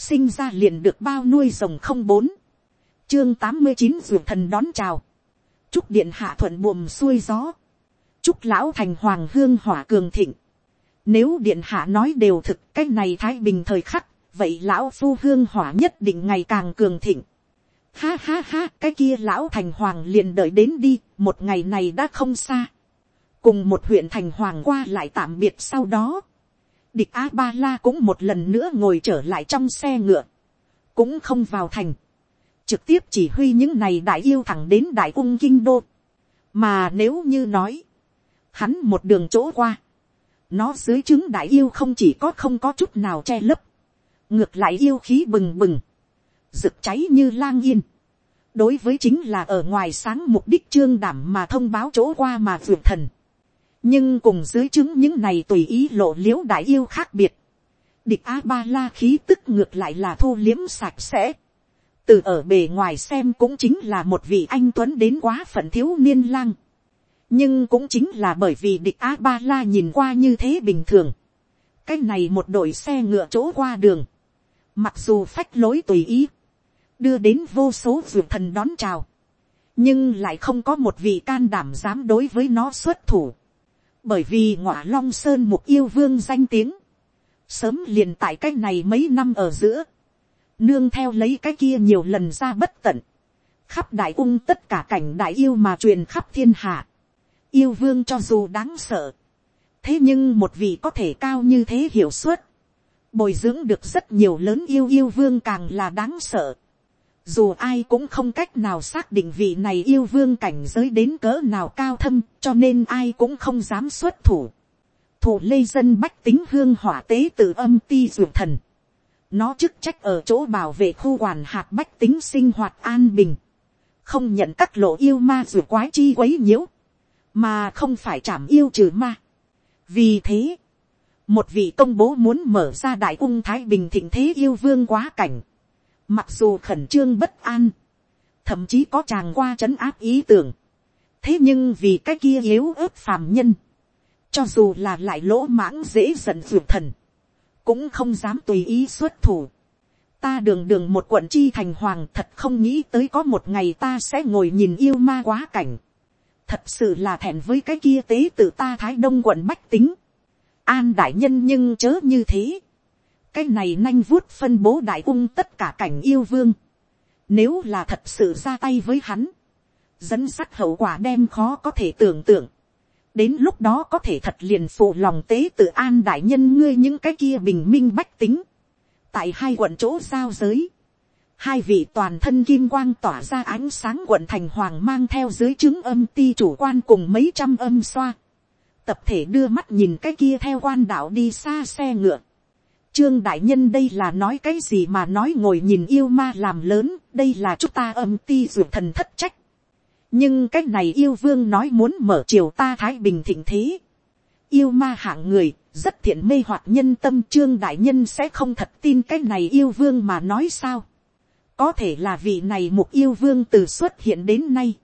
sinh ra liền được bao nuôi rồng không bốn, chương tám mươi chín ruột thần đón chào, chúc điện hạ thuận buồm xuôi gió, chúc lão thành hoàng hương hỏa cường thịnh, nếu điện hạ nói đều thực cái này thái bình thời khắc, vậy lão phu hương hỏa nhất định ngày càng cường thịnh. Ha ha ha, cái kia lão thành hoàng liền đợi đến đi, một ngày này đã không xa. Cùng một huyện thành hoàng qua lại tạm biệt sau đó. Địch A-ba-la cũng một lần nữa ngồi trở lại trong xe ngựa. Cũng không vào thành. Trực tiếp chỉ huy những này đại yêu thẳng đến đại ung kinh đô. Mà nếu như nói. Hắn một đường chỗ qua. Nó dưới chứng đại yêu không chỉ có không có chút nào che lấp. Ngược lại yêu khí bừng bừng. Rực cháy như lang yên. Đối với chính là ở ngoài sáng mục đích trương đảm mà thông báo chỗ qua mà vượt thần nhưng cùng dưới chứng những này tùy ý lộ l i ễ u đại yêu khác biệt, địch a ba la khí tức ngược lại là thu liếm sạch sẽ, từ ở bề ngoài xem cũng chính là một vị anh tuấn đến quá phận thiếu niên lang, nhưng cũng chính là bởi vì địch a ba la nhìn qua như thế bình thường, cái này một đội xe ngựa chỗ qua đường, mặc dù phách lối tùy ý, đưa đến vô số ruột thần đón chào, nhưng lại không có một vị can đảm dám đối với nó xuất thủ bởi vì ngọa long sơn mục yêu vương danh tiếng, sớm liền tại cái này mấy năm ở giữa, nương theo lấy cái kia nhiều lần ra bất tận, khắp đại ung tất cả cảnh đại yêu mà truyền khắp thiên hạ, yêu vương cho dù đáng sợ, thế nhưng một vị có thể cao như thế hiệu suất, bồi dưỡng được rất nhiều lớn yêu yêu vương càng là đáng sợ dù ai cũng không cách nào xác định vị này yêu vương cảnh giới đến cỡ nào cao thâm, cho nên ai cũng không dám xuất thủ. Thủ lê dân bách tính hương hỏa tế từ âm ti dược thần. Nó chức trách ở chỗ bảo vệ khu quản hạt bách tính sinh hoạt an bình. Không nhận các lộ yêu ma dược quái chi quấy nhiễu. Mà không phải chảm yêu trừ ma. Vì thế, một vị công bố muốn mở ra đại ung thái bình thịnh thế yêu vương quá cảnh Mặc dù khẩn trương bất an. Thậm chí có chàng qua trấn áp ý tưởng. Thế nhưng vì cái kia yếu ớt phàm nhân. Cho dù là lại lỗ mãng dễ giận ruột thần. Cũng không dám tùy ý xuất thủ. Ta đường đường một quận chi thành hoàng thật không nghĩ tới có một ngày ta sẽ ngồi nhìn yêu ma quá cảnh. Thật sự là thẹn với cái kia tế tự ta thái đông quận bách tính. An đại nhân nhưng chớ như thế cái này nanh vuốt phân bố đại ung tất cả cảnh yêu vương. Nếu là thật sự ra tay với hắn, dẫn sắt hậu quả đem khó có thể tưởng tượng. đến lúc đó có thể thật liền phụ lòng tế tự an đại nhân ngươi những cái kia bình minh bách tính. tại hai quận chỗ giao giới, hai vị toàn thân kim quang tỏa ra ánh sáng quận thành hoàng mang theo dưới chứng âm ti chủ quan cùng mấy trăm âm xoa. tập thể đưa mắt nhìn cái kia theo quan đạo đi xa xe ngựa Trương đại nhân đây là nói cái gì mà nói ngồi nhìn yêu ma làm lớn, đây là chúng ta âm ti dụ thần thất trách. Nhưng cái này yêu vương nói muốn mở triều ta thái bình thịnh thế. Yêu ma hạng người, rất thiện mê hoặc nhân tâm trương đại nhân sẽ không thật tin cái này yêu vương mà nói sao. Có thể là vị này một yêu vương từ xuất hiện đến nay.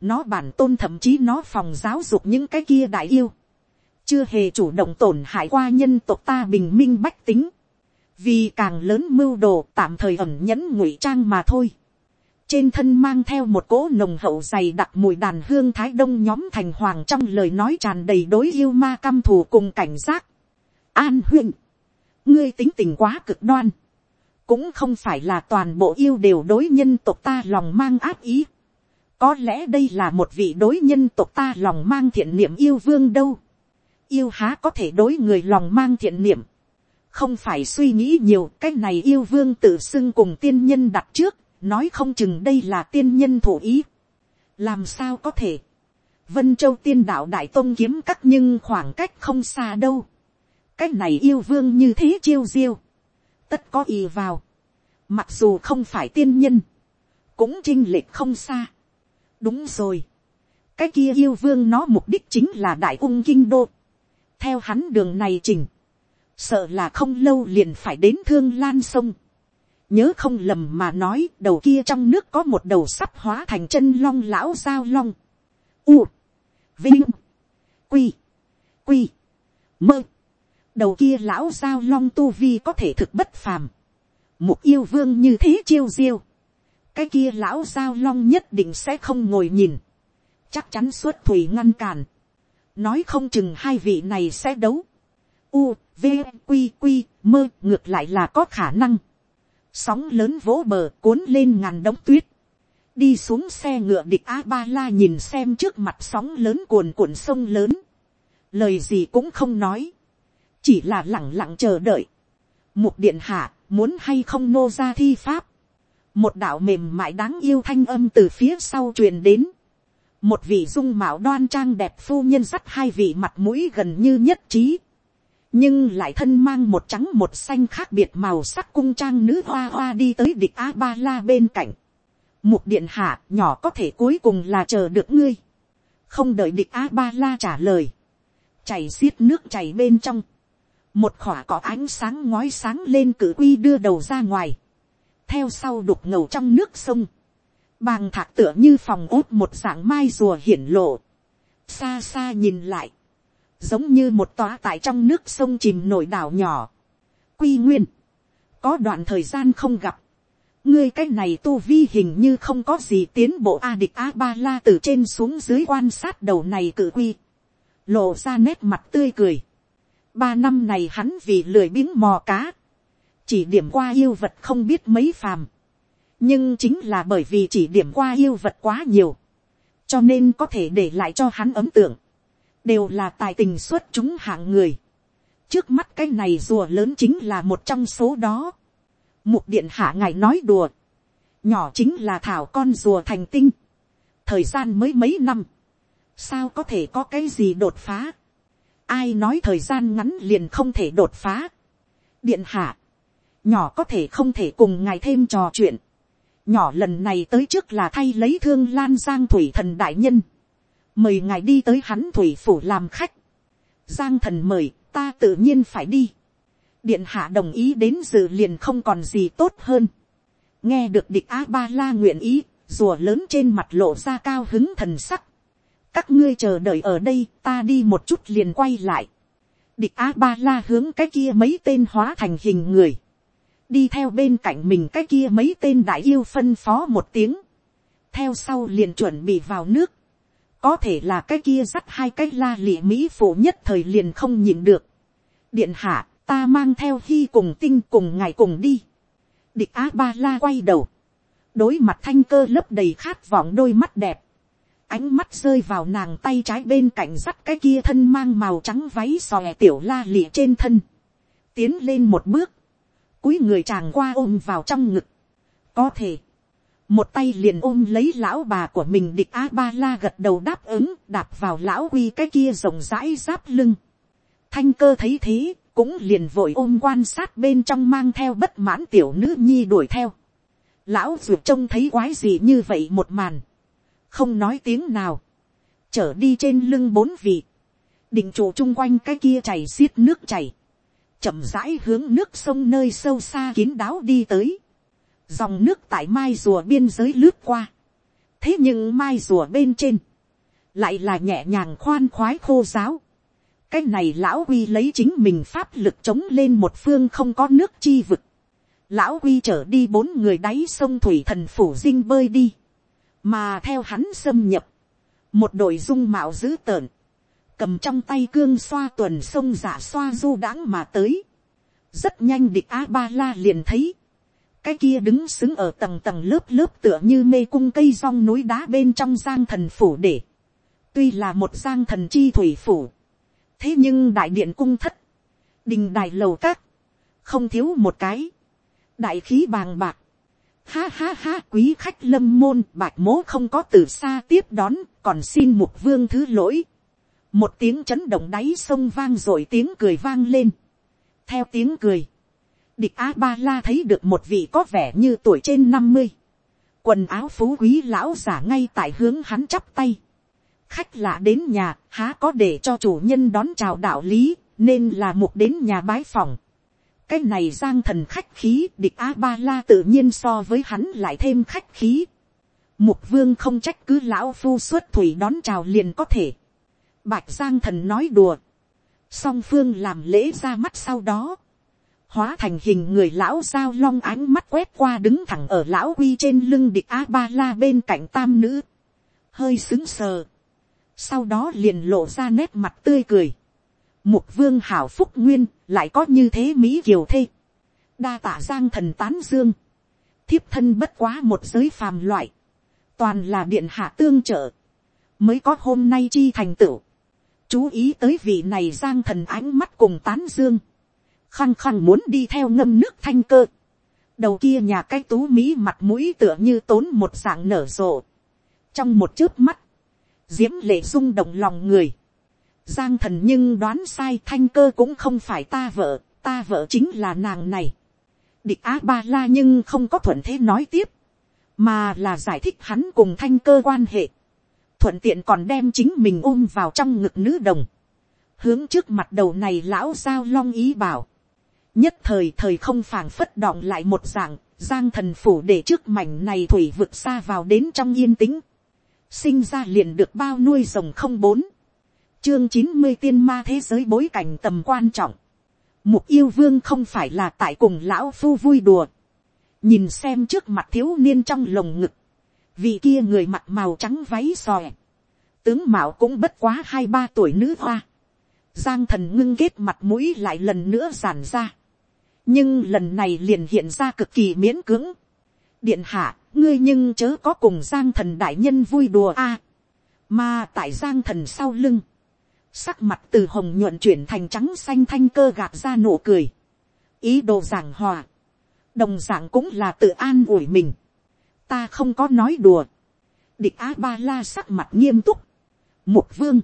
Nó bản tôn thậm chí nó phòng giáo dục những cái kia đại yêu chưa hề chủ động tổn hại qua nhân tộc ta bình minh bách tính, vì càng lớn mưu đồ tạm thời ẩm nhẫn ngụy trang mà thôi. trên thân mang theo một cỗ nồng hậu dày đặc mùi đàn hương thái đông nhóm thành hoàng trong lời nói tràn đầy đối yêu ma căm thù cùng cảnh giác. an huynh, ngươi tính tình quá cực đoan, cũng không phải là toàn bộ yêu đều đối nhân tộc ta lòng mang áp ý. có lẽ đây là một vị đối nhân tộc ta lòng mang thiện niệm yêu vương đâu yêu há có thể đối người lòng mang thiện niệm. Không phải suy nghĩ nhiều, cái này yêu vương tự xưng cùng tiên nhân đặt trước, nói không chừng đây là tiên nhân thủ ý. Làm sao có thể? Vân Châu tiên đạo đại tông kiếm cắt nhưng khoảng cách không xa đâu. Cái này yêu vương như thế chiêu diêu. Tất có ý vào. Mặc dù không phải tiên nhân. Cũng trinh lệch không xa. Đúng rồi. Cái kia yêu vương nó mục đích chính là đại ung kinh đô theo hắn đường này chỉnh, sợ là không lâu liền phải đến thương lan sông. nhớ không lầm mà nói đầu kia trong nước có một đầu sắp hóa thành chân long lão giao long. U, vinh, quy, quy, mơ. đầu kia lão giao long tu vi có thể thực bất phàm. mục yêu vương như thế chiêu diêu, cái kia lão giao long nhất định sẽ không ngồi nhìn, chắc chắn xuất thủy ngăn cản, nói không chừng hai vị này sẽ đấu, u, v, q q mơ ngược lại là có khả năng, sóng lớn vỗ bờ cuốn lên ngàn đống tuyết, đi xuống xe ngựa địch a ba la nhìn xem trước mặt sóng lớn cuồn cuộn sông lớn, lời gì cũng không nói, chỉ là lặng lặng chờ đợi, mục điện hạ muốn hay không nô ra thi pháp, một đạo mềm mại đáng yêu thanh âm từ phía sau truyền đến, một vị dung mạo đoan trang đẹp phu nhân sắt hai vị mặt mũi gần như nhất trí, nhưng lại thân mang một trắng một xanh khác biệt màu sắc cung trang nữ hoa hoa đi tới địch a ba la bên cạnh, mục điện hạ nhỏ có thể cuối cùng là chờ được ngươi, không đợi địch a ba la trả lời, chảy xiết nước chảy bên trong, một khỏa có ánh sáng ngói sáng lên cử quy đưa đầu ra ngoài, theo sau đục ngầu trong nước sông, bàng thạc tựa như phòng ốt một dạng mai rùa hiển lộ, xa xa nhìn lại, giống như một tòa tại trong nước sông chìm nổi đảo nhỏ, quy nguyên, có đoạn thời gian không gặp, ngươi cái này tu vi hình như không có gì tiến bộ a địch a ba la từ trên xuống dưới quan sát đầu này cử quy, lộ ra nét mặt tươi cười, ba năm này hắn vì lười biếng mò cá, chỉ điểm qua yêu vật không biết mấy phàm, nhưng chính là bởi vì chỉ điểm qua yêu vật quá nhiều, cho nên có thể để lại cho hắn ấm tượng, đều là tài tình xuất chúng hạng người. trước mắt cái này rùa lớn chính là một trong số đó. mục điện hạ ngài nói đùa, nhỏ chính là thảo con rùa thành tinh, thời gian mới mấy năm, sao có thể có cái gì đột phá, ai nói thời gian ngắn liền không thể đột phá. điện hạ, nhỏ có thể không thể cùng ngài thêm trò chuyện nhỏ lần này tới trước là thay lấy thương lan giang thủy thần đại nhân. mời ngài đi tới hắn thủy phủ làm khách. giang thần mời, ta tự nhiên phải đi. điện hạ đồng ý đến dự liền không còn gì tốt hơn. nghe được địch a ba la nguyện ý, rùa lớn trên mặt lộ ra cao hứng thần sắc các ngươi chờ đợi ở đây, ta đi một chút liền quay lại. địch a ba la hướng cái kia mấy tên hóa thành hình người, đi theo bên cạnh mình cái kia mấy tên đại yêu phân phó một tiếng, theo sau liền chuẩn bị vào nước, có thể là cái kia dắt hai cái la lịa mỹ phụ nhất thời liền không nhịn được. điện hạ, ta mang theo hy cùng tinh cùng ngài cùng đi. địch á ba la quay đầu, đối mặt thanh cơ lấp đầy khát vọng đôi mắt đẹp, ánh mắt rơi vào nàng tay trái bên cạnh dắt cái kia thân mang màu trắng váy xòe tiểu la lịa trên thân. Tiến lên một bước. Cúi người chàng qua ôm vào trong ngực. Có thể. Một tay liền ôm lấy lão bà của mình địch A-ba-la gật đầu đáp ứng đạp vào lão quy cái kia rộng rãi giáp lưng. Thanh cơ thấy thế, cũng liền vội ôm quan sát bên trong mang theo bất mãn tiểu nữ nhi đuổi theo. Lão ruột trông thấy quái gì như vậy một màn không nói tiếng nào, trở đi trên lưng bốn vị, định trụ chung quanh cái kia chảy xiết nước chảy, chậm rãi hướng nước sông nơi sâu xa kín đáo đi tới, dòng nước tại mai rùa biên giới lướt qua, thế nhưng mai rùa bên trên, lại là nhẹ nhàng khoan khoái khô giáo, cái này lão quy lấy chính mình pháp lực chống lên một phương không có nước chi vực, lão quy trở đi bốn người đáy sông thủy thần phủ dinh bơi đi, mà theo hắn xâm nhập, một đội dung mạo dữ tợn, cầm trong tay cương xoa tuần sông giả xoa du đãng mà tới, rất nhanh địch a ba la liền thấy, cái kia đứng xứng ở tầng tầng lớp lớp tựa như mê cung cây rong núi đá bên trong giang thần phủ để, tuy là một giang thần chi thủy phủ, thế nhưng đại điện cung thất, đình đài lầu các, không thiếu một cái, đại khí bàng bạc, Ha ha ha quý khách lâm môn bạch mố không có từ xa tiếp đón còn xin một vương thứ lỗi. Một tiếng chấn động đáy sông vang rồi tiếng cười vang lên. Theo tiếng cười. Địch A-ba-la thấy được một vị có vẻ như tuổi trên năm mươi Quần áo phú quý lão giả ngay tại hướng hắn chắp tay. Khách lạ đến nhà, há có để cho chủ nhân đón chào đạo lý, nên là mục đến nhà bái phòng cái này giang thần khách khí địch a ba la tự nhiên so với hắn lại thêm khách khí. mục vương không trách cứ lão phu xuất thủy đón chào liền có thể bạch giang thần nói đùa. song phương làm lễ ra mắt sau đó. hóa thành hình người lão giao long ánh mắt quét qua đứng thẳng ở lão quy trên lưng địch a ba la bên cạnh tam nữ, hơi xứng sờ, sau đó liền lộ ra nét mặt tươi cười, mục vương hảo phúc nguyên lại có như thế mỹ kiều thê, đa tả giang thần tán dương, thiếp thân bất quá một giới phàm loại, toàn là điện hạ tương trợ, mới có hôm nay chi thành tựu, chú ý tới vị này giang thần ánh mắt cùng tán dương, khăng khăng muốn đi theo ngâm nước thanh cơ, đầu kia nhà cái tú mỹ mặt mũi tựa như tốn một dạng nở rộ, trong một chớp mắt, diễm lệ rung động lòng người, giang thần nhưng đoán sai thanh cơ cũng không phải ta vợ, ta vợ chính là nàng này, địch á ba la nhưng không có thuận thế nói tiếp, mà là giải thích hắn cùng thanh cơ quan hệ, thuận tiện còn đem chính mình ôm vào trong ngực nữ đồng, hướng trước mặt đầu này lão giao long ý bảo, nhất thời thời không phảng phất đọng lại một dạng, giang thần phủ để trước mảnh này thủy vực xa vào đến trong yên tĩnh, sinh ra liền được bao nuôi rồng không bốn, chương chín mươi tiên ma thế giới bối cảnh tầm quan trọng, mục yêu vương không phải là tại cùng lão phu vui đùa, nhìn xem trước mặt thiếu niên trong lồng ngực, vì kia người mặt màu trắng váy xòe, tướng mạo cũng bất quá hai ba tuổi nữ hoa, giang thần ngưng kết mặt mũi lại lần nữa giản ra, nhưng lần này liền hiện ra cực kỳ miễn cưỡng. điện hạ, ngươi nhưng chớ có cùng giang thần đại nhân vui đùa a, mà tại giang thần sau lưng, sắc mặt từ hồng nhuận chuyển thành trắng xanh thanh cơ gạt ra nụ cười, ý đồ giảng hòa, đồng d ạ n g cũng là tự an ủi mình, ta không có nói đùa, địch a ba la sắc mặt nghiêm túc, mục vương,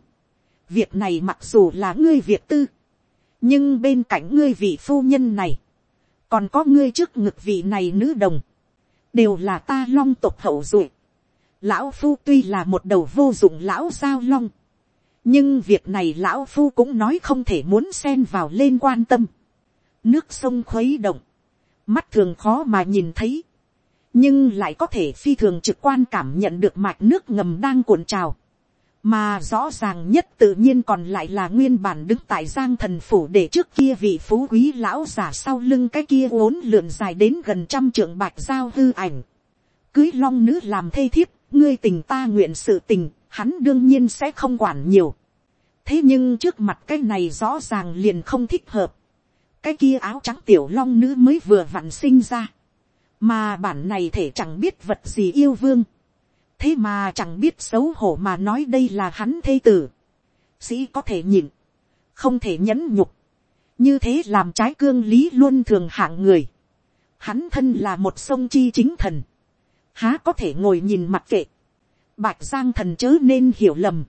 việc này mặc dù là ngươi việc tư, nhưng bên cạnh ngươi vị phu nhân này, còn có ngươi trước ngực vị này nữ đồng, đều là ta long tộc hậu duệ. Lão phu tuy là một đầu vô dụng lão giao long, nhưng việc này lão phu cũng nói không thể muốn xen vào lên quan tâm. nước sông khuấy động, mắt thường khó mà nhìn thấy, nhưng lại có thể phi thường trực quan cảm nhận được mạch nước ngầm đang cuộn trào. mà rõ ràng nhất tự nhiên còn lại là nguyên bản đứng tại giang thần phủ để trước kia vị phú quý lão giả sau lưng cái kia uốn lượn dài đến gần trăm trượng bạch giao hư ảnh. cưới long nữ làm thê thiếp, ngươi tình ta nguyện sự tình, hắn đương nhiên sẽ không quản nhiều. thế nhưng trước mặt cái này rõ ràng liền không thích hợp. cái kia áo trắng tiểu long nữ mới vừa vặn sinh ra mà bản này thể chẳng biết vật gì yêu vương. thế mà chẳng biết xấu hổ mà nói đây là hắn thê tử. sĩ có thể nhịn, không thể nhẫn nhục. như thế làm trái cương lý luôn thường hạng người. hắn thân là một sông chi chính thần. há có thể ngồi nhìn mặt kệ Bạch Giang thần chớ nên hiểu lầm.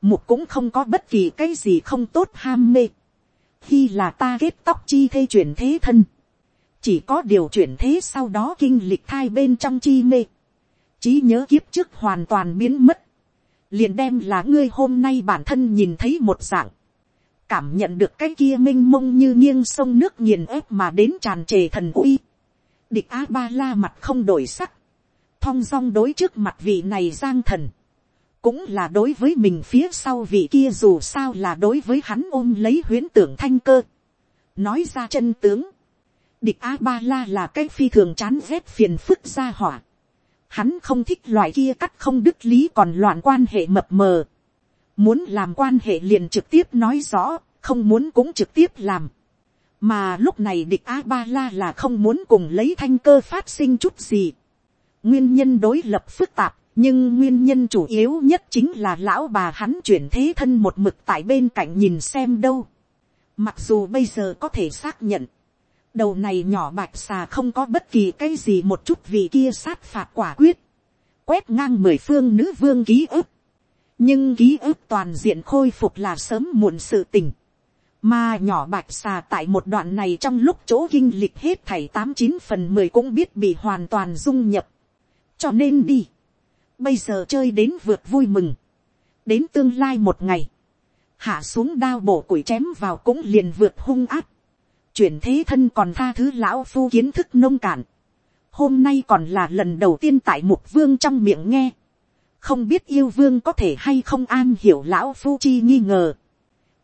Mục cũng không có bất kỳ cái gì không tốt ham mê. Khi là ta kết tóc chi thê chuyển thế thân. Chỉ có điều chuyển thế sau đó kinh lịch thai bên trong chi mê. trí nhớ kiếp trước hoàn toàn biến mất. Liền đem là ngươi hôm nay bản thân nhìn thấy một dạng. Cảm nhận được cái kia minh mông như nghiêng sông nước nghiền ép mà đến tràn trề thần uy. Địch A-ba-la mặt không đổi sắc thong dong đối trước mặt vị này giang thần, cũng là đối với mình phía sau vị kia dù sao là đối với hắn ôm lấy huyến tưởng thanh cơ. nói ra chân tướng, địch a ba la là cái phi thường chán ghét phiền phức ra hỏa. hắn không thích loại kia cắt không đức lý còn loạn quan hệ mập mờ. muốn làm quan hệ liền trực tiếp nói rõ, không muốn cũng trực tiếp làm. mà lúc này địch a ba la là không muốn cùng lấy thanh cơ phát sinh chút gì Nguyên nhân đối lập phức tạp, nhưng nguyên nhân chủ yếu nhất chính là lão bà hắn chuyển thế thân một mực tại bên cạnh nhìn xem đâu. Mặc dù bây giờ có thể xác nhận, đầu này nhỏ bạch xà không có bất kỳ cái gì một chút vì kia sát phạt quả quyết, quét ngang mười phương nữ vương ký ức, nhưng ký ức toàn diện khôi phục là sớm muộn sự tình, mà nhỏ bạch xà tại một đoạn này trong lúc chỗ kinh lịch hết thảy tám chín phần mười cũng biết bị hoàn toàn dung nhập, cho nên đi, bây giờ chơi đến vượt vui mừng, đến tương lai một ngày, hạ xuống đao bổ củi chém vào cũng liền vượt hung áp, chuyển thế thân còn tha thứ lão phu kiến thức nông cạn, hôm nay còn là lần đầu tiên tại mục vương trong miệng nghe, không biết yêu vương có thể hay không an hiểu lão phu chi nghi ngờ,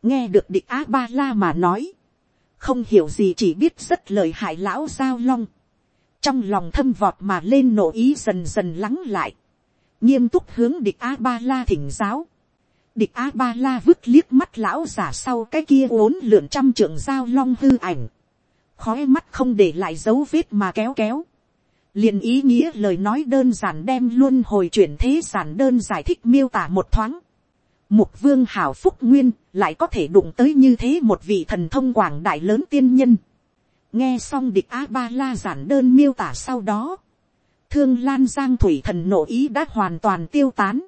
nghe được địch á ba la mà nói, không hiểu gì chỉ biết rất lời hại lão giao long, trong lòng thâm vọt mà lên nổ ý dần dần lắng lại, nghiêm túc hướng địch a ba la thỉnh giáo, địch a ba la vứt liếc mắt lão giả sau cái kia uốn lượn trăm trưởng dao long hư ảnh, khói mắt không để lại dấu vết mà kéo kéo, liền ý nghĩa lời nói đơn giản đem luôn hồi chuyển thế giản đơn giải thích miêu tả một thoáng. Mục vương hảo phúc nguyên lại có thể đụng tới như thế một vị thần thông quảng đại lớn tiên nhân. nghe xong địch a ba la giản đơn miêu tả sau đó. thương lan giang thủy thần nộ ý đã hoàn toàn tiêu tán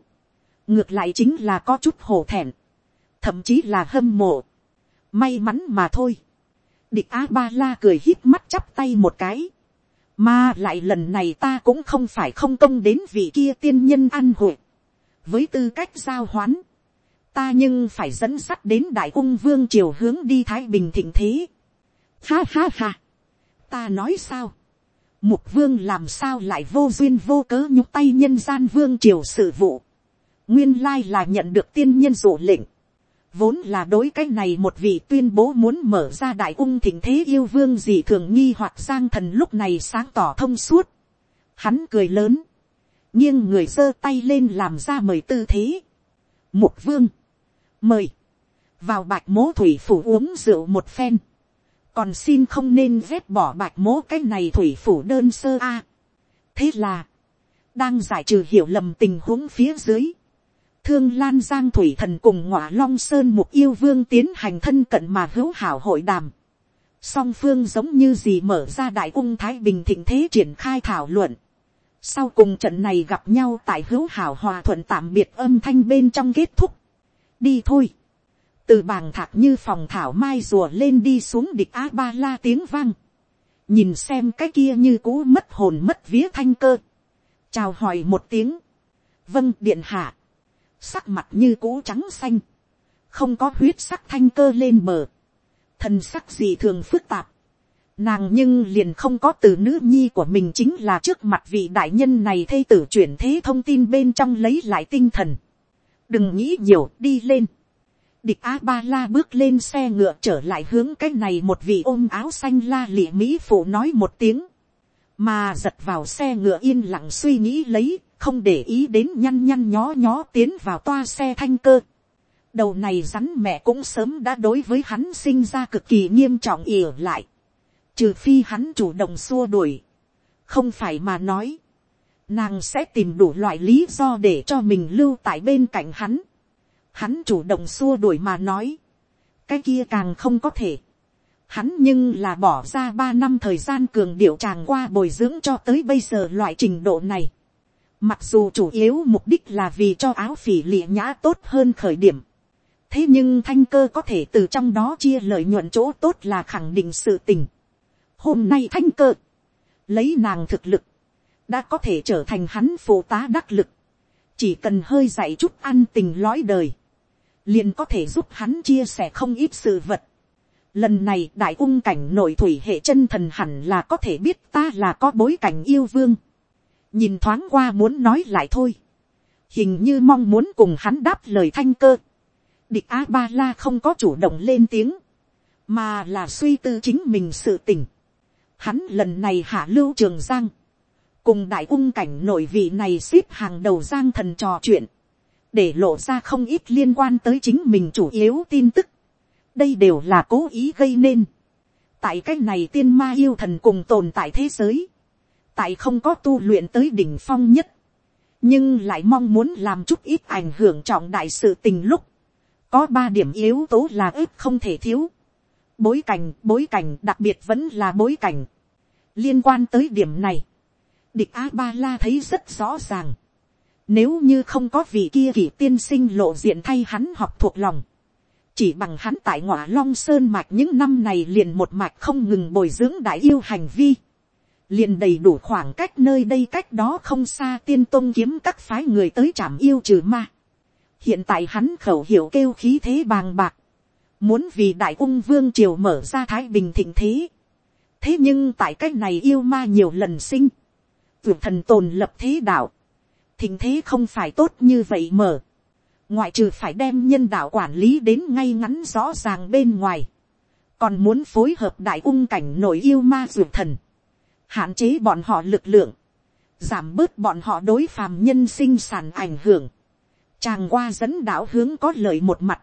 ngược lại chính là có chút hổ thẹn. thậm chí là hâm mộ. may mắn mà thôi. địch a ba la cười hít mắt chắp tay một cái mà lại lần này ta cũng không phải không công đến vị kia tiên nhân ăn hội. Với tư cách giao hoán. Ta nhưng phải dẫn sắt đến đại ung vương triều hướng đi Thái Bình thịnh thế. Ha ha ha. Ta nói sao? Mục vương làm sao lại vô duyên vô cớ nhúc tay nhân gian vương triều sự vụ. Nguyên lai là nhận được tiên nhân dụ lệnh vốn là đối cái này một vị tuyên bố muốn mở ra đại ung thịnh thế yêu vương gì thường nghi hoặc giang thần lúc này sáng tỏ thông suốt. Hắn cười lớn, nghiêng người giơ tay lên làm ra mời tư thế. Mục vương, mời, vào bạch mố thủy phủ uống rượu một phen. còn xin không nên vét bỏ bạch mố cái này thủy phủ đơn sơ a. thế là, đang giải trừ hiểu lầm tình huống phía dưới Thương Lan Giang Thủy Thần cùng ngọa Long Sơn Mục Yêu Vương tiến hành thân cận mà hữu hảo hội đàm. Song phương giống như gì mở ra đại cung Thái Bình thịnh thế triển khai thảo luận. Sau cùng trận này gặp nhau tại hữu hảo hòa thuận tạm biệt âm thanh bên trong kết thúc. Đi thôi. Từ bàng thạc như phòng thảo mai rùa lên đi xuống địch A-ba-la tiếng vang. Nhìn xem cái kia như cũ mất hồn mất vía thanh cơ. Chào hỏi một tiếng. Vâng điện hạ sắc mặt như cũ trắng xanh, không có huyết sắc thanh cơ lên bờ, thần sắc gì thường phức tạp, nàng nhưng liền không có từ nữ nhi của mình chính là trước mặt vị đại nhân này thây tử chuyển thế thông tin bên trong lấy lại tinh thần, đừng nghĩ nhiều đi lên, địch a ba la bước lên xe ngựa trở lại hướng cái này một vị ôm áo xanh la lịa mỹ phụ nói một tiếng, mà giật vào xe ngựa yên lặng suy nghĩ lấy không để ý đến nhăn nhăn nhó nhó tiến vào toa xe thanh cơ. đầu này rắn mẹ cũng sớm đã đối với hắn sinh ra cực kỳ nghiêm trọng ỉa lại. trừ phi hắn chủ động xua đuổi. không phải mà nói. nàng sẽ tìm đủ loại lý do để cho mình lưu tại bên cạnh hắn. hắn chủ động xua đuổi mà nói. cái kia càng không có thể. Hắn nhưng là bỏ ra ba năm thời gian cường điệu tràng qua bồi dưỡng cho tới bây giờ loại trình độ này Mặc dù chủ yếu mục đích là vì cho áo phỉ lịa nhã tốt hơn khởi điểm. Thế nhưng thanh cơ có thể từ trong đó chia lợi nhuận chỗ tốt là khẳng định sự tình. Hôm nay thanh cơ. Lấy nàng thực lực. Đã có thể trở thành hắn phụ tá đắc lực. Chỉ cần hơi dạy chút ăn tình lõi đời. Liền có thể giúp hắn chia sẻ không ít sự vật. Lần này đại ung cảnh nội thủy hệ chân thần hẳn là có thể biết ta là có bối cảnh yêu vương nhìn thoáng qua muốn nói lại thôi, hình như mong muốn cùng hắn đáp lời thanh cơ, địch a ba la không có chủ động lên tiếng, mà là suy tư chính mình sự tình. Hắn lần này hạ lưu trường giang, cùng đại ung cảnh nội vị này xếp hàng đầu giang thần trò chuyện, để lộ ra không ít liên quan tới chính mình chủ yếu tin tức. đây đều là cố ý gây nên. tại cái này tiên ma yêu thần cùng tồn tại thế giới, tại không có tu luyện tới đỉnh phong nhất, nhưng lại mong muốn làm chút ít ảnh hưởng trọng đại sự tình lúc, có ba điểm yếu tố là ếp không thể thiếu. Bối cảnh, bối cảnh đặc biệt vẫn là bối cảnh. Liên quan tới điểm này, địch A-ba-la thấy rất rõ ràng. Nếu như không có vị kia kỷ tiên sinh lộ diện thay hắn học thuộc lòng. Chỉ bằng hắn tại ngọa long sơn mạch những năm này liền một mạch không ngừng bồi dưỡng đại yêu hành vi liền đầy đủ khoảng cách nơi đây cách đó không xa tiên tôn kiếm các phái người tới trảm yêu trừ ma. hiện tại hắn khẩu hiệu kêu khí thế bàng bạc, muốn vì đại ung vương triều mở ra thái bình thịnh thế. thế nhưng tại cách này yêu ma nhiều lần sinh, vượt thần tồn lập thế đạo, thịnh thế không phải tốt như vậy mở, ngoại trừ phải đem nhân đạo quản lý đến ngay ngắn rõ ràng bên ngoài, còn muốn phối hợp đại ung cảnh nội yêu ma dược thần, hạn chế bọn họ lực lượng, giảm bớt bọn họ đối phàm nhân sinh sản ảnh hưởng, chàng qua dẫn đạo hướng có lợi một mặt,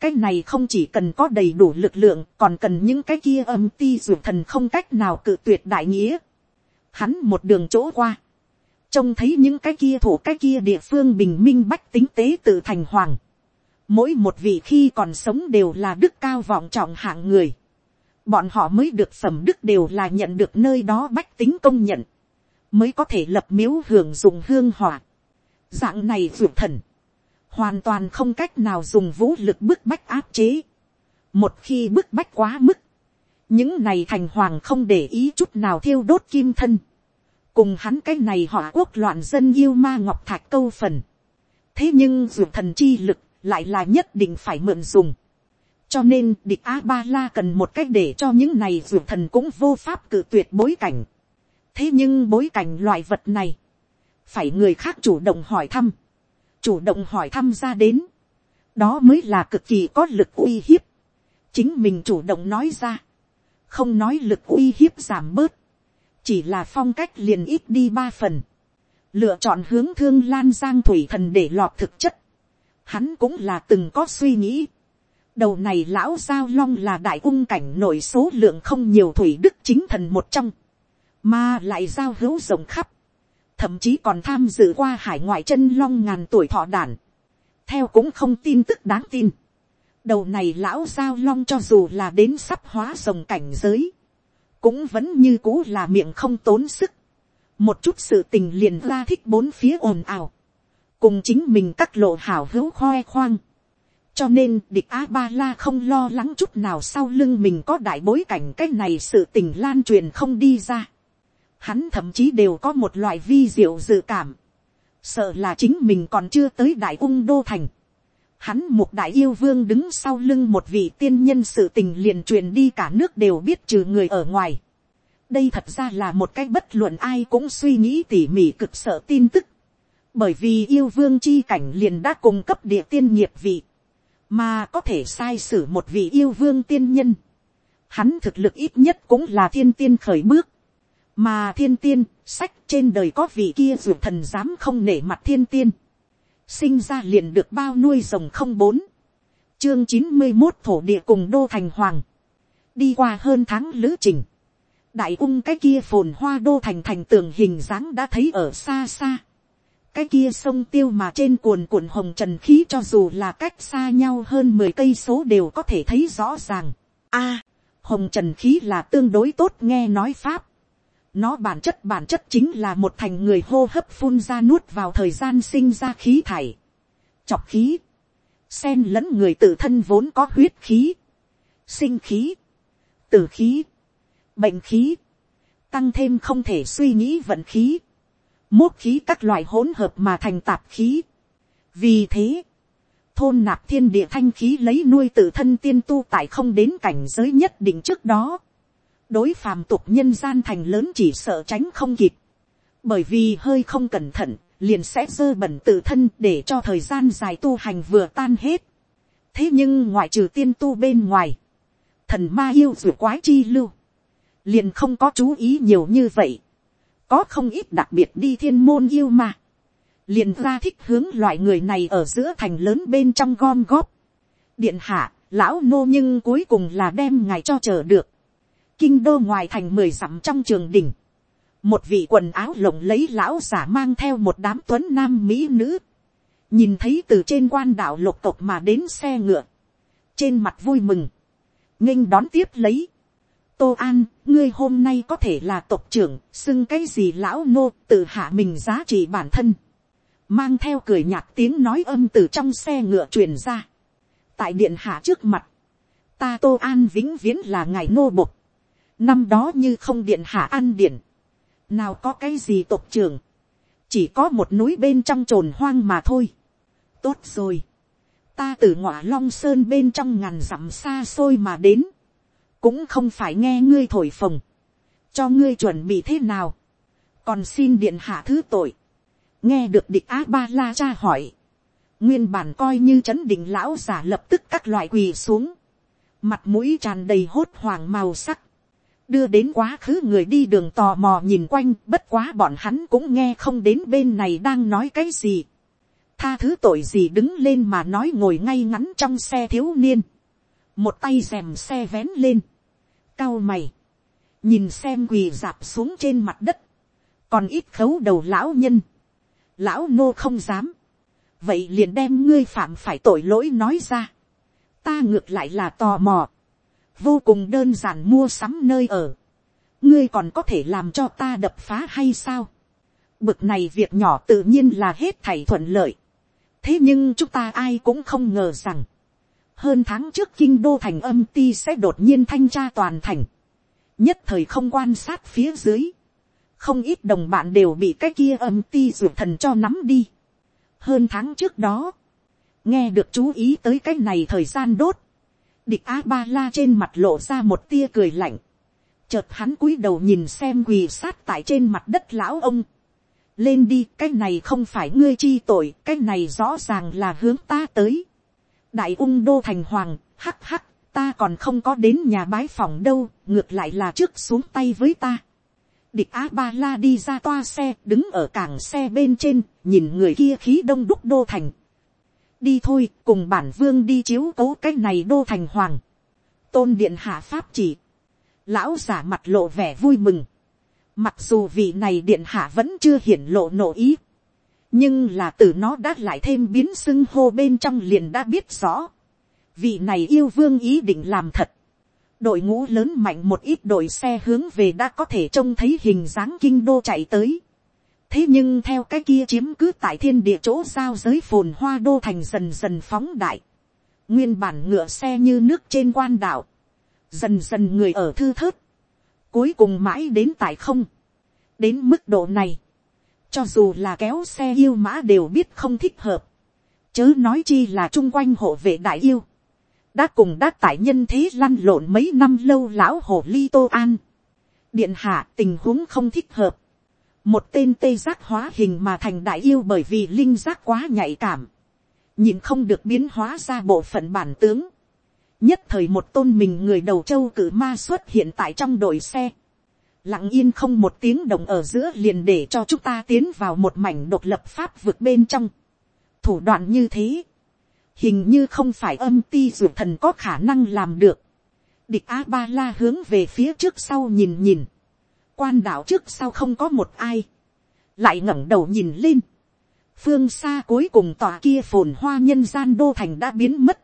cái này không chỉ cần có đầy đủ lực lượng còn cần những cái kia âm ti ruột thần không cách nào cự tuyệt đại nghĩa. Hắn một đường chỗ qua, trông thấy những cái kia thủ cái kia địa phương bình minh bách tính tế tự thành hoàng. Mỗi một vị khi còn sống đều là đức cao vọng trọng hạng người. Bọn họ mới được phẩm đức đều là nhận được nơi đó bách tính công nhận. Mới có thể lập miếu hưởng dụng hương hỏa. Dạng này ruột thần hoàn toàn không cách nào dùng vũ lực bức bách áp chế. một khi bức bách quá mức, những này thành hoàng không để ý chút nào thiêu đốt kim thân. cùng hắn cái này họ quốc loạn dân yêu ma ngọc thạch câu phần. thế nhưng ruột thần chi lực lại là nhất định phải mượn dùng cho nên địch a ba la cần một cách để cho những này ruột thần cũng vô pháp cự tuyệt bối cảnh. thế nhưng bối cảnh loại vật này, phải người khác chủ động hỏi thăm. Chủ động hỏi thăm ra đến, đó mới là cực kỳ có lực uy hiếp, chính mình chủ động nói ra, không nói lực uy hiếp giảm bớt, chỉ là phong cách liền ít đi ba phần, lựa chọn hướng thương lan giang thủy thần để lọt thực chất, hắn cũng là từng có suy nghĩ, đầu này lão giao long là đại cung cảnh nổi số lượng không nhiều thủy đức chính thần một trong, mà lại giao hữu rộng khắp, thậm chí còn tham dự qua hải ngoại chân long ngàn tuổi thọ đản, theo cũng không tin tức đáng tin. đầu này lão giao long cho dù là đến sắp hóa rồng cảnh giới, cũng vẫn như cũ là miệng không tốn sức, một chút sự tình liền ra thích bốn phía ồn ào, cùng chính mình các lộ hảo hữu khoe khoang, cho nên địch a ba la không lo lắng chút nào sau lưng mình có đại bối cảnh cái này sự tình lan truyền không đi ra hắn thậm chí đều có một loại vi diệu dự cảm, sợ là chính mình còn chưa tới đại ung đô thành. Hắn một đại yêu vương đứng sau lưng một vị tiên nhân sự tình liền truyền đi cả nước đều biết trừ người ở ngoài. đây thật ra là một cái bất luận ai cũng suy nghĩ tỉ mỉ cực sợ tin tức. bởi vì yêu vương chi cảnh liền đã cung cấp địa tiên nghiệp vị, mà có thể sai sử một vị yêu vương tiên nhân. Hắn thực lực ít nhất cũng là thiên tiên khởi bước. Mà thiên tiên, sách trên đời có vị kia dù thần dám không nể mặt thiên tiên, sinh ra liền được bao nuôi rồng không bốn, chương chín mươi một thổ địa cùng đô thành hoàng, đi qua hơn tháng lữ trình, đại ung cái kia phồn hoa đô thành thành tường hình dáng đã thấy ở xa xa, cái kia sông tiêu mà trên cuồn cuộn hồng trần khí cho dù là cách xa nhau hơn mười cây số đều có thể thấy rõ ràng. A, hồng trần khí là tương đối tốt nghe nói pháp. Nó bản chất bản chất chính là một thành người hô hấp phun ra nuốt vào thời gian sinh ra khí thải. Chọc khí. Xen lẫn người tự thân vốn có huyết khí. Sinh khí. Tử khí. Bệnh khí. Tăng thêm không thể suy nghĩ vận khí. Mốt khí các loại hỗn hợp mà thành tạp khí. Vì thế thôn nạp thiên địa thanh khí lấy nuôi tự thân tiên tu tại không đến cảnh giới nhất định trước đó đối phàm tục nhân gian thành lớn chỉ sợ tránh không kịp, bởi vì hơi không cẩn thận, liền sẽ dơ bẩn tự thân để cho thời gian dài tu hành vừa tan hết. thế nhưng ngoại trừ tiên tu bên ngoài, thần ma yêu dù quái chi lưu, liền không có chú ý nhiều như vậy, có không ít đặc biệt đi thiên môn yêu mà, liền ra thích hướng loại người này ở giữa thành lớn bên trong gom góp. điện hạ, lão nô nhưng cuối cùng là đem ngài cho chờ được. Kinh đô ngoài thành mười dặm trong trường đỉnh, một vị quần áo lộng lấy lão giả mang theo một đám tuấn nam mỹ nữ, nhìn thấy từ trên quan đạo lục tộc mà đến xe ngựa, trên mặt vui mừng, nghênh đón tiếp lấy tô an, ngươi hôm nay có thể là tộc trưởng, xưng cái gì lão nô tự hạ mình giá trị bản thân, mang theo cười nhạt tiếng nói âm từ trong xe ngựa truyền ra. tại điện hạ trước mặt, ta tô an vĩnh viễn là ngài nô bộc, năm đó như không điện hạ ăn điện, nào có cái gì tộc trưởng, chỉ có một núi bên trong trồn hoang mà thôi. tốt rồi, ta từ ngọa long sơn bên trong ngàn dặm xa xôi mà đến, cũng không phải nghe ngươi thổi phồng, cho ngươi chuẩn bị thế nào, còn xin điện hạ thứ tội, nghe được địch á ba la cha hỏi, nguyên bản coi như chấn định lão giả lập tức các loại quỳ xuống, mặt mũi tràn đầy hốt hoảng màu sắc, đưa đến quá khứ người đi đường tò mò nhìn quanh, bất quá bọn hắn cũng nghe không đến bên này đang nói cái gì. Tha thứ tội gì đứng lên mà nói ngồi ngay ngắn trong xe thiếu niên. Một tay rèm xe vén lên. Cao mày. Nhìn xem quỳ dạp xuống trên mặt đất. Còn ít khấu đầu lão nhân. Lão nô không dám. Vậy liền đem ngươi phạm phải tội lỗi nói ra. Ta ngược lại là tò mò vô cùng đơn giản mua sắm nơi ở, ngươi còn có thể làm cho ta đập phá hay sao. Bực này việc nhỏ tự nhiên là hết thảy thuận lợi. thế nhưng chúng ta ai cũng không ngờ rằng, hơn tháng trước kinh đô thành âm ti sẽ đột nhiên thanh tra toàn thành, nhất thời không quan sát phía dưới, không ít đồng bạn đều bị cái kia âm ti ruột thần cho nắm đi. hơn tháng trước đó, nghe được chú ý tới cái này thời gian đốt, địch a ba la trên mặt lộ ra một tia cười lạnh, chợt hắn cúi đầu nhìn xem quỳ sát tại trên mặt đất lão ông, lên đi cái này không phải ngươi chi tội cái này rõ ràng là hướng ta tới đại ung đô thành hoàng, hắc hắc, ta còn không có đến nhà bái phòng đâu, ngược lại là trước xuống tay với ta. Địch a ba la đi ra toa xe, đứng ở cảng xe bên trên, nhìn người kia khí đông đúc đô thành. Đi thôi, cùng bản vương đi chiếu cố cái này đô thành hoàng. Tôn điện hạ pháp chỉ. Lão giả mặt lộ vẻ vui mừng. Mặc dù vị này điện hạ vẫn chưa hiển lộ nộ ý nhưng là từ nó đã lại thêm biến xưng hô bên trong liền đã biết rõ. Vị này yêu vương ý định làm thật. Đội ngũ lớn mạnh một ít đội xe hướng về đã có thể trông thấy hình dáng kinh đô chạy tới. Thế nhưng theo cái kia chiếm cứ tại thiên địa chỗ giao giới phồn hoa đô thành dần dần phóng đại, nguyên bản ngựa xe như nước trên quan đảo, dần dần người ở thư thớt, cuối cùng mãi đến tại không, đến mức độ này, cho dù là kéo xe yêu mã đều biết không thích hợp, chớ nói chi là chung quanh hộ vệ đại yêu, đã cùng đã tại nhân thế lăn lộn mấy năm lâu lão hồ ly tô an, điện hạ tình huống không thích hợp, một tên tê giác hóa hình mà thành đại yêu bởi vì linh giác quá nhạy cảm, nhìn không được biến hóa ra bộ phận bản tướng, nhất thời một tôn mình người đầu châu cử ma xuất hiện tại trong đội xe, lặng yên không một tiếng động ở giữa liền để cho chúng ta tiến vào một mảnh độc lập pháp vực bên trong, thủ đoạn như thế, hình như không phải âm ti ruột thần có khả năng làm được, địch a ba la hướng về phía trước sau nhìn nhìn, quan đảo trước sau không có một ai, lại ngẩng đầu nhìn lên, phương xa cuối cùng tòa kia phồn hoa nhân gian đô thành đã biến mất,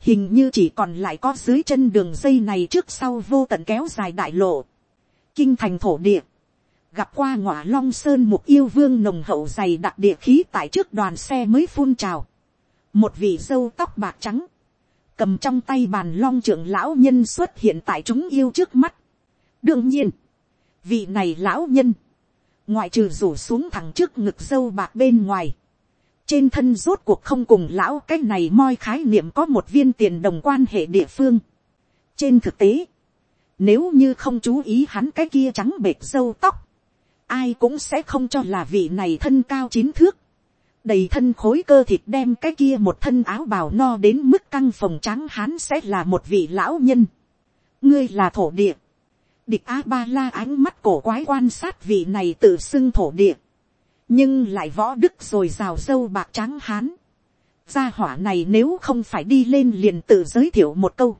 hình như chỉ còn lại có dưới chân đường dây này trước sau vô tận kéo dài đại lộ, kinh thành thổ địa, gặp qua ngọa long sơn mục yêu vương nồng hậu dày đặc địa khí tại trước đoàn xe mới phun trào, một vị dâu tóc bạc trắng, cầm trong tay bàn long trưởng lão nhân xuất hiện tại chúng yêu trước mắt. đương nhiên, vị này lão nhân, ngoại trừ rủ xuống thẳng trước ngực dâu bạc bên ngoài, trên thân rốt cuộc không cùng lão cái này moi khái niệm có một viên tiền đồng quan hệ địa phương. trên thực tế, nếu như không chú ý hắn cái kia trắng bệt dâu tóc, ai cũng sẽ không cho là vị này thân cao chín thước, đầy thân khối cơ thịt đem cái kia một thân áo bào no đến mức căng phòng trắng hắn sẽ là một vị lão nhân. ngươi là thổ địa, địch a ba la ánh mắt cổ quái quan sát vị này tự xưng thổ địa, nhưng lại võ đức rồi rào sâu bạc trắng hán. gia hỏa này nếu không phải đi lên liền tự giới thiệu một câu,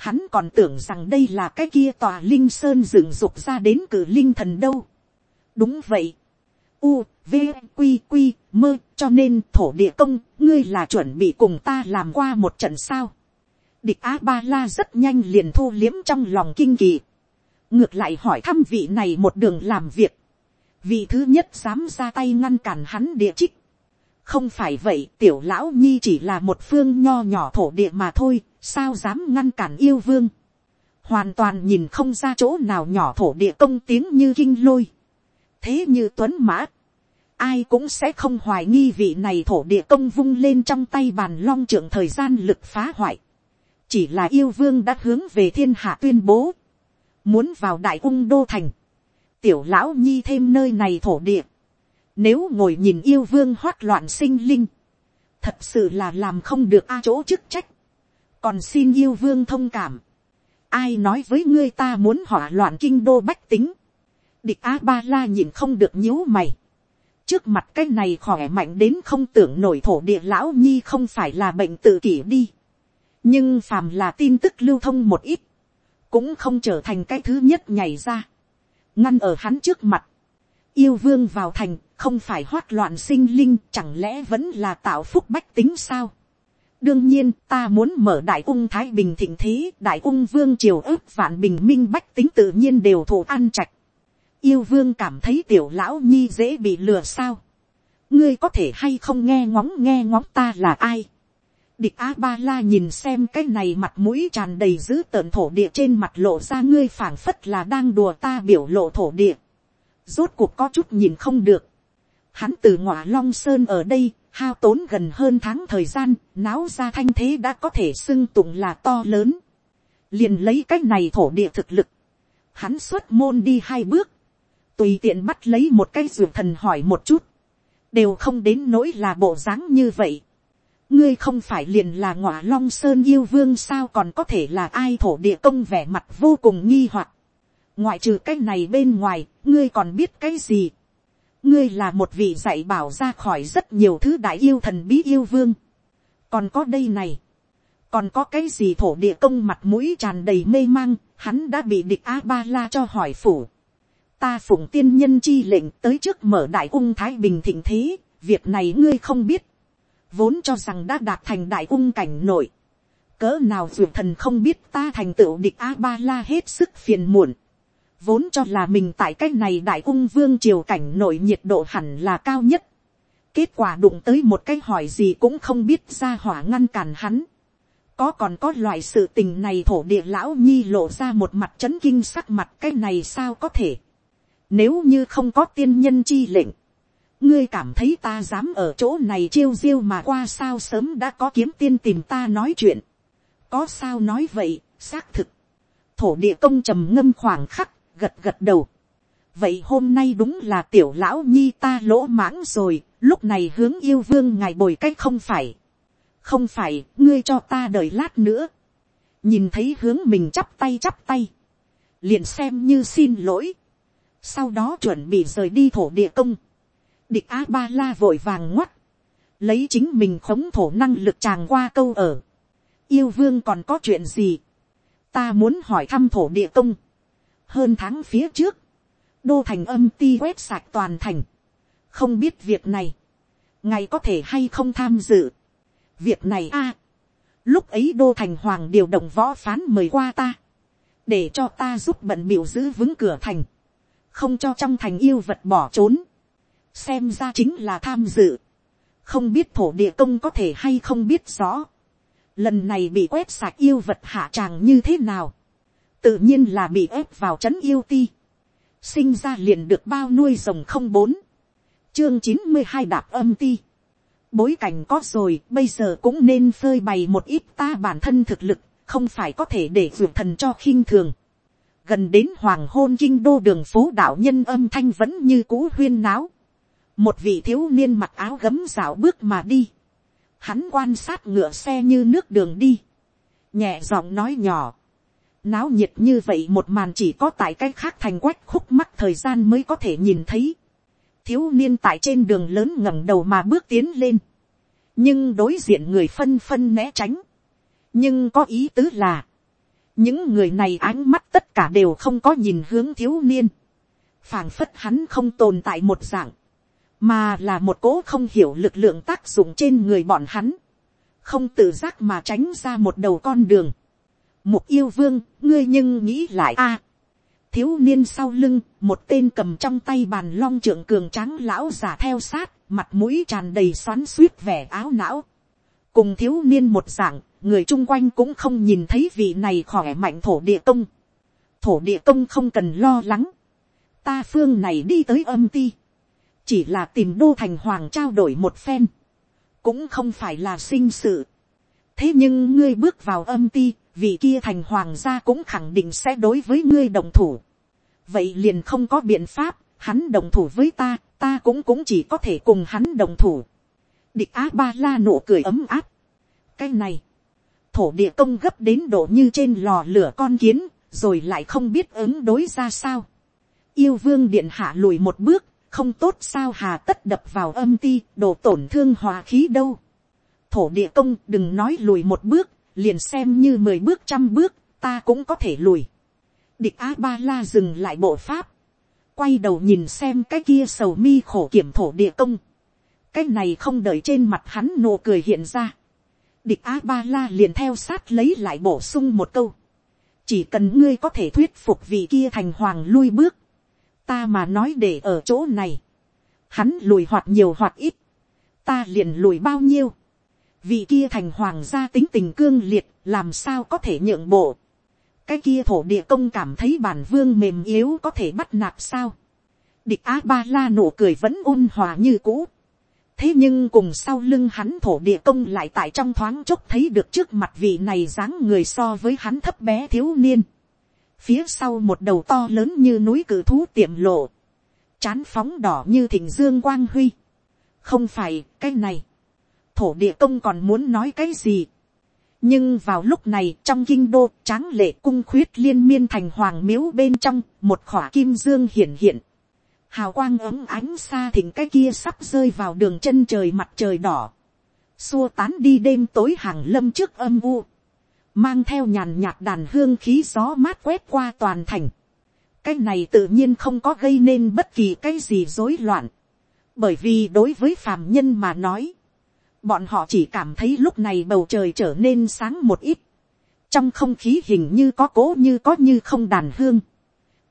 hắn còn tưởng rằng đây là cái kia tòa linh sơn dựng dục ra đến cử linh thần đâu. đúng vậy. u, v, q, q, mơ, cho nên thổ địa công, ngươi là chuẩn bị cùng ta làm qua một trận sao. địch a ba la rất nhanh liền thu liếm trong lòng kinh kỳ ngược lại hỏi thăm vị này một đường làm việc, vị thứ nhất dám ra tay ngăn cản hắn địa trích không phải vậy tiểu lão nhi chỉ là một phương nho nhỏ thổ địa mà thôi, sao dám ngăn cản yêu vương. hoàn toàn nhìn không ra chỗ nào nhỏ thổ địa công tiếng như kinh lôi. thế như tuấn mã, ai cũng sẽ không hoài nghi vị này thổ địa công vung lên trong tay bàn long trưởng thời gian lực phá hoại. chỉ là yêu vương đã hướng về thiên hạ tuyên bố muốn vào đại ung đô thành, tiểu lão nhi thêm nơi này thổ địa, nếu ngồi nhìn yêu vương hoát loạn sinh linh, thật sự là làm không được a chỗ chức trách, còn xin yêu vương thông cảm, ai nói với ngươi ta muốn hỏa loạn kinh đô bách tính, địch a ba la nhìn không được nhíu mày, trước mặt cái này khỏe mạnh đến không tưởng nổi thổ địa lão nhi không phải là bệnh tự kỷ đi, nhưng phàm là tin tức lưu thông một ít, cũng không trở thành cái thứ nhất nhảy ra, ngăn ở hắn trước mặt, yêu vương vào thành không phải hoát loạn sinh linh, chẳng lẽ vẫn là tạo phúc bách tính sao? Đương nhiên, ta muốn mở đại ung thái bình thịnh thế, đại ung vương triều ước vạn bình minh bách tính tự nhiên đều thụ an trạch. Yêu vương cảm thấy tiểu lão nhi dễ bị lừa sao? Ngươi có thể hay không nghe ngóng nghe ngóng ta là ai? Địch a ba la nhìn xem cái này mặt mũi tràn đầy dữ tợn thổ địa trên mặt lộ ra ngươi phảng phất là đang đùa ta biểu lộ thổ địa. Rốt cuộc có chút nhìn không được hắn từ ngọa long sơn ở đây hao tốn gần hơn tháng thời gian, náo ra thanh thế đã có thể xưng tụng là to lớn. liền lấy cách này thổ địa thực lực. Hắn xuất môn đi hai bước. Tùy tiện bắt lấy một cái ruột thần hỏi một chút. Đều không đến nỗi là bộ dáng như vậy. Ngươi không phải liền là ngọa long sơn yêu vương sao còn có thể là ai thổ địa công vẻ mặt vô cùng nghi hoặc. Ngoại trừ cái này bên ngoài, ngươi còn biết cái gì ngươi là một vị dạy bảo ra khỏi rất nhiều thứ đại yêu thần bí yêu vương. còn có đây này, còn có cái gì thổ địa công mặt mũi tràn đầy mê mang, hắn đã bị địch a ba la cho hỏi phủ. ta phụng tiên nhân chi lệnh tới trước mở đại ung thái bình thịnh thế, việc này ngươi không biết, vốn cho rằng đã đạt thành đại ung cảnh nội. cỡ nào dù thần không biết ta thành tựu địch a ba la hết sức phiền muộn vốn cho là mình tại cái này đại ung vương triều cảnh nội nhiệt độ hẳn là cao nhất. kết quả đụng tới một cái hỏi gì cũng không biết ra hỏa ngăn cản hắn. có còn có loại sự tình này thổ địa lão nhi lộ ra một mặt c h ấ n kinh sắc mặt cái này sao có thể. nếu như không có tiên nhân chi lệnh, ngươi cảm thấy ta dám ở chỗ này chiêu diêu mà qua sao sớm đã có kiếm tiên tìm ta nói chuyện. có sao nói vậy, xác thực. thổ địa công trầm ngâm khoảng khắc, gật gật đầu. vậy hôm nay đúng là tiểu lão nhi ta lỗ mãng rồi, lúc này hướng yêu vương ngài bồi cách không phải. không phải, ngươi cho ta đợi lát nữa. nhìn thấy hướng mình chắp tay chắp tay. liền xem như xin lỗi. sau đó chuẩn bị rời đi thổ địa công. địch a ba la vội vàng ngoắt. lấy chính mình khống thổ năng lực tràng qua câu ở. yêu vương còn có chuyện gì. ta muốn hỏi thăm thổ địa công hơn tháng phía trước, đô thành âm ti quét sạch toàn thành, không biết việc này, ngài có thể hay không tham dự. việc này a, lúc ấy đô thành hoàng điều động võ phán mời qua ta, để cho ta giúp bận biểu giữ vững cửa thành, không cho trong thành yêu vật bỏ trốn, xem ra chính là tham dự, không biết thổ địa công có thể hay không biết rõ, lần này bị quét sạch yêu vật hạ tràng như thế nào, tự nhiên là bị ép vào c h ấ n yêu ti, sinh ra liền được bao nuôi rồng không bốn, chương chín mươi hai đạp âm ti, bối cảnh có rồi bây giờ cũng nên phơi bày một ít ta bản thân thực lực không phải có thể để ruột thần cho khinh thường. Gần đến hoàng hôn kinh đô đường phố đạo nhân âm thanh vẫn như cũ huyên náo. Một vị thiếu niên mặc áo gấm rào bước mà đi. Hắn quan sát ngựa xe như nước đường đi. Nhẹ giọng nói nhỏ. Náo nhiệt như vậy một màn chỉ có tại cái khác thành quách khúc mắt thời gian mới có thể nhìn thấy. Thiếu niên tại trên đường lớn ngẩng đầu mà bước tiến lên. Nhưng đối diện người phân phân né tránh. Nhưng có ý tứ là. Những người này ánh mắt tất cả đều không có nhìn hướng thiếu niên. phảng phất hắn không tồn tại một dạng. Mà là một cố không hiểu lực lượng tác dụng trên người bọn hắn. Không tự giác mà tránh ra một đầu con đường Mục yêu vương, ngươi nhưng nghĩ lại a. thiếu niên sau lưng, một tên cầm trong tay bàn long trưởng cường tráng lão giả theo sát, mặt mũi tràn đầy xoắn suýt vẻ áo não. Cùng thiếu niên một dạng, người chung quanh cũng không nhìn thấy vị này khỏe mạnh thổ địa công. Thổ địa công không cần lo lắng. Ta phương này đi tới âm ti. Chỉ là tìm đô thành hoàng trao đổi một phen. Cũng không phải là sinh sự. Thế nhưng ngươi bước vào âm ti, vị kia thành hoàng gia cũng khẳng định sẽ đối với ngươi đồng thủ. vậy liền không có biện pháp, hắn đồng thủ với ta, ta cũng cũng chỉ có thể cùng hắn đồng thủ. địch á ba la nụ cười ấm áp. cái này, thổ địa công gấp đến độ như trên lò lửa con kiến, rồi lại không biết ứng đối ra sao. yêu vương điện hạ lùi một bước, không tốt sao hà tất đập vào âm ti, đổ tổn thương hòa khí đâu. thổ địa công đừng nói lùi một bước, liền xem như mười bước trăm bước, ta cũng có thể lùi. địch a ba la dừng lại bộ pháp, quay đầu nhìn xem cái kia sầu mi khổ kiểm thổ địa công. cái này không đợi trên mặt hắn nụ cười hiện ra. địch a ba la liền theo sát lấy lại bổ sung một câu. chỉ cần ngươi có thể thuyết phục vị kia thành hoàng lui bước. ta mà nói để ở chỗ này. hắn lùi hoặc nhiều hoặc ít. ta liền lùi bao nhiêu vị kia thành hoàng gia tính tình cương liệt, làm sao có thể nhượng bộ cái kia thổ địa công cảm thấy bản vương mềm yếu có thể bắt nạt sao. địch á ba la nụ cười vẫn ôn hòa như cũ. thế nhưng cùng sau lưng hắn thổ địa công lại tại trong thoáng chốc thấy được trước mặt vị này dáng người so với hắn thấp bé thiếu niên. phía sau một đầu to lớn như núi cử thú tiệm lộ. chán phóng đỏ như thịnh dương quang huy. không phải, cái này thổ địa công còn muốn nói cái gì. Nhưng vào lúc này, trong kinh đô, tráng lệ cung khuyết liên miên thành hoàng miếu bên trong, một khỏa kim dương hiển hiện. Hào quang ấm ánh xa thỉnh cái kia sắp rơi vào đường chân trời mặt trời đỏ. Xua tán đi đêm tối hàng lâm trước âm u. Mang theo nhàn nhạt đàn hương khí gió mát quét qua toàn thành. Cái này tự nhiên không có gây nên bất kỳ cái gì rối loạn. Bởi vì đối với phàm nhân mà nói Bọn họ chỉ cảm thấy lúc này bầu trời trở nên sáng một ít. Trong không khí hình như có cố như có như không đàn hương.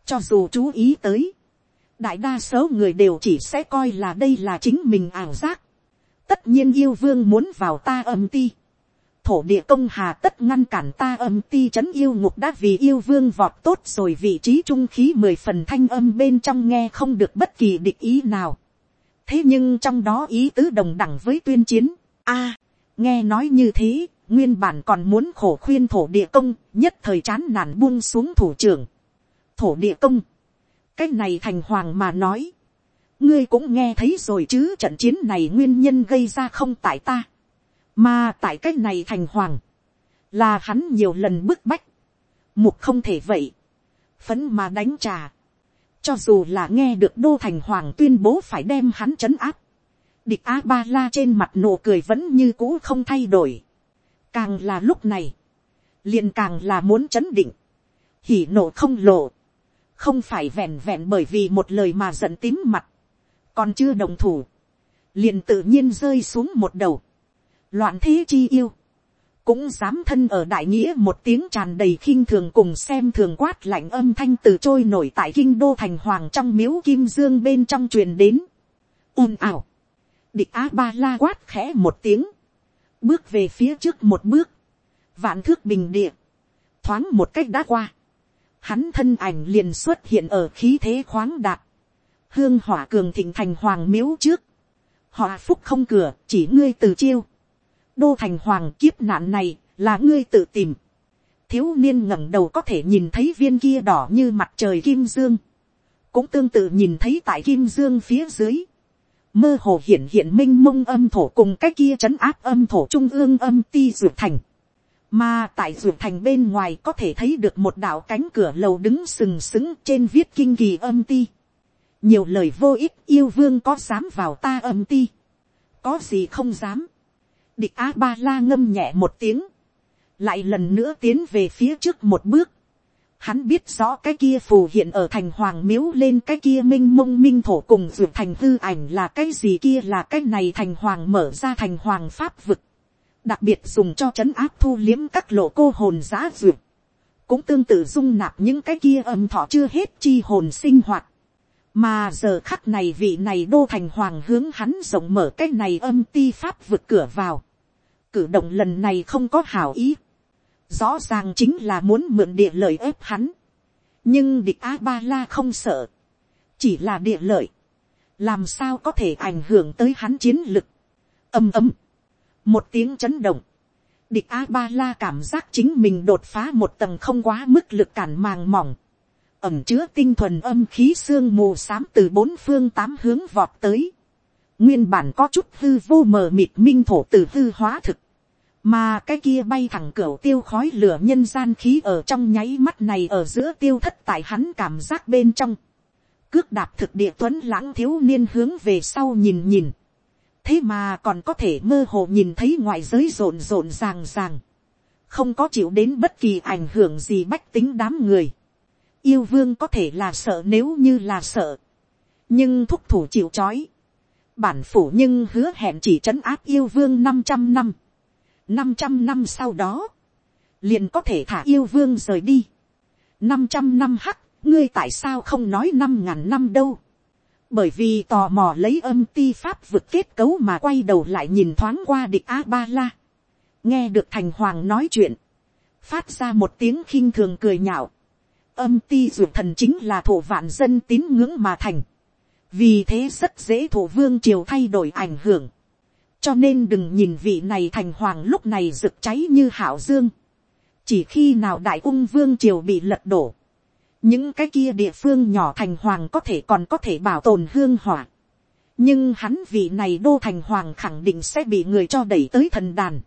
Cho dù chú ý tới. Đại đa số người đều chỉ sẽ coi là đây là chính mình ảo giác. Tất nhiên yêu vương muốn vào ta âm ti. Thổ địa công hà tất ngăn cản ta âm ti trấn yêu ngục đã vì yêu vương vọt tốt rồi vị trí trung khí mười phần thanh âm bên trong nghe không được bất kỳ địch ý nào thế nhưng trong đó ý tứ đồng đẳng với tuyên chiến. A, nghe nói như thế, nguyên bản còn muốn khổ khuyên thổ địa công, nhất thời chán nản buông xuống thủ trưởng. Thổ địa công, cái này thành hoàng mà nói, ngươi cũng nghe thấy rồi chứ trận chiến này nguyên nhân gây ra không tại ta, mà tại cái này thành hoàng, là hắn nhiều lần bức bách, mục không thể vậy, phấn mà đánh trà, cho dù là nghe được đô thành hoàng tuyên bố phải đem hắn trấn áp, địch a ba la trên mặt nụ cười vẫn như cũ không thay đổi. càng là lúc này, liền càng là muốn chấn định, hỉ nộ không lộ, không phải vẹn vẹn bởi vì một lời mà giận tím mặt, còn chưa đồng thủ, liền tự nhiên rơi xuống một đầu, loạn thế chi yêu, cũng dám thân ở đại nghĩa một tiếng tràn đầy khinh thường cùng xem thường quát lạnh âm thanh từ trôi nổi tại kinh đô thành hoàng trong miếu kim dương bên trong truyền đến. ồn ào, địch á ba la quát khẽ một tiếng, bước về phía trước một bước, vạn thước bình địa, thoáng một cách đã qua, hắn thân ảnh liền xuất hiện ở khí thế khoáng đạt, hương hỏa cường thịnh thành hoàng miếu trước, họ phúc không cửa chỉ ngươi từ chiêu, đô thành hoàng kiếp nạn này là ngươi tự tìm, thiếu niên ngẩng đầu có thể nhìn thấy viên kia đỏ như mặt trời kim dương, cũng tương tự nhìn thấy tại kim dương phía dưới, mơ hồ hiện hiện minh mông âm thổ cùng cái kia trấn áp âm thổ trung ương âm ti ruột thành. Mà tại ruột thành bên ngoài có thể thấy được một đạo cánh cửa lầu đứng sừng sững trên viết kinh kỳ âm ti. Nhiều lời vô ích yêu vương có dám vào ta âm ti. Có gì không dám. Địch A-ba-la ngâm nhẹ một tiếng. Lại lần nữa tiến về phía trước một bước Hắn biết rõ cái kia phù hiện ở thành hoàng miếu lên cái kia minh mông minh thổ cùng dược thành hư ảnh là cái gì kia là cái này thành hoàng mở ra thành hoàng pháp vực. Đặc biệt dùng cho chấn áp thu liếm các lộ cô hồn giá dược. Cũng tương tự dung nạp những cái kia âm thọ chưa hết chi hồn sinh hoạt. Mà giờ khắc này vị này đô thành hoàng hướng hắn rộng mở cái này âm ti pháp vực cửa vào. Cử động lần này không có hảo ý. Rõ ràng chính là muốn mượn địa lợi ép hắn. nhưng địch a ba la không sợ, chỉ là địa lợi, làm sao có thể ảnh hưởng tới hắn chiến lực. ầm ầm, một tiếng chấn động, địch a ba la cảm giác chính mình đột phá một tầng không quá mức lực cản màng mỏng, ẩm chứa tinh thuần âm khí xương mù xám từ bốn phương tám hướng vọt tới, nguyên bản có chút hư vô mờ mịt minh thổ từ hư hóa thực, mà cái kia bay thẳng cửa tiêu khói lửa nhân gian khí ở trong nháy mắt này ở giữa tiêu thất tại hắn cảm giác bên trong, cước đạp thực địa tuấn lãng thiếu niên hướng về sau nhìn nhìn, thế mà còn có thể mơ hồ nhìn thấy ngoại giới rộn rộn ràng ràng, không có chịu đến bất kỳ ảnh hưởng gì bách tính đám người, yêu vương có thể là sợ nếu như là sợ, nhưng thúc thủ chịu c h ó i bản phủ nhưng hứa hẹn chỉ trấn áp yêu vương năm trăm năm, năm trăm năm sau đó, liền có thể thả yêu vương rời đi. năm trăm năm hắc, ngươi tại sao không nói năm ngàn năm đâu. bởi vì tò mò lấy âm ti pháp vực kết cấu mà quay đầu lại nhìn thoáng qua địch a ba la. nghe được thành hoàng nói chuyện, phát ra một tiếng khinh thường cười nhạo âm ti dược thần chính là thổ vạn dân tín ngưỡng mà thành. Vì thế rất dễ thổ vương triều thay đổi ảnh hưởng. Cho nên đừng nhìn vị này thành hoàng lúc này rực cháy như hảo dương. Chỉ khi nào đại ung vương triều bị lật đổ. Những cái kia địa phương nhỏ thành hoàng có thể còn có thể bảo tồn hương hỏa. Nhưng hắn vị này đô thành hoàng khẳng định sẽ bị người cho đẩy tới thần đàn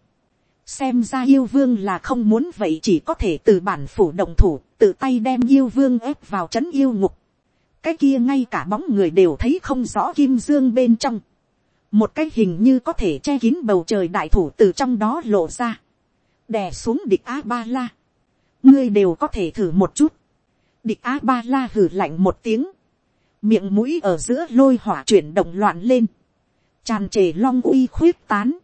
xem ra yêu vương là không muốn vậy chỉ có thể từ bản phủ động thủ, tự tay đem yêu vương ép vào c h ấ n yêu ngục cái kia ngay cả bóng người đều thấy không rõ kim dương bên trong. Một cái hình như có thể che kín bầu trời đại thủ từ trong đó lộ ra. Đè xuống địch a ba la ngươi đều có thể thử một chút. Địch a ba la hử lạnh một tiếng. Miệng mũi ở giữa lôi hỏa chuyển động loạn lên. Tràn trề long uy khuyết tán.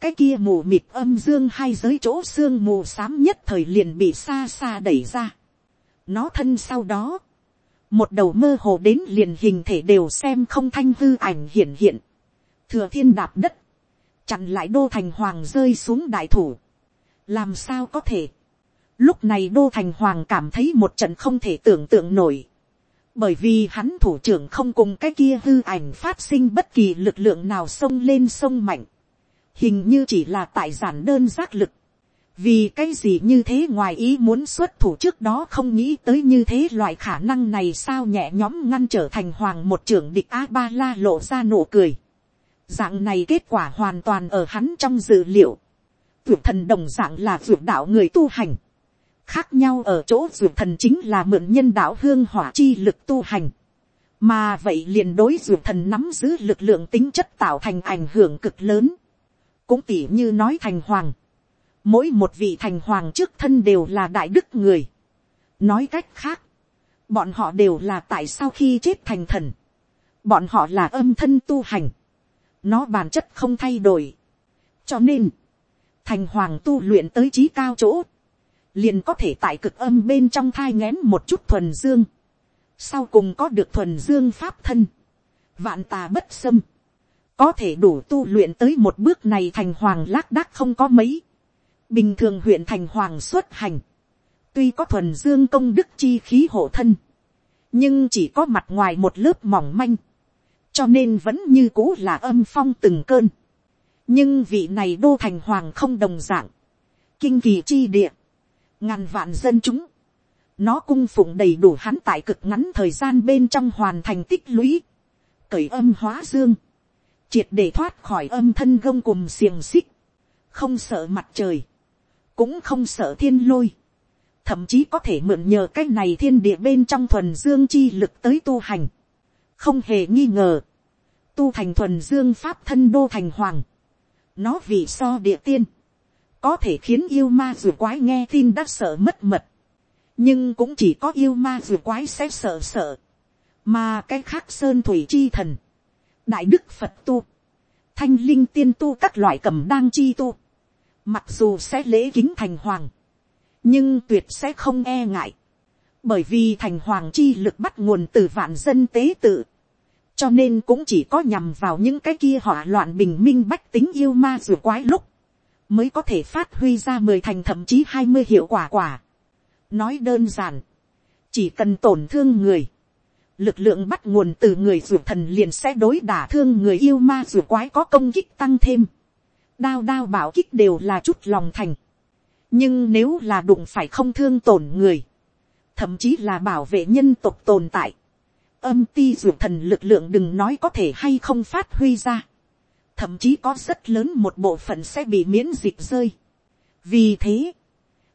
Cái kia mù mịt âm dương hai giới chỗ xương mù xám nhất thời liền bị xa xa đẩy ra. nó thân sau đó, một đầu mơ hồ đến liền hình thể đều xem không thanh hư ảnh hiện hiện, thừa thiên đạp đất, chặn lại đô thành hoàng rơi xuống đại thủ. làm sao có thể, lúc này đô thành hoàng cảm thấy một trận không thể tưởng tượng nổi, bởi vì hắn thủ trưởng không cùng cái kia hư ảnh phát sinh bất kỳ lực lượng nào xông lên sông mạnh, hình như chỉ là tại giản đơn giác lực, vì cái gì như thế ngoài ý muốn xuất thủ trước đó không nghĩ tới như thế loại khả năng này sao nhẹ nhóm ngăn trở thành hoàng một trưởng địch a ba la lộ ra nụ cười. dạng này kết quả hoàn toàn ở hắn trong dự liệu. vượt thần đồng dạng là vượt đạo người tu hành. khác nhau ở chỗ vượt thần chính là mượn nhân đạo hương hỏa chi lực tu hành. mà vậy liền đối vượt thần nắm giữ lực lượng tính chất tạo thành ảnh hưởng cực lớn cũng tỉ như nói thành hoàng. Mỗi một vị thành hoàng trước thân đều là đại đức người. Nói cách khác, bọn họ đều là tại sao khi chết thành thần. Bọn họ là âm thân tu hành. Nó bản chất không thay đổi. Cho nên, thành hoàng tu luyện tới trí cao chỗ. Liền có thể tại cực âm bên trong thai ngén một chút thuần dương. Sau cùng có được thuần dương pháp thân. Vạn tà bất xâm có thể đủ tu luyện tới một bước này thành hoàng lác đác không có mấy bình thường huyện thành hoàng xuất hành, tuy có thuần dương công đức chi khí hộ thân, nhưng chỉ có mặt ngoài một lớp mỏng manh, cho nên vẫn như cũ là âm phong từng cơn. nhưng vị này đô thành hoàng không đồng d ạ n g kinh kỳ chi địa, ngàn vạn dân chúng, nó cung phụng đầy đủ hắn tại cực ngắn thời gian bên trong hoàn thành tích lũy, cởi âm hóa dương, triệt để thoát khỏi âm thân gông cùng xiềng xích, không sợ mặt trời, cũng không sợ thiên lôi, thậm chí có thể mượn nhờ cái này thiên địa bên trong thuần dương chi lực tới tu hành, không hề nghi ngờ, tu thành thuần dương pháp thân đô thành hoàng, nó vì so địa tiên, có thể khiến yêu ma dù quái nghe tin đã sợ mất mật, nhưng cũng chỉ có yêu ma dù quái sẽ sợ sợ, mà cái khác sơn thủy chi thần, đại đức phật tu, thanh linh tiên tu các loại cầm đang chi tu, mặc dù sẽ lễ kính thành hoàng, nhưng tuyệt sẽ không e ngại, bởi vì thành hoàng chi lực bắt nguồn từ vạn dân tế tự, cho nên cũng chỉ có nhằm vào những cái kia hỏa loạn bình minh bách tính yêu ma rùa quái lúc, mới có thể phát huy ra mười thành thậm chí hai mươi hiệu quả quả. nói đơn giản, chỉ cần tổn thương người, lực lượng bắt nguồn từ người rùa thần liền sẽ đối đả thương người yêu ma rùa quái có công kích tăng thêm đao đao bảo kích đều là chút lòng thành. nhưng nếu là đụng phải không thương tổn người, thậm chí là bảo vệ nhân tộc tồn tại, âm ti ruột thần lực lượng đừng nói có thể hay không phát huy ra. thậm chí có rất lớn một bộ phận sẽ bị miễn dịch rơi. vì thế,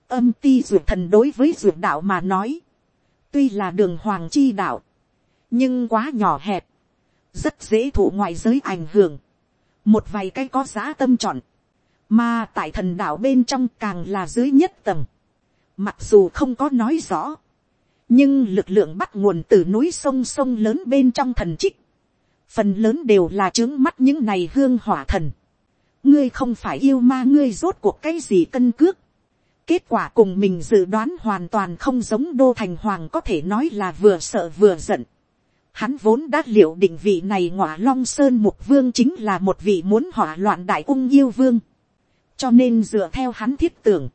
âm ti ruột thần đối với ruột đạo mà nói, tuy là đường hoàng chi đạo, nhưng quá nhỏ hẹp, rất dễ thụ ngoại giới ảnh hưởng, một vài cái có giá tâm chọn, mà tại thần đạo bên trong càng là dưới nhất tầng, mặc dù không có nói rõ, nhưng lực lượng bắt nguồn từ núi sông sông lớn bên trong thần trích, phần lớn đều là trướng mắt những này hương hỏa thần, ngươi không phải yêu ma ngươi rốt cuộc cái gì cân cước, kết quả cùng mình dự đoán hoàn toàn không giống đô thành hoàng có thể nói là vừa sợ vừa giận. Hắn vốn đã liệu định vị này ngọa long sơn mục vương chính là một vị muốn hỏa loạn đại ung yêu vương. cho nên dựa theo hắn thiết tưởng,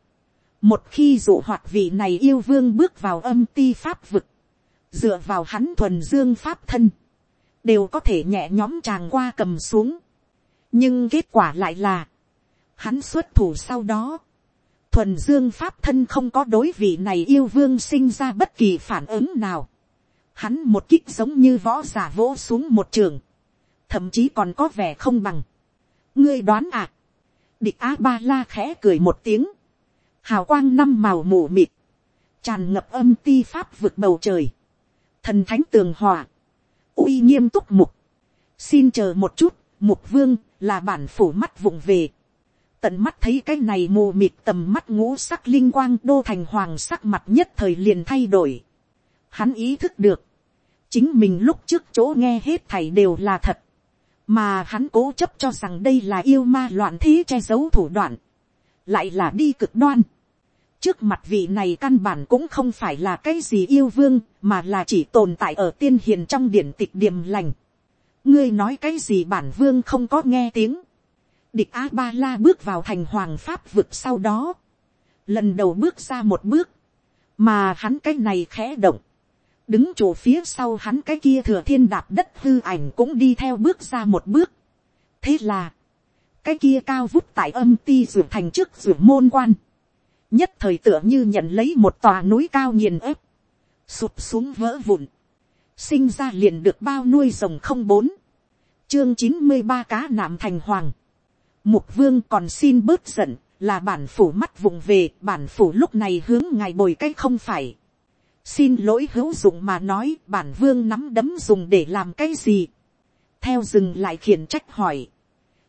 một khi dụ hoạt vị này yêu vương bước vào âm ti pháp vực, dựa vào hắn thuần dương pháp thân, đều có thể nhẹ nhóm chàng qua cầm xuống. nhưng kết quả lại là, hắn xuất thủ sau đó, thuần dương pháp thân không có đối vị này yêu vương sinh ra bất kỳ phản ứng nào. Hắn một kích giống như võ giả vỗ xuống một trường. Thậm chí còn có vẻ không bằng. Ngươi đoán à. Địch A-ba-la khẽ cười một tiếng. Hào quang năm màu mù mịt. Tràn ngập âm ti pháp vượt bầu trời. Thần thánh tường hòa. uy nghiêm túc mục. Xin chờ một chút, mục vương, là bản phủ mắt vụng về tận mắt thấy cái này mù mịt tầm mắt ngũ sắc linh quang đô thành hoàng sắc mặt nhất thời liền thay đổi. Hắn ý thức được, chính mình lúc trước chỗ nghe hết thảy đều là thật, mà hắn cố chấp cho rằng đây là yêu ma loạn thế che giấu thủ đoạn, lại là đi cực đoan. trước mặt vị này căn bản cũng không phải là cái gì yêu vương, mà là chỉ tồn tại ở tiên hiền trong điển tịch điềm lành. ngươi nói cái gì bản vương không có nghe tiếng Địch A-ba-la bước vào thành hoàng pháp vực sau đó. Lần đầu bước ra một bước. Mà hắn cái này khẽ động. Đứng chỗ phía sau hắn cái kia thừa thiên đạp đất hư ảnh cũng đi theo bước ra một bước. Thế là. Cái kia cao vút tại âm ti rượu thành trước rượu môn quan. Nhất thời tựa như nhận lấy một tòa núi cao nghiền ớp, Sụp xuống vỡ vụn. Sinh ra liền được bao nuôi rồng không bốn chương chín mươi ba cá nạm thành hoàng. Mục vương còn xin bớt giận, là bản phủ mắt vùng về, bản phủ lúc này hướng ngài bồi cái không phải. Xin lỗi hữu dụng mà nói, bản vương nắm đấm dùng để làm cái gì. Theo dừng lại khiển trách hỏi.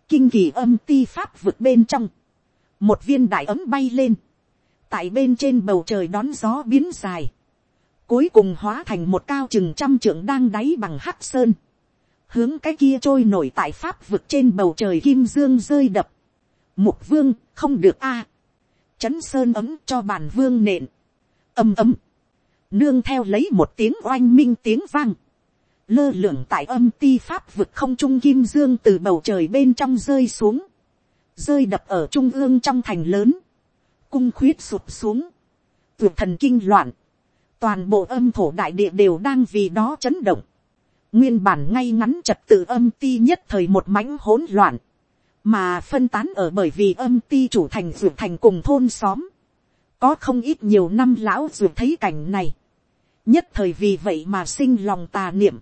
Kinh kỳ âm ti pháp vượt bên trong. Một viên đại ấm bay lên. Tại bên trên bầu trời đón gió biến dài. Cuối cùng hóa thành một cao chừng trăm trượng đang đáy bằng hắc sơn hướng cái kia trôi nổi tại pháp vượt trên bầu trời kim dương rơi đập. Mục vương không được a. Chấn sơn ấm cho bản vương nện. Âm ấm. Nương theo lấy một tiếng oanh minh tiếng vang. Lơ lửng tại âm ti pháp vực không trung kim dương từ bầu trời bên trong rơi xuống. Rơi đập ở trung ương trong thành lớn. Cung khuyết sụp xuống. Tuyệt thần kinh loạn. Toàn bộ âm thổ đại địa đều đang vì đó chấn động nguyên bản ngay ngắn trật tự âm ti nhất thời một mãnh hỗn loạn, mà phân tán ở bởi vì âm ti chủ thành ruột thành cùng thôn xóm, có không ít nhiều năm lão ruột thấy cảnh này, nhất thời vì vậy mà sinh lòng tà niệm,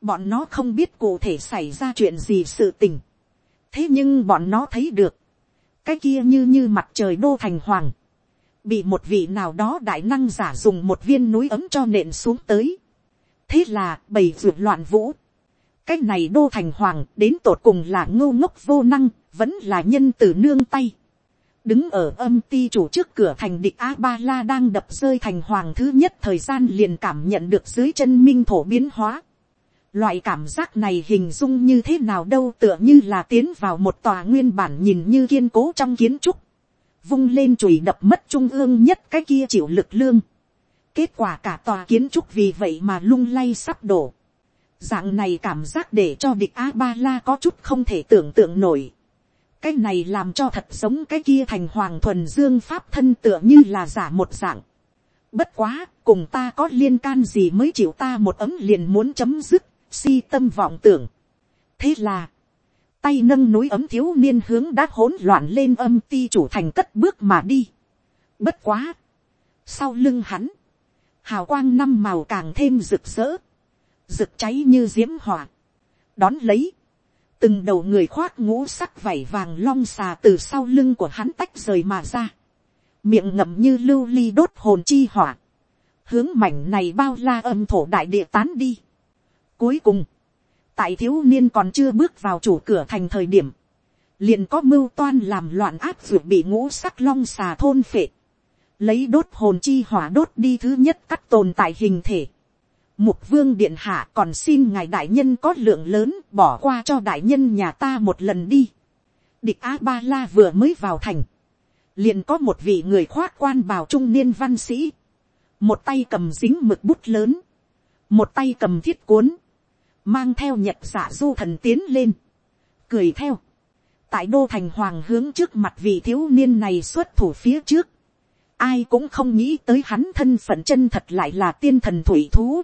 bọn nó không biết cụ thể xảy ra chuyện gì sự tình, thế nhưng bọn nó thấy được, cái kia như như mặt trời đô thành hoàng, bị một vị nào đó đại năng giả dùng một viên núi ấm cho nện xuống tới, thế là bầy ruột loạn vũ. cái này đô thành hoàng đến tột cùng là ngô ngốc vô năng, vẫn là nhân từ nương tay đứng ở âm ti chủ trước cửa thành địch a ba la đang đập rơi thành hoàng thứ nhất thời gian liền cảm nhận được dưới chân minh thổ biến hóa. loại cảm giác này hình dung như thế nào đâu tựa như là tiến vào một tòa nguyên bản nhìn như kiên cố trong kiến trúc. vung lên chùi đập mất trung ương nhất cái kia chịu lực lương Kết quả cả tòa kiến trúc vì vậy mà lung lay sắp đổ. Dạng này cảm giác để cho địch A-ba-la có chút không thể tưởng tượng nổi. Cái này làm cho thật giống cái kia thành hoàng thuần dương pháp thân tựa như là giả một dạng. Bất quá, cùng ta có liên can gì mới chịu ta một ấm liền muốn chấm dứt, si tâm vọng tưởng. Thế là, tay nâng núi ấm thiếu niên hướng đã hỗn loạn lên âm ti chủ thành cất bước mà đi. Bất quá. Sau lưng hắn, hào quang năm màu càng thêm rực rỡ, rực cháy như diễm hỏa. đón lấy, từng đầu người khoác ngũ sắc vảy vàng long xà từ sau lưng của hắn tách rời mà ra, miệng ngậm như lưu ly đốt hồn chi hỏa, hướng mảnh này bao la âm thổ đại địa tán đi. Cuối cùng, tại thiếu niên còn chưa bước vào chủ cửa thành thời điểm, liền có mưu toan làm loạn áp vượt bị ngũ sắc long xà thôn phệ, lấy đốt hồn chi hỏa đốt đi thứ nhất cắt tồn tại hình thể. Mục vương điện hạ còn xin ngài đại nhân có lượng lớn bỏ qua cho đại nhân nhà ta một lần đi. Địch A-ba-la vừa mới vào thành. Liền có một vị người khoác quan bào trung niên văn sĩ. Một tay cầm dính mực bút lớn. Một tay cầm thiết cuốn. Mang theo nhật giả du thần tiến lên. Cười theo. Tại đô thành hoàng hướng trước mặt vị thiếu niên này xuất thủ phía trước. Ai cũng không nghĩ tới hắn thân phận chân thật lại là tiên thần thủy thú.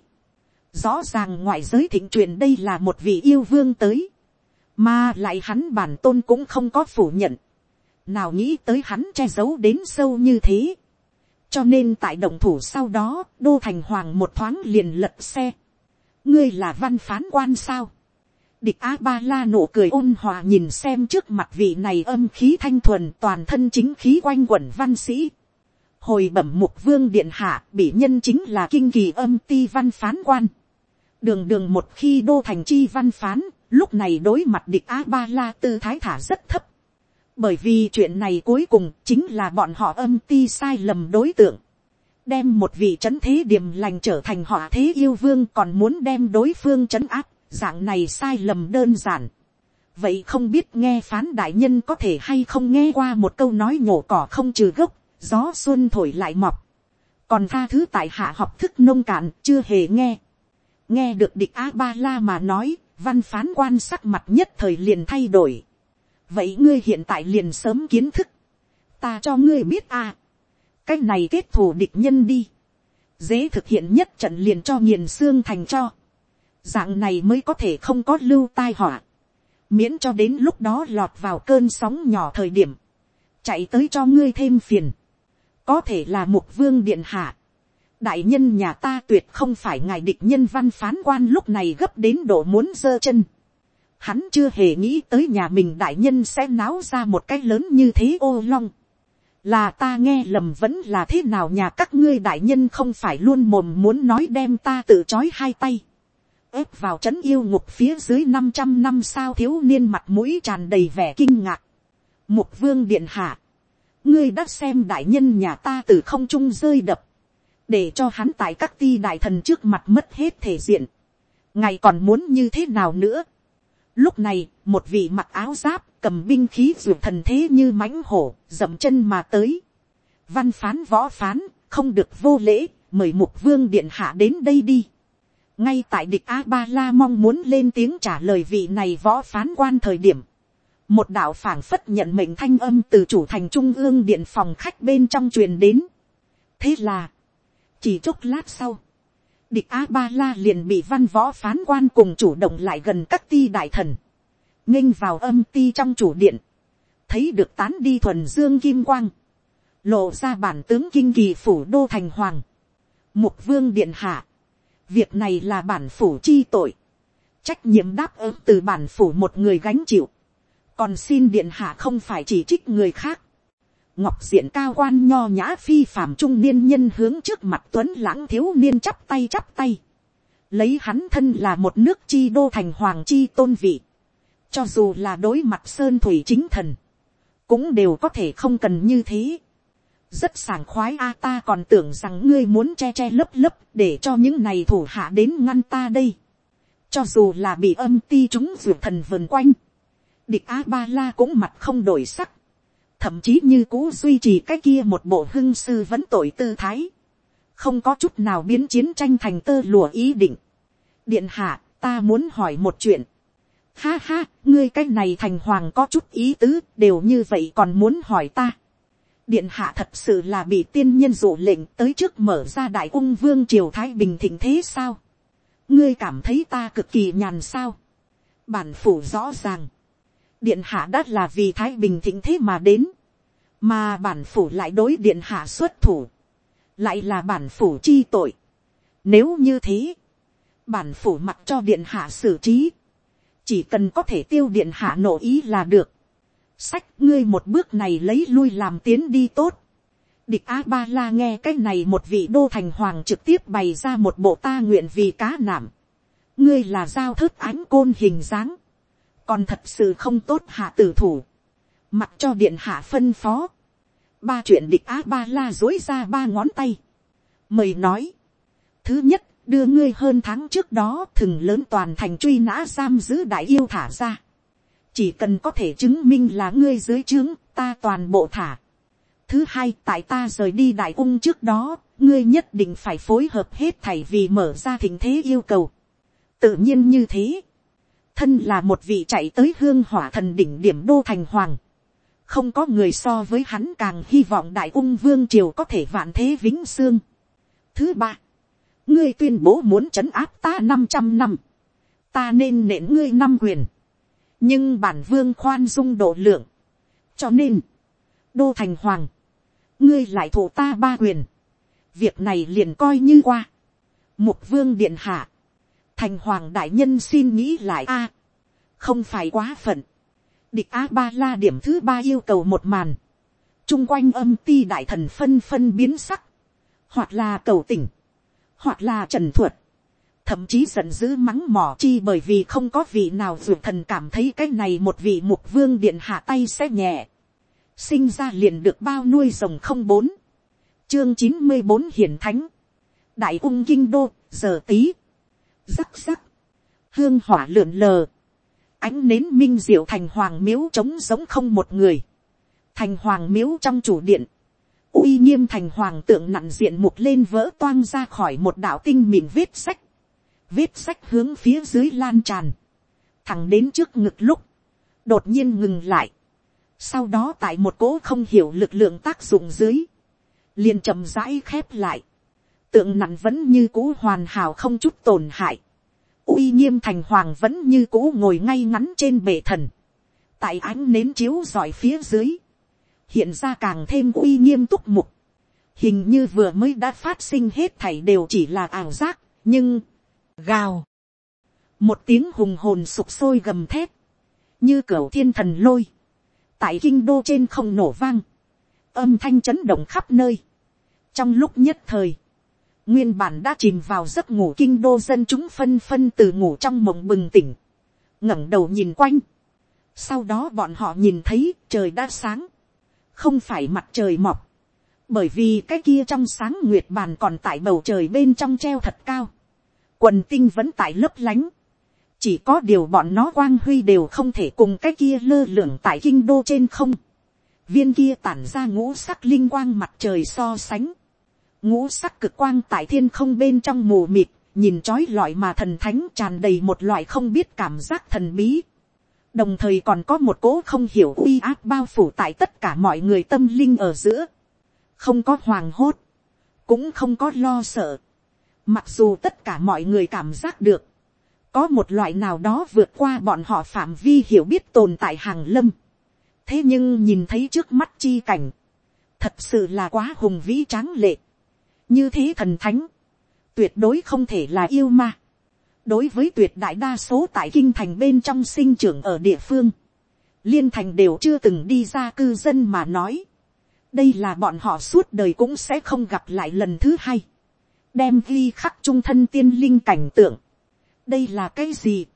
Rõ ràng ngoại giới thịnh truyền đây là một vị yêu vương tới. Mà lại hắn bản tôn cũng không có phủ nhận. Nào nghĩ tới hắn che giấu đến sâu như thế. Cho nên tại động thủ sau đó, Đô Thành Hoàng một thoáng liền lật xe. Ngươi là văn phán quan sao? Địch A-ba-la nụ cười ôn hòa nhìn xem trước mặt vị này âm khí thanh thuần toàn thân chính khí quanh quẩn văn sĩ. Hồi bẩm mục vương điện hạ bị nhân chính là kinh kỳ âm ti văn phán quan. Đường đường một khi đô thành chi văn phán, lúc này đối mặt địch A-ba-la tư thái thả rất thấp. Bởi vì chuyện này cuối cùng chính là bọn họ âm ti sai lầm đối tượng. Đem một vị trấn thế điểm lành trở thành họ thế yêu vương còn muốn đem đối phương trấn áp, dạng này sai lầm đơn giản. Vậy không biết nghe phán đại nhân có thể hay không nghe qua một câu nói nhổ cỏ không trừ gốc, gió xuân thổi lại mọc. Còn tha thứ tại hạ học thức nông cạn chưa hề nghe nghe được địch a ba la mà nói, văn phán quan sắc mặt nhất thời liền thay đổi. vậy ngươi hiện tại liền sớm kiến thức, ta cho ngươi biết a, à. cái này kết thù địch nhân đi, dễ thực hiện nhất trận liền cho nghiền xương thành cho, dạng này mới có thể không có lưu tai họa, miễn cho đến lúc đó lọt vào cơn sóng nhỏ thời điểm, chạy tới cho ngươi thêm phiền, có thể là một vương điện hạ, đại nhân nhà ta tuyệt không phải ngài địch nhân văn phán quan lúc này gấp đến độ muốn giơ chân. Hắn chưa hề nghĩ tới nhà mình đại nhân sẽ náo ra một cái lớn như thế ô long. Là ta nghe lầm vẫn là thế nào nhà các ngươi đại nhân không phải luôn mồm muốn nói đem ta tự chói hai tay. ép vào trấn yêu ngục phía dưới năm trăm năm sao thiếu niên mặt mũi tràn đầy vẻ kinh ngạc. Mục vương điện hạ. Ngươi đã xem đại nhân nhà ta từ không trung rơi đập để cho hắn tại các ti đại thần trước mặt mất hết thể diện. ngài còn muốn như thế nào nữa. lúc này, một vị mặc áo giáp, cầm binh khí ruột thần thế như mãnh hổ, dậm chân mà tới. văn phán võ phán, không được vô lễ, mời mục vương điện hạ đến đây đi. ngay tại địch a ba la mong muốn lên tiếng trả lời vị này võ phán quan thời điểm. một đạo phảng phất nhận mệnh thanh âm từ chủ thành trung ương điện phòng khách bên trong truyền đến. thế là, chỉ chốc lát sau, địch a ba la liền bị văn võ phán quan cùng chủ động lại gần các ti đại thần, nghênh vào âm ti trong chủ điện, thấy được tán đi thuần dương kim quang, lộ ra bản tướng kinh kỳ phủ đô thành hoàng, mục vương điện hạ, việc này là bản phủ chi tội, trách nhiệm đáp ứng từ bản phủ một người gánh chịu, còn xin điện hạ không phải chỉ trích người khác, ngọc diện cao quan nho nhã phi phàm trung niên nhân hướng trước mặt tuấn lãng thiếu niên chắp tay chắp tay. Lấy hắn thân là một nước chi đô thành hoàng chi tôn vị. Cho dù là đối mặt sơn thủy chính thần. Cũng đều có thể không cần như thế. Rất sảng khoái a, ta còn tưởng rằng ngươi muốn che che lấp lấp để cho những này thủ hạ đến ngăn ta đây. Cho dù là bị âm ti chúng vượt thần vần quanh. Địch A-ba-la cũng mặt không đổi sắc thậm chí như cũ duy trì cái kia một bộ hưng sư vẫn tội tư thái, không có chút nào biến chiến tranh thành tơ lùa ý định. điện hạ, ta muốn hỏi một chuyện. ha ha, ngươi cái này thành hoàng có chút ý tứ, đều như vậy còn muốn hỏi ta. điện hạ thật sự là bị tiên nhân dụ lệnh tới trước mở ra đại ung vương triều thái bình thịnh thế sao. ngươi cảm thấy ta cực kỳ nhàn sao. bản phủ rõ ràng điện hạ đã là vì thái bình thịnh thế mà đến, mà bản phủ lại đối điện hạ xuất thủ, lại là bản phủ chi tội. Nếu như thế, bản phủ mặc cho điện hạ xử trí, chỉ cần có thể tiêu điện hạ nổ ý là được. Sách ngươi một bước này lấy lui làm tiến đi tốt. Địch A-ba-la nghe cái này một vị đô thành hoàng trực tiếp bày ra một bộ ta nguyện vì cá nảm. Ngươi là giao thức ánh côn hình dáng. Còn thật sự không tốt hạ tử thủ. Mặc cho điện hạ phân phó. Ba chuyện địch á ba la dối ra ba ngón tay. Mời nói. Thứ nhất, đưa ngươi hơn tháng trước đó thừng lớn toàn thành truy nã giam giữ đại yêu thả ra. Chỉ cần có thể chứng minh là ngươi dưới trướng, ta toàn bộ thả Thứ hai, tại ta rời đi đại ung trước đó, ngươi nhất định phải phối hợp hết thảy vì mở ra tình thế yêu cầu. Tự nhiên như thế. Thân là một vị chạy tới hương hỏa thần đỉnh điểm đô thành hoàng. Không có người so với hắn càng hy vọng đại ung vương triều có thể vạn thế vĩnh xương. Thứ ba, ngươi tuyên bố muốn trấn áp ta 500 năm. Ta nên nện ngươi năm quyền. Nhưng bản vương khoan dung độ lượng. Cho nên, đô thành hoàng ngươi lại thủ ta ba quyền, việc này liền coi như qua. mục vương điện hạ, thành hoàng đại nhân xin nghĩ lại a, không phải quá phận, địch a ba la điểm thứ ba yêu cầu một màn, chung quanh âm ti đại thần phân phân biến sắc, hoặc là cầu tỉnh, hoặc là trần thuật, thậm chí giận dữ mắng mỏ chi bởi vì không có vị nào ruột thần cảm thấy cái này một vị mục vương điện hạ tay sẽ nhẹ. Sinh ra liền được bao nuôi rồng không bốn, chương chín mươi bốn hiển thánh, đại ung kinh đô, giờ tí, rắc rắc, hương hỏa lượn lờ, ánh nến minh diệu thành hoàng miếu trống giống không một người, thành hoàng miếu trong chủ điện, uy nghiêm thành hoàng tượng nặn diện mục lên vỡ toang ra khỏi một đạo tinh mịn vết sách, vết sách hướng phía dưới lan tràn, thẳng đến trước ngực lúc, đột nhiên ngừng lại, sau đó tại một cố không hiểu lực lượng tác dụng dưới, liền chậm rãi khép lại, tượng nặng vẫn như cũ hoàn hảo không chút tổn hại, uy nghiêm thành hoàng vẫn như cũ ngồi ngay ngắn trên bệ thần, tại ánh nến chiếu giỏi phía dưới, hiện ra càng thêm uy nghiêm túc mục, hình như vừa mới đã phát sinh hết thảy đều chỉ là ảo giác, nhưng, gào, một tiếng hùng hồn sục sôi gầm thép, như cửa thiên thần lôi, tại kinh đô trên không nổ vang, âm thanh chấn động khắp nơi. trong lúc nhất thời, nguyên bản đã chìm vào giấc ngủ kinh đô dân chúng phân phân từ ngủ trong mộng bừng tỉnh, ngẩng đầu nhìn quanh. sau đó bọn họ nhìn thấy trời đã sáng, không phải mặt trời mọc, bởi vì cái kia trong sáng nguyệt bàn còn tại bầu trời bên trong treo thật cao, quần tinh vẫn tại lấp lánh, chỉ có điều bọn nó quang huy đều không thể cùng cái kia lơ lửng tại kinh đô trên không. viên kia tản ra ngũ sắc linh quang mặt trời so sánh ngũ sắc cực quang tại thiên không bên trong mù mịt, nhìn trói lọi mà thần thánh tràn đầy một loại không biết cảm giác thần bí. đồng thời còn có một cố không hiểu uy áp bao phủ tại tất cả mọi người tâm linh ở giữa. không có hoàng hốt, cũng không có lo sợ. mặc dù tất cả mọi người cảm giác được, có một loại nào đó vượt qua bọn họ phạm vi hiểu biết tồn tại hàng lâm. thế nhưng nhìn thấy trước mắt chi cảnh, thật sự là quá hùng vĩ tráng lệ như thế thần thánh, tuyệt đối không thể là yêu ma. đối với tuyệt đại đa số tại kinh thành bên trong sinh trưởng ở địa phương, liên thành đều chưa từng đi ra cư dân mà nói. đây là bọn họ suốt đời cũng sẽ không gặp lại lần thứ hai. đem ghi khắc trung thân tiên linh cảnh tượng đây là cái gì,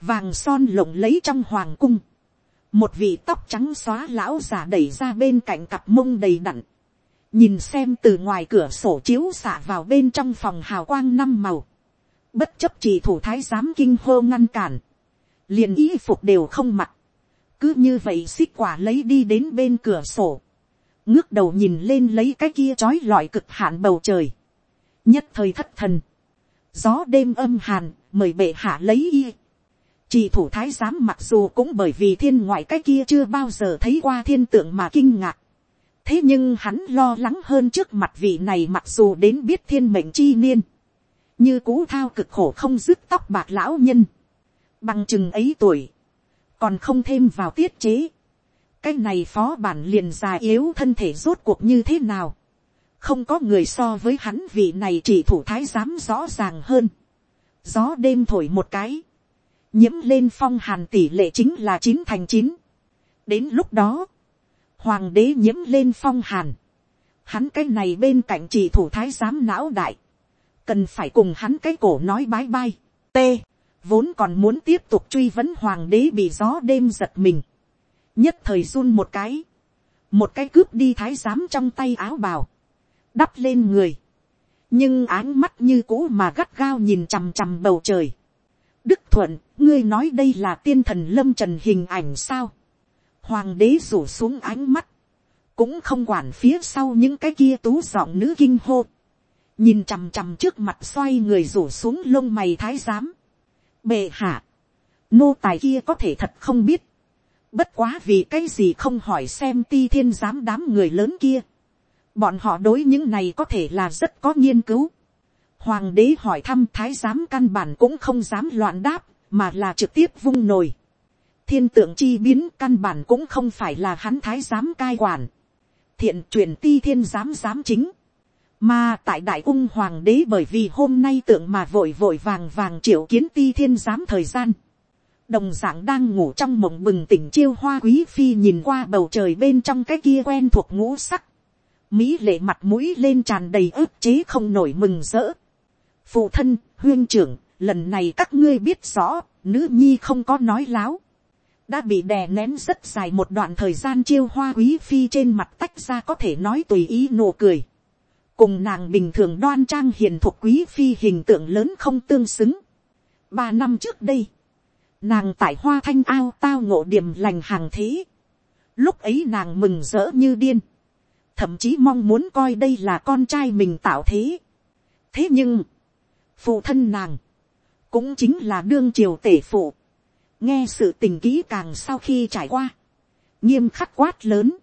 vàng son lộng lấy trong hoàng cung, một vị tóc trắng xóa lão già đẩy ra bên cạnh cặp mông đầy đặn, nhìn xem từ ngoài cửa sổ chiếu xả vào bên trong phòng hào quang năm màu, bất chấp chỉ thủ thái giám kinh hô ngăn cản, liền y phục đều không mặc, cứ như vậy xích quả lấy đi đến bên cửa sổ, ngước đầu nhìn lên lấy cái kia trói lọi cực hạn bầu trời, nhất thời thất thần, gió đêm âm hàn, mời bệ hạ lấy y. Chỉ thủ thái giám mặc dù cũng bởi vì thiên ngoại cái kia chưa bao giờ thấy qua thiên tượng mà kinh ngạc. Thế nhưng hắn lo lắng hơn trước mặt vị này mặc dù đến biết thiên mệnh chi niên. Như cú thao cực khổ không dứt tóc bạc lão nhân. Bằng chừng ấy tuổi. Còn không thêm vào tiết chế. Cái này phó bản liền già yếu thân thể rốt cuộc như thế nào. Không có người so với hắn vị này chỉ thủ thái giám rõ ràng hơn gió đêm thổi một cái, nhiễm lên phong hàn tỷ lệ chính là chín thành chín. đến lúc đó, hoàng đế nhiễm lên phong hàn, hắn cái này bên cạnh chỉ thủ thái giám não đại, cần phải cùng hắn cái cổ nói bái bai, t, vốn còn muốn tiếp tục truy vấn hoàng đế bị gió đêm giật mình, nhất thời run một cái, một cái cướp đi thái giám trong tay áo bào, đắp lên người, nhưng áng mắt như cũ mà gắt gao nhìn chằm chằm bầu trời. đức thuận, ngươi nói đây là tiên thần lâm trần hình ảnh sao hoàng đế rủ xuống ánh mắt, cũng không quản phía sau những cái kia tú giọng nữ kinh hô, nhìn chằm chằm trước mặt xoay người rủ xuống lông mày thái giám. bệ hạ, nô tài kia có thể thật không biết, bất quá vì cái gì không hỏi xem ti thiên giám đám người lớn kia. bọn họ đối những này có thể là rất có nghiên cứu. hoàng đế hỏi thăm thái giám căn bản cũng không dám loạn đáp, mà là trực tiếp vung nồi thiên tượng chi biến căn bản cũng không phải là hắn thái giám cai quản thiện truyền ti thiên giám giám chính. Mà tại đại ung hoàng đế bởi vì hôm nay tượng mà vội vội vàng vàng triệu kiến ti thiên giám thời gian. Đồng dạng đang ngủ trong mộng bừng tỉnh chiêu hoa quý phi nhìn qua bầu trời bên trong cái kia quen thuộc ngũ sắc. Mỹ lệ mặt mũi lên tràn đầy ức chế không nổi mừng rỡ. Phụ thân, huyên trưởng, lần này các ngươi biết rõ, nữ nhi không có nói láo đã bị đè nén rất dài một đoạn thời gian chiêu hoa quý phi trên mặt tách ra có thể nói tùy ý nụ cười. cùng nàng bình thường đoan trang hiền thuộc quý phi hình tượng lớn không tương xứng. ba năm trước đây, nàng tại hoa thanh ao tao ngộ điểm lành hàng thế. lúc ấy nàng mừng rỡ như điên. thậm chí mong muốn coi đây là con trai mình tạo thế. thế nhưng, phụ thân nàng, cũng chính là đương triều tể phụ nghe sự tình kỹ càng sau khi trải qua, nghiêm khắc quát lớn,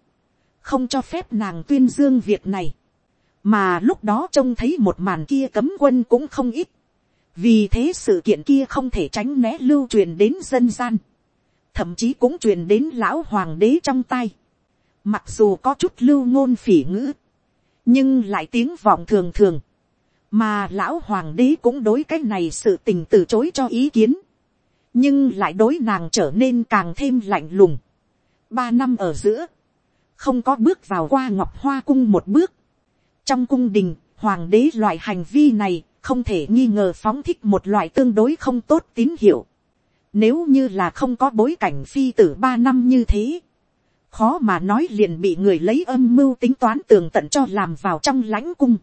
không cho phép nàng tuyên dương việc này, mà lúc đó trông thấy một màn kia cấm quân cũng không ít, vì thế sự kiện kia không thể tránh né lưu truyền đến dân gian, thậm chí cũng truyền đến lão hoàng đế trong tay, mặc dù có chút lưu ngôn phỉ ngữ, nhưng lại tiếng vọng thường thường, mà lão hoàng đế cũng đối cái này sự tình từ chối cho ý kiến, nhưng lại đối nàng trở nên càng thêm lạnh lùng. ba năm ở giữa, không có bước vào qua ngọc hoa cung một bước. trong cung đình, hoàng đế loại hành vi này không thể nghi ngờ phóng thích một loại tương đối không tốt tín hiệu. Nếu như là không có bối cảnh phi tử ba năm như thế, khó mà nói liền bị người lấy âm mưu tính toán tường tận cho làm vào trong lãnh cung.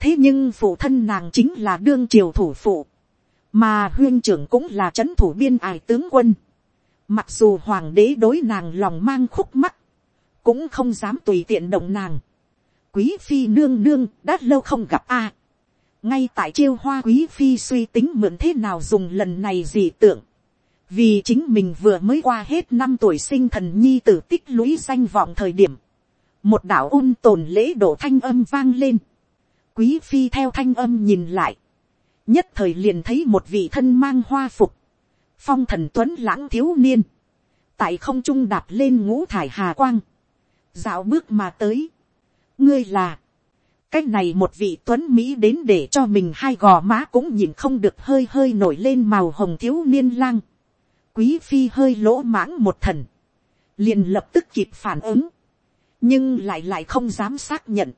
thế nhưng phụ thân nàng chính là đương triều thủ phụ mà huyên trưởng cũng là c h ấ n thủ biên ải tướng quân. mặc dù hoàng đế đối nàng lòng mang khúc mắt, cũng không dám tùy tiện động nàng. quý phi nương nương đã lâu không gặp a. ngay tại chiêu hoa quý phi suy tính mượn thế nào dùng lần này gì tưởng. vì chính mình vừa mới qua hết năm tuổi sinh thần nhi t ử tích lũy danh vọng thời điểm. một đạo ôn tồn lễ độ thanh âm vang lên. quý phi theo thanh âm nhìn lại nhất thời liền thấy một vị thân mang hoa phục, phong thần tuấn lãng thiếu niên, tại không trung đạp lên ngũ thải hà quang, dạo bước mà tới. ngươi là, cái này một vị tuấn mỹ đến để cho mình hai gò má cũng nhìn không được hơi hơi nổi lên màu hồng thiếu niên lang. quý phi hơi lỗ mãng một thần, liền lập tức kịp phản ứng, nhưng lại lại không dám xác nhận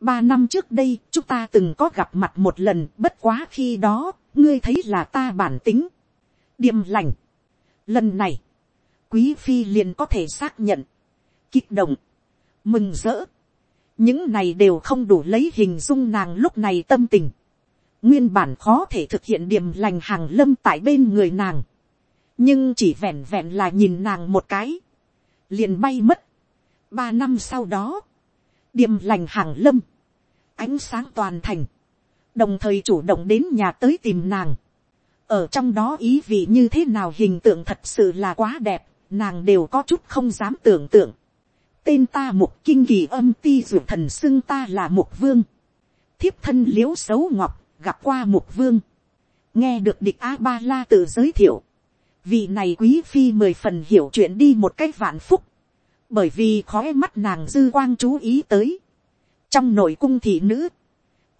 ba năm trước đây, chúng ta từng có gặp mặt một lần, bất quá khi đó, ngươi thấy là ta bản tính. Điềm lành. Lần này, quý phi liền có thể xác nhận. Kích động. Mừng rỡ. Những này đều không đủ lấy hình dung nàng lúc này tâm tình. Nguyên bản khó thể thực hiện điềm lành hàng lâm tại bên người nàng. Nhưng chỉ vẹn vẹn là nhìn nàng một cái. Liền bay mất. Ba năm sau đó điềm lành hàng lâm, ánh sáng toàn thành, đồng thời chủ động đến nhà tới tìm nàng. ở trong đó ý vị như thế nào hình tượng thật sự là quá đẹp, nàng đều có chút không dám tưởng tượng. tên ta mục kinh kỳ âm ti ruột thần xưng ta là mục vương. thiếp thân l i ễ u xấu ngọc gặp qua mục vương. nghe được địch a ba la tự giới thiệu. vị này quý phi mười phần hiểu chuyện đi một cách vạn phúc bởi vì khói mắt nàng dư quang chú ý tới, trong nội cung thị nữ,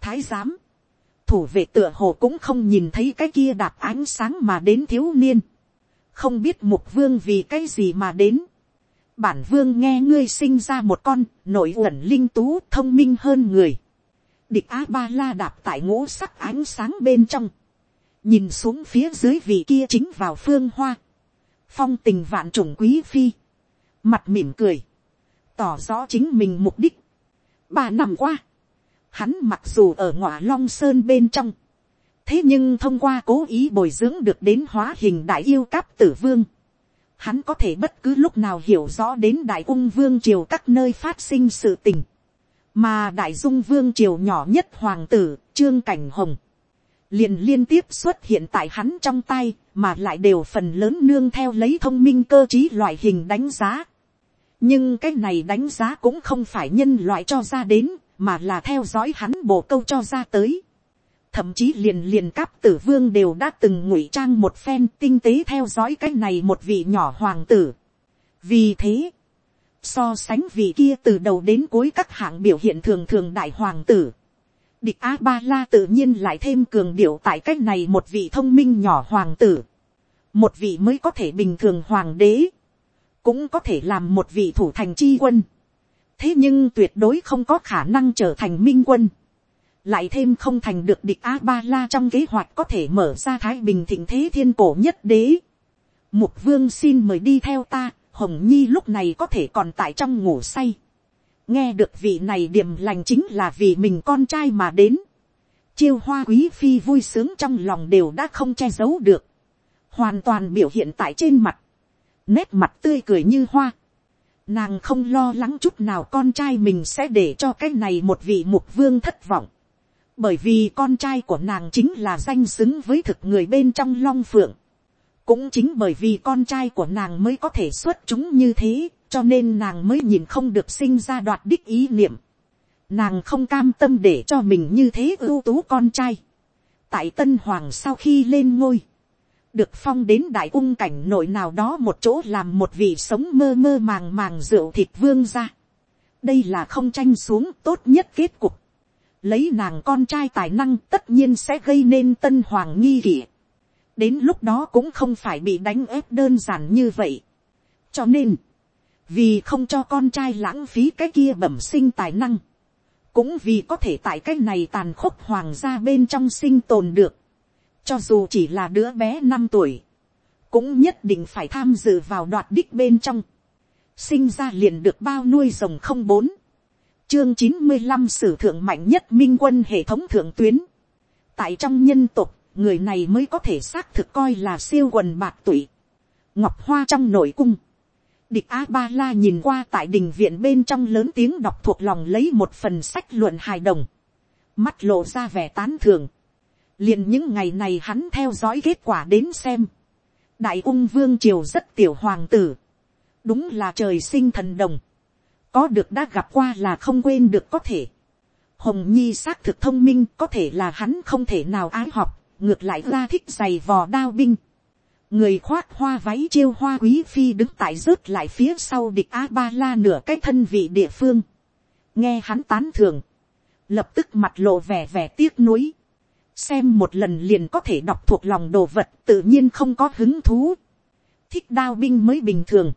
thái giám, thủ vệ tựa hồ cũng không nhìn thấy cái kia đạp ánh sáng mà đến thiếu niên, không biết mục vương vì cái gì mà đến, bản vương nghe ngươi sinh ra một con nội uẩn linh tú thông minh hơn người. địch a ba la đạp tại ngũ sắc ánh sáng bên trong, nhìn xuống phía dưới vị kia chính vào phương hoa, phong tình vạn trùng quý phi, mặt mỉm cười, tỏ rõ chính mình mục đích. ba năm qua, hắn mặc dù ở ngọa long sơn bên trong, thế nhưng thông qua cố ý bồi dưỡng được đến hóa hình đại yêu cáp tử vương, hắn có thể bất cứ lúc nào hiểu rõ đến đại ung vương triều các nơi phát sinh sự tình, mà đại dung vương triều nhỏ nhất hoàng tử trương cảnh hồng, liền liên tiếp xuất hiện tại hắn trong tay, mà lại đều phần lớn nương theo lấy thông minh cơ t r í loại hình đánh giá nhưng cái này đánh giá cũng không phải nhân loại cho ra đến, mà là theo dõi hắn bộ câu cho ra tới. Thậm chí liền liền cáp tử vương đều đã từng ngụy trang một phen tinh tế theo dõi cái này một vị nhỏ hoàng tử. vì thế, so sánh vị kia từ đầu đến cuối các hạng biểu hiện thường thường đại hoàng tử, địch a ba la tự nhiên lại thêm cường điệu tại cái này một vị thông minh nhỏ hoàng tử, một vị mới có thể bình thường hoàng đế, cũng có thể làm một vị thủ thành chi quân, thế nhưng tuyệt đối không có khả năng trở thành minh quân lại thêm không thành được địch a ba la trong kế hoạch có thể mở ra thái bình thịnh thế thiên cổ nhất đế. mục vương xin mời đi theo ta, hồng nhi lúc này có thể còn tại trong ngủ say. nghe được vị này điểm lành chính là vì mình con trai mà đến. chiêu hoa quý phi vui sướng trong lòng đều đã không che giấu được. hoàn toàn biểu hiện tại trên mặt nét mặt tươi cười như hoa. Nàng không lo lắng chút nào con trai mình sẽ để cho cái này một vị mục vương thất vọng bởi vì con trai của nàng chính là danh xứng với thực người bên trong long phượng. cũng chính bởi vì con trai của nàng mới có thể xuất chúng như thế, cho nên nàng mới nhìn không được sinh ra đoạt đích ý niệm. nàng không cam tâm để cho mình như thế ưu tú con trai. tại tân hoàng sau khi lên ngôi, được phong đến đại ung cảnh nội nào đó một chỗ làm một vị sống mơ mơ màng màng rượu thịt vương ra. đây là không tranh xuống tốt nhất kết cục lấy nàng con trai tài năng tất nhiên sẽ gây nên tân hoàng nghi kỷ. đến lúc đó cũng không phải bị đánh ép đơn giản như vậy. cho nên, vì không cho con trai lãng phí cái kia bẩm sinh tài năng, cũng vì có thể tại cái này tàn khốc hoàng gia bên trong sinh tồn được, cho dù chỉ là đứa bé năm tuổi, cũng nhất định phải tham dự vào đoạt đích bên trong, sinh ra liền được bao nuôi rồng không bốn, chương chín mươi năm sử thượng mạnh nhất minh quân hệ thống thượng tuyến. tại trong nhân tục, người này mới có thể xác thực coi là siêu quần bạc tụy. ngọc hoa trong nội cung. địch a ba la nhìn qua tại đình viện bên trong lớn tiếng đọc thuộc lòng lấy một phần sách luận hài đồng. mắt lộ ra vẻ tán thường liền những ngày này hắn theo dõi kết quả đến xem. đại ung vương triều rất tiểu hoàng tử. đúng là trời sinh thần đồng có được đã gặp qua là không quên được có thể. Hồng Nhi xác thực thông minh có thể là hắn không thể nào ái học, ngược lại ra thích giày vò đao binh. Người khoác hoa váy chiêu hoa quý phi đứng tại rớt lại phía sau địch A-ba-la nửa cái thân vị địa phương. Nghe hắn tán thường. Lập tức mặt lộ vẻ vẻ tiếc nuối. Xem một lần liền có thể đọc thuộc lòng đồ vật, tự nhiên không có hứng thú. Thích đao binh mới bình thường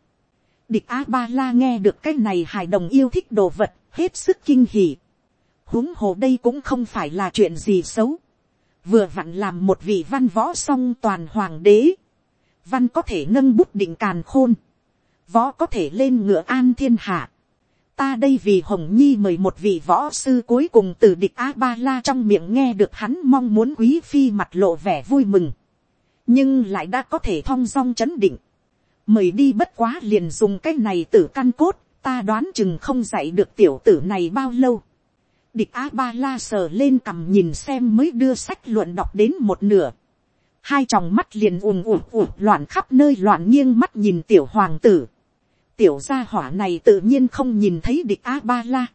địch a ba la nghe được cái này hài đồng yêu thích đồ vật, hết sức kinh hỉ. huống hồ đây cũng không phải là chuyện gì xấu. vừa vặn làm một vị văn võ song toàn hoàng đế. văn có thể nâng bút định càn khôn. võ có thể lên ngựa an thiên hạ ta đây vì hồng nhi mời một vị võ sư cuối cùng từ địch a ba la trong miệng nghe được hắn mong muốn quý phi mặt lộ vẻ vui mừng. nhưng lại đã có thể thong dong chấn định mời đi bất quá liền dùng cái này tử căn cốt, ta đoán chừng không dạy được tiểu tử này bao lâu. Địch a ba la sờ lên cằm nhìn xem mới đưa sách luận đọc đến một nửa. Hai tròng mắt liền ùm ùm ùm loạn khắp nơi loạn nghiêng mắt nhìn tiểu hoàng tử. Tiểu gia hỏa này tự nhiên không nhìn thấy địch a ba la.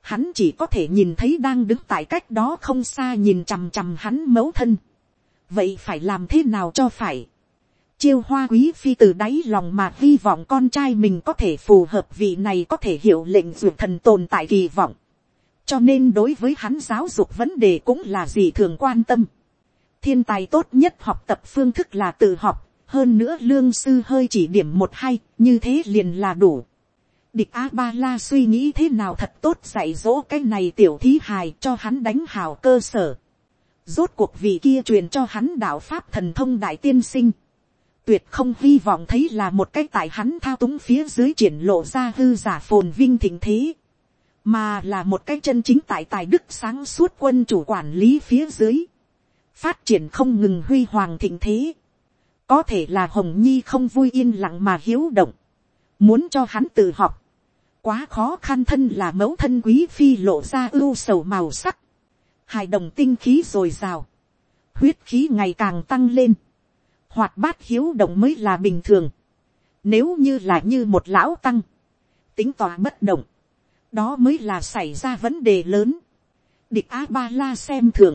Hắn chỉ có thể nhìn thấy đang đứng tại cách đó không xa nhìn chằm chằm hắn mẫu thân. Vậy phải làm thế nào cho phải? chiêu hoa quý phi từ đáy lòng mà hy vọng con trai mình có thể phù hợp vị này có thể hiểu lệnh dược thần tồn tại kỳ vọng. cho nên đối với hắn giáo dục vấn đề cũng là gì thường quan tâm. thiên tài tốt nhất học tập phương thức là tự học, hơn nữa lương sư hơi chỉ điểm một hai, như thế liền là đủ. địch a ba la suy nghĩ thế nào thật tốt dạy dỗ cái này tiểu thí hài cho hắn đánh hào cơ sở. rốt cuộc vị kia truyền cho hắn đạo pháp thần thông đại tiên sinh. tuyệt không hy vọng thấy là một cách tại hắn thao túng phía dưới triển lộ ra hư giả phồn vinh thịnh thế. mà là một cái chân chính tại tài đức sáng suốt quân chủ quản lý phía dưới. phát triển không ngừng huy hoàng thịnh thế có thể là hồng nhi không vui yên lặng mà hiếu động. muốn cho hắn tự học. Quá khó khăn thân là mẫu thân quý phi lộ ra ưu sầu màu sắc, hài đồng tinh khí r ồ i r à o huyết khí ngày càng tăng lên, hoạt bát hiếu động mới là bình thường, nếu như là như một lão tăng, tính tòa bất động, đó mới là xảy ra vấn đề lớn, địch a ba la xem thường,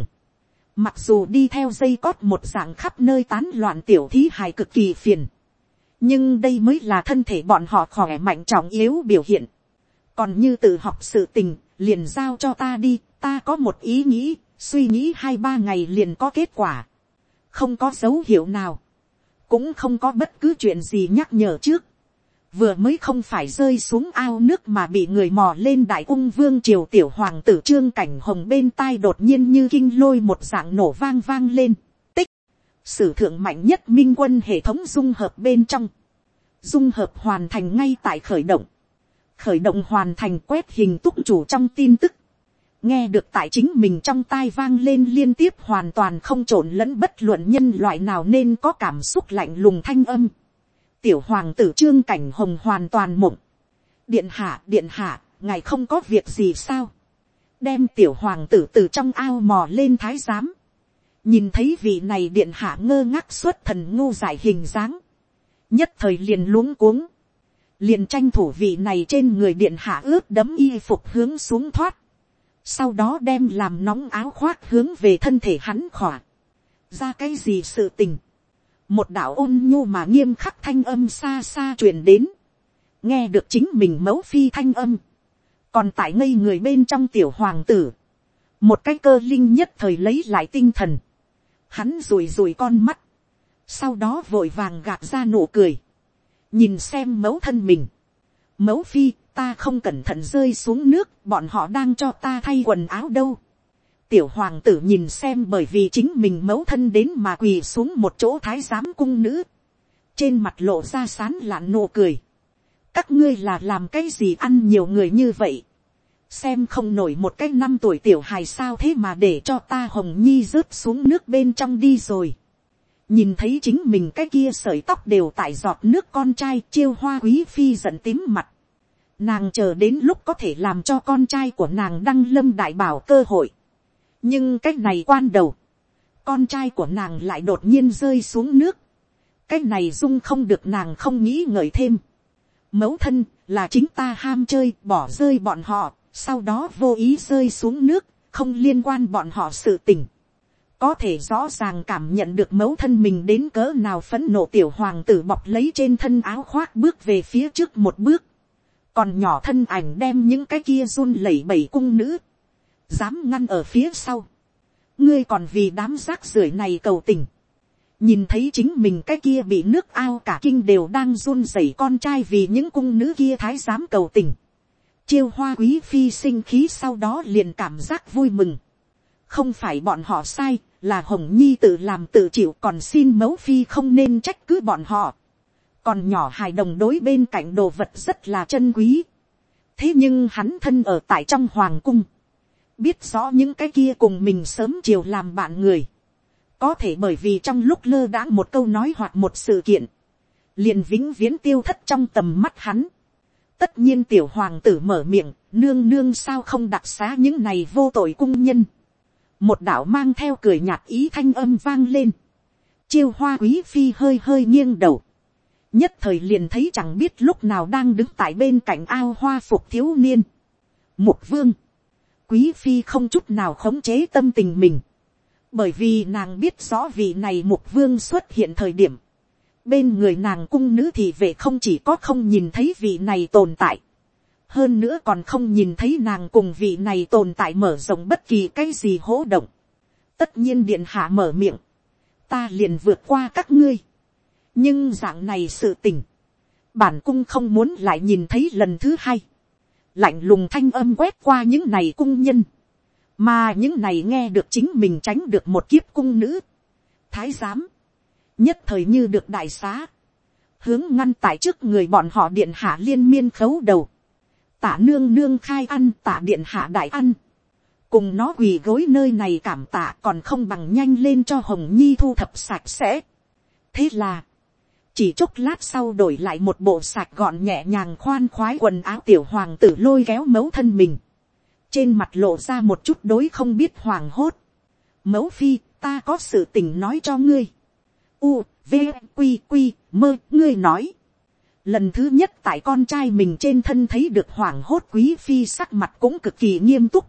mặc dù đi theo dây cót một dạng khắp nơi tán loạn tiểu thí hài cực kỳ phiền, nhưng đây mới là thân thể bọn họ khỏe mạnh trọng yếu biểu hiện. Còn như tự học sự tình, liền giao cho ta đi, ta có một ý nghĩ, suy nghĩ hai ba ngày liền có kết quả, không có dấu hiệu nào, cũng không có bất cứ chuyện gì nhắc nhở trước, vừa mới không phải rơi xuống ao nước mà bị người mò lên đại ung vương triều tiểu hoàng tử trương cảnh hồng bên tai đột nhiên như kinh lôi một dạng nổ vang vang lên, tích, sử thượng mạnh nhất minh quân hệ thống dung hợp bên trong, dung hợp hoàn thành ngay tại khởi động, khởi động hoàn thành quét hình túc chủ trong tin tức, nghe được tại chính mình trong tai vang lên liên tiếp hoàn toàn không trộn lẫn bất luận nhân loại nào nên có cảm xúc lạnh lùng thanh âm tiểu hoàng tử trương cảnh hồng hoàn toàn mộng. điện hạ điện hạ, ngài không có việc gì sao. đem tiểu hoàng tử từ trong ao mò lên thái giám. nhìn thấy vị này điện hạ ngơ ngác xuất thần ngu dại hình dáng. nhất thời liền luống cuống liền tranh thủ vị này trên người điện hạ ướt đấm y phục hướng xuống thoát, sau đó đem làm nóng áo khoác hướng về thân thể hắn khỏa, ra cái gì sự tình, một đạo ôn nhu mà nghiêm khắc thanh âm xa xa truyền đến, nghe được chính mình mẫu phi thanh âm, còn tại ngây người bên trong tiểu hoàng tử, một cái cơ linh nhất thời lấy lại tinh thần, hắn rùi rùi con mắt, sau đó vội vàng gạt ra nụ cười, nhìn xem mẫu thân mình. mẫu phi, ta không cẩn thận rơi xuống nước, bọn họ đang cho ta thay quần áo đâu tiểu hoàng tử nhìn xem bởi vì chính mình mẫu thân đến mà quỳ xuống một chỗ thái giám cung nữ. trên mặt lộ ra sán lạn nụ cười. các ngươi là làm cái gì ăn nhiều người như vậy. xem không nổi một cái năm tuổi tiểu hài sao thế mà để cho ta hồng nhi rớt xuống nước bên trong đi rồi nhìn thấy chính mình cái kia sợi tóc đều tại giọt nước con trai chiêu hoa quý phi giận tím mặt. Nàng chờ đến lúc có thể làm cho con trai của nàng đăng lâm đại bảo cơ hội nhưng cái này quan đầu, con trai của nàng lại đột nhiên rơi xuống nước. cái này dung không được nàng không nghĩ ngợi thêm. mẫu thân là chính ta ham chơi bỏ rơi bọn họ, sau đó vô ý rơi xuống nước, không liên quan bọn họ sự tình có thể rõ ràng cảm nhận được mẫu thân mình đến cỡ nào phấn nộ tiểu hoàng tử bọc lấy trên thân áo khoác bước về phía trước một bước, còn nhỏ thân ảnh đem những cái kia run lẩy bẩy cung nữ, dám ngăn ở phía sau, ngươi còn vì đám rác rưởi này cầu tình, nhìn thấy chính mình cái kia bị nước ao cả kinh đều đang run rẩy con trai vì những cung nữ kia thái dám cầu tình, chiêu hoa quý phi sinh khí sau đó liền cảm giác vui mừng, không phải bọn họ sai, là hồng nhi tự làm tự chịu còn xin mẫu phi không nên trách cứ bọn họ. còn nhỏ hài đồng đối bên cạnh đồ vật rất là chân quý. thế nhưng hắn thân ở tại trong hoàng cung biết rõ những cái kia cùng mình sớm chiều làm bạn người. có thể bởi vì trong lúc lơ đãng một câu nói hoặc một sự kiện. liền vĩnh viễn tiêu thất trong tầm mắt hắn. tất nhiên tiểu hoàng tử mở miệng, nương nương sao không đặc xá những này vô tội cung nhân một đạo mang theo cười nhạt ý thanh âm vang lên, chiêu hoa quý phi hơi hơi nghiêng đầu, nhất thời liền thấy chẳng biết lúc nào đang đứng tại bên cạnh ao hoa phục thiếu niên. Mục vương, quý phi không chút nào khống chế tâm tình mình, bởi vì nàng biết rõ vị này mục vương xuất hiện thời điểm, bên người nàng cung nữ thì về không chỉ có không nhìn thấy vị này tồn tại, hơn nữa còn không nhìn thấy nàng cùng vị này tồn tại mở rộng bất kỳ cái gì hỗ động. tất nhiên điện hạ mở miệng, ta liền vượt qua các ngươi. nhưng dạng này sự tình, bản cung không muốn lại nhìn thấy lần thứ hai, lạnh lùng thanh âm quét qua những này cung nhân, mà những này nghe được chính mình tránh được một kiếp cung nữ, thái giám, nhất thời như được đại xá, hướng ngăn tại trước người bọn họ điện hạ liên miên khấu đầu, tả nương nương khai ăn tả điện hạ đại ăn, cùng nó quỳ gối nơi này cảm tạ còn không bằng nhanh lên cho hồng nhi thu thập sạch sẽ. thế là, chỉ chốc lát sau đổi lại một bộ sạch gọn nhẹ nhàng khoan khoái quần áo tiểu hoàng tử lôi kéo mẫu thân mình, trên mặt lộ ra một chút đối không biết hoàng hốt. mẫu phi, ta có sự tình nói cho ngươi. u, v, q, q, mơ, ngươi nói. lần thứ nhất tại con trai mình trên thân thấy được hoàng hốt quý phi sắc mặt cũng cực kỳ nghiêm túc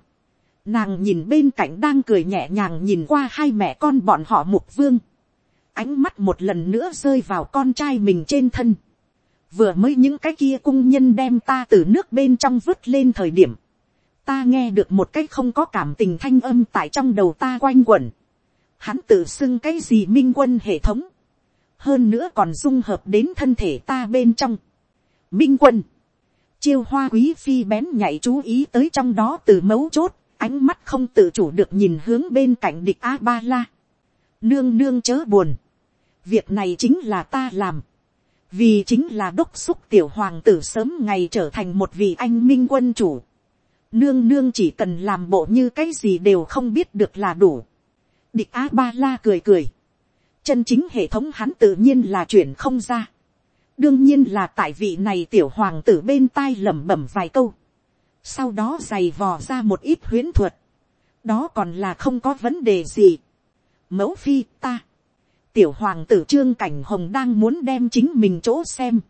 Nàng nhìn bên cạnh đang cười nhẹ nhàng nhìn qua hai mẹ con bọn họ mục vương. Ánh mắt một lần nữa rơi vào con trai mình trên thân. Vừa mới những cái kia cung nhân đem ta từ nước bên trong vứt lên thời điểm. Ta nghe được một cái không có cảm tình thanh âm tại trong đầu ta quanh quẩn. Hắn tự xưng cái gì minh quân hệ thống. Hơn nữa còn dung hợp đến thân thể ta bên trong. Minh quân chiêu hoa quý phi bén nhảy chú ý tới trong đó từ mấu chốt, ánh mắt không tự chủ được nhìn hướng bên cạnh địch a ba la. nương nương chớ buồn, việc này chính là ta làm, vì chính là đốc xúc tiểu hoàng tử sớm ngày trở thành một vị anh minh quân chủ. nương nương chỉ cần làm bộ như cái gì đều không biết được là đủ. địch a ba la cười cười, chân chính hệ thống hắn tự nhiên là chuyển không ra. đương nhiên là tại vị này tiểu hoàng tử bên tai lẩm bẩm vài câu sau đó giày vò ra một ít huyễn thuật, đó còn là không có vấn đề gì. mẫu phi ta, tiểu hoàng tử trương cảnh hồng đang muốn đem chính mình chỗ xem,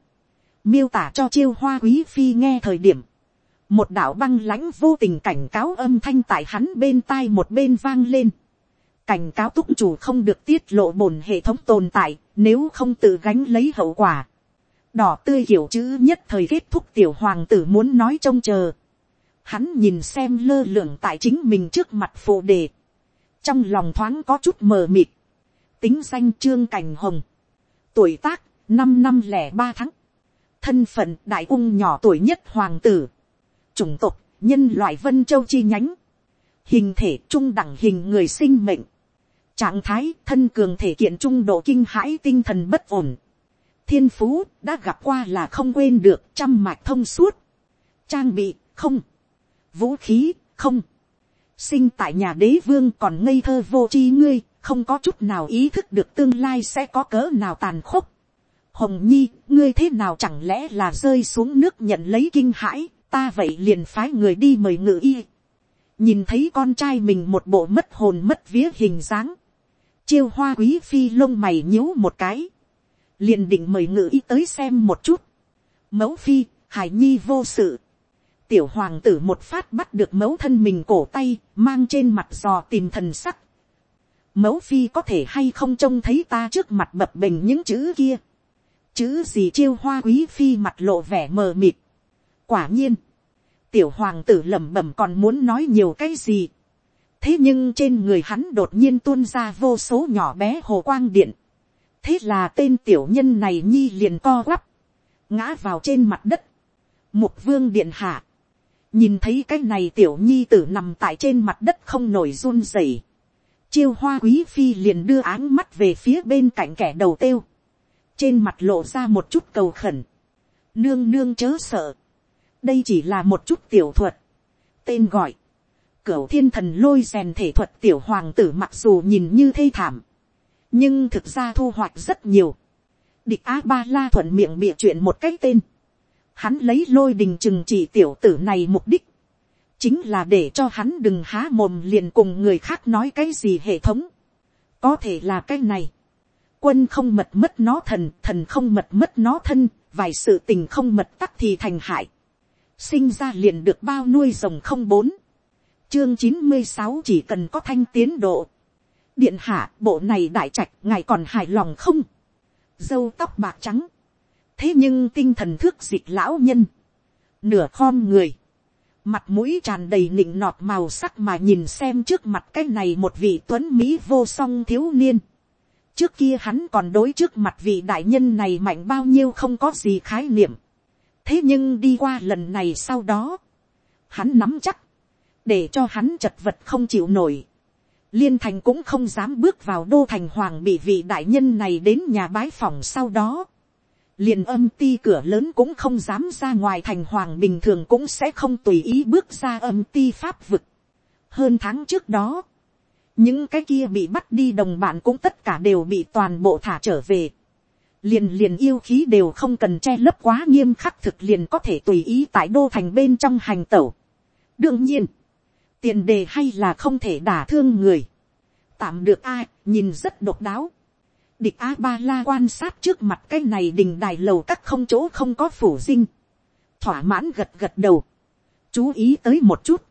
miêu tả cho chiêu hoa quý phi nghe thời điểm, một đạo băng lãnh vô tình cảnh cáo âm thanh tại hắn bên tai một bên vang lên, cảnh cáo túc chủ không được tiết lộ bổn hệ thống tồn tại, nếu không tự gánh lấy hậu quả. đỏ tươi hiểu chữ nhất thời kết thúc tiểu hoàng tử muốn nói trông chờ. Hắn nhìn xem lơ lửng tại chính mình trước mặt phụ đề. Trong lòng thoáng có chút mờ mịt. Tính danh trương cảnh hồng. Tuổi tác, năm năm lẻ ba tháng. Thân phận đại ung nhỏ tuổi nhất hoàng tử. Chủng tộc, nhân loại vân châu chi nhánh. Hình thể trung đẳng hình người sinh mệnh. Trạng thái thân cường thể kiện trung độ kinh hãi tinh thần bất ổn. Thiên phú đã gặp qua là không quên được trăm mạch thông suốt. Trang bị không vũ khí, không. Sinh tại nhà đế vương còn ngây thơ vô tri ngươi, không có chút nào ý thức được tương lai sẽ có cỡ nào tàn khốc. Hồng Nhi, ngươi thế nào chẳng lẽ là rơi xuống nước nhận lấy kinh hãi, ta vậy liền phái người đi mời ngự y. Nhìn thấy con trai mình một bộ mất hồn mất vía hình dáng. Chiêu hoa quý phi lông mày nhíu một cái. Liền định mời ngự y tới xem một chút. Mẫu phi, hải nhi vô sự tiểu hoàng tử một phát bắt được mẫu thân mình cổ tay, mang trên mặt giò tìm thần sắc. Mẫu phi có thể hay không trông thấy ta trước mặt bập bình những chữ kia. Chữ gì chiêu hoa quý phi mặt lộ vẻ mờ mịt. Quả nhiên, tiểu hoàng tử lẩm bẩm còn muốn nói nhiều cái gì. Thế nhưng trên người hắn đột nhiên tuôn ra vô số nhỏ bé hồ quang điện. Thế là tên tiểu nhân này nhi liền co quắp. Ngã vào trên mặt đất. Mục vương điện hạ nhìn thấy cái này tiểu nhi tử nằm tại trên mặt đất không nổi run rẩy, chiêu hoa quý phi liền đưa áng mắt về phía bên cạnh kẻ đầu têu, trên mặt lộ ra một chút cầu khẩn, nương nương chớ sợ, đây chỉ là một chút tiểu thuật, tên gọi, cửu thiên thần lôi rèn thể thuật tiểu hoàng tử mặc dù nhìn như thê thảm, nhưng thực ra thu hoạch rất nhiều, địch a ba la thuận miệng bịa chuyện một cái tên, hắn lấy lôi đình chừng chỉ tiểu tử này mục đích, chính là để cho hắn đừng há mồm liền cùng người khác nói cái gì hệ thống, có thể là cái này, quân không mật mất nó thần, thần không mật mất nó thân, vài sự tình không mật tắc thì thành hại, sinh ra liền được bao nuôi rồng không bốn, chương chín mươi sáu chỉ cần có thanh tiến độ, điện hạ bộ này đại trạch ngài còn hài lòng không, dâu tóc bạc trắng, thế nhưng tinh thần thước dịch lão nhân, nửa khom người, mặt mũi tràn đầy nịnh nọt màu sắc mà nhìn xem trước mặt cái này một vị tuấn mỹ vô song thiếu niên, trước kia hắn còn đối trước mặt vị đại nhân này mạnh bao nhiêu không có gì khái niệm. thế nhưng đi qua lần này sau đó, hắn nắm chắc, để cho hắn chật vật không chịu nổi. liên thành cũng không dám bước vào đô thành hoàng bị vị đại nhân này đến nhà bái phòng sau đó liền âm ti cửa lớn cũng không dám ra ngoài thành hoàng bình thường cũng sẽ không tùy ý bước ra âm ti pháp vực. hơn tháng trước đó, những cái kia bị bắt đi đồng bạn cũng tất cả đều bị toàn bộ thả trở về. liền liền yêu khí đều không cần che lấp quá nghiêm khắc thực liền có thể tùy ý tại đô thành bên trong hành tẩu. đương nhiên, tiền đề hay là không thể đả thương người. tạm được ai, nhìn rất độc đáo địch a ba la quan sát trước mặt cái này đình đài lầu các không chỗ không có phủ dinh. thỏa mãn gật gật đầu. chú ý tới một chút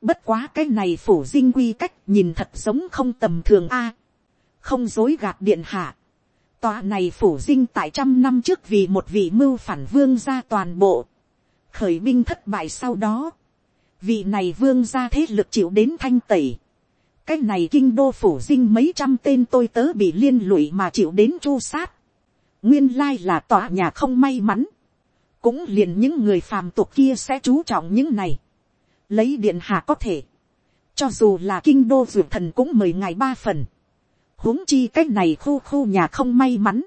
Bất quá cái này phủ dinh quy cách nhìn thật giống không tầm thường a. không dối gạt điện hạ. Tòa này phủ dinh tại trăm năm trước vì một vị mưu phản vương ra toàn bộ. Khởi binh thất bại sau đó. Vị này vương ra thế lực chịu đến thanh tẩy. Cái này kinh đô phủ dinh mấy trăm tên tôi tớ bị liên lụy mà chịu đến chu sát. Nguyên lai là tòa nhà không may mắn. Cũng liền những người phàm tục kia sẽ chú trọng những này lấy điện hạ có thể, cho dù là kinh đô dược thần cũng mời ngày ba phần, huống chi cái này khu khu nhà không may mắn,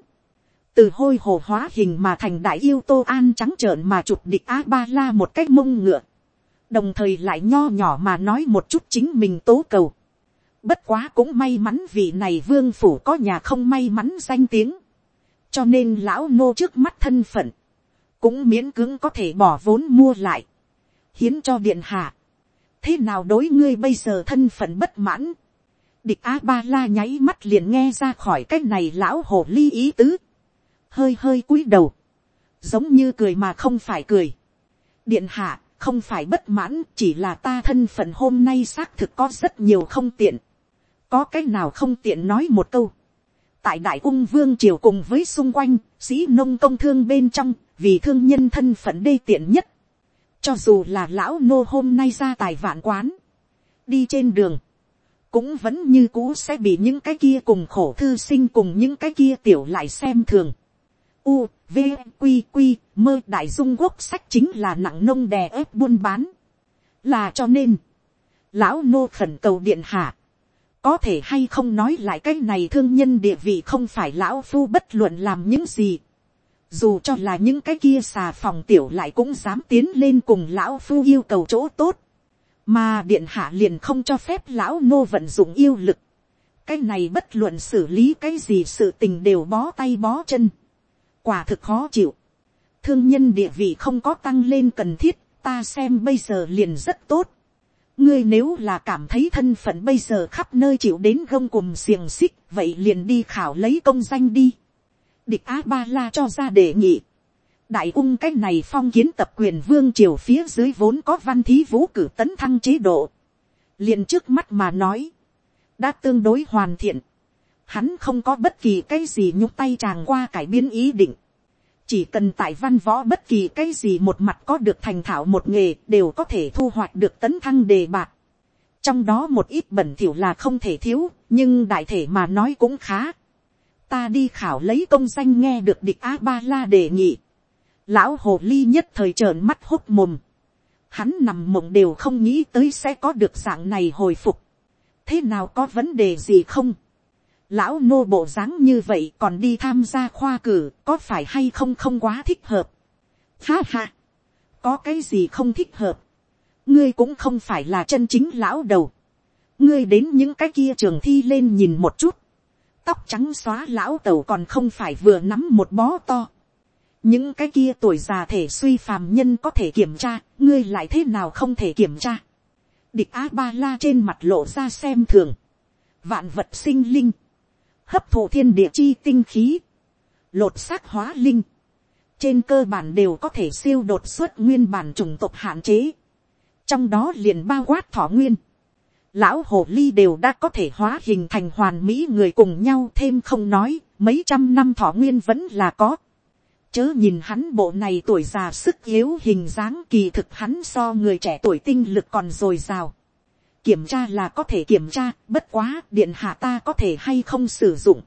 từ hôi hồ hóa hình mà thành đại yêu tô an trắng trợn mà chụp địch a ba la một cách mông ngựa, đồng thời lại nho nhỏ mà nói một chút chính mình tố cầu. Bất quá cũng may mắn vì này vương phủ có nhà không may mắn danh tiếng, cho nên lão nô trước mắt thân phận, cũng miễn cưỡng có thể bỏ vốn mua lại hiến cho điện hạ. thế nào đối ngươi bây giờ thân phận bất mãn. địch a ba la nháy mắt liền nghe ra khỏi cái này lão hồ ly ý tứ. hơi hơi cúi đầu. giống như cười mà không phải cười. điện hạ không phải bất mãn chỉ là ta thân phận hôm nay xác thực có rất nhiều không tiện có cái nào không tiện nói một câu. tại đại ung vương triều cùng với xung quanh, sĩ nông công thương bên trong, vì thương nhân thân phận đê tiện nhất cho dù là lão nô hôm nay ra tài vạn quán. Đi trên đường. Cũng vẫn như cũ sẽ bị những cái kia cùng khổ thư sinh cùng những cái kia tiểu lại xem thường. U, V, Quy, Quy, mơ đại dung quốc sách chính là nặng nông đè ép buôn bán. Là cho nên. Lão nô khẩn cầu điện hạ. Có thể hay không nói lại cái này thương nhân địa vị không phải lão phu bất luận làm những gì. Dù cho là những cái kia xà phòng tiểu lại cũng dám tiến lên cùng lão phu yêu cầu chỗ tốt, mà điện hạ liền không cho phép lão nô vận dụng yêu lực, cái này bất luận xử lý cái gì sự tình đều bó tay bó chân, quả thực khó chịu, thương nhân địa vị không có tăng lên cần thiết, ta xem bây giờ liền rất tốt, ngươi nếu là cảm thấy thân phận bây giờ khắp nơi chịu đến gông cùng xiềng xích, vậy liền đi khảo lấy công danh đi địch a ba la cho ra đề nghị. đại ung cái này phong kiến tập quyền vương triều phía dưới vốn có văn thí vũ cử tấn thăng chế độ. liền trước mắt mà nói, đã tương đối hoàn thiện. hắn không có bất kỳ cái gì nhúc tay chàng qua cải biến ý định chỉ cần tại văn võ bất kỳ cái gì một mặt có được thành thạo một nghề đều có thể thu hoạch được tấn thăng đề bạc. trong đó một ít bẩn thỉu là không thể thiếu, nhưng đại thể mà nói cũng khá ta đi khảo lấy công danh nghe được địch a ba la đề nghị. lão hồ ly nhất thời trợn mắt hốt mồm. hắn nằm mộng đều không nghĩ tới sẽ có được dạng này hồi phục. thế nào có vấn đề gì không lão nô bộ dáng như vậy còn đi tham gia khoa cử có phải hay không không quá thích hợp. ha ha. có cái gì không thích hợp. ngươi cũng không phải là chân chính lão đầu. ngươi đến những cái kia trường thi lên nhìn một chút tóc trắng xóa lão tẩu còn không phải vừa nắm một bó to. những cái kia tuổi già thể suy phàm nhân có thể kiểm tra, ngươi lại thế nào không thể kiểm tra. địch a ba la trên mặt lộ ra xem thường. vạn vật sinh linh, hấp thụ thiên địa chi tinh khí, lột xác hóa linh. trên cơ bản đều có thể siêu đột xuất nguyên bản chủng tộc hạn chế. trong đó liền bao quát thọ nguyên lão hồ ly đều đã có thể hóa hình thành hoàn mỹ người cùng nhau thêm không nói, mấy trăm năm thọ nguyên vẫn là có. Chớ nhìn hắn bộ này tuổi già sức yếu hình dáng kỳ thực hắn so người trẻ tuổi tinh lực còn dồi dào. Kiểm tra là có thể kiểm tra, bất quá điện hạ ta có thể hay không sử dụng.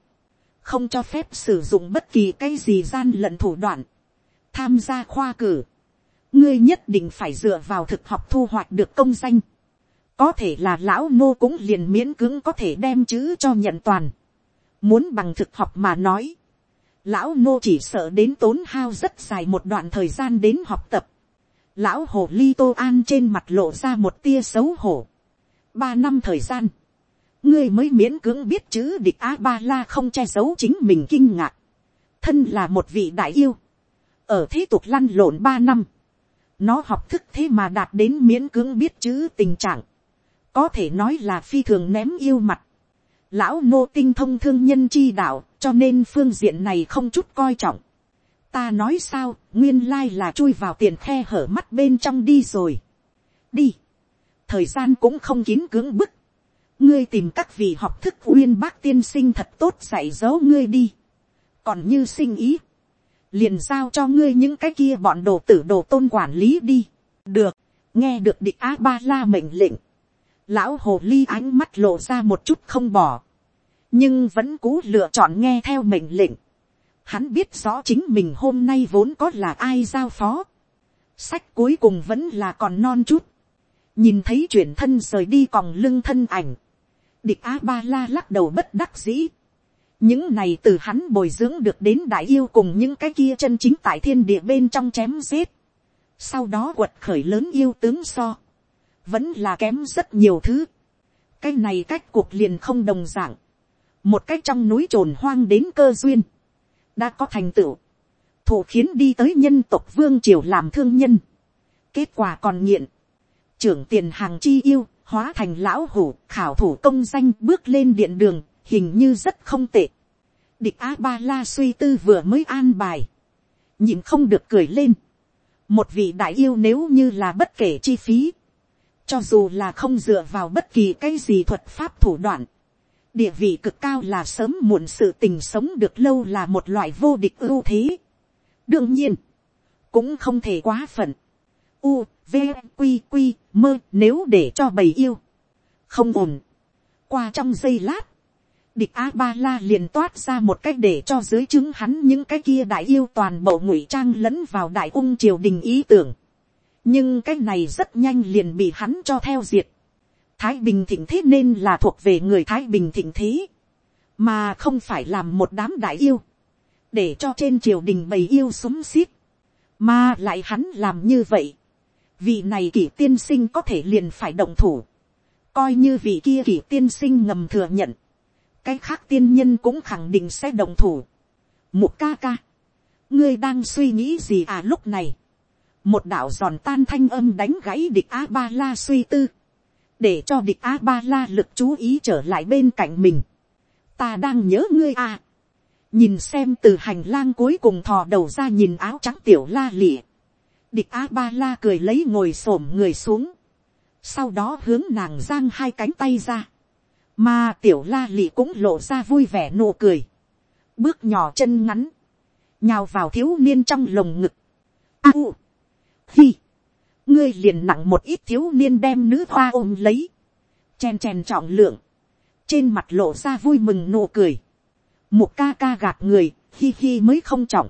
không cho phép sử dụng bất kỳ cái gì gian lận thủ đoạn, tham gia khoa cử, ngươi nhất định phải dựa vào thực học thu hoạch được công danh, có thể là lão nô cũng liền miễn cưỡng có thể đem chữ cho nhận toàn, muốn bằng thực học mà nói, lão nô chỉ sợ đến tốn hao rất dài một đoạn thời gian đến học tập, lão hồ ly tô an trên mặt lộ ra một tia xấu hổ, ba năm thời gian, ngươi mới miễn cưỡng biết chữ địch a ba la không che giấu chính mình kinh ngạc, thân là một vị đại yêu, ở thế tục lăn lộn ba năm, nó học thức thế mà đạt đến miễn cưỡng biết chữ tình trạng, có thể nói là phi thường ném yêu mặt, lão Ngô tinh thông thương nhân chi đạo, cho nên phương diện này không chút coi trọng. ta nói sao, nguyên lai là chui vào tiền khe hở mắt bên trong đi rồi. đi, thời gian cũng không kín cưỡng bức, ngươi tìm các vị học thức uyên bác tiên sinh thật tốt dạy dỗ ngươi đi. còn như sinh ý, liền giao cho ngươi những cái kia bọn đồ tử đồ tôn quản lý đi. được, nghe được địch a ba la mệnh lệnh. lão hồ ly ánh mắt lộ ra một chút không bỏ, nhưng vẫn cố lựa chọn nghe theo mệnh lệnh. hắn biết rõ chính mình hôm nay vốn có là ai giao phó. sách cuối cùng vẫn là còn non chút nhìn thấy chuyển thân rời đi còng lưng thân ảnh địch a ba la lắc đầu bất đắc dĩ. những này từ hắn bồi dưỡng được đến đại yêu cùng những cái kia chân chính tại thiên địa bên trong chém giết. sau đó quật khởi lớn yêu tướng so. vẫn là kém rất nhiều thứ. cái này cách cuộc liền không đồng d ạ n g một cách trong núi trồn hoang đến cơ duyên. đã có thành tựu. thủ khiến đi tới nhân tộc vương triều làm thương nhân. kết quả còn nghiện trưởng tiền hàng chi yêu hóa thành lão hủ khảo thủ công danh bước lên điện đường, hình như rất không tệ. Địch a ba la suy tư vừa mới an bài, nhìn không được cười lên. Một vị đại yêu nếu như là bất kể chi phí, cho dù là không dựa vào bất kỳ cái gì thuật pháp thủ đoạn, địa vị cực cao là sớm muộn sự tình sống được lâu là một loại vô địch ưu thế. đương nhiên, cũng không thể quá phận. U, v quy quy mơ, nếu để cho bầy yêu. Không ổn. Qua trong giây lát, địch a ba la liền toát ra một cách để cho dưới chứng hắn những cái kia đại yêu toàn bộ ngụy trang lẫn vào đại ung triều đình ý tưởng. Nhưng cái này rất nhanh liền bị hắn cho theo diệt. Thái bình thịnh thế nên là thuộc về người thái bình thịnh thế. Mà không phải làm một đám đại yêu. Để cho trên triều đình bầy yêu súng xít. Mà lại hắn làm như vậy vị này kỷ tiên sinh có thể liền phải động thủ, coi như vị kia kỷ tiên sinh ngầm thừa nhận, cái khác tiên nhân cũng khẳng định sẽ động thủ. một ca ca, ngươi đang suy nghĩ gì à lúc này, một đạo giòn tan thanh âm đánh gãy địch a ba la suy tư, để cho địch a ba la lực chú ý trở lại bên cạnh mình. ta đang nhớ ngươi à, nhìn xem từ hành lang cuối cùng thò đầu ra nhìn áo trắng tiểu la lịa, địch a ba la cười lấy ngồi s ổ m người xuống, sau đó hướng nàng giang hai cánh tay ra, mà tiểu la lị cũng lộ ra vui vẻ nụ cười, bước nhỏ chân ngắn, nhào vào thiếu niên trong lồng ngực, a u, hi, ngươi liền nặng một ít thiếu niên đem nữ hoa ôm lấy, chen chèn trọng lượng, trên mặt lộ ra vui mừng nụ cười, một ca ca gạt người, hi hi mới không trọng,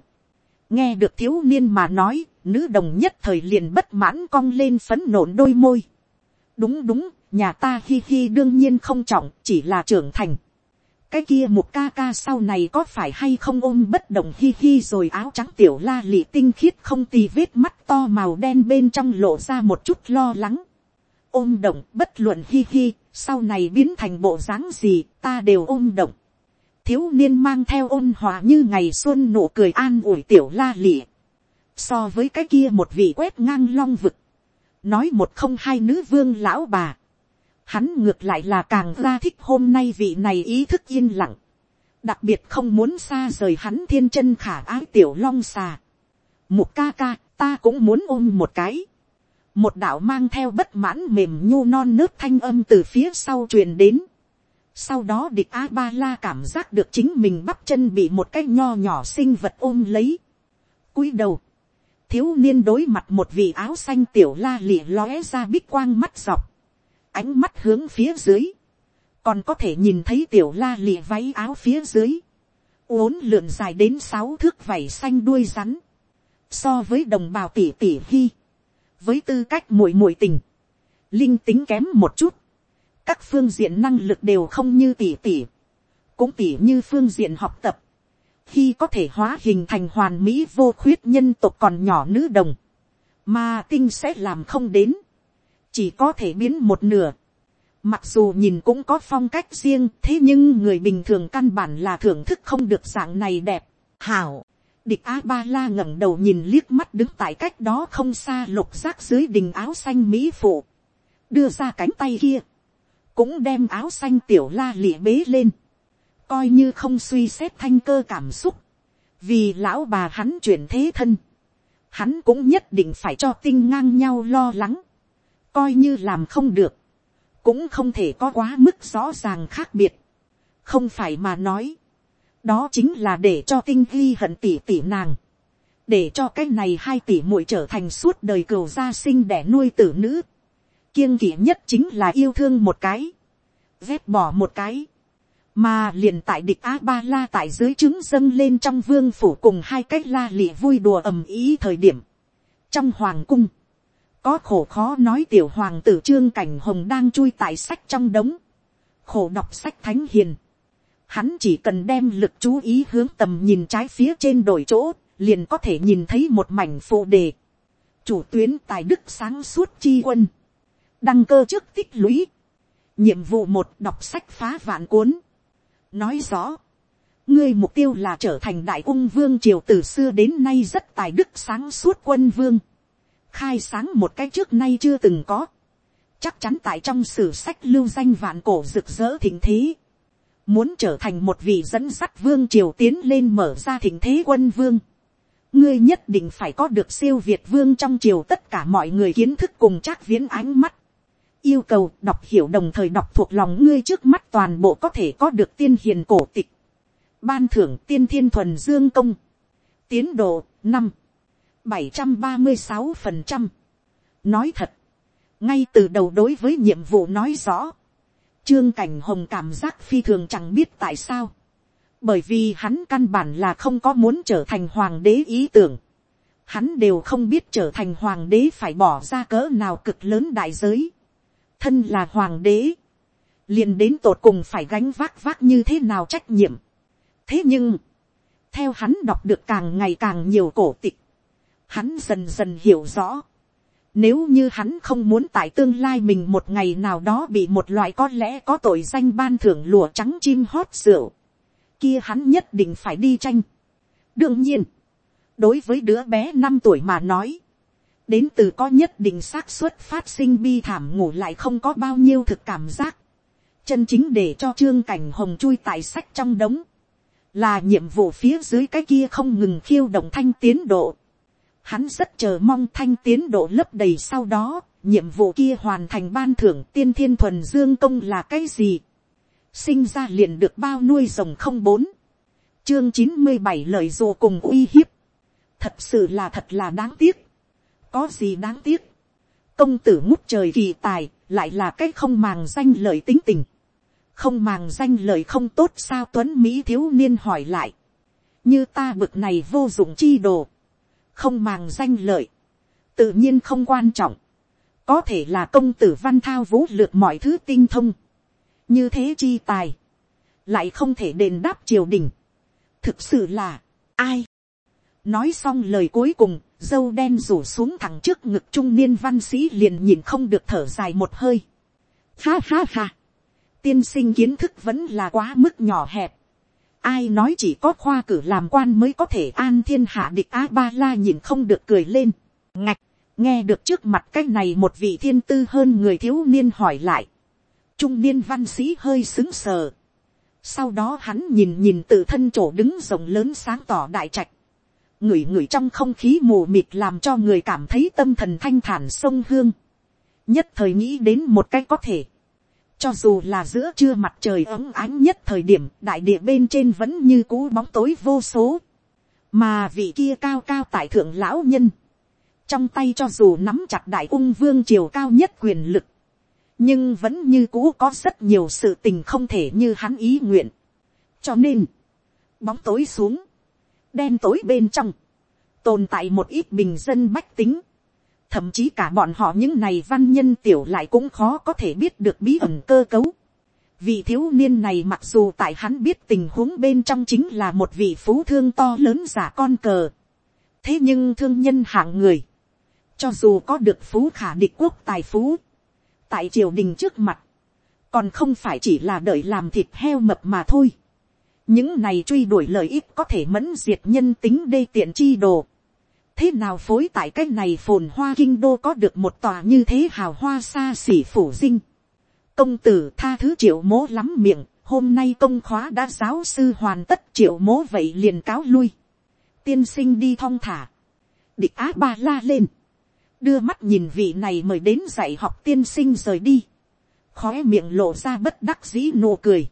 nghe được thiếu niên mà nói, nữ đồng nhất thời liền bất mãn cong lên phấn nộn đôi môi. đúng đúng, nhà ta hi hi đương nhiên không trọng, chỉ là trưởng thành. cái kia một ca ca sau này có phải hay không ôm bất động hi hi rồi áo trắng tiểu la lị tinh khiết không tì vết mắt to màu đen bên trong lộ ra một chút lo lắng. ôm động bất luận hi hi, sau này biến thành bộ dáng gì ta đều ôm động thiếu niên mang theo ôn hòa như ngày xuân nụ cười an ủi tiểu la lịa. So với cái kia một vị quét ngang long vực. Nói một không hai nữ vương lão bà. Hắn ngược lại là càng ra thích hôm nay vị này ý thức yên lặng. Đặc biệt không muốn xa rời hắn thiên chân khả ái tiểu long xà. Một ca ca, ta cũng muốn ôm một cái. Một đạo mang theo bất mãn mềm nhu non nước thanh âm từ phía sau truyền đến sau đó địch a ba la cảm giác được chính mình bắp chân bị một cái nho nhỏ sinh vật ôm lấy. cúi đầu, thiếu niên đối mặt một vị áo xanh tiểu la lịa lóe ra bích quang mắt dọc, ánh mắt hướng phía dưới, còn có thể nhìn thấy tiểu la lịa váy áo phía dưới, uốn lượn dài đến sáu thước vảy xanh đuôi rắn, so với đồng bào tỷ tỷ hy, với tư cách muội muội tình, linh tính kém một chút, các phương diện năng lực đều không như tỷ tỷ, cũng tỷ như phương diện học tập, khi có thể hóa hình thành hoàn mỹ vô khuyết nhân tộc còn nhỏ nữ đồng, mà tinh sẽ làm không đến, chỉ có thể biến một nửa. Mặc dù nhìn cũng có phong cách riêng, thế nhưng người bình thường căn bản là thưởng thức không được dạng này đẹp. Hảo, địch a ba la ngẩng đầu nhìn liếc mắt đứng tại cách đó không xa lục giác dưới đình áo xanh mỹ phụ, đưa ra cánh tay kia, cũng đem áo xanh tiểu la lịa bế lên, coi như không suy xét thanh cơ cảm xúc, vì lão bà hắn chuyển thế thân, hắn cũng nhất định phải cho tinh ngang nhau lo lắng, coi như làm không được, cũng không thể có quá mức rõ ràng khác biệt, không phải mà nói, đó chính là để cho tinh ghi hận tỷ tỷ nàng, để cho cái này hai tỷ muội trở thành suốt đời cừu gia sinh đẻ nuôi tử nữ, kiêng kỵ nhất chính là yêu thương một cái, vét bỏ một cái, mà liền tại địch a ba la tại dưới trứng dâng lên trong vương phủ cùng hai cái la lị vui đùa ầm ý thời điểm, trong hoàng cung, có khổ khó nói tiểu hoàng tử trương cảnh hồng đang chui tại sách trong đống, khổ đọc sách thánh hiền, hắn chỉ cần đem lực chú ý hướng tầm nhìn trái phía trên đổi chỗ, liền có thể nhìn thấy một mảnh phụ đề, chủ tuyến tài đức sáng suốt chi quân, đăng cơ trước tích lũy, nhiệm vụ một đọc sách phá vạn cuốn, nói rõ, ngươi mục tiêu là trở thành đại ung vương triều từ xưa đến nay rất tài đức sáng suốt quân vương, khai sáng một cái trước nay chưa từng có, chắc chắn tại trong sử sách lưu danh vạn cổ rực rỡ thịnh thế, muốn trở thành một vị dẫn sắt vương triều tiến lên mở ra thịnh thế quân vương, ngươi nhất định phải có được siêu việt vương trong triều tất cả mọi người kiến thức cùng chắc viễn ánh mắt, yêu cầu đọc hiểu đồng thời đọc thuộc lòng ngươi trước mắt toàn bộ có thể có được tiên hiền cổ tịch. Ban thưởng tiên thiên thuần dương công. Tiến độ năm bảy trăm ba mươi sáu phần trăm Nói thật. Ngay từ đầu đối với nhiệm vụ nói rõ. Trương Cảnh Hồng cảm giác phi thường chẳng biết tại sao. Bởi vì hắn căn bản là không có muốn trở thành hoàng đế ý tưởng. Hắn đều không biết trở thành hoàng đế phải bỏ ra cỡ nào cực lớn đại giới thân là hoàng đế, liền đến tột cùng phải gánh vác vác như thế nào trách nhiệm. thế nhưng, theo hắn đọc được càng ngày càng nhiều cổ tịch, hắn dần dần hiểu rõ, nếu như hắn không muốn tại tương lai mình một ngày nào đó bị một loại có lẽ có tội danh ban thưởng lùa trắng chim hót rượu, kia hắn nhất định phải đi tranh. đương nhiên, đối với đứa bé năm tuổi mà nói, đến từ có nhất định xác suất phát sinh bi thảm ngủ lại không có bao nhiêu thực cảm giác, chân chính để cho trương cảnh hồng chui tại sách trong đống, là nhiệm vụ phía dưới cái kia không ngừng khiêu động thanh tiến độ. Hắn rất chờ mong thanh tiến độ lấp đầy sau đó, nhiệm vụ kia hoàn thành ban thưởng tiên thiên thuần dương công là cái gì. Sinh ra liền được bao nuôi rồng không bốn. Chương chín mươi bảy lời dù cùng uy hiếp. Thật sự là thật là đáng tiếc có gì đáng tiếc. công tử ngút trời kỳ tài, lại là cái không màng danh lợi tính tình. không màng danh lợi không tốt sao tuấn mỹ thiếu niên hỏi lại. như ta bực này vô dụng chi đồ. không màng danh lợi. tự nhiên không quan trọng. có thể là công tử văn thao vũ lược mọi thứ tinh thông. như thế chi tài. lại không thể đền đáp triều đình. thực sự là, ai. nói xong lời cuối cùng, dâu đen rủ xuống thẳng trước ngực trung niên văn sĩ liền nhìn không được thở dài một hơi. Ha ha ha. Tiên sinh kiến thức vẫn là quá mức nhỏ hẹp. Ai nói chỉ có khoa cử làm quan mới có thể an thiên hạ địch A-ba-la nhìn không được cười lên. Ngạch, nghe được trước mặt cái này một vị thiên tư hơn người thiếu niên hỏi lại. Trung niên văn sĩ hơi xứng sờ. Sau đó hắn nhìn nhìn tự thân chỗ đứng rộng lớn sáng tỏ đại trạch ngửi ngửi trong không khí mù mịt làm cho người cảm thấy tâm thần thanh thản sông hương. nhất thời nghĩ đến một cái có thể. cho dù là giữa trưa mặt trời ấm ánh nhất thời điểm đại địa bên trên vẫn như cú bóng tối vô số. mà vị kia cao cao tại thượng lão nhân. trong tay cho dù nắm chặt đại ung vương triều cao nhất quyền lực. nhưng vẫn như cũ có rất nhiều sự tình không thể như hắn ý nguyện. cho nên, bóng tối xuống, đen tối bên trong, tồn tại một ít bình dân bách tính, thậm chí cả bọn họ những này văn nhân tiểu lại cũng khó có thể biết được bí ẩn cơ cấu. Vị thiếu niên này mặc dù tại hắn biết tình huống bên trong chính là một vị phú thương to lớn giả con cờ. Thế nhưng thương nhân hạng người, cho dù có được phú khả địch quốc tài phú, tại triều đình trước mặt, còn không phải chỉ là đợi làm thịt heo mập mà thôi những này truy đuổi lợi ích có thể mẫn diệt nhân tính đê tiện chi đồ. thế nào phối tại cái này phồn hoa kinh đô có được một tòa như thế hào hoa xa xỉ phủ dinh. công tử tha thứ triệu mố lắm miệng, hôm nay công khóa đã giáo sư hoàn tất triệu mố vậy liền cáo lui. tiên sinh đi thong thả. địch á ba la lên. đưa mắt nhìn vị này mời đến dạy học tiên sinh rời đi khói miệng lộ ra bất đắc dĩ nụ cười,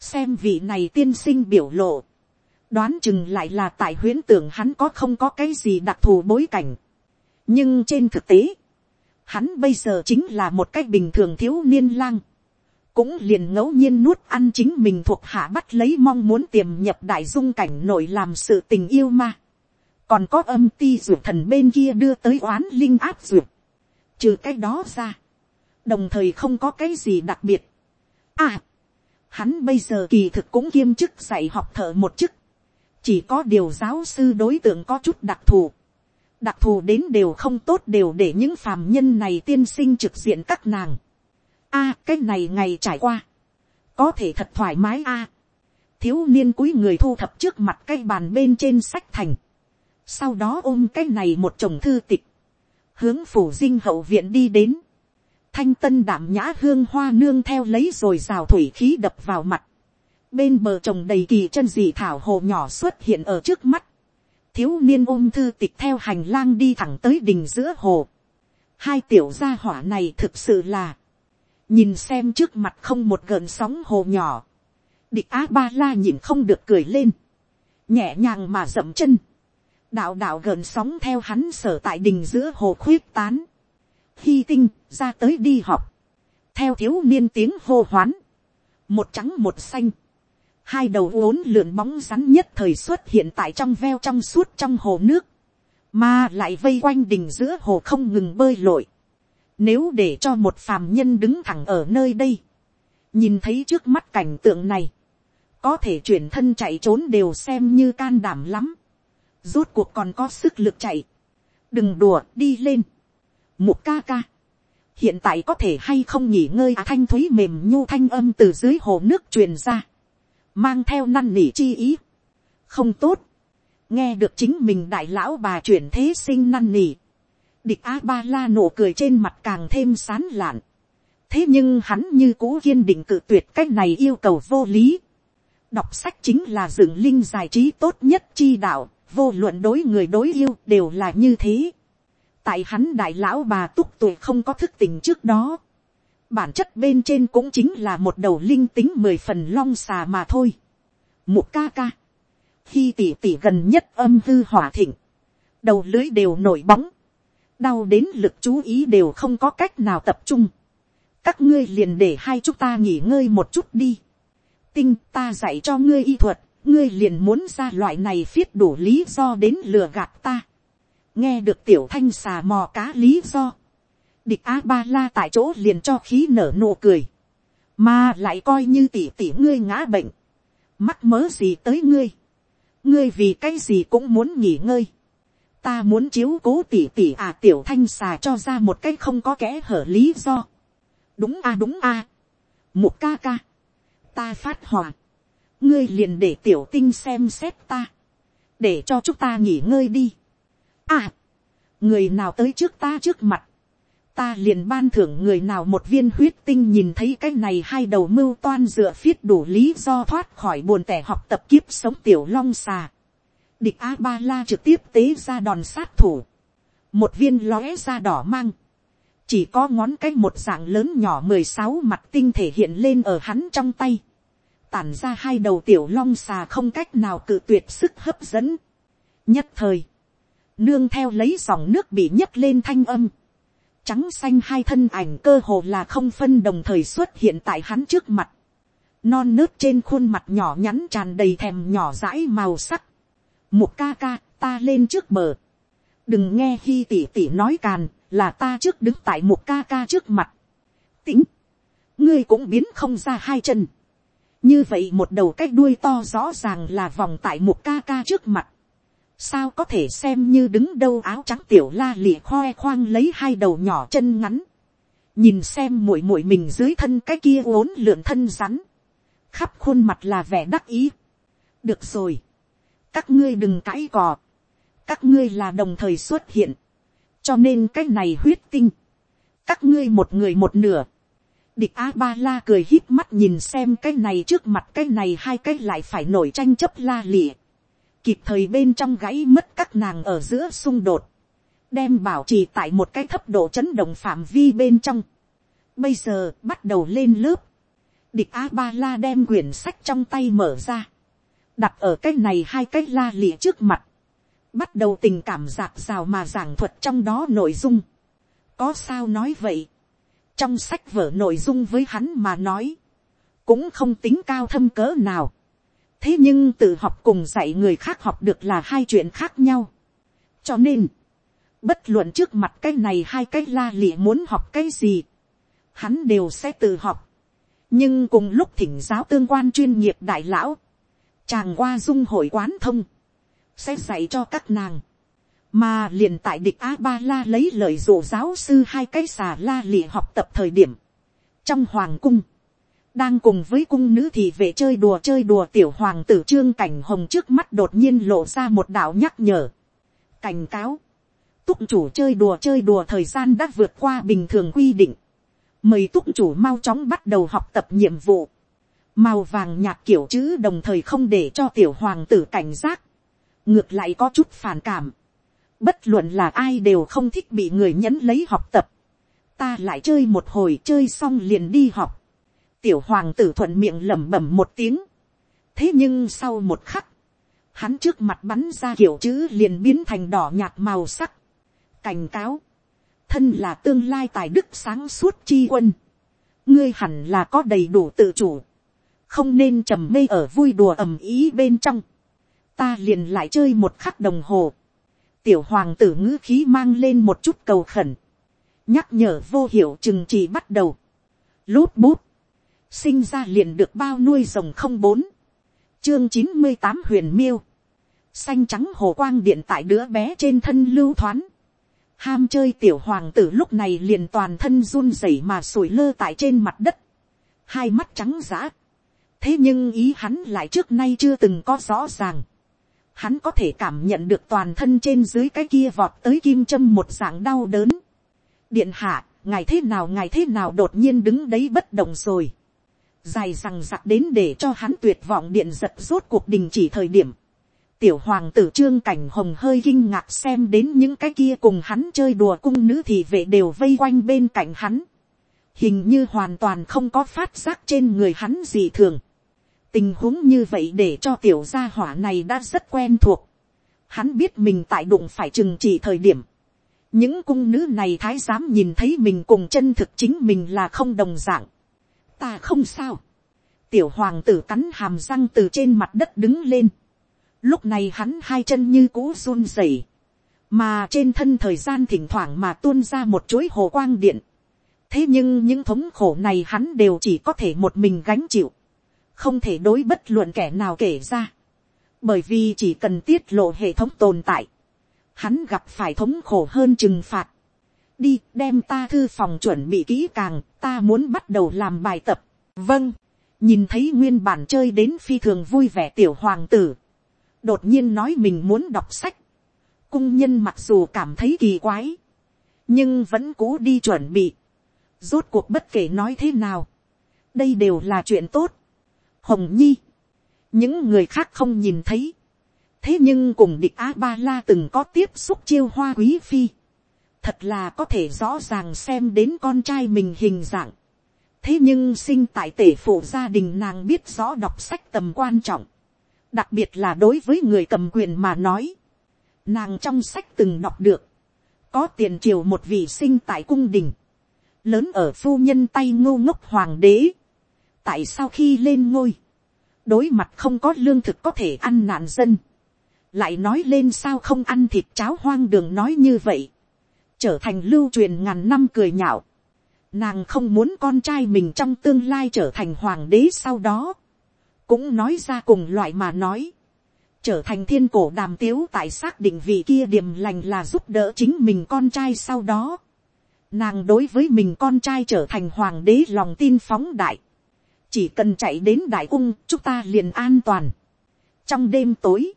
xem vị này tiên sinh biểu lộ, đoán chừng lại là tại huyễn tưởng hắn có không có cái gì đặc thù bối cảnh, nhưng trên thực tế, hắn bây giờ chính là một cái bình thường thiếu niên lang, cũng liền ngẫu nhiên nuốt ăn chính mình thuộc hạ bắt lấy mong muốn tiềm nhập đại dung cảnh nội làm sự tình yêu ma. còn có âm ti ruột thần bên kia đưa tới oán linh áp ruột. trừ cái đó ra, đồng thời không có cái gì đặc biệt. À, hắn bây giờ kỳ thực cũng kiêm chức dạy học thợ một chức, chỉ có điều giáo sư đối tượng có chút đặc thù, đặc thù đến đều không tốt đều để những phàm nhân này tiên sinh trực diện các nàng. A, cái này ngày trải qua, có thể thật thoải mái a. thiếu niên cúi người thu thập trước mặt cái bàn bên trên sách thành, sau đó ôm cái này một chồng thư tịch, hướng phủ dinh hậu viện đi đến, thanh tân đảm nhã hương hoa nương theo lấy rồi rào thủy khí đập vào mặt. Bên bờ trồng đầy kỳ chân dị thảo hồ nhỏ xuất hiện ở trước mắt. Thiếu niên ôm thư tịch theo hành lang đi thẳng tới đỉnh giữa hồ. Hai tiểu gia hỏa này thực sự là. Nhìn xem trước mặt không một gợn sóng hồ nhỏ. Địch á ba la nhìn không được cười lên. Nhẹ nhàng mà dậm chân. Đạo đạo gợn sóng theo hắn sở tại đỉnh giữa hồ khuyết tán hy tinh ra tới đi học, theo thiếu niên tiếng hô hoán, một trắng một xanh, hai đầu uốn lượn bóng rắn nhất thời xuất hiện tại trong veo trong suốt trong hồ nước, mà lại vây quanh đỉnh giữa hồ không ngừng bơi lội. Nếu để cho một phàm nhân đứng thẳng ở nơi đây, nhìn thấy trước mắt cảnh tượng này, có thể chuyển thân chạy trốn đều xem như can đảm lắm. Rốt cuộc còn có sức lực chạy. Đừng đùa đi lên. Mục ca ca. Hiện tại có thể hay không nghỉ ngơi à, thanh thúy mềm nhu thanh âm từ dưới hồ nước truyền ra. Mang theo năn nỉ chi ý. Không tốt. Nghe được chính mình đại lão bà chuyển thế sinh năn nỉ. Địch A-ba-la nổ cười trên mặt càng thêm sán lạn. Thế nhưng hắn như cũ kiên định cự tuyệt cách này yêu cầu vô lý. Đọc sách chính là dựng linh giải trí tốt nhất chi đạo, vô luận đối người đối yêu đều là như thế tại hắn đại lão bà túc tuổi không có thức tỉnh trước đó, bản chất bên trên cũng chính là một đầu linh tính mười phần long xà mà thôi. Một ca ca, khi tỉ tỉ gần nhất âm hư hỏa thịnh, đầu lưới đều nổi bóng, đau đến lực chú ý đều không có cách nào tập trung. các ngươi liền để hai chúng ta nghỉ ngơi một chút đi. tinh ta dạy cho ngươi y thuật, ngươi liền muốn ra loại này phiết đủ lý do đến lừa gạt ta nghe được tiểu thanh xà mò cá lý do, địch a ba la tại chỗ liền cho khí nở nụ cười, mà lại coi như tỉ tỉ ngươi ngã bệnh, mắc mớ gì tới ngươi, ngươi vì cái gì cũng muốn nghỉ ngơi, ta muốn chiếu cố tỉ tỉ à tiểu thanh xà cho ra một cái không có kẽ hở lý do, đúng a đúng à. a, một ca ca, ta phát hòa, ngươi liền để tiểu tinh xem xét ta, để cho chúng ta nghỉ ngơi đi, À, người nào tới trước ta trước mặt, ta liền ban thưởng người nào một viên huyết tinh nhìn thấy cái này hai đầu mưu toan dựa phiết đủ lý do thoát khỏi buồn tẻ học tập kiếp sống tiểu long xà. Địch A Ba La trực tiếp tế ra đòn sát thủ. Một viên lóe ra đỏ mang. Chỉ có ngón cái một dạng lớn nhỏ mười sáu mặt tinh thể hiện lên ở hắn trong tay. Tản ra hai đầu tiểu long xà không cách nào cự tuyệt sức hấp dẫn. Nhất thời nương theo lấy dòng nước bị nhấc lên thanh âm, trắng xanh hai thân ảnh cơ hồ là không phân đồng thời xuất hiện tại hắn trước mặt, non nớt trên khuôn mặt nhỏ nhắn tràn đầy thèm nhỏ dãi màu sắc. một ca ca, ta lên trước bờ. đừng nghe khi tỉ tỉ nói càn, là ta trước đứng tại một ca ca trước mặt. tĩnh, ngươi cũng biến không ra hai chân. như vậy một đầu cái đuôi to rõ ràng là vòng tại một ca ca trước mặt sao có thể xem như đứng đâu áo trắng tiểu la lịa khoe khoang lấy hai đầu nhỏ chân ngắn. nhìn xem muội muội mình dưới thân cái kia uốn lượn thân rắn khắp khuôn mặt là vẻ đắc ý. được rồi, các ngươi đừng cãi cò, các ngươi là đồng thời xuất hiện, cho nên cái này huyết tinh, các ngươi một người một nửa. địch a ba la cười hít mắt nhìn xem cái này trước mặt cái này hai cái lại phải nổi tranh chấp la lịa, kịp thời bên trong gãy mất các nàng ở giữa xung đột, đem bảo trì tại một cái thấp độ chấn động phạm vi bên trong. Bây giờ bắt đầu lên lớp, địch a ba la đem quyển sách trong tay mở ra, đặt ở cái này hai cái la lịa trước mặt, bắt đầu tình cảm giạt rào mà giảng thuật trong đó nội dung. có sao nói vậy, trong sách vở nội dung với hắn mà nói, cũng không tính cao thâm cỡ nào thế nhưng tự học cùng dạy người khác học được là hai chuyện khác nhau. cho nên, bất luận trước mặt cái này hai cái la lịa muốn học cái gì, hắn đều sẽ tự học nhưng cùng lúc thỉnh giáo tương quan chuyên nghiệp đại lão, chàng qua dung hội quán thông, sẽ dạy cho các nàng, mà liền tại địch a ba la lấy lời dụ giáo sư hai cái xà la lịa học tập thời điểm, trong hoàng cung, đang cùng với cung nữ thì về chơi đùa chơi đùa tiểu hoàng tử trương cảnh hồng trước mắt đột nhiên lộ ra một đạo nhắc nhở, cảnh cáo, túc chủ chơi đùa chơi đùa thời gian đã vượt qua bình thường quy định, mời túc chủ mau chóng bắt đầu học tập nhiệm vụ, màu vàng nhạt kiểu chữ đồng thời không để cho tiểu hoàng tử cảnh giác, ngược lại có chút phản cảm, bất luận là ai đều không thích bị người nhấn lấy học tập, ta lại chơi một hồi chơi xong liền đi học, tiểu hoàng tử thuận miệng lẩm bẩm một tiếng, thế nhưng sau một khắc, hắn trước mặt bắn ra kiểu chữ liền biến thành đỏ nhạt màu sắc, cảnh cáo, thân là tương lai tài đức sáng suốt chi quân, ngươi hẳn là có đầy đủ tự chủ, không nên trầm mê ở vui đùa ầm ý bên trong, ta liền lại chơi một khắc đồng hồ, tiểu hoàng tử ngữ khí mang lên một chút cầu khẩn, nhắc nhở vô hiệu chừng chỉ bắt đầu, lút bút, sinh ra liền được bao nuôi rồng không bốn, chương chín mươi tám huyền miêu, xanh trắng hồ quang điện tại đứa bé trên thân lưu thoáng, Ham chơi tiểu hoàng tử lúc này liền toàn thân run rẩy mà sủi lơ tại trên mặt đất. Hai mắt trắng giã. Thế nhưng ý hắn lại trước nay chưa từng có rõ ràng. Hắn có thể cảm nhận được toàn thân trên dưới cái kia vọt tới kim châm một dạng đau đớn. Điện hạ, ngài thế nào ngài thế nào đột nhiên đứng đấy bất động rồi. Dài rằng giặc đến để cho hắn tuyệt vọng điện giật rốt cuộc đình chỉ thời điểm Tiểu hoàng tử trương cảnh hồng hơi kinh ngạc xem đến những cái kia cùng hắn chơi đùa cung nữ thì vệ đều vây quanh bên cạnh hắn. Hình như hoàn toàn không có phát giác trên người hắn gì thường. Tình huống như vậy để cho tiểu gia hỏa này đã rất quen thuộc. Hắn biết mình tại đụng phải chừng chỉ thời điểm. Những cung nữ này thái giám nhìn thấy mình cùng chân thực chính mình là không đồng dạng. Ta không sao. Tiểu hoàng tử cắn hàm răng từ trên mặt đất đứng lên Lúc này hắn hai chân như cũ run rẩy. Mà trên thân thời gian thỉnh thoảng mà tuôn ra một chuỗi hồ quang điện. Thế nhưng những thống khổ này hắn đều chỉ có thể một mình gánh chịu. Không thể đối bất luận kẻ nào kể ra. Bởi vì chỉ cần tiết lộ hệ thống tồn tại. Hắn gặp phải thống khổ hơn trừng phạt. Đi đem ta thư phòng chuẩn bị kỹ càng. Ta muốn bắt đầu làm bài tập. Vâng. Nhìn thấy nguyên bản chơi đến phi thường vui vẻ tiểu hoàng tử đột nhiên nói mình muốn đọc sách. cung nhân mặc dù cảm thấy kỳ quái, nhưng vẫn cố đi chuẩn bị. rốt cuộc bất kể nói thế nào, đây đều là chuyện tốt. hồng nhi, những người khác không nhìn thấy. thế nhưng cùng địch a ba la từng có tiếp xúc chiêu hoa quý phi thật là có thể rõ ràng xem đến con trai mình hình dạng. thế nhưng sinh tại tể phụ gia đình nàng biết rõ đọc sách tầm quan trọng. Đặc biệt là đối với người cầm quyền mà nói, nàng trong sách từng đọc được, có tiền triều một vị sinh tại cung đình, lớn ở phu nhân tay ngô ngốc hoàng đế, tại sao khi lên ngôi, đối mặt không có lương thực có thể ăn nạn dân, lại nói lên sao không ăn thịt cháo hoang đường nói như vậy, trở thành lưu truyền ngàn năm cười nhạo, nàng không muốn con trai mình trong tương lai trở thành hoàng đế sau đó, cũng nói ra cùng loại mà nói, trở thành thiên cổ đàm tiếu tại xác định vị kia điềm lành là giúp đỡ chính mình con trai sau đó, nàng đối với mình con trai trở thành hoàng đế lòng tin phóng đại, chỉ cần chạy đến đại ung chúng ta liền an toàn. trong đêm tối,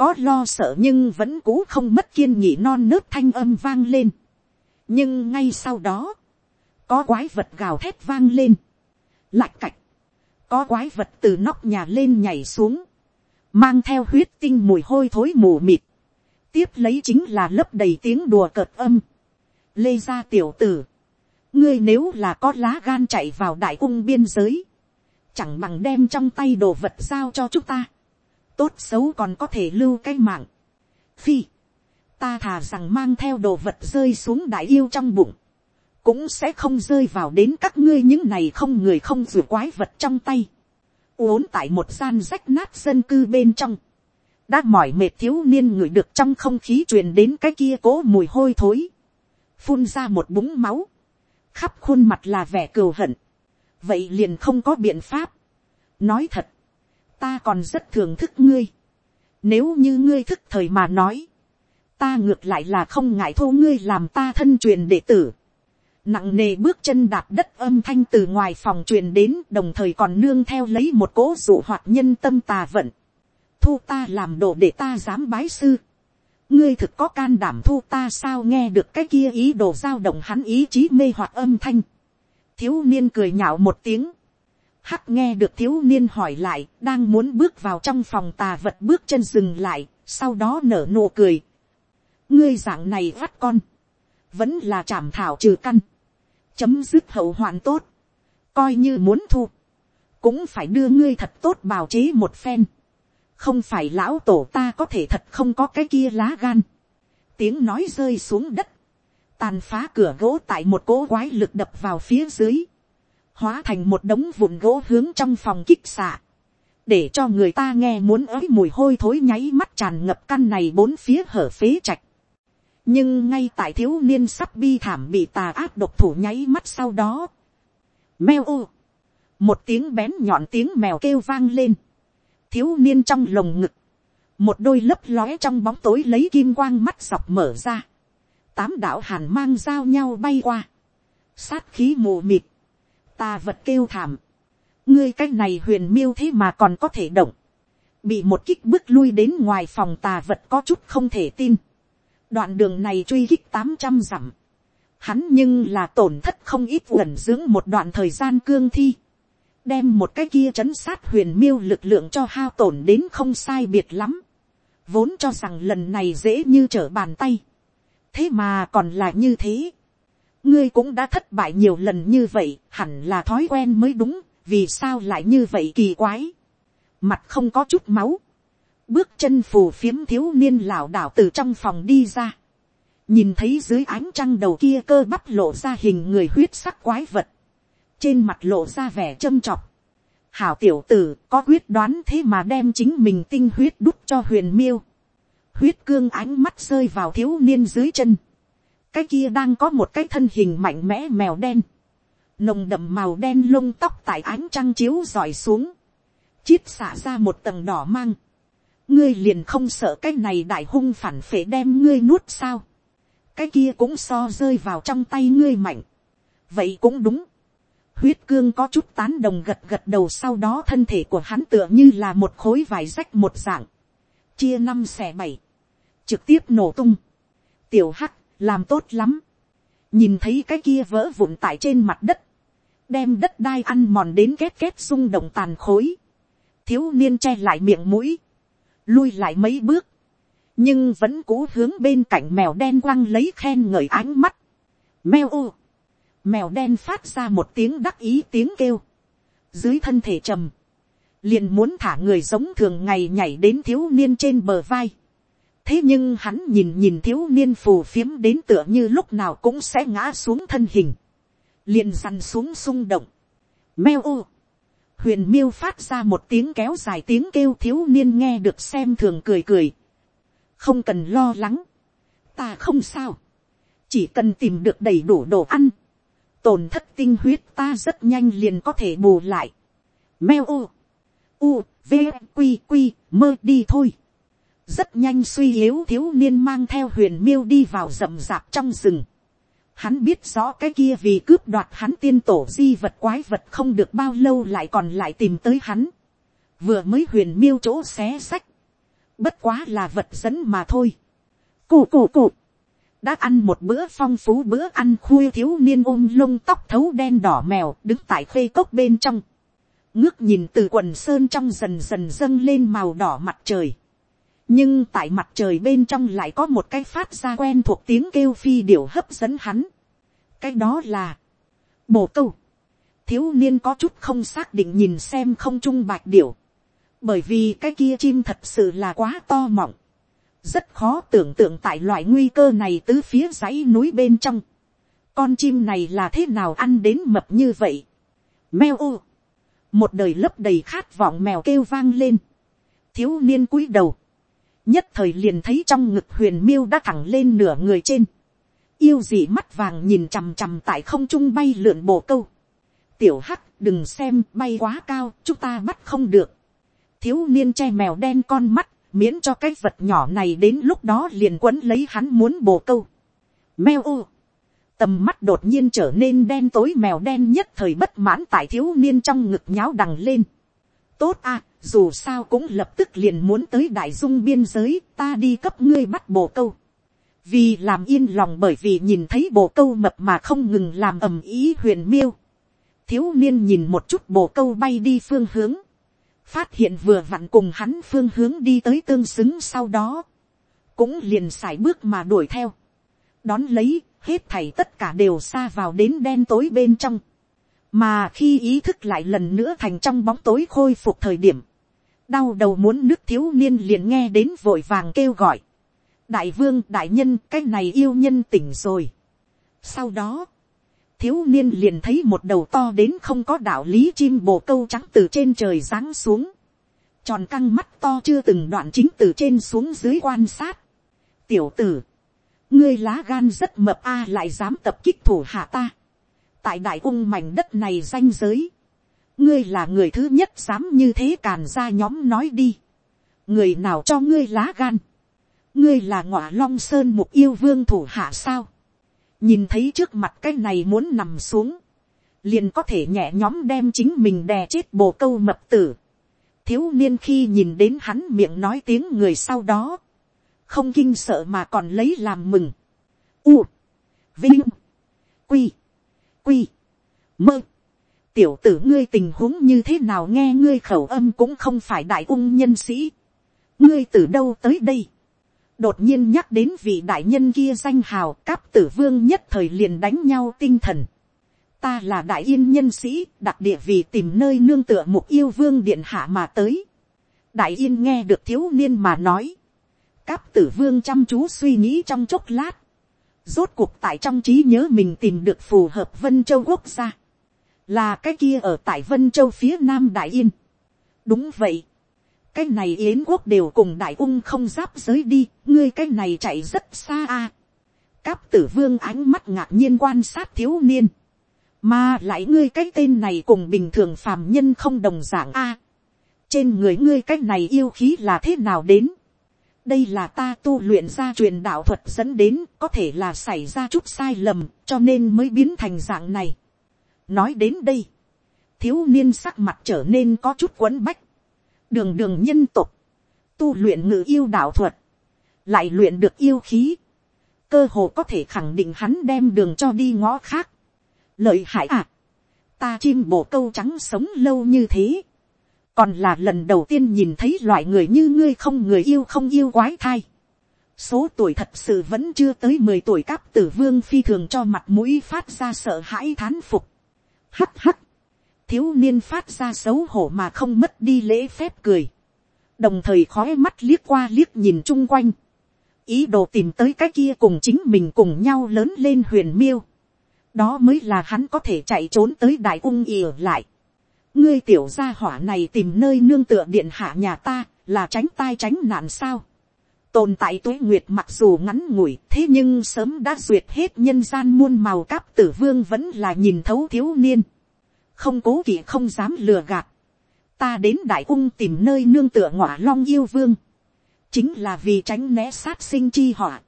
có lo sợ nhưng vẫn cũ không mất kiên nhị non nớt thanh âm vang lên. nhưng ngay sau đó, có quái vật gào thét vang lên, lạch cạch, có quái vật từ nóc nhà lên nhảy xuống, mang theo huyết tinh mùi hôi thối mù mịt, tiếp lấy chính là lấp đầy tiếng đùa cợt âm, lê gia tiểu tử, ngươi nếu là có lá gan chạy vào đại cung biên giới, chẳng bằng đem trong tay đồ vật giao cho chúng ta, tốt xấu còn có thể lưu cái mạng. phi, ta thà rằng mang theo đồ vật rơi xuống đại yêu trong bụng, cũng sẽ không rơi vào đến các ngươi những này không người không rửa quái vật trong tay, uốn tại một gian rách nát dân cư bên trong, đã mỏi mệt thiếu niên ngửi được trong không khí truyền đến cái kia cố mùi hôi thối, phun ra một búng máu, khắp khuôn mặt là vẻ cừu hận, vậy liền không có biện pháp. nói thật, ta còn rất thưởng thức ngươi. nếu như ngươi thức thời mà nói, ta ngược lại là không ngại thô ngươi làm ta thân truyền đệ tử. nặng nề bước chân đạp đất âm thanh từ ngoài phòng truyền đến đồng thời còn nương theo lấy một cố dụ hoạt nhân tâm tà vận. thu ta làm đồ để ta dám bái sư. ngươi thực có can đảm thu ta sao nghe được cái kia ý đồ giao động hắn ý chí mê hoặc âm thanh thiếu niên cười nhạo một tiếng. Hắc nghe được thiếu niên hỏi lại, đang muốn bước vào trong phòng tà vật bước chân dừng lại, sau đó nở nụ cười. Ngươi dạng này vắt con, vẫn là chảm thảo trừ căn, chấm dứt hậu hoạn tốt, coi như muốn thu, cũng phải đưa ngươi thật tốt bào chế một phen. Không phải lão tổ ta có thể thật không có cái kia lá gan. Tiếng nói rơi xuống đất tàn phá cửa gỗ tại một cỗ quái lực đập vào phía dưới, hóa thành một đống vụn gỗ hướng trong phòng kích xạ, để cho người ta nghe muốn ới mùi hôi thối nháy mắt tràn ngập căn này bốn phía hở phế trạch. nhưng ngay tại thiếu niên sắp bi thảm bị tà ác độc thủ nháy mắt sau đó, meo ô, một tiếng bén nhọn tiếng mèo kêu vang lên, thiếu niên trong lồng ngực, một đôi lấp lóe trong bóng tối lấy kim quang mắt dọc mở ra, tám đạo hàn mang giao nhau bay qua, sát khí mù mịt, tà vật kêu thảm, ngươi cái này huyền miêu thế mà còn có thể động, bị một kích bước lui đến ngoài phòng tà vật có chút không thể tin, đoạn đường này truy kích tám trăm dặm, hắn nhưng là tổn thất không ít gần dưỡng một đoạn thời gian cương thi, đem một cái kia chấn sát huyền miêu lực lượng cho hao tổn đến không sai biệt lắm, vốn cho rằng lần này dễ như trở bàn tay, thế mà còn là như thế ngươi cũng đã thất bại nhiều lần như vậy, hẳn là thói quen mới đúng, vì sao lại như vậy kỳ quái. mặt không có chút máu, bước chân phù phiếm thiếu niên lảo đảo từ trong phòng đi ra. nhìn thấy dưới ánh trăng đầu kia cơ bắp lộ ra hình người huyết sắc quái vật, trên mặt lộ ra vẻ châm chọc. hảo tiểu tử có quyết đoán thế mà đem chính mình tinh huyết đút cho huyền miêu huyết cương ánh mắt rơi vào thiếu niên dưới chân cái kia đang có một cái thân hình mạnh mẽ mèo đen. nồng đậm màu đen lông tóc tại ánh trăng chiếu rọi xuống. chiết xả ra một tầng đỏ mang. ngươi liền không sợ cái này đại hung phản phệ đem ngươi nuốt sao. cái kia cũng so rơi vào trong tay ngươi mạnh. vậy cũng đúng. huyết cương có chút tán đồng gật gật đầu sau đó thân thể của hắn tựa như là một khối vải rách một dạng chia năm xẻ bảy, trực tiếp nổ tung. Tiểu hắc, làm tốt lắm. Nhìn thấy cái kia vỡ vụn tại trên mặt đất. Đem đất đai ăn mòn đến két két rung động tàn khối. Thiếu niên che lại miệng mũi. Lui lại mấy bước. Nhưng vẫn cố hướng bên cạnh mèo đen quăng lấy khen ngợi ánh mắt. Mèo ô. Mèo đen phát ra một tiếng đắc ý tiếng kêu. Dưới thân thể trầm liền muốn thả người giống thường ngày nhảy đến thiếu niên trên bờ vai thế nhưng hắn nhìn nhìn thiếu niên phù phiếm đến tựa như lúc nào cũng sẽ ngã xuống thân hình, liền dằn xuống xung động, meo ô, huyền miêu phát ra một tiếng kéo dài tiếng kêu thiếu niên nghe được xem thường cười cười. không cần lo lắng, ta không sao, chỉ cần tìm được đầy đủ đồ ăn, tổn thất tinh huyết ta rất nhanh liền có thể bù lại. meo u, u, v, q q mơ đi thôi rất nhanh suy yếu thiếu niên mang theo huyền miêu đi vào rậm rạp trong rừng. Hắn biết rõ cái kia vì cướp đoạt hắn tiên tổ di vật quái vật không được bao lâu lại còn lại tìm tới hắn. Vừa mới huyền miêu chỗ xé sách. Bất quá là vật dẫn mà thôi. Cụ cụ cụ. Đã ăn một bữa phong phú bữa ăn khuya thiếu niên ôm lông tóc thấu đen đỏ mèo đứng tại khê cốc bên trong. Ngước nhìn từ quần sơn trong dần dần dâng lên màu đỏ mặt trời nhưng tại mặt trời bên trong lại có một cái phát ra quen thuộc tiếng kêu phi điểu hấp dẫn hắn. cái đó là bồ câu. thiếu niên có chút không xác định nhìn xem không trung bạch điểu. bởi vì cái kia chim thật sự là quá to mọng. rất khó tưởng tượng tại loại nguy cơ này tứ phía dãy núi bên trong. con chim này là thế nào ăn đến mập như vậy. meo ô. một đời lấp đầy khát vọng mèo kêu vang lên. thiếu niên cúi đầu nhất thời liền thấy trong ngực huyền miêu đã thẳng lên nửa người trên, yêu dị mắt vàng nhìn chằm chằm tại không trung bay lượn bồ câu, tiểu hắc đừng xem bay quá cao chúng ta bắt không được, thiếu niên che mèo đen con mắt miễn cho cái vật nhỏ này đến lúc đó liền quấn lấy hắn muốn bồ câu, meo ô, tầm mắt đột nhiên trở nên đen tối mèo đen nhất thời bất mãn tại thiếu niên trong ngực nháo đằng lên, tốt à, dù sao cũng lập tức liền muốn tới đại dung biên giới, ta đi cấp ngươi bắt bồ câu. vì làm yên lòng bởi vì nhìn thấy bồ câu mập mà không ngừng làm ầm ý huyền miêu. thiếu niên nhìn một chút bồ câu bay đi phương hướng, phát hiện vừa vặn cùng hắn phương hướng đi tới tương xứng sau đó, cũng liền x bước mà đuổi theo, đón lấy, hết thảy tất cả đều xa vào đến đen tối bên trong, mà khi ý thức lại lần nữa thành trong bóng tối khôi phục thời điểm, đau đầu muốn nước thiếu niên liền nghe đến vội vàng kêu gọi. đại vương đại nhân cái này yêu nhân tỉnh rồi. sau đó, thiếu niên liền thấy một đầu to đến không có đạo lý chim bồ câu trắng từ trên trời giáng xuống. tròn căng mắt to chưa từng đoạn chính từ trên xuống dưới quan sát. tiểu tử, ngươi lá gan rất mập a lại dám tập kích thủ hạ ta. tại đại ung mảnh đất này danh giới ngươi là người thứ nhất dám như thế càn ra nhóm nói đi. người nào cho ngươi lá gan. ngươi là ngọa long sơn mục yêu vương thủ hạ sao. nhìn thấy trước mặt cái này muốn nằm xuống. liền có thể nhẹ nhóm đem chính mình đè chết bồ câu mập tử. thiếu niên khi nhìn đến hắn miệng nói tiếng người sau đó. không kinh sợ mà còn lấy làm mừng. U. Vinh. Quy. Quy. Mơ tiểu tử ngươi tình huống như thế nào nghe ngươi khẩu âm cũng không phải đại ung nhân sĩ. ngươi từ đâu tới đây. đột nhiên nhắc đến vị đại nhân kia danh hào, cáp tử vương nhất thời liền đánh nhau tinh thần. ta là đại yên nhân sĩ, đặc địa vì tìm nơi nương tựa mục yêu vương điện hạ mà tới. đại yên nghe được thiếu niên mà nói. cáp tử vương chăm chú suy nghĩ trong chốc lát. rốt cuộc tại trong trí nhớ mình tìm được phù hợp vân châu quốc gia là cái kia ở tại vân châu phía nam đại yên. đúng vậy. cái này yến quốc đều cùng đại ung không giáp giới đi, ngươi cái này chạy rất xa a. À. cáp tử vương ánh mắt ngạc nhiên quan sát thiếu niên. mà lại ngươi cái tên này cùng bình thường phàm nhân không đồng dạng a. trên người ngươi cái này yêu khí là thế nào đến. đây là ta tu luyện ra truyền đạo thuật dẫn đến có thể là xảy ra chút sai lầm cho nên mới biến thành dạng này nói đến đây, thiếu niên sắc mặt trở nên có chút quấn bách, đường đường nhân tục, tu luyện ngự yêu đạo thuật, lại luyện được yêu khí, cơ hồ có thể khẳng định hắn đem đường cho đi ngõ khác. lợi hại à, ta chim bổ câu trắng sống lâu như thế, còn là lần đầu tiên nhìn thấy loại người như ngươi không người yêu không yêu quái thai. số tuổi thật sự vẫn chưa tới mười tuổi cáp tử vương phi thường cho mặt mũi phát ra sợ hãi thán phục. Hắt hắt. Thiếu niên phát ra xấu hổ mà không mất đi lễ phép cười. Đồng thời khói mắt liếc qua liếc nhìn chung quanh. Ý đồ tìm tới cái kia cùng chính mình cùng nhau lớn lên huyền miêu. Đó mới là hắn có thể chạy trốn tới đại ung ỉa lại. ngươi tiểu gia hỏa này tìm nơi nương tựa điện hạ nhà ta, là tránh tai tránh nạn sao tồn tại tuế nguyệt mặc dù ngắn ngủi, thế nhưng sớm đã duyệt hết nhân gian muôn màu cáp tử vương vẫn là nhìn thấu thiếu niên. không cố kỵ không dám lừa gạt. ta đến đại cung tìm nơi nương tựa ngọa long yêu vương. chính là vì tránh né sát sinh chi họa.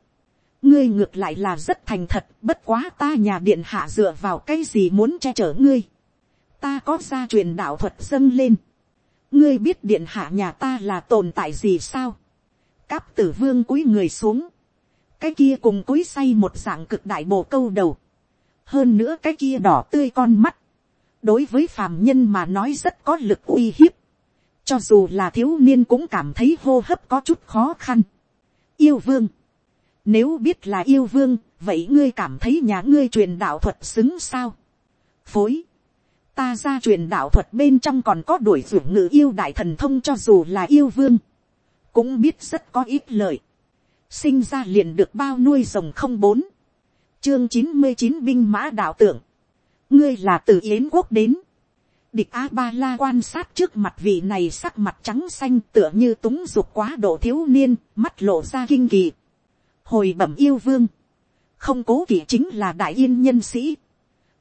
ngươi ngược lại là rất thành thật, bất quá ta nhà điện hạ dựa vào cái gì muốn che chở ngươi ta có gia truyền đạo thuật dâng lên. ngươi biết điện hạ nhà ta là tồn tại gì sao cáp tử vương cúi người xuống. cái kia cùng cúi say một dạng cực đại bộ câu đầu. hơn nữa cái kia đỏ tươi con mắt. đối với phàm nhân mà nói rất có lực uy hiếp. cho dù là thiếu niên cũng cảm thấy hô hấp có chút khó khăn. yêu vương. nếu biết là yêu vương, vậy ngươi cảm thấy nhà ngươi truyền đạo thuật xứng sao. phối ta ra truyền đạo thuật bên trong còn có đuổi dưỡng ngự yêu đại thần thông cho dù là yêu vương, cũng biết rất có ít lợi, sinh ra liền được bao nuôi rồng không bốn, chương chín mươi chín binh mã đạo tưởng, ngươi là từ yến quốc đến, địch a ba la quan sát trước mặt vị này sắc mặt trắng xanh tựa như túng dục quá độ thiếu niên, mắt lộ ra kinh kỳ, hồi bẩm yêu vương, không cố kỵ chính là đại yên nhân sĩ,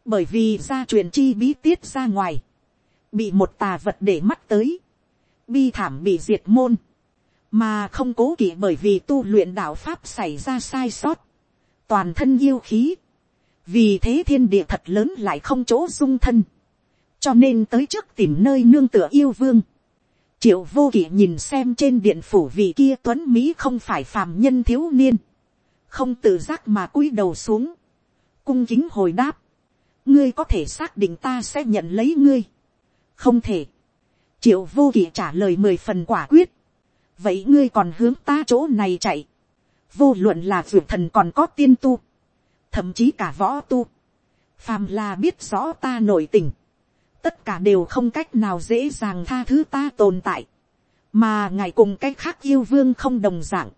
bởi vì gia truyền chi bí tiết ra ngoài, bị một tà vật để mắt tới, bi thảm bị diệt môn, mà không cố kỵ bởi vì tu luyện đạo pháp xảy ra sai sót, toàn thân yêu khí, vì thế thiên địa thật lớn lại không chỗ dung thân, cho nên tới trước tìm nơi nương tựa yêu vương, triệu vô kỵ nhìn xem trên điện phủ vị kia tuấn mỹ không phải phàm nhân thiếu niên, không tự giác mà cúi đầu xuống, cung kính hồi đáp, ngươi có thể xác định ta sẽ nhận lấy ngươi. không thể. triệu vô kỵ trả lời mười phần quả quyết vậy ngươi còn hướng ta chỗ này chạy. vô luận là ruột thần còn có tiên tu. thậm chí cả võ tu. phàm là biết rõ ta nội tình. tất cả đều không cách nào dễ dàng tha thứ ta tồn tại. mà ngài cùng cách khác yêu vương không đồng dạng.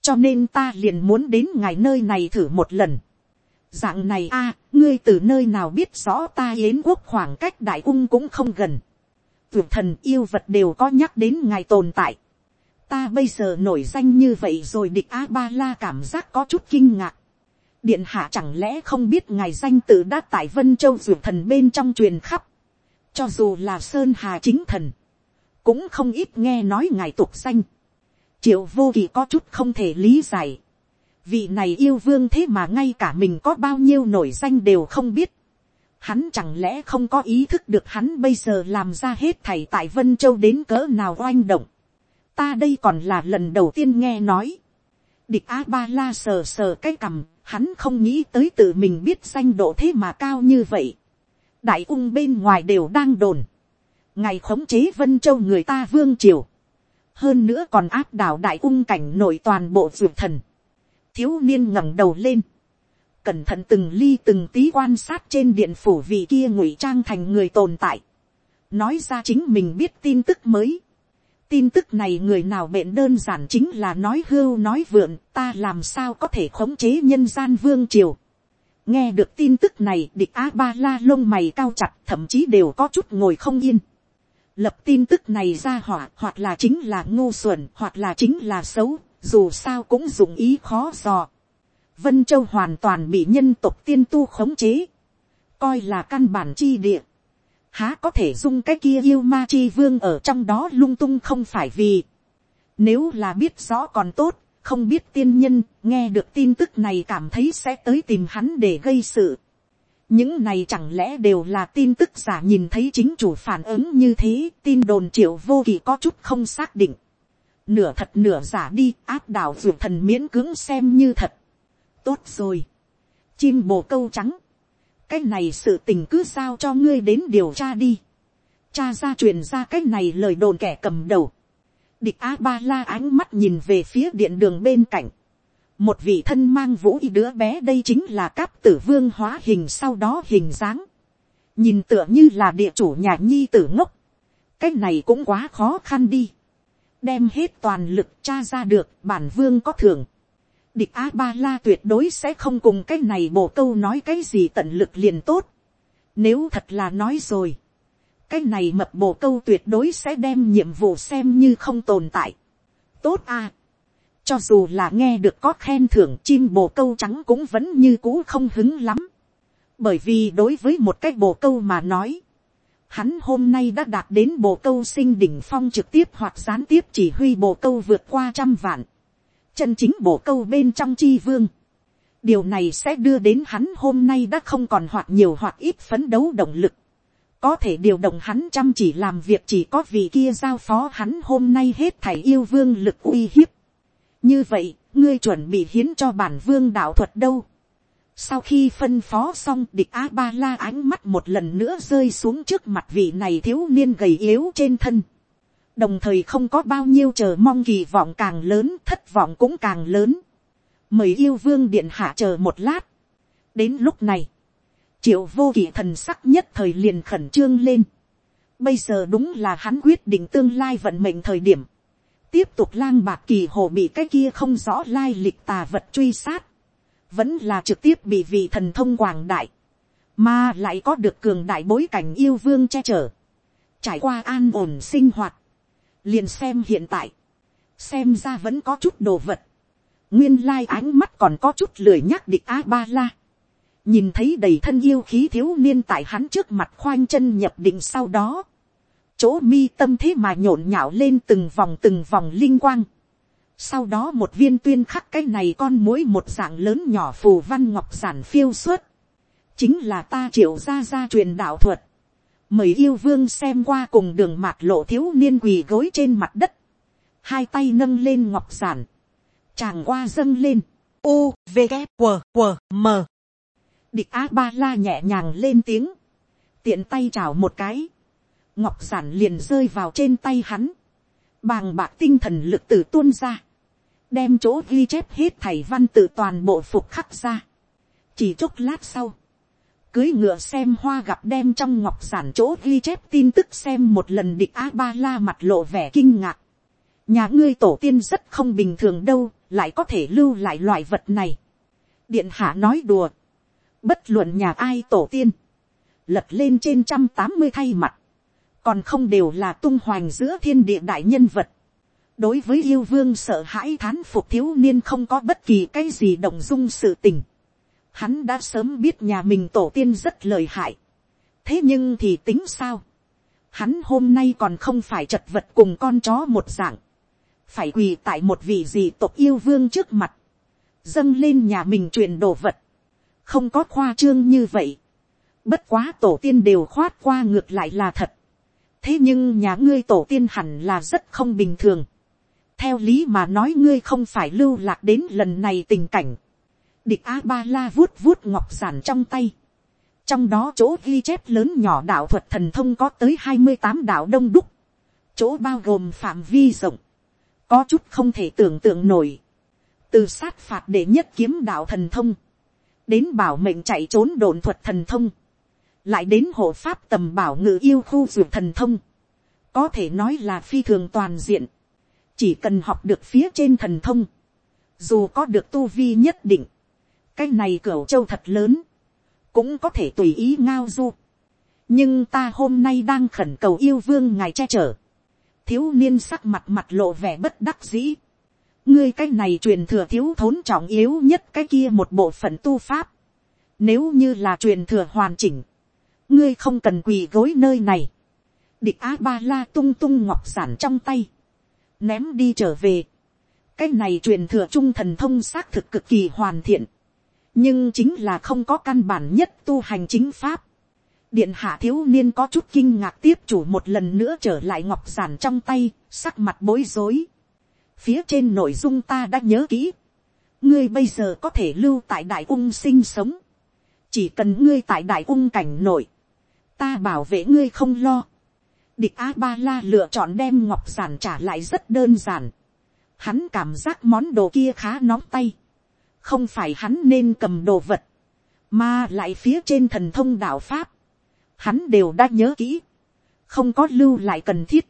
cho nên ta liền muốn đến ngài nơi này thử một lần dạng này a, ngươi từ nơi nào biết rõ ta yến quốc khoảng cách đại ung cũng không gần. Tuyệt thần yêu vật đều có nhắc đến ngài tồn tại. Ta bây giờ nổi danh như vậy rồi địch A-ba-la cảm giác có chút kinh ngạc. Điện hạ chẳng lẽ không biết ngài danh tự đã tại Vân Châu duyệt thần bên trong truyền khắp. Cho dù là Sơn Hà chính thần. Cũng không ít nghe nói ngài tục danh. Triệu vô kỳ có chút không thể lý giải vị này yêu vương thế mà ngay cả mình có bao nhiêu nổi danh đều không biết. Hắn chẳng lẽ không có ý thức được hắn bây giờ làm ra hết thảy tại Vân Châu đến cỡ nào oanh động. Ta đây còn là lần đầu tiên nghe nói. Địch A-ba-la sờ sờ cái cằm, hắn không nghĩ tới tự mình biết danh độ thế mà cao như vậy. Đại ung bên ngoài đều đang đồn. Ngày khống chế Vân Châu người ta vương triều. Hơn nữa còn áp đảo đại ung cảnh nội toàn bộ dược thần thiếu niên ngẩng đầu lên, cẩn thận từng ly từng tí quan sát trên điện phủ vị kia ngụy trang thành người tồn tại, nói ra chính mình biết tin tức mới tin tức này người nào mệnh đơn giản chính là nói hưu nói vượn ta làm sao có thể khống chế nhân gian vương triều. nghe được tin tức này địch a ba la lông mày cao chặt thậm chí đều có chút ngồi không yên. lập tin tức này ra hỏa hoặc là chính là ngu xuẩn hoặc là chính là xấu dù sao cũng dùng ý khó dò. Vân Châu hoàn toàn bị nhân tộc tiên tu khống chế, coi là căn bản chi địa. Há có thể dung cái kia yêu ma chi vương ở trong đó lung tung không phải vì. Nếu là biết rõ còn tốt, không biết tiên nhân, nghe được tin tức này cảm thấy sẽ tới tìm hắn để gây sự. Những này chẳng lẽ đều là tin tức giả nhìn thấy chính chủ phản ứng như thế, tin đồn triệu vô kỳ có chút không xác định nửa thật nửa giả đi áp đảo dù thần miễn cưỡng xem như thật. tốt rồi. chim bồ câu trắng cái này sự tình cứ sao cho ngươi đến điều tra đi. cha ra truyền ra cái này lời đồn kẻ cầm đầu. địch a ba la ánh mắt nhìn về phía điện đường bên cạnh. một vị thân mang vũ y đứa bé đây chính là cáp tử vương hóa hình sau đó hình dáng. nhìn tựa như là địa chủ nhà nhi tử ngốc. cái này cũng quá khó khăn đi đem hết toàn lực tra ra được, bản vương có thưởng địch a ba la tuyệt đối sẽ không cùng cái này bổ câu nói cái gì tận lực liền tốt. nếu thật là nói rồi, cái này mập bộ câu tuyệt đối sẽ đem nhiệm vụ xem như không tồn tại. tốt à. cho dù là nghe được có khen thưởng chim bồ câu trắng cũng vẫn như cũ không hứng lắm. bởi vì đối với một cái bồ câu mà nói, hắn hôm nay đã đạt đến bồ câu sinh đỉnh phong trực tiếp hoặc gián tiếp chỉ huy bồ câu vượt qua trăm vạn chân chính bổ câu bên trong chi vương. điều này sẽ đưa đến hắn hôm nay đã không còn hoặc nhiều hoặc ít phấn đấu động lực có thể điều động hắn chăm chỉ làm việc chỉ có vì kia giao phó hắn hôm nay hết thảy yêu vương lực uy hiếp. như vậy, ngươi chuẩn bị hiến cho bản vương đạo thuật đâu. sau khi phân phó xong địch a ba la ánh mắt một lần nữa rơi xuống trước mặt vị này thiếu niên gầy yếu trên thân đồng thời không có bao nhiêu chờ mong kỳ vọng càng lớn thất vọng cũng càng lớn. mời yêu vương điện hạ chờ một lát. đến lúc này, triệu vô kỵ thần sắc nhất thời liền khẩn trương lên. bây giờ đúng là hắn quyết định tương lai vận mệnh thời điểm. tiếp tục lang bạc kỳ hồ bị cái kia không rõ lai lịch tà vật truy sát. vẫn là trực tiếp bị vị thần thông quảng đại. mà lại có được cường đại bối cảnh yêu vương che chở. trải qua an ổn sinh hoạt liền xem hiện tại. xem ra vẫn có chút đồ vật. nguyên lai ánh mắt còn có chút lười nhắc địch a ba la nhìn thấy đầy thân yêu khí thiếu niên tại hắn trước mặt khoanh chân nhập định sau đó, chỗ mi tâm thế mà nhộn nhạo lên từng vòng từng vòng linh quang. Sau đó một viên tuyên khắc cái này con mối một dạng lớn nhỏ phù văn ngọc giản phiêu suốt. Chính là ta triệu ra ra truyền đạo thuật. Mời yêu vương xem qua cùng đường mạc lộ thiếu niên quỳ gối trên mặt đất. Hai tay nâng lên ngọc giản. Chàng qua dâng lên. U, V, g W, W, M. Địch A Ba La nhẹ nhàng lên tiếng. Tiện tay chào một cái. Ngọc giản liền rơi vào trên tay hắn. Bàng bạc tinh thần lực tử tuôn ra. Đem chỗ ghi chép hết thảy văn tự toàn bộ phục khắc ra. Chỉ chốc lát sau. Cưới ngựa xem hoa gặp đem trong ngọc giản chỗ ghi chép tin tức xem một lần địch A Ba La mặt lộ vẻ kinh ngạc. Nhà ngươi tổ tiên rất không bình thường đâu, lại có thể lưu lại loại vật này. Điện hạ nói đùa Bất luận nhà ai tổ tiên. Lật lên trên trăm tám mươi thay mặt. Còn không đều là tung hoành giữa thiên địa đại nhân vật. Đối với yêu vương sợ hãi thán phục thiếu niên không có bất kỳ cái gì động dung sự tình. Hắn đã sớm biết nhà mình tổ tiên rất lời hại. Thế nhưng thì tính sao? Hắn hôm nay còn không phải chật vật cùng con chó một dạng. Phải quỳ tại một vị gì tộc yêu vương trước mặt. Dâng lên nhà mình truyền đồ vật không có khoa trương như vậy. bất quá tổ tiên đều khoát qua ngược lại là thật. thế nhưng nhà ngươi tổ tiên hẳn là rất không bình thường. theo lý mà nói ngươi không phải lưu lạc đến lần này tình cảnh địch a ba la vuốt vuốt ngọc giản trong tay. trong đó chỗ ghi chép lớn nhỏ đạo thuật thần thông có tới hai mươi tám đạo đông đúc. chỗ bao gồm phạm vi rộng. có chút không thể tưởng tượng nổi. từ sát phạt để nhất kiếm đạo thần thông đến bảo mệnh chạy trốn đồn thuật thần thông, lại đến hộ pháp tầm bảo ngự yêu khu dược thần thông, có thể nói là phi thường toàn diện, chỉ cần học được phía trên thần thông, dù có được tu vi nhất định, cái này cửa châu thật lớn, cũng có thể tùy ý ngao du. nhưng ta hôm nay đang khẩn cầu yêu vương ngài che chở, thiếu niên sắc mặt mặt lộ vẻ bất đắc dĩ, ngươi cái này truyền thừa thiếu thốn trọng yếu nhất cái kia một bộ phận tu pháp. Nếu như là truyền thừa hoàn chỉnh, ngươi không cần quỳ gối nơi này. Địch á ba la tung tung ngọc giản trong tay, ném đi trở về. cái này truyền thừa trung thần thông xác thực cực kỳ hoàn thiện, nhưng chính là không có căn bản nhất tu hành chính pháp. Điện hạ thiếu niên có chút kinh ngạc tiếp chủ một lần nữa trở lại ngọc giản trong tay, sắc mặt bối rối phía trên nội dung ta đã nhớ kỹ, ngươi bây giờ có thể lưu tại đại ung sinh sống, chỉ cần ngươi tại đại ung cảnh nội, ta bảo vệ ngươi không lo. Địch a ba la lựa chọn đem ngọc giản trả lại rất đơn giản. Hắn cảm giác món đồ kia khá nóng tay. Không phải hắn nên cầm đồ vật. Mà lại phía trên thần thông đạo Pháp. Hắn đều đã nhớ kỹ. Không có lưu lại cần thiết.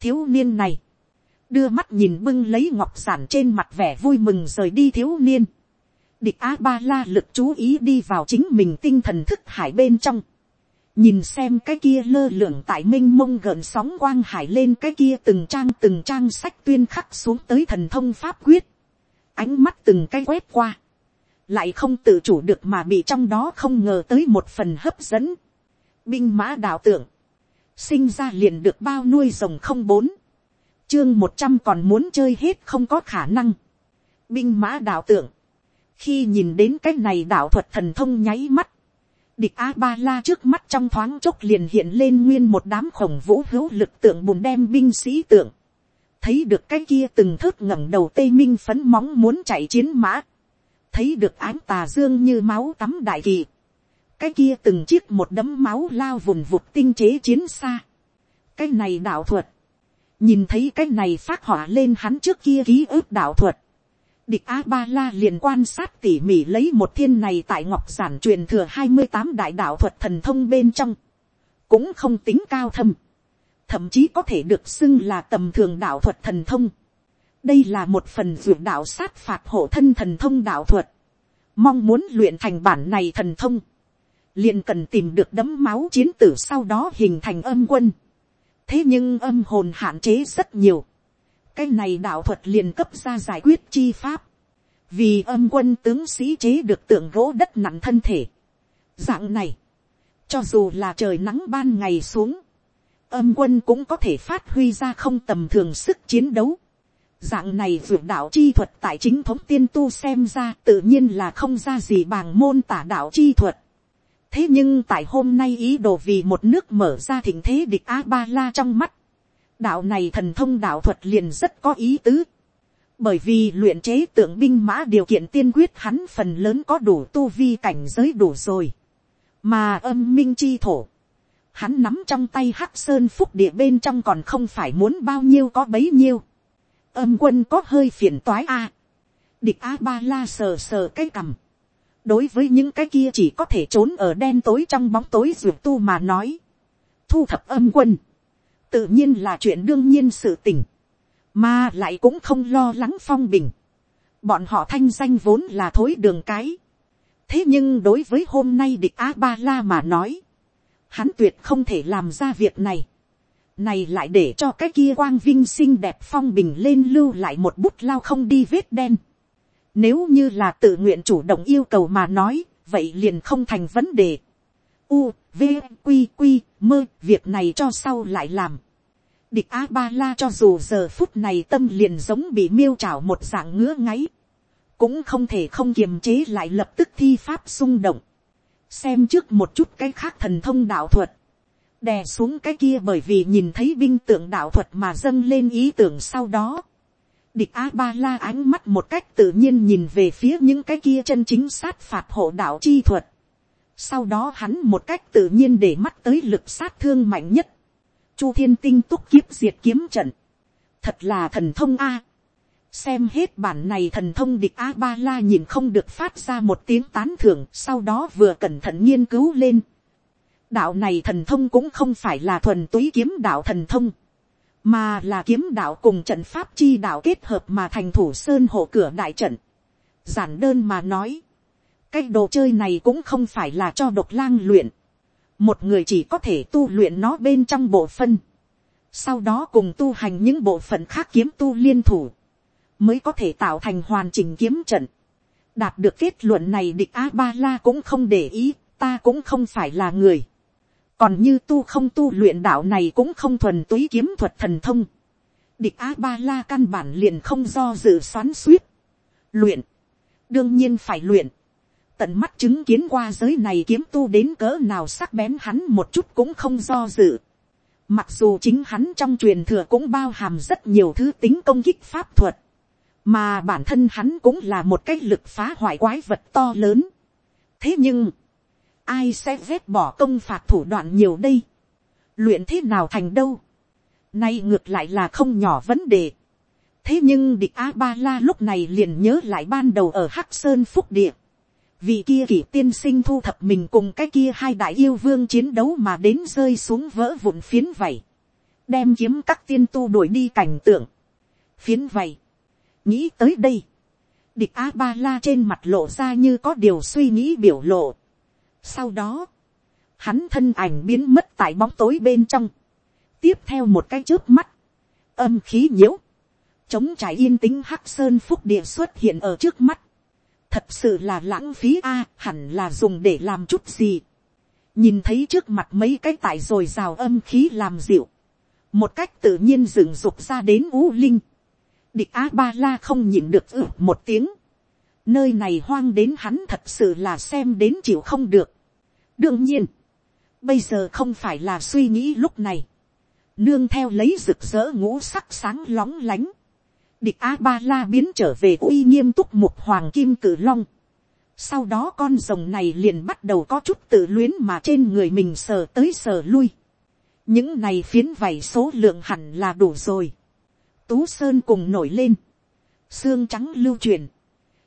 Thiếu niên này đưa mắt nhìn bưng lấy ngọc giản trên mặt vẻ vui mừng rời đi thiếu niên. Địch a ba la lực chú ý đi vào chính mình tinh thần thức hải bên trong. nhìn xem cái kia lơ lửng tại m i n h mông gợn sóng quang hải lên cái kia từng trang từng trang sách tuyên khắc xuống tới thần thông pháp quyết, ánh mắt từng cái quét qua, lại không tự chủ được mà bị trong đó không ngờ tới một phần hấp dẫn, binh mã đạo tượng, sinh ra liền được bao nuôi rồng không bốn, chương một trăm còn muốn chơi hết không có khả năng, binh mã đạo tượng, khi nhìn đến cái này đạo thuật thần thông nháy mắt, Địch A-ba-la trước mắt trong thoáng chốc liền hiện lên nguyên một đám khổng vũ hữu lực tượng bùn đem binh sĩ tượng. Thấy được cái kia từng thớt ngẩng đầu tây minh phấn móng muốn chạy chiến mã. Thấy được ánh tà dương như máu tắm đại kỳ. Cái kia từng chiếc một đấm máu lao vùn vụt tinh chế chiến xa. Cái này đạo thuật. Nhìn thấy cái này phát hỏa lên hắn trước kia ký ức đạo thuật Địch A-ba-la liền quan sát tỉ mỉ lấy một thiên này tại ngọc giản truyền thừa hai mươi tám đại đạo thuật thần thông bên trong. Cũng không tính cao thâm. Thậm chí có thể được xưng là tầm thường đạo thuật thần thông. Đây là một phần vượt đạo sát phạt hộ thân thần thông đạo thuật. Mong muốn luyện thành bản này thần thông. Liền cần tìm được đấm máu chiến tử sau đó hình thành âm quân. Thế nhưng âm hồn hạn chế rất nhiều cái này đạo thuật liền cấp ra giải quyết chi pháp, vì âm quân tướng sĩ chế được tượng gỗ đất nặng thân thể. Dạng này, cho dù là trời nắng ban ngày xuống, âm quân cũng có thể phát huy ra không tầm thường sức chiến đấu. Dạng này vượt đạo chi thuật tại chính thống tiên tu xem ra tự nhiên là không ra gì bằng môn tả đạo chi thuật. Thế nhưng tại hôm nay ý đồ vì một nước mở ra thịnh thế địch A-ba-la trong mắt, đạo này thần thông đạo thuật liền rất có ý tứ. Bởi vì luyện chế tượng binh mã điều kiện tiên quyết hắn phần lớn có đủ tu vi cảnh giới đủ rồi. Mà âm minh chi thổ. Hắn nắm trong tay hắc sơn phúc địa bên trong còn không phải muốn bao nhiêu có bấy nhiêu. Âm quân có hơi phiền toái a. Địch A-ba-la sờ sờ cái cằm. Đối với những cái kia chỉ có thể trốn ở đen tối trong bóng tối ruột tu mà nói. Thu thập âm quân tự nhiên là chuyện đương nhiên sự tình, mà lại cũng không lo lắng phong bình. bọn họ thanh danh vốn là thối đường cái. thế nhưng đối với hôm nay địch a ba la mà nói, hắn tuyệt không thể làm ra việc này. này lại để cho cái kia quang vinh xinh đẹp phong bình lên lưu lại một bút lao không đi vết đen. nếu như là tự nguyện chủ động yêu cầu mà nói, vậy liền không thành vấn đề u, v, q q mơ, việc này cho sau lại làm. Địch A-ba-la cho dù giờ phút này tâm liền giống bị miêu trảo một dạng ngứa ngáy. Cũng không thể không kiềm chế lại lập tức thi pháp xung động. Xem trước một chút cái khác thần thông đạo thuật. Đè xuống cái kia bởi vì nhìn thấy binh tượng đạo thuật mà dâng lên ý tưởng sau đó. Địch A-ba-la ánh mắt một cách tự nhiên nhìn về phía những cái kia chân chính sát phạt hộ đạo chi thuật sau đó hắn một cách tự nhiên để mắt tới lực sát thương mạnh nhất. Chu thiên tinh túc kiếp diệt kiếm trận. Thật là thần thông A. Xem hết bản này thần thông địch A-ba-la nhìn không được phát ra một tiếng tán thưởng. Sau đó vừa cẩn thận nghiên cứu lên. Đạo này thần thông cũng không phải là thuần túy kiếm đạo thần thông. Mà là kiếm đạo cùng trận pháp chi đạo kết hợp mà thành thủ sơn hộ cửa đại trận. Giản đơn mà nói, cái đồ chơi này cũng không phải là cho độc lang luyện. Một người chỉ có thể tu luyện nó bên trong bộ phân. Sau đó cùng tu hành những bộ phận khác kiếm tu liên thủ. Mới có thể tạo thành hoàn chỉnh kiếm trận. Đạt được kết luận này địch A-ba-la cũng không để ý, ta cũng không phải là người. Còn như tu không tu luyện đạo này cũng không thuần túy kiếm thuật thần thông. Địch A-ba-la căn bản liền không do dự xoắn suýt. Luyện. Đương nhiên phải luyện tận mắt chứng kiến qua giới này kiếm tu đến cỡ nào sắc bén hắn một chút cũng không do dự. Mặc dù chính hắn trong truyền thừa cũng bao hàm rất nhiều thứ tính công kích pháp thuật. Mà bản thân hắn cũng là một cái lực phá hoại quái vật to lớn. Thế nhưng, ai sẽ vét bỏ công phạt thủ đoạn nhiều đây? Luyện thế nào thành đâu? Nay ngược lại là không nhỏ vấn đề. Thế nhưng địch A-ba-la lúc này liền nhớ lại ban đầu ở Hắc Sơn Phúc Địa vị kia kỷ tiên sinh thu thập mình cùng cái kia hai đại yêu vương chiến đấu mà đến rơi xuống vỡ vụn phiến vảy, đem kiếm các tiên tu đuổi đi cảnh tượng, phiến vảy, nghĩ tới đây, địch a ba la trên mặt lộ ra như có điều suy nghĩ biểu lộ. sau đó, hắn thân ảnh biến mất tại bóng tối bên trong, tiếp theo một cái trước mắt, âm khí nhiễu, chống trải yên tĩnh hắc sơn phúc địa xuất hiện ở trước mắt, thật sự là lãng phí a, hẳn là dùng để làm chút gì, nhìn thấy trước mặt mấy cái tại rồi rào âm khí làm dịu, một cách tự nhiên dựng dục ra đến u linh, địch á ba la không nhìn được ử một tiếng, nơi này hoang đến hắn thật sự là xem đến chịu không được. đương nhiên, bây giờ không phải là suy nghĩ lúc này, nương theo lấy rực rỡ ngũ sắc sáng lóng lánh, địch á ba la biến trở về uy nghiêm túc một hoàng kim cử long, sau đó con rồng này liền bắt đầu có chút tự luyến mà trên người mình sờ tới sờ lui. những này phiến vảy số lượng hẳn là đủ rồi tú sơn cùng nổi lên, xương trắng lưu truyền,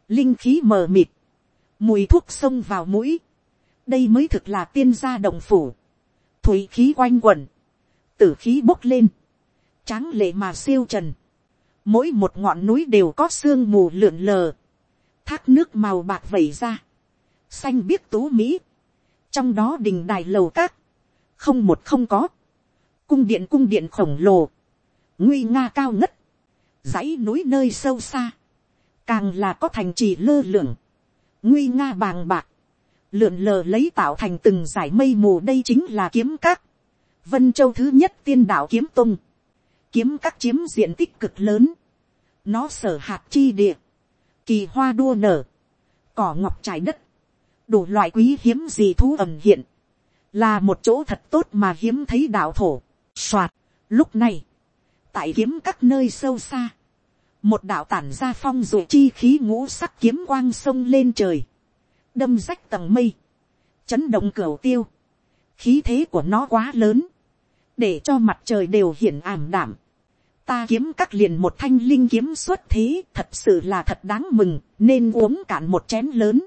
linh khí mờ mịt, mùi thuốc xông vào mũi, đây mới thực là tiên gia đồng phủ, thủy khí quanh quẩn, tử khí bốc lên, tráng lệ mà siêu trần, mỗi một ngọn núi đều có sương mù lượn lờ, thác nước màu bạc vẩy ra, xanh biếc tú mỹ, trong đó đình đài lầu các, không một không có, cung điện cung điện khổng lồ, nguy nga cao ngất, dãy núi nơi sâu xa, càng là có thành trì lơ lửng, nguy nga bàng bạc, lượn lờ lấy tạo thành từng giải mây mù đây chính là kiếm các, vân châu thứ nhất tiên đạo kiếm tung, kiếm các chiếm diện tích cực lớn, nó sở hạt chi địa, kỳ hoa đua nở, cỏ ngọc trải đất, đủ loại quý hiếm gì thú ẩm hiện, là một chỗ thật tốt mà hiếm thấy đạo thổ, soạt, lúc này, tại kiếm các nơi sâu xa, một đạo tản ra phong dụ chi khí ngũ sắc kiếm quang sông lên trời, đâm rách tầng mây, chấn động cửa tiêu, khí thế của nó quá lớn, để cho mặt trời đều hiện ảm đảm, ta kiếm các liền một thanh linh kiếm xuất thế thật sự là thật đáng mừng nên uống cạn một chén lớn.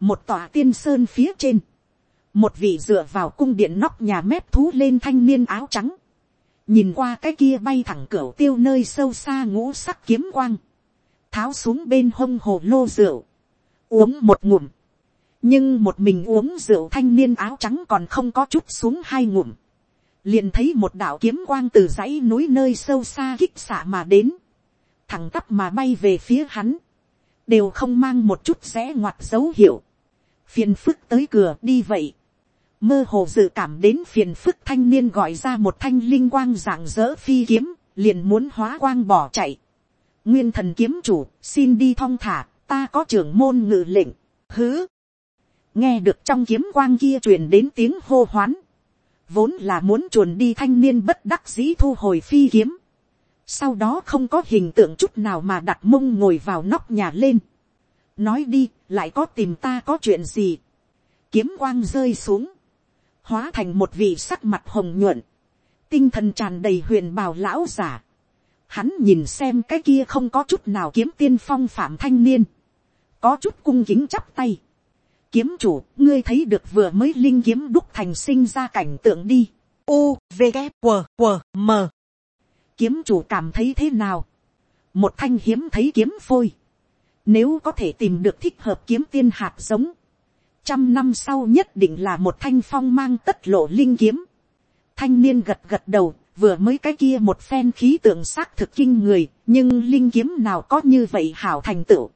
Một tòa tiên sơn phía trên. Một vị dựa vào cung điện nóc nhà mép thú lên thanh niên áo trắng nhìn qua cái kia bay thẳng cửa tiêu nơi sâu xa ngũ sắc kiếm quang. Tháo xuống bên hông hồ lô rượu. Uống một ngụm. Nhưng một mình uống rượu thanh niên áo trắng còn không có chút xuống hai ngụm. Liền thấy một đạo kiếm quang từ dãy núi nơi sâu xa kích xạ mà đến, thẳng tắp mà bay về phía hắn, đều không mang một chút rẽ ngoặt dấu hiệu, phiền phức tới cửa đi vậy, mơ hồ dự cảm đến phiền phức thanh niên gọi ra một thanh linh quang dạng dỡ phi kiếm, liền muốn hóa quang bỏ chạy. nguyên thần kiếm chủ, xin đi thong thả, ta có trưởng môn ngự lệnh, hứ. nghe được trong kiếm quang kia truyền đến tiếng hô hoán, vốn là muốn chuồn đi thanh niên bất đắc dĩ thu hồi phi kiếm, sau đó không có hình tượng chút nào mà đặt mông ngồi vào nóc nhà lên, nói đi lại có tìm ta có chuyện gì, kiếm quang rơi xuống, hóa thành một vị sắc mặt hồng nhuận, tinh thần tràn đầy huyền bào lão giả, hắn nhìn xem cái kia không có chút nào kiếm tiên phong phạm thanh niên, có chút cung kính chắp tay, kiếm chủ, ngươi thấy được vừa mới linh kiếm đúc thành sinh ra cảnh tượng đi. U, V, K, W, W, M. Kiếm chủ cảm thấy thế nào? Một thanh hiếm thấy kiếm phôi. Nếu có thể tìm được thích hợp kiếm tiên hạt giống. Trăm năm sau nhất định là một thanh phong mang tất lộ linh kiếm. Thanh niên gật gật đầu, vừa mới cái kia một phen khí tượng xác thực kinh người, nhưng linh kiếm nào có như vậy hảo thành tựu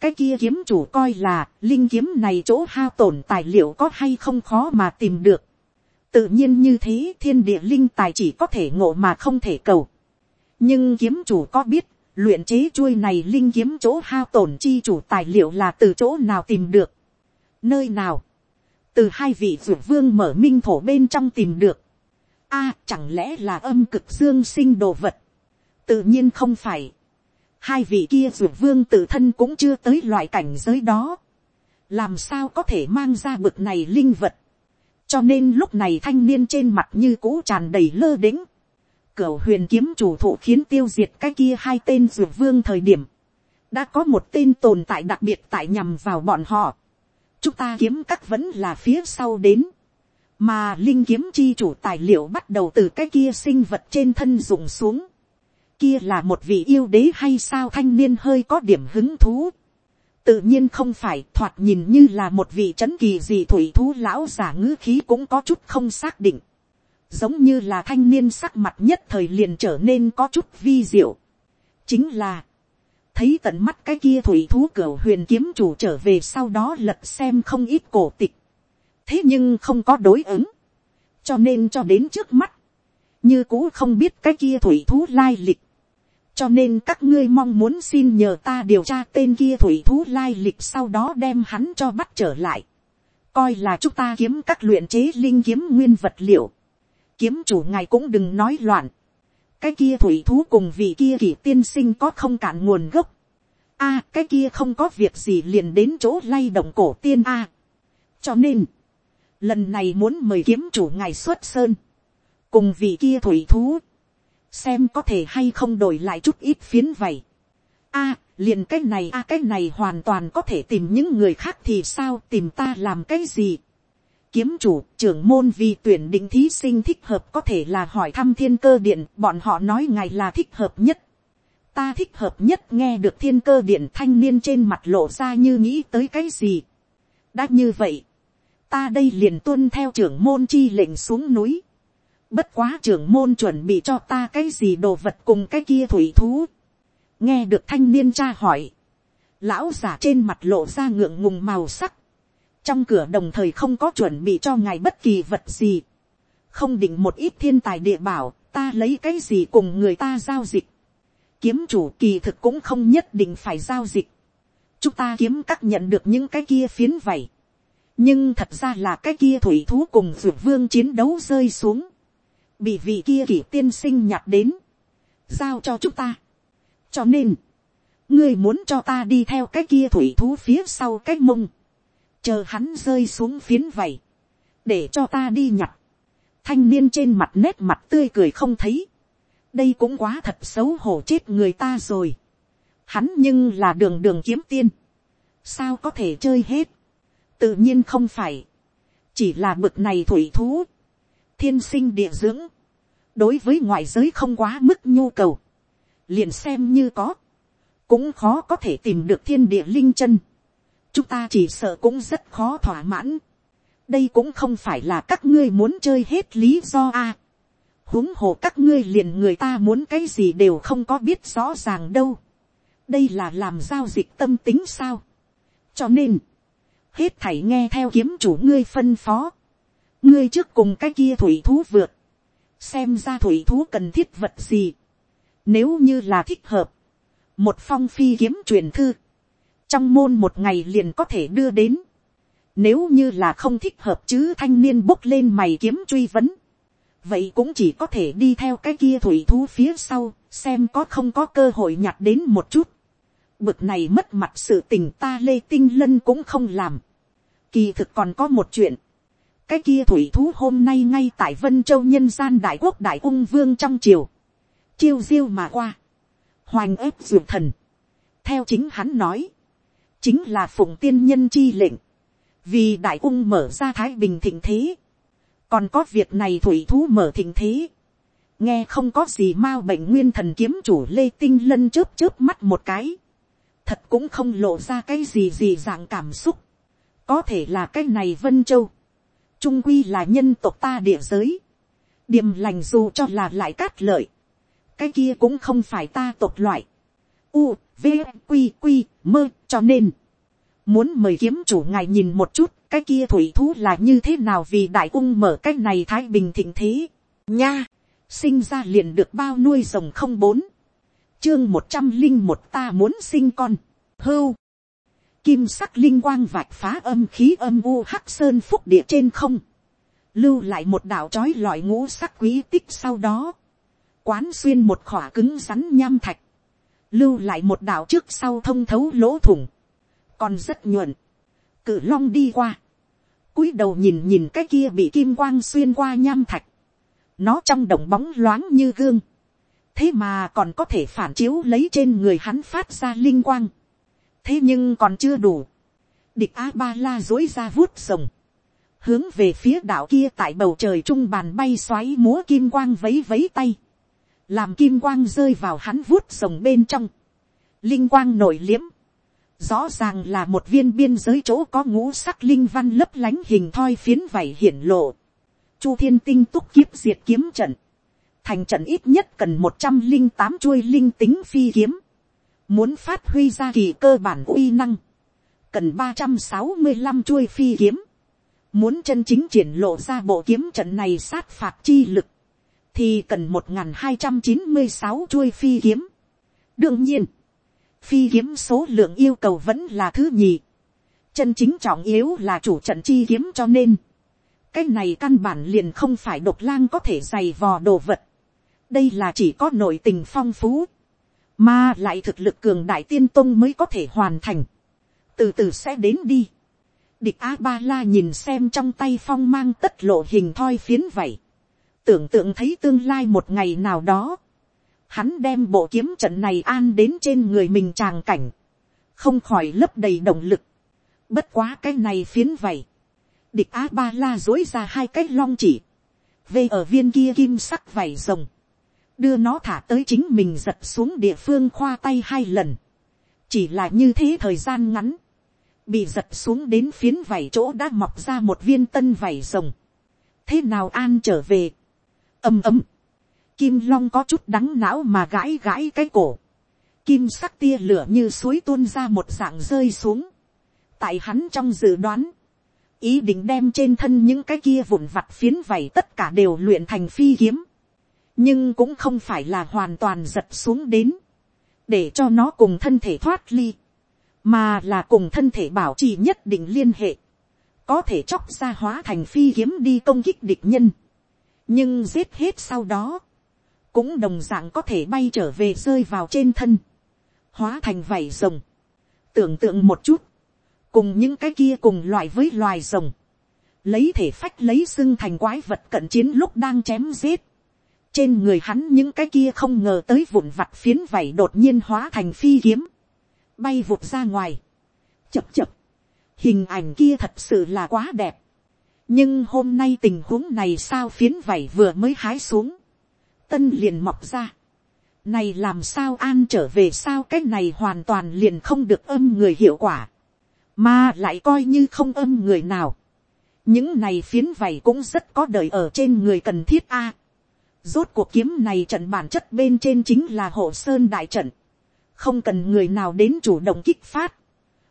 cái kia kiếm chủ coi là linh kiếm này chỗ hao tổn tài liệu có hay không khó mà tìm được. tự nhiên như thế thiên địa linh tài chỉ có thể ngộ mà không thể cầu. nhưng kiếm chủ có biết luyện chế chuôi này linh kiếm chỗ hao tổn chi chủ tài liệu là từ chỗ nào tìm được nơi nào. từ hai vị dược vương mở minh thổ bên trong tìm được. a chẳng lẽ là âm cực dương sinh đồ vật. tự nhiên không phải hai vị kia ruột vương tự thân cũng chưa tới loại cảnh giới đó, làm sao có thể mang ra bực này linh vật, cho nên lúc này thanh niên trên mặt như cũ tràn đầy lơ đĩnh, cửu huyền kiếm chủ thụ khiến tiêu diệt cái kia hai tên ruột vương thời điểm, đã có một tên tồn tại đặc biệt tại nhằm vào bọn họ, chúng ta kiếm các vẫn là phía sau đến, mà linh kiếm chi chủ tài liệu bắt đầu từ cái kia sinh vật trên thân dùng xuống, kia là một vị yêu đế hay sao thanh niên hơi có điểm hứng thú. tự nhiên không phải thoạt nhìn như là một vị c h ấ n kỳ gì thủy thú lão giả ngữ khí cũng có chút không xác định, giống như là thanh niên sắc mặt nhất thời liền trở nên có chút vi diệu, chính là, thấy tận mắt cái kia thủy thú cửa huyền kiếm chủ trở về sau đó lật xem không ít cổ tịch, thế nhưng không có đối ứng, cho nên cho đến trước mắt, như cũ không biết cái kia thủy thú lai lịch, cho nên các ngươi mong muốn xin nhờ ta điều tra tên kia thủy thú lai lịch sau đó đem hắn cho bắt trở lại. coi là chúng ta kiếm các luyện chế linh kiếm nguyên vật liệu. kiếm chủ ngài cũng đừng nói loạn cái kia thủy thú cùng vị kia kỷ tiên sinh có không cản nguồn gốc. a cái kia không có việc gì liền đến chỗ lay động cổ tiên a. cho nên, lần này muốn mời kiếm chủ ngài xuất sơn. cùng vị kia thủy thú xem có thể hay không đổi lại chút ít phiến vầy. a, liền cái này a cái này hoàn toàn có thể tìm những người khác thì sao tìm ta làm cái gì kiếm chủ trưởng môn vì tuyển định thí sinh thích hợp có thể là hỏi thăm thiên cơ điện bọn họ nói ngài là thích hợp nhất. ta thích hợp nhất nghe được thiên cơ điện thanh niên trên mặt lộ ra như nghĩ tới cái gì. đã như vậy, ta đây liền tuân theo trưởng môn chi lệnh xuống núi Bất quá trưởng môn chuẩn bị cho ta cái gì đồ vật cùng cái kia thủy thú. Nghe được thanh niên cha hỏi. Lão giả trên mặt lộ ra ngượng ngùng màu sắc. Trong cửa đồng thời không có chuẩn bị cho ngài bất kỳ vật gì. Không định một ít thiên tài địa bảo, ta lấy cái gì cùng người ta giao dịch. Kiếm chủ kỳ thực cũng không nhất định phải giao dịch. Chúng ta kiếm các nhận được những cái kia phiến vảy. Nhưng thật ra là cái kia thủy thú cùng dược vương chiến đấu rơi xuống bị vị kia kỷ tiên sinh nhặt đến, giao cho chúng ta. cho nên, ngươi muốn cho ta đi theo cái kia thủy thú phía sau cái mông, chờ hắn rơi xuống phiến vầy, để cho ta đi nhặt. thanh niên trên mặt nét mặt tươi cười không thấy, đây cũng quá thật xấu hổ chết người ta rồi. hắn nhưng là đường đường kiếm tiên, sao có thể chơi hết, tự nhiên không phải, chỉ là bực này thủy thú, thiên sinh địa dưỡng, đối với ngoại giới không quá mức nhu cầu, liền xem như có, cũng khó có thể tìm được thiên địa linh chân, chúng ta chỉ sợ cũng rất khó thỏa mãn, đây cũng không phải là các ngươi muốn chơi hết lý do a, huống hồ các ngươi liền người ta muốn cái gì đều không có biết rõ ràng đâu, đây là làm giao dịch tâm tính sao, cho nên, hết thảy nghe theo kiếm chủ ngươi phân phó, ngươi trước cùng cái kia thủy thú vượt, xem ra thủy thú cần thiết vật gì, nếu như là thích hợp, một phong phi kiếm truyền thư, trong môn một ngày liền có thể đưa đến, nếu như là không thích hợp chứ thanh niên bốc lên mày kiếm truy vấn, vậy cũng chỉ có thể đi theo cái kia thủy thú phía sau, xem có không có cơ hội nhặt đến một chút. Bực này mất mặt sự tình ta lê tinh lân cũng không làm. Kỳ thực còn có một chuyện. Cái kia thủy thú hôm nay ngay tại vân châu nhân gian đại quốc đại ung vương trong triều, chiêu diêu mà qua, hoành ép dược thần, theo chính hắn nói, chính là phụng tiên nhân chi lệnh, vì đại ung mở ra thái bình thịnh thế, còn có việc này thủy thú mở thịnh thế, nghe không có gì m a bệnh nguyên thần kiếm chủ lê tinh lân chớp chớp mắt một cái, thật cũng không lộ ra cái gì gì dạng cảm xúc, có thể là cái này vân châu, trung quy là nhân tộc ta địa giới, điềm lành dù cho là lại cát lợi, cái kia cũng không phải ta tộc loại, u, v, q, q, mơ, cho nên, muốn mời kiếm chủ ngài nhìn một chút, cái kia thủy thú là như thế nào vì đại ung mở cái này thái bình thịnh thế, nha, sinh ra liền được bao nuôi rồng không bốn, chương một trăm linh một ta muốn sinh con, hưu, kim sắc linh quang vạch phá âm khí âm u hắc sơn phúc địa trên không, lưu lại một đạo trói lọi ngũ sắc quý tích sau đó, quán xuyên một khỏa cứng rắn nham thạch, lưu lại một đạo trước sau thông thấu lỗ thủng, còn rất nhuận, cử long đi qua, cúi đầu nhìn nhìn cái kia bị kim quang xuyên qua nham thạch, nó trong đồng bóng loáng như gương, thế mà còn có thể phản chiếu lấy trên người hắn phát ra linh quang, thế nhưng còn chưa đủ. địch a ba la dối ra vuốt rồng. hướng về phía đảo kia tại bầu trời trung bàn bay xoáy múa kim quang vấy vấy tay làm kim quang rơi vào hắn vuốt rồng bên trong. linh quang nổi liếm. rõ ràng là một viên biên giới chỗ có ngũ sắc linh văn lấp lánh hình thoi phiến vảy hiển lộ. Chu thiên tinh túc kiếp diệt kiếm trận. Thành trận ít nhất cần một trăm linh tám chuôi linh tính phi kiếm. Muốn phát huy ra kỳ cơ bản uy năng. Cần ba trăm sáu mươi 365 chuôi phi kiếm. Muốn chân chính triển lộ ra bộ kiếm trận này sát phạt chi lực. Thì cần một hai trăm chín mươi sáu chuôi phi kiếm. Đương nhiên phi kiếm số lượng yêu cầu vẫn là thứ nhì. chân chính trọng yếu là chủ trận chi kiếm cho nên, cái này căn bản liền không phải độc lang có thể giày vò đồ vật. đây là chỉ có nội tình phong phú, mà lại thực lực cường đại tiên tông mới có thể hoàn thành. từ từ sẽ đến đi. địch a ba la nhìn xem trong tay phong mang tất lộ hình thoi phiến vậy tưởng tượng thấy tương lai một ngày nào đó hắn đem bộ kiếm trận này an đến trên người mình tràng cảnh, không khỏi lấp đầy động lực. Bất quá cái này phiến vầy, Địch á ba la dối ra hai cái long chỉ. vê ở viên kia kim sắc vảy rồng. Đưa nó thả tới chính mình giật xuống địa phương khoa tay hai lần. Chỉ là như thế thời gian ngắn. Bị giật xuống đến phiến vảy chỗ đã mọc ra một viên tân vảy rồng. Thế nào an trở về? Ầm ầm Kim Long có chút đắng não mà gãi gãi cái cổ. Kim sắc tia lửa như suối tuôn ra một dạng rơi xuống. Tại hắn trong dự đoán. Ý định đem trên thân những cái kia vụn vặt phiến vảy tất cả đều luyện thành phi kiếm. Nhưng cũng không phải là hoàn toàn giật xuống đến. Để cho nó cùng thân thể thoát ly. Mà là cùng thân thể bảo trì nhất định liên hệ. Có thể chóc ra hóa thành phi kiếm đi công kích địch nhân. Nhưng giết hết sau đó cũng đồng dạng có thể bay trở về rơi vào trên thân, hóa thành vảy rồng. tưởng tượng một chút, cùng những cái kia cùng loại với loài rồng, lấy thể phách lấy xưng thành quái vật cận chiến lúc đang chém giết. trên người hắn những cái kia không ngờ tới vụn vặt phiến vảy đột nhiên hóa thành phi kiếm, bay vụt ra ngoài, chập chập, hình ảnh kia thật sự là quá đẹp nhưng hôm nay tình huống này sao phiến vảy vừa mới hái xuống, tân liền mọc ra. Này làm sao an trở về sao cái này hoàn toàn liền không được âm người hiệu quả. Mà lại coi như không âm người nào. Những này phiến vảy cũng rất có đời ở trên người cần thiết a. Rốt cuộc kiếm này trận bản chất bên trên chính là hộ sơn đại trận. Không cần người nào đến chủ động kích phát.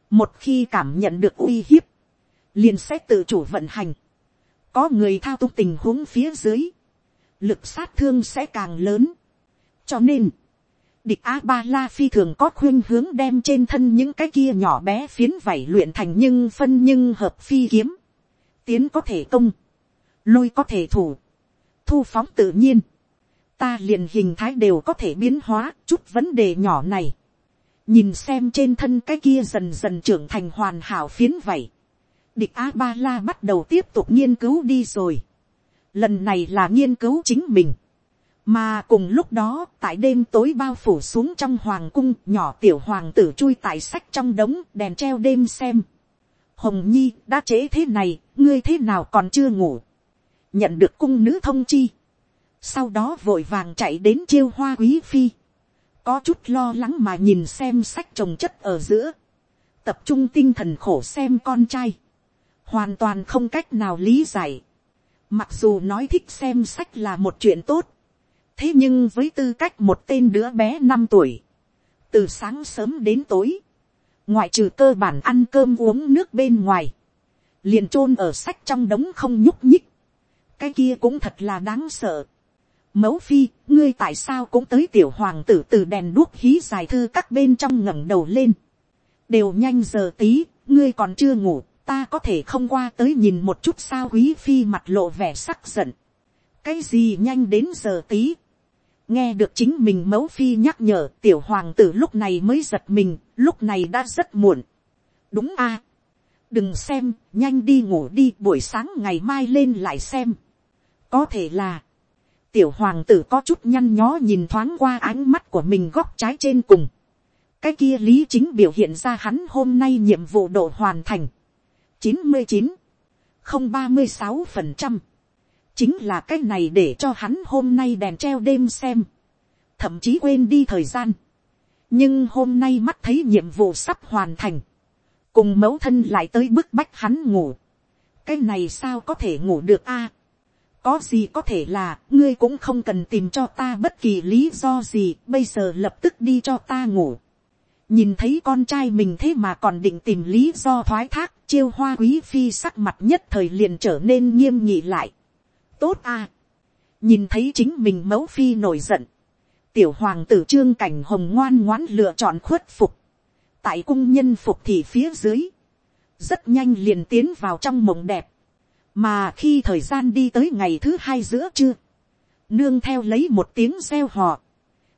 Một khi cảm nhận được uy hiếp. Liền sẽ tự chủ vận hành. Có người thao túng tình huống phía dưới lực sát thương sẽ càng lớn. cho nên, địch a ba la phi thường có khuyên hướng đem trên thân những cái kia nhỏ bé phiến vảy luyện thành nhưng phân nhưng hợp phi kiếm. tiến có thể công, lôi có thể thủ, thu phóng tự nhiên. ta liền hình thái đều có thể biến hóa chút vấn đề nhỏ này. nhìn xem trên thân cái kia dần dần trưởng thành hoàn hảo phiến vảy địch a ba la bắt đầu tiếp tục nghiên cứu đi rồi lần này là nghiên cứu chính mình, mà cùng lúc đó tại đêm tối bao phủ xuống trong hoàng cung nhỏ tiểu hoàng tử chui tại sách trong đống đèn treo đêm xem. hồng nhi đã trễ thế này ngươi thế nào còn chưa ngủ. nhận được cung nữ thông chi. sau đó vội vàng chạy đến chiêu hoa quý phi. có chút lo lắng mà nhìn xem sách trồng chất ở giữa. tập trung tinh thần khổ xem con trai hoàn toàn không cách nào lý giải Mặc dù nói thích xem sách là một chuyện tốt. Thế nhưng với tư cách một tên đứa bé năm tuổi. Từ sáng sớm đến tối. Ngoại trừ cơ bản ăn cơm uống nước bên ngoài. Liền chôn ở sách trong đống không nhúc nhích. Cái kia cũng thật là đáng sợ. Mẫu phi, ngươi tại sao cũng tới tiểu hoàng tử từ đèn đuốc hí dài thư các bên trong ngẩng đầu lên. Đều nhanh giờ tí, ngươi còn chưa ngủ, ta có thể không qua tới nhìn một chút sao quý phi mặt lộ vẻ sắc giận. cái gì nhanh đến giờ tí. nghe được chính mình mẫu phi nhắc nhở tiểu hoàng tử lúc này mới giật mình, lúc này đã rất muộn. đúng a. đừng xem, nhanh đi ngủ đi buổi sáng ngày mai lên lại xem. có thể là, tiểu hoàng tử có chút nhăn nhó nhìn thoáng qua ánh mắt của mình góc trái trên cùng. cái kia lý chính biểu hiện ra hắn hôm nay nhiệm vụ độ hoàn thành chín mươi chín, không ba mươi sáu phần trăm, chính là cái này để cho hắn hôm nay đèn treo đêm xem, thậm chí quên đi thời gian, nhưng hôm nay mắt thấy nhiệm vụ sắp hoàn thành, cùng mẫu thân lại tới bức bách hắn ngủ, cái này sao có thể ngủ được a, có gì có thể là ngươi cũng không cần tìm cho ta bất kỳ lý do gì bây giờ lập tức đi cho ta ngủ nhìn thấy con trai mình thế mà còn định tìm lý do thoái thác chiêu hoa quý phi sắc mặt nhất thời liền trở nên nghiêm nghị lại. Tốt à! Nhìn thấy chính mình mẫu phi nổi giận. Tiểu hoàng tử trương cảnh hồng ngoan ngoãn lựa chọn khuất phục. Tại cung nhân phục thì phía dưới. Rất nhanh liền tiến vào trong mộng đẹp. Mà khi thời gian đi tới ngày thứ hai giữa trưa, nương theo lấy một tiếng reo hò,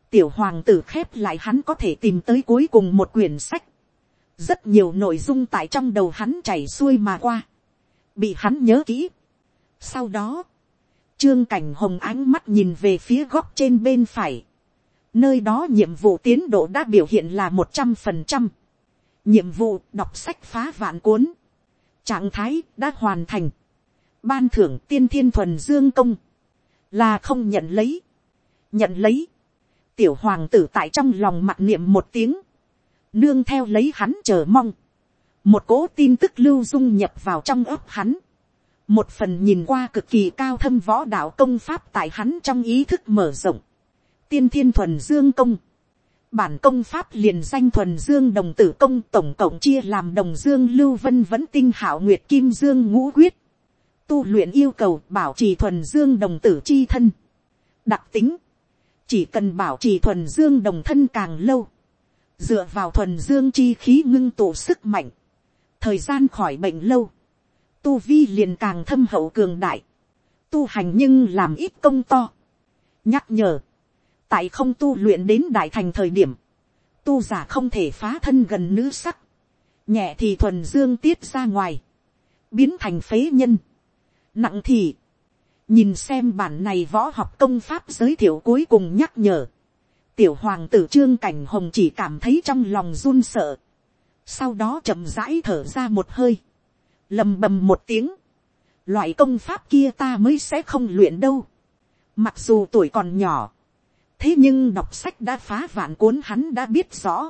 tiểu hoàng tử khép lại hắn có thể tìm tới cuối cùng một quyển sách, rất nhiều nội dung tại trong đầu hắn chảy xuôi mà qua, bị hắn nhớ kỹ. sau đó, trương cảnh hồng ánh mắt nhìn về phía góc trên bên phải, nơi đó nhiệm vụ tiến độ đã biểu hiện là một trăm phần trăm, nhiệm vụ đọc sách phá vạn cuốn, trạng thái đã hoàn thành, ban thưởng tiên thiên thuần dương công, là không nhận lấy, nhận lấy, tiểu hoàng tử tại trong lòng mặc niệm một tiếng, nương theo lấy hắn chờ mong, một cố tin tức lưu dung nhập vào trong ấp hắn, một phần nhìn qua cực kỳ cao thâm võ đạo công pháp tại hắn trong ý thức mở rộng, tiên thiên thuần dương công, bản công pháp liền danh thuần dương đồng tử công tổng cộng chia làm đồng dương lưu vân vẫn tinh hảo nguyệt kim dương ngũ quyết, tu luyện yêu cầu bảo trì thuần dương đồng tử chi thân. Đặc tính, chỉ cần bảo trì thuần dương đồng thân càng lâu, dựa vào thuần dương chi khí ngưng tụ sức mạnh, thời gian khỏi bệnh lâu, tu vi liền càng thâm hậu cường đại, tu hành nhưng làm ít công to. nhắc nhở, tại không tu luyện đến đại thành thời điểm, tu giả không thể phá thân gần nữ sắc, nhẹ thì thuần dương tiết ra ngoài, biến thành phế nhân, nặng thì, nhìn xem bản này võ học công pháp giới thiệu cuối cùng nhắc nhở, tiểu hoàng tử trương cảnh hồng chỉ cảm thấy trong lòng run sợ, sau đó chậm rãi thở ra một hơi, lầm bầm một tiếng, loại công pháp kia ta mới sẽ không luyện đâu, mặc dù tuổi còn nhỏ, thế nhưng đọc sách đã phá vạn cuốn hắn đã biết rõ,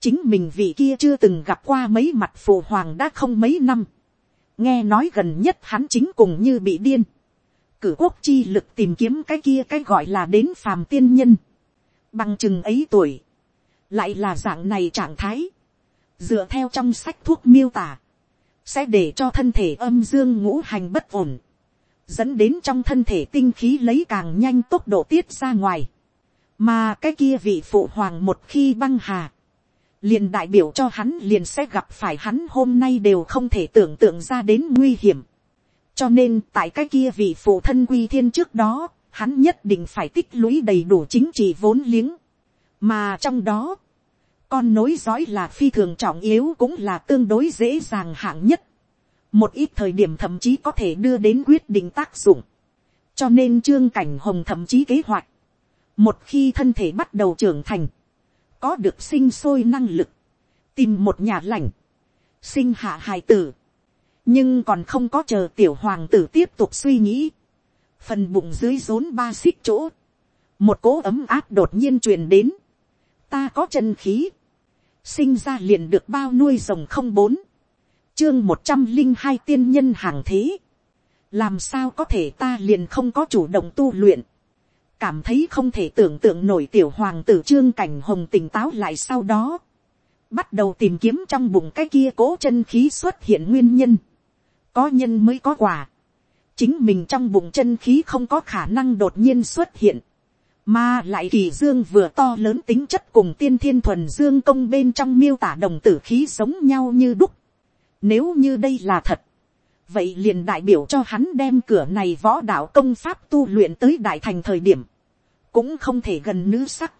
chính mình vị kia chưa từng gặp qua mấy mặt phụ hoàng đã không mấy năm, nghe nói gần nhất hắn chính cùng như bị điên, cử quốc chi lực tìm kiếm cái kia cái gọi là đến phàm tiên nhân, bằng chừng ấy tuổi, lại là dạng này trạng thái, dựa theo trong sách thuốc miêu tả, sẽ để cho thân thể âm dương ngũ hành bất ổn, dẫn đến trong thân thể tinh khí lấy càng nhanh tốc độ tiết ra ngoài, mà cái kia vị phụ hoàng một khi băng hà, liền đại biểu cho hắn liền sẽ gặp phải hắn hôm nay đều không thể tưởng tượng ra đến nguy hiểm cho nên tại cái kia vị phụ thân quy thiên trước đó, hắn nhất định phải tích lũy đầy đủ chính trị vốn liếng. mà trong đó, con nối dõi là phi thường trọng yếu cũng là tương đối dễ dàng hạng nhất. một ít thời điểm thậm chí có thể đưa đến quyết định tác dụng. cho nên trương cảnh hồng thậm chí kế hoạch, một khi thân thể bắt đầu trưởng thành, có được sinh sôi năng lực, tìm một nhà lành, sinh hạ hài tử, nhưng còn không có chờ tiểu hoàng tử tiếp tục suy nghĩ, phần bụng dưới rốn ba xích chỗ, một cỗ ấm áp đột nhiên truyền đến, ta có chân khí, sinh ra liền được bao nuôi rồng không bốn, chương một trăm linh hai tiên nhân hàng thế, làm sao có thể ta liền không có chủ động tu luyện, cảm thấy không thể tưởng tượng nổi tiểu hoàng tử trương cảnh hồng tỉnh táo lại sau đó, bắt đầu tìm kiếm trong bụng cái kia cố chân khí xuất hiện nguyên nhân, có nhân mới có quả, chính mình trong bụng chân khí không có khả năng đột nhiên xuất hiện, mà lại kỳ dương vừa to lớn tính chất cùng tiên thiên thuần dương công bên trong miêu tả đồng tử khí sống nhau như đúc. Nếu như đây là thật, vậy liền đại biểu cho hắn đem cửa này võ đạo công pháp tu luyện tới đại thành thời điểm, cũng không thể gần nữ sắc.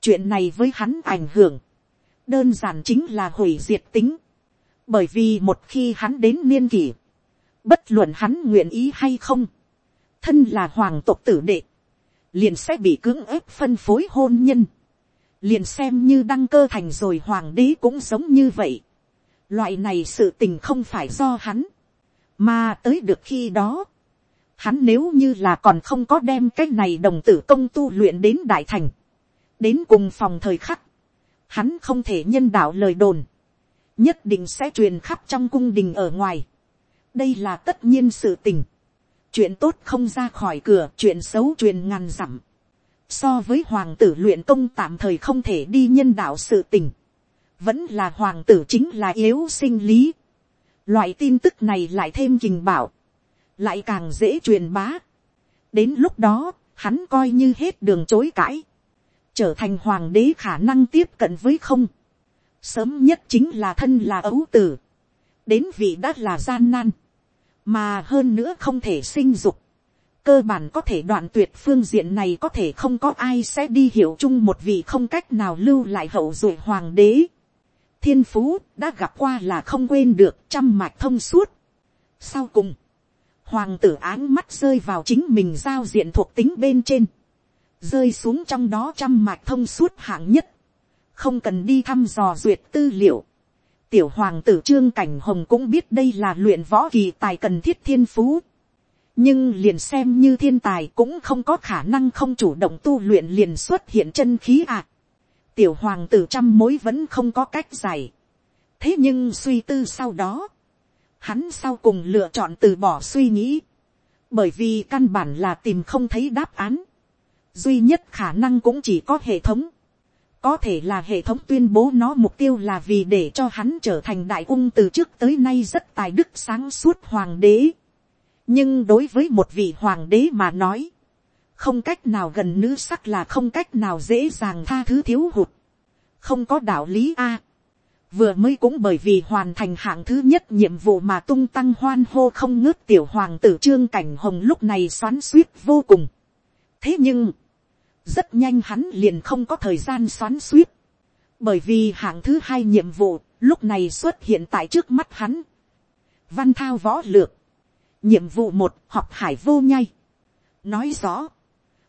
chuyện này với hắn ảnh hưởng, đơn giản chính là hủy diệt tính, bởi vì một khi hắn đến niên kỷ, bất luận hắn nguyện ý hay không, thân là hoàng tộc tử đệ, liền sẽ bị cưỡng ép phân phối hôn nhân, liền xem như đăng cơ thành rồi hoàng đế cũng sống như vậy. Loại này sự tình không phải do hắn, mà tới được khi đó, hắn nếu như là còn không có đem cái này đồng tử công tu luyện đến đại thành, đến cùng phòng thời khắc, hắn không thể nhân đạo lời đồn, nhất định sẽ truyền khắp trong cung đình ở ngoài đây là tất nhiên sự tình. chuyện tốt không ra khỏi cửa, chuyện xấu truyền ngàn dặm. so với hoàng tử luyện công tạm thời không thể đi nhân đạo sự tình, vẫn là hoàng tử chính là yếu sinh lý. loại tin tức này lại thêm kình bảo, lại càng dễ truyền bá. đến lúc đó, hắn coi như hết đường chối cãi, trở thành hoàng đế khả năng tiếp cận với không sớm nhất chính là thân là ấu tử, đến vị đã là gian nan, mà hơn nữa không thể sinh dục, cơ bản có thể đoạn tuyệt phương diện này có thể không có ai sẽ đi hiểu chung một vị không cách nào lưu lại hậu duệ hoàng đế. thiên phú đã gặp qua là không quên được trăm mạch thông suốt. sau cùng, hoàng tử áng mắt rơi vào chính mình giao diện thuộc tính bên trên, rơi xuống trong đó trăm mạch thông suốt hạng nhất, không cần đi thăm dò duyệt tư liệu tiểu hoàng tử trương cảnh hồng cũng biết đây là luyện võ kỳ tài cần thiết thiên phú. nhưng liền xem như thiên tài cũng không có khả năng không chủ động tu luyện liền xuất hiện chân khí ạ. À. tiểu hoàng tử trăm mối vẫn không có cách giải. thế nhưng suy tư sau đó, hắn sau cùng lựa chọn từ bỏ suy nghĩ. bởi vì căn bản là tìm không thấy đáp án. duy nhất khả năng cũng chỉ có hệ thống có thể là hệ thống tuyên bố nó mục tiêu là vì để cho hắn trở thành đại ung từ trước tới nay rất tài đức sáng suốt hoàng đế. nhưng đối với một vị hoàng đế mà nói, không cách nào gần nữ sắc là không cách nào dễ dàng tha thứ thiếu hụt. không có đạo lý a. vừa mới cũng bởi vì hoàn thành hạng thứ nhất nhiệm vụ mà tung tăng hoan hô không ngớt tiểu hoàng tử trương cảnh hồng lúc này xoắn suýt vô cùng. thế nhưng, rất nhanh hắn liền không có thời gian xoắn suýt, bởi vì hạng thứ hai nhiệm vụ lúc này xuất hiện tại trước mắt hắn. Văn thao võ lược, nhiệm vụ một học hải vô nhai, nói rõ,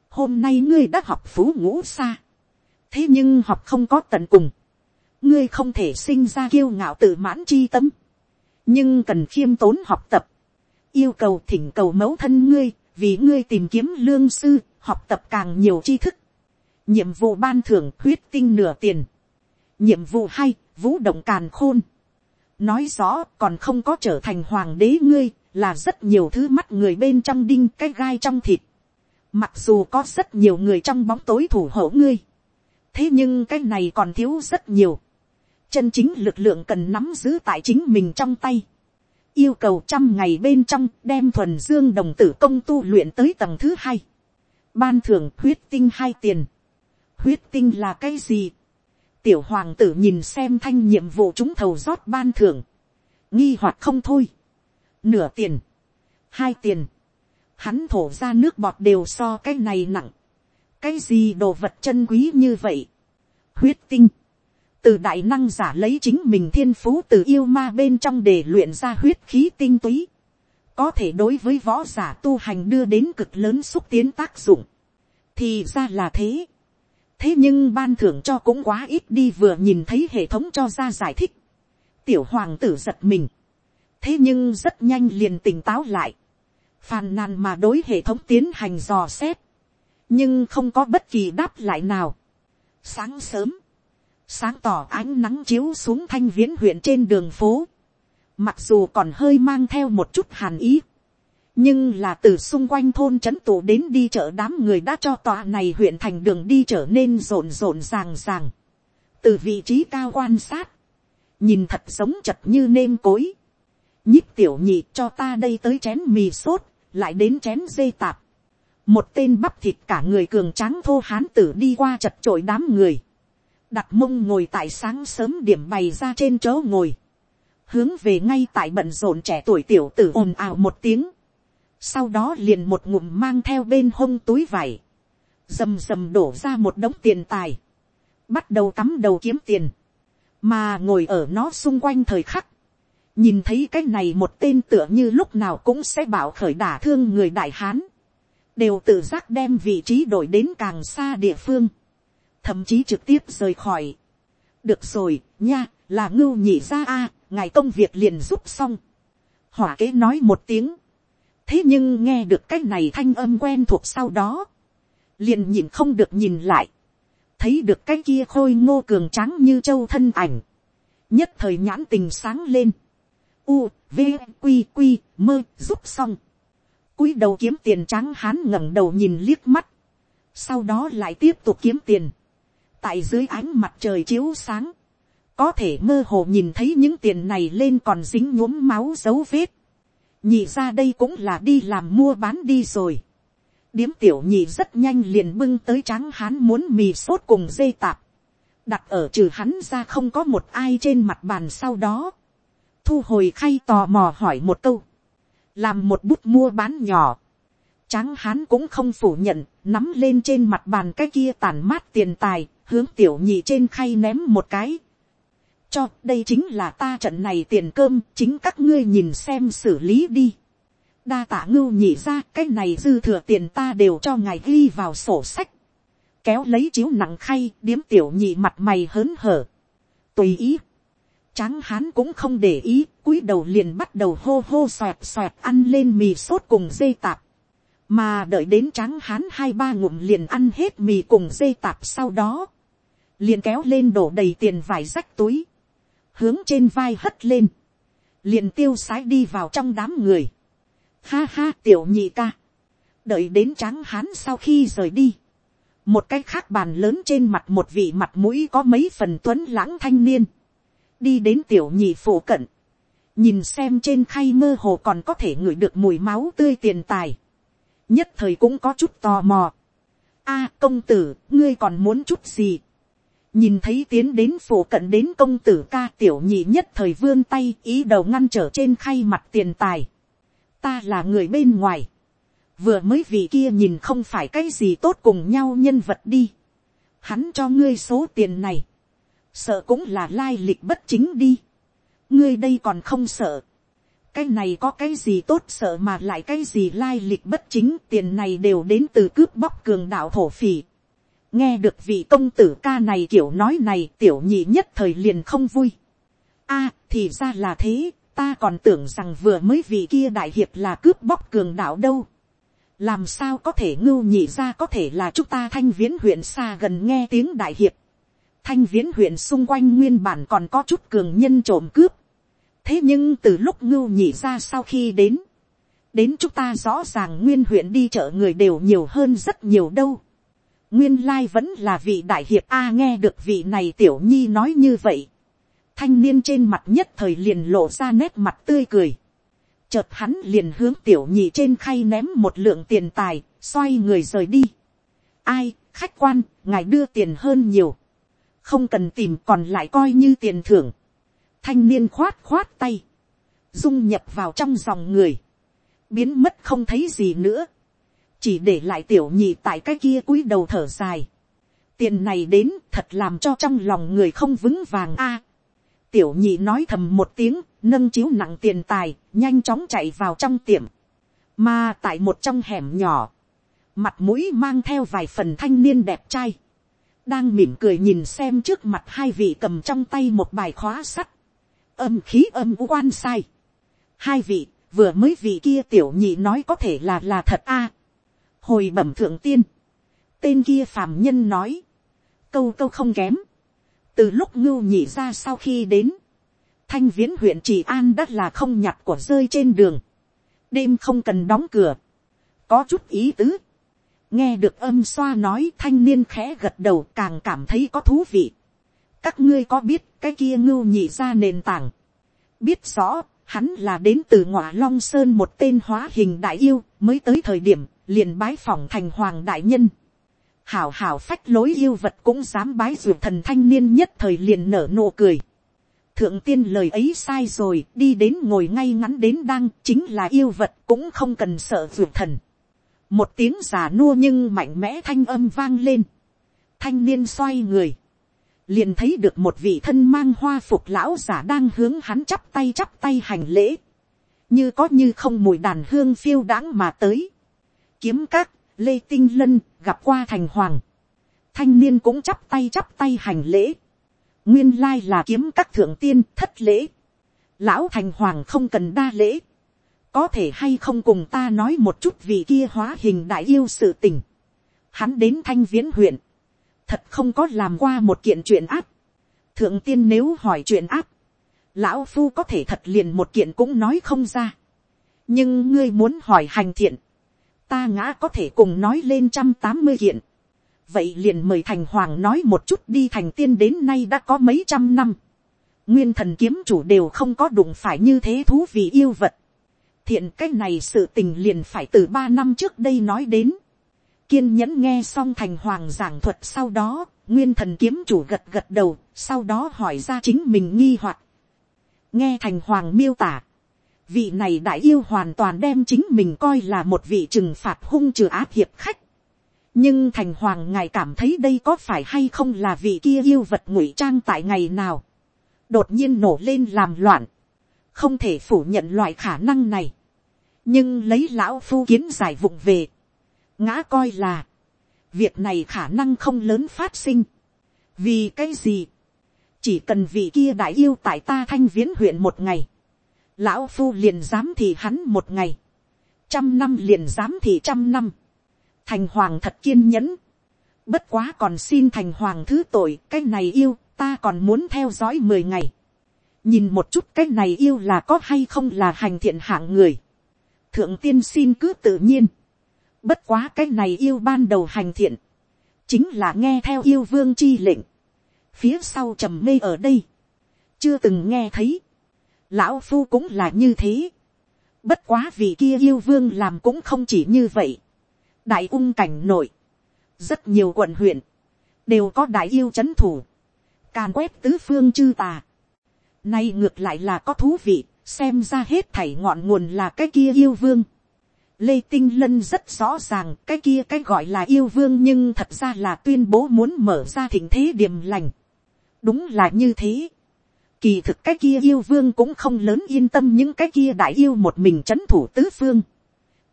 hôm nay ngươi đã học phú ngũ xa, thế nhưng học không có tận cùng, ngươi không thể sinh ra kiêu ngạo tự mãn chi tâm, nhưng cần khiêm tốn học tập, yêu cầu thỉnh cầu mẫu thân ngươi, vì ngươi tìm kiếm lương sư, học tập càng nhiều tri thức. nhiệm vụ ban thưởng huyết tinh nửa tiền. nhiệm vụ hay vũ động càn khôn. nói rõ còn không có trở thành hoàng đế ngươi, là rất nhiều thứ mắt người bên trong đinh cái gai trong thịt. mặc dù có rất nhiều người trong bóng tối thủ hộ ngươi. thế nhưng cái này còn thiếu rất nhiều. chân chính lực lượng cần nắm giữ tại chính mình trong tay yêu cầu trăm ngày bên trong đem thuần dương đồng tử công tu luyện tới tầng thứ hai ban thưởng huyết tinh hai tiền. huyết tinh là cái gì. tiểu hoàng tử nhìn xem thanh nhiệm vụ chúng thầu rót ban thưởng. nghi hoặc không thôi. nửa tiền. hai tiền. hắn thổ ra nước bọt đều so cái này nặng. cái gì đồ vật chân quý như vậy. huyết tinh từ đại năng giả lấy chính mình thiên phú từ yêu ma bên trong để luyện ra huyết khí tinh túy có thể đối với võ giả tu hành đưa đến cực lớn xúc tiến tác dụng. thì ra là thế. thế nhưng ban thưởng cho cũng quá ít đi vừa nhìn thấy hệ thống cho ra giải thích. tiểu hoàng tử giật mình. thế nhưng rất nhanh liền tỉnh táo lại. phàn nàn mà đối hệ thống tiến hành dò xét. nhưng không có bất kỳ đáp lại nào. sáng sớm, sáng tỏ ánh nắng chiếu xuống thanh viễn huyện trên đường phố. Mặc dù còn hơi mang theo một chút hàn ý, nhưng là từ xung quanh thôn trấn tụ đến đi chợ đám người đã cho tòa này huyện thành đường đi trở nên rộn rộn ràng ràng, từ vị trí cao quan sát, nhìn thật giống chật như nêm cối, nhích tiểu nhị cho ta đây tới chén mì sốt, lại đến chén dây tạp, một tên bắp thịt cả người cường tráng thô hán tử đi qua chật trội đám người, đặt mông ngồi tại sáng sớm điểm bày ra trên chỗ ngồi, hướng về ngay tại bận rộn trẻ tuổi tiểu tử ồn ào một tiếng, sau đó liền một ngụm mang theo bên hông túi vải, rầm rầm đổ ra một đống tiền tài, bắt đầu cắm đầu kiếm tiền, mà ngồi ở nó xung quanh thời khắc, nhìn thấy cái này một tên tựa như lúc nào cũng sẽ bảo khởi đả thương người đại hán, đều tự giác đem vị trí đổi đến càng xa địa phương, thậm chí trực tiếp rời khỏi. được rồi, nha, là ngưu nhị ra a, ngài công việc liền giúp xong. hỏa kế nói một tiếng. thế nhưng nghe được cái này thanh âm quen thuộc sau đó. liền nhìn không được nhìn lại. thấy được cái kia khôi ngô cường trắng như châu thân ảnh, nhất thời nhãn tình sáng lên, u, v, q q mơ giúp xong, cúi đầu kiếm tiền trắng hán ngẩng đầu nhìn liếc mắt, sau đó lại tiếp tục kiếm tiền, tại dưới ánh mặt trời chiếu sáng, có thể mơ hồ nhìn thấy những tiền này lên còn dính nhuốm máu dấu vết, nhị ra đây cũng là đi làm mua bán đi rồi, điếm tiểu nhị rất nhanh liền bưng tới trắng hán muốn mì sốt cùng dây tạp, đặt ở trừ hắn ra không có một ai trên mặt bàn sau đó, thu hồi khay tò mò hỏi một câu, làm một bút mua bán nhỏ, tráng hán cũng không phủ nhận, nắm lên trên mặt bàn cái kia tàn mát tiền tài, hướng tiểu nhị trên khay ném một cái. cho đây chính là ta trận này tiền cơm, chính các ngươi nhìn xem xử lý đi. đa tạ ngưu nhị ra cái này dư thừa tiền ta đều cho ngài ghi vào sổ sách. kéo lấy chiếu nặng khay điếm tiểu nhị mặt mày hớn hở. tùy ý. Tráng hán cũng không để ý, cúi đầu liền bắt đầu hô hô xoẹt xoẹt ăn lên mì sốt cùng dây tạp mà đợi đến tráng hán hai ba ngụm liền ăn hết mì cùng dây tạp sau đó, liền kéo lên đổ đầy tiền vải rách túi, hướng trên vai hất lên, liền tiêu sái đi vào trong đám người, ha ha tiểu nhị ca, đợi đến tráng hán sau khi rời đi, một cái khác bàn lớn trên mặt một vị mặt mũi có mấy phần tuấn lãng thanh niên, đi đến tiểu nhị phổ cận, nhìn xem trên khay mơ hồ còn có thể ngửi được mùi máu tươi tiền tài, nhất thời cũng có chút tò mò. a công tử, ngươi còn muốn chút gì. nhìn thấy tiến đến phổ cận đến công tử ca tiểu nhị nhất thời vươn tay ý đầu ngăn trở trên khay mặt tiền tài. ta là người bên ngoài. vừa mới vì kia nhìn không phải cái gì tốt cùng nhau nhân vật đi. hắn cho ngươi số tiền này. sợ cũng là lai lịch bất chính đi. ngươi đây còn không sợ cái này có cái gì tốt sợ mà lại cái gì lai lịch bất chính, tiền này đều đến từ cướp bóc cường đạo thổ phỉ. nghe được vị công tử ca này kiểu nói này, tiểu nhị nhất thời liền không vui. a, thì ra là thế, ta còn tưởng rằng vừa mới vị kia đại hiệp là cướp bóc cường đạo đâu. làm sao có thể ngưu nhị ra có thể là chúng ta thanh viễn huyện xa gần nghe tiếng đại hiệp. thanh viễn huyện xung quanh nguyên bản còn có chút cường nhân trộm cướp thế nhưng từ lúc ngưu nhị ra sau khi đến, đến chúng ta rõ ràng nguyên huyện đi chợ người đều nhiều hơn rất nhiều đâu. nguyên lai vẫn là vị đại hiệp a nghe được vị này tiểu nhi nói như vậy. thanh niên trên mặt nhất thời liền lộ ra nét mặt tươi cười. chợt hắn liền hướng tiểu nhị trên khay ném một lượng tiền tài, xoay người rời đi. ai, khách quan, ngài đưa tiền hơn nhiều. không cần tìm còn lại coi như tiền thưởng thanh niên khoát khoát tay, dung nhập vào trong dòng người, biến mất không thấy gì nữa, chỉ để lại tiểu nhị tại cái kia cúi đầu thở dài. tiền này đến thật làm cho trong lòng người không vững vàng a. tiểu nhị nói thầm một tiếng, nâng chiếu nặng tiền tài, nhanh chóng chạy vào trong tiệm. mà tại một trong hẻm nhỏ, mặt mũi mang theo vài phần thanh niên đẹp trai, đang mỉm cười nhìn xem trước mặt hai vị cầm trong tay một bài khóa sắt, âm khí âm quan sai. Hai vị, vừa mới vị kia tiểu nhị nói có thể là là thật a. Hồi bẩm thượng tiên. Tên kia phàm nhân nói. Câu câu không kém. Từ lúc ngưu nhị ra sau khi đến. Thanh viễn huyện Trị An đất là không nhặt của rơi trên đường. Đêm không cần đóng cửa. Có chút ý tứ. Nghe được âm xoa nói thanh niên khẽ gật đầu càng cảm thấy có thú vị các ngươi có biết cái kia ngưu nhị ra nền tảng. biết rõ, hắn là đến từ ngọa long sơn một tên hóa hình đại yêu, mới tới thời điểm, liền bái phỏng thành hoàng đại nhân. hảo hảo phách lối yêu vật cũng dám bái ruột thần thanh niên nhất thời liền nở nụ cười. thượng tiên lời ấy sai rồi, đi đến ngồi ngay ngắn đến đang, chính là yêu vật cũng không cần sợ ruột thần. một tiếng già nua nhưng mạnh mẽ thanh âm vang lên. thanh niên xoay người liền thấy được một vị thân mang hoa phục lão giả đang hướng hắn chắp tay chắp tay hành lễ, như có như không mùi đàn hương phiêu đãng mà tới. Kiếm các, lê tinh lân, gặp qua thành hoàng. Thanh niên cũng chắp tay chắp tay hành lễ. Nguyên lai là kiếm các thượng tiên thất lễ. Lão thành hoàng không cần đa lễ. Có thể hay không cùng ta nói một chút vì kia hóa hình đại yêu sự tình. Hắn đến thanh viễn huyện thật không có làm qua một kiện chuyện áp. thượng tiên nếu hỏi chuyện áp, lão phu có thể thật liền một kiện cũng nói không ra. nhưng ngươi muốn hỏi hành thiện, ta ngã có thể cùng nói lên trăm tám mươi kiện. vậy liền mời thành hoàng nói một chút đi thành tiên đến nay đã có mấy trăm năm. nguyên thần kiếm chủ đều không có đụng phải như thế thú vị yêu vật. thiện cái này sự tình liền phải từ ba năm trước đây nói đến kiên nhẫn nghe xong thành hoàng giảng thuật sau đó, nguyên thần kiếm chủ gật gật đầu, sau đó hỏi ra chính mình nghi hoặc nghe thành hoàng miêu tả, vị này đại yêu hoàn toàn đem chính mình coi là một vị trừng phạt hung trừ áp hiệp khách. nhưng thành hoàng ngài cảm thấy đây có phải hay không là vị kia yêu vật ngụy trang tại ngày nào. đột nhiên nổ lên làm loạn. không thể phủ nhận loại khả năng này. nhưng lấy lão phu kiến giải vụng về ngã coi là, việc này khả năng không lớn phát sinh. vì cái gì, chỉ cần vị kia đại yêu tại ta thanh viễn huyện một ngày, lão phu liền dám thì hắn một ngày, trăm năm liền dám thì trăm năm, thành hoàng thật kiên nhẫn, bất quá còn xin thành hoàng thứ tội cái này yêu ta còn muốn theo dõi mười ngày, nhìn một chút cái này yêu là có hay không là hành thiện hạng người, thượng tiên xin cứ tự nhiên, bất quá cái này yêu ban đầu hành thiện, chính là nghe theo yêu vương chi lệnh, phía sau trầm mê ở đây, chưa từng nghe thấy, lão phu cũng là như thế, bất quá vì kia yêu vương làm cũng không chỉ như vậy, đại ung cảnh nội, rất nhiều quận huyện, đều có đại yêu chấn thủ, càn quét tứ phương chư tà, nay ngược lại là có thú vị, xem ra hết thảy ngọn nguồn là cái kia yêu vương. Lê Tinh Lân rất rõ ràng cái kia cái gọi là yêu vương nhưng thật ra là tuyên bố muốn mở ra thịnh thế điểm lành đúng là như thế. Kỳ thực cái kia yêu vương cũng không lớn yên tâm những cái kia đại yêu một mình chấn thủ tứ phương.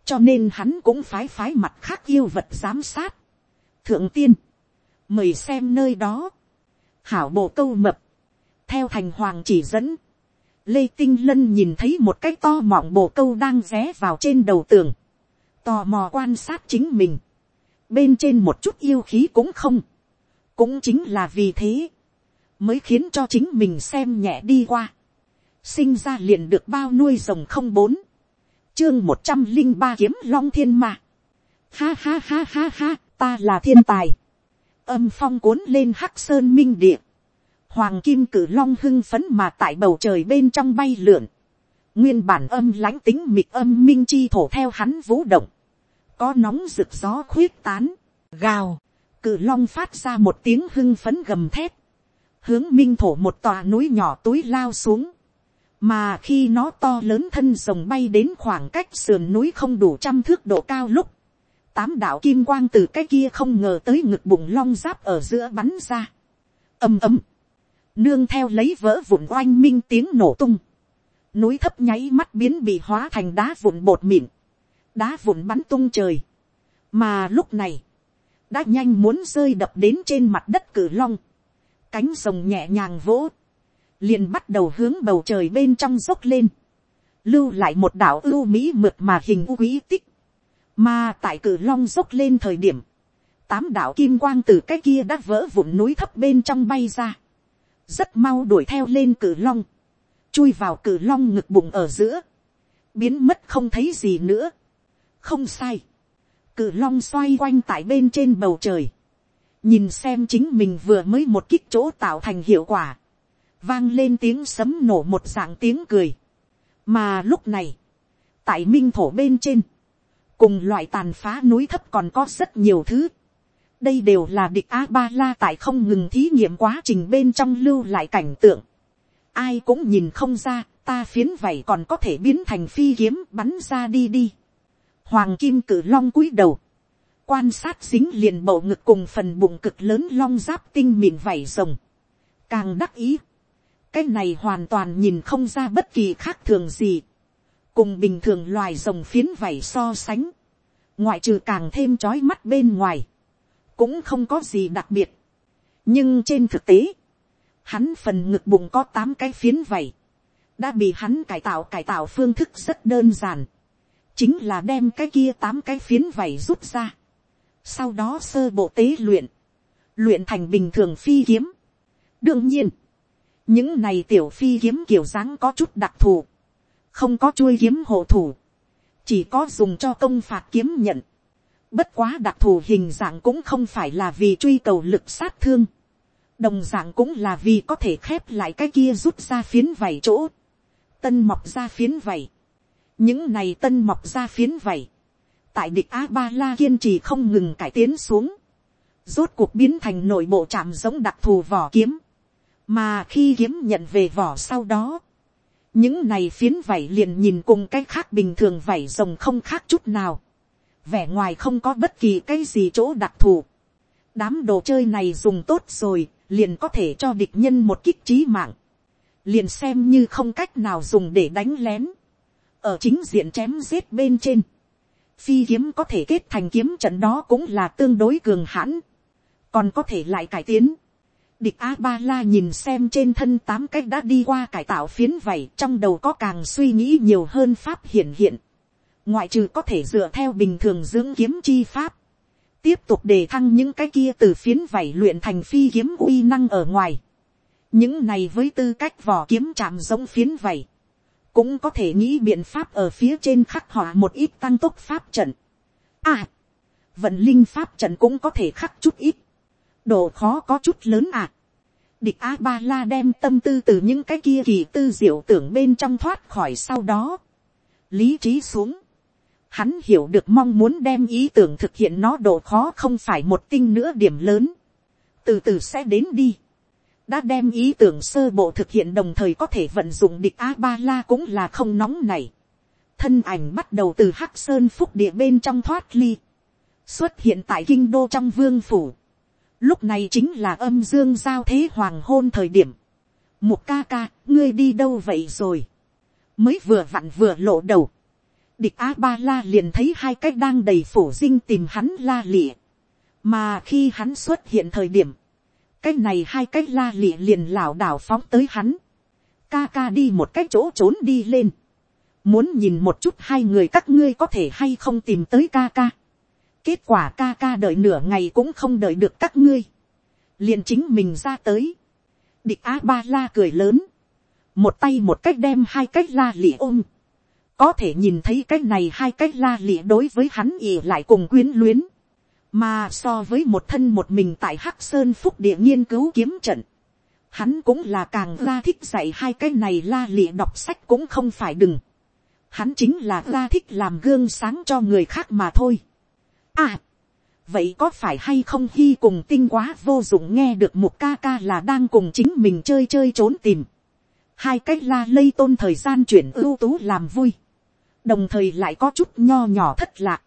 cho nên hắn cũng phái phái mặt khác yêu vật giám sát. thượng tiên, mời xem nơi đó. hảo bộ câu mập, theo thành hoàng chỉ dẫn lê tinh lân nhìn thấy một cái to mọng bộ câu đang ré vào trên đầu tường. tò mò quan sát chính mình. bên trên một chút yêu khí cũng không. cũng chính là vì thế mới khiến cho chính mình xem nhẹ đi qua. sinh ra liền được bao nuôi rồng không bốn, chương một trăm linh ba kiếm long thiên mà. ha ha ha ha ha, ta là thiên tài. âm phong cuốn lên hắc sơn minh địa hoàng kim cử long hưng phấn mà tại bầu trời bên trong bay lượn. nguyên bản âm lãnh tính mịt âm minh chi thổ theo hắn vũ động. có nóng rực gió khuyết tán, gào, cử long phát ra một tiếng hưng phấn gầm thép hướng minh thổ một tòa núi nhỏ túi lao xuống, mà khi nó to lớn thân rồng bay đến khoảng cách sườn núi không đủ trăm thước độ cao lúc, tám đạo kim quang từ cái kia không ngờ tới ngực bụng long giáp ở giữa bắn ra, ầm ầm, nương theo lấy vỡ vụn oanh minh tiếng nổ tung, núi thấp nháy mắt biến bị hóa thành đá vụn bột mịn, đá vụn bắn tung trời, mà lúc này, đã nhanh muốn rơi đập đến trên mặt đất cử long, cánh rồng nhẹ nhàng vỗ, liền bắt đầu hướng bầu trời bên trong dốc lên, lưu lại một đảo ưu mỹ mượt mà hình u quý tích, mà tại cử long dốc lên thời điểm, tám đảo kim quang từ cái kia đã vỡ vụn núi thấp bên trong bay ra, rất mau đuổi theo lên cử long, chui vào cử long ngực bụng ở giữa, biến mất không thấy gì nữa, không sai, cử long xoay quanh tại bên trên bầu trời, nhìn xem chính mình vừa mới một kích chỗ tạo thành hiệu quả, vang lên tiếng sấm nổ một dạng tiếng cười, mà lúc này, tại minh thổ bên trên, cùng loại tàn phá núi thấp còn có rất nhiều thứ, đây đều là địch a ba la tại không ngừng thí nghiệm quá trình bên trong lưu lại cảnh tượng, ai cũng nhìn không ra, ta phiến vảy còn có thể biến thành phi kiếm bắn ra đi đi. Hoàng kim cử long cúi đầu, quan sát dính liền bầu ngực cùng phần bụng cực lớn long giáp tinh mịn vảy rồng. Càng đắc ý. Cái này hoàn toàn nhìn không ra bất kỳ khác thường gì. Cùng bình thường loài rồng phiến vảy so sánh. Ngoại trừ càng thêm chói mắt bên ngoài. Cũng không có gì đặc biệt. Nhưng trên thực tế. Hắn phần ngực bụng có tám cái phiến vảy. Đã bị hắn cải tạo cải tạo phương thức rất đơn giản. Chính là đem cái kia tám cái phiến vảy rút ra sau đó sơ bộ tế luyện, luyện thành bình thường phi kiếm. đương nhiên, những này tiểu phi kiếm kiểu dáng có chút đặc thù, không có chuôi kiếm hộ thủ, chỉ có dùng cho công phạt kiếm nhận. Bất quá đặc thù hình dạng cũng không phải là vì truy cầu lực sát thương, đồng dạng cũng là vì có thể khép lại cái kia rút ra phiến vảy chỗ, tân mọc ra phiến vảy. những này tân mọc ra phiến vảy, tại địch a ba la kiên trì không ngừng cải tiến xuống, rốt cuộc biến thành nội bộ chạm giống đặc thù vỏ kiếm, mà khi kiếm nhận về vỏ sau đó, những này phiến vảy liền nhìn cùng cái khác bình thường vảy rồng không khác chút nào, vẻ ngoài không có bất kỳ cái gì chỗ đặc thù, đám đồ chơi này dùng tốt rồi, liền có thể cho địch nhân một kích trí mạng, liền xem như không cách nào dùng để đánh lén, ở chính diện chém giết bên trên, phi kiếm có thể kết thành kiếm trận đó cũng là tương đối cường hãn, còn có thể lại cải tiến. Địch A Ba La nhìn xem trên thân tám cách đã đi qua cải tạo phiến vảy trong đầu có càng suy nghĩ nhiều hơn pháp hiện hiện. Ngoại trừ có thể dựa theo bình thường dưỡng kiếm chi pháp. Tiếp tục đề thăng những cái kia từ phiến vảy luyện thành phi kiếm uy năng ở ngoài. Những này với tư cách vỏ kiếm chạm giống phiến vảy. Cũng có thể nghĩ biện pháp ở phía trên khắc họa một ít tăng tốc pháp trận. À! Vận linh pháp trận cũng có thể khắc chút ít độ khó có chút lớn à. địch a ba la đem tâm tư từ những cái kia kỳ tư diệu tưởng bên trong thoát khỏi sau đó. lý trí xuống hắn hiểu được mong muốn đem ý tưởng thực hiện nó độ khó không phải một tinh nữa điểm lớn. từ từ sẽ đến đi. đã đem ý tưởng sơ bộ thực hiện đồng thời có thể vận dụng địch a ba la cũng là không nóng này. thân ảnh bắt đầu từ hắc sơn phúc địa bên trong thoát ly xuất hiện tại kinh đô trong vương phủ. Lúc này chính là âm dương giao thế hoàng hôn thời điểm. một ca ca, ngươi đi đâu vậy rồi? Mới vừa vặn vừa lộ đầu. Địch A-ba-la liền thấy hai cách đang đầy phủ dinh tìm hắn la lịa. Mà khi hắn xuất hiện thời điểm. Cách này hai cách la lịa liền lảo đảo phóng tới hắn. Ca ca đi một cách chỗ trốn đi lên. Muốn nhìn một chút hai người các ngươi có thể hay không tìm tới ca ca Kết quả ca ca đợi nửa ngày cũng không đợi được các ngươi. liền chính mình ra tới. Địch á ba la cười lớn. Một tay một cách đem hai cách la lịa ôm. Có thể nhìn thấy cách này hai cách la lịa đối với hắn ỉ lại cùng quyến luyến. Mà so với một thân một mình tại Hắc Sơn Phúc Địa nghiên cứu kiếm trận. Hắn cũng là càng la thích dạy hai cái này la lịa đọc sách cũng không phải đừng. Hắn chính là la thích làm gương sáng cho người khác mà thôi À, vậy có phải hay không khi cùng tinh quá vô dụng nghe được một ca ca là đang cùng chính mình chơi chơi trốn tìm. Hai cách la lây tôn thời gian chuyển ưu tú làm vui. Đồng thời lại có chút nho nhỏ thất lạc.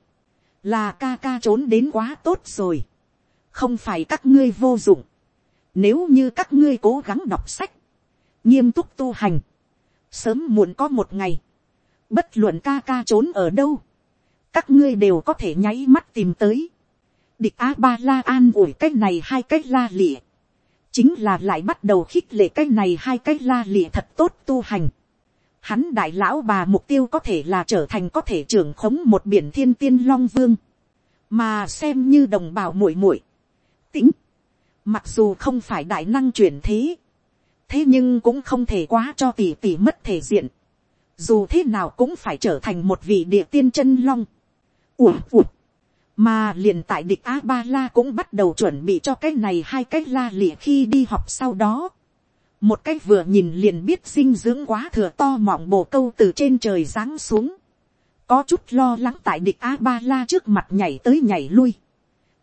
Là ca ca trốn đến quá tốt rồi. Không phải các ngươi vô dụng. Nếu như các ngươi cố gắng đọc sách. Nghiêm túc tu hành. Sớm muộn có một ngày. Bất luận ca ca trốn ở đâu, các ngươi đều có thể nháy mắt tìm tới. địch a ba la an ủi cái này hai cái la lịa. chính là lại bắt đầu khích lệ cái này hai cái la lịa thật tốt tu hành hắn đại lão bà mục tiêu có thể là trở thành có thể trưởng khống một biển thiên tiên long vương. mà xem như đồng bào muội muội. tính. mặc dù không phải đại năng chuyển thế. thế nhưng cũng không thể quá cho tỷ tỷ mất thể diện dù thế nào cũng phải trở thành một vị địa tiên chân long ủa ủa. Mà liền tại địch A-ba-la cũng bắt đầu chuẩn bị cho cái này hai cái la lịa khi đi học sau đó. Một cách vừa nhìn liền biết dinh dưỡng quá thừa to mọng bồ câu từ trên trời giáng xuống. Có chút lo lắng tại địch A-ba-la trước mặt nhảy tới nhảy lui.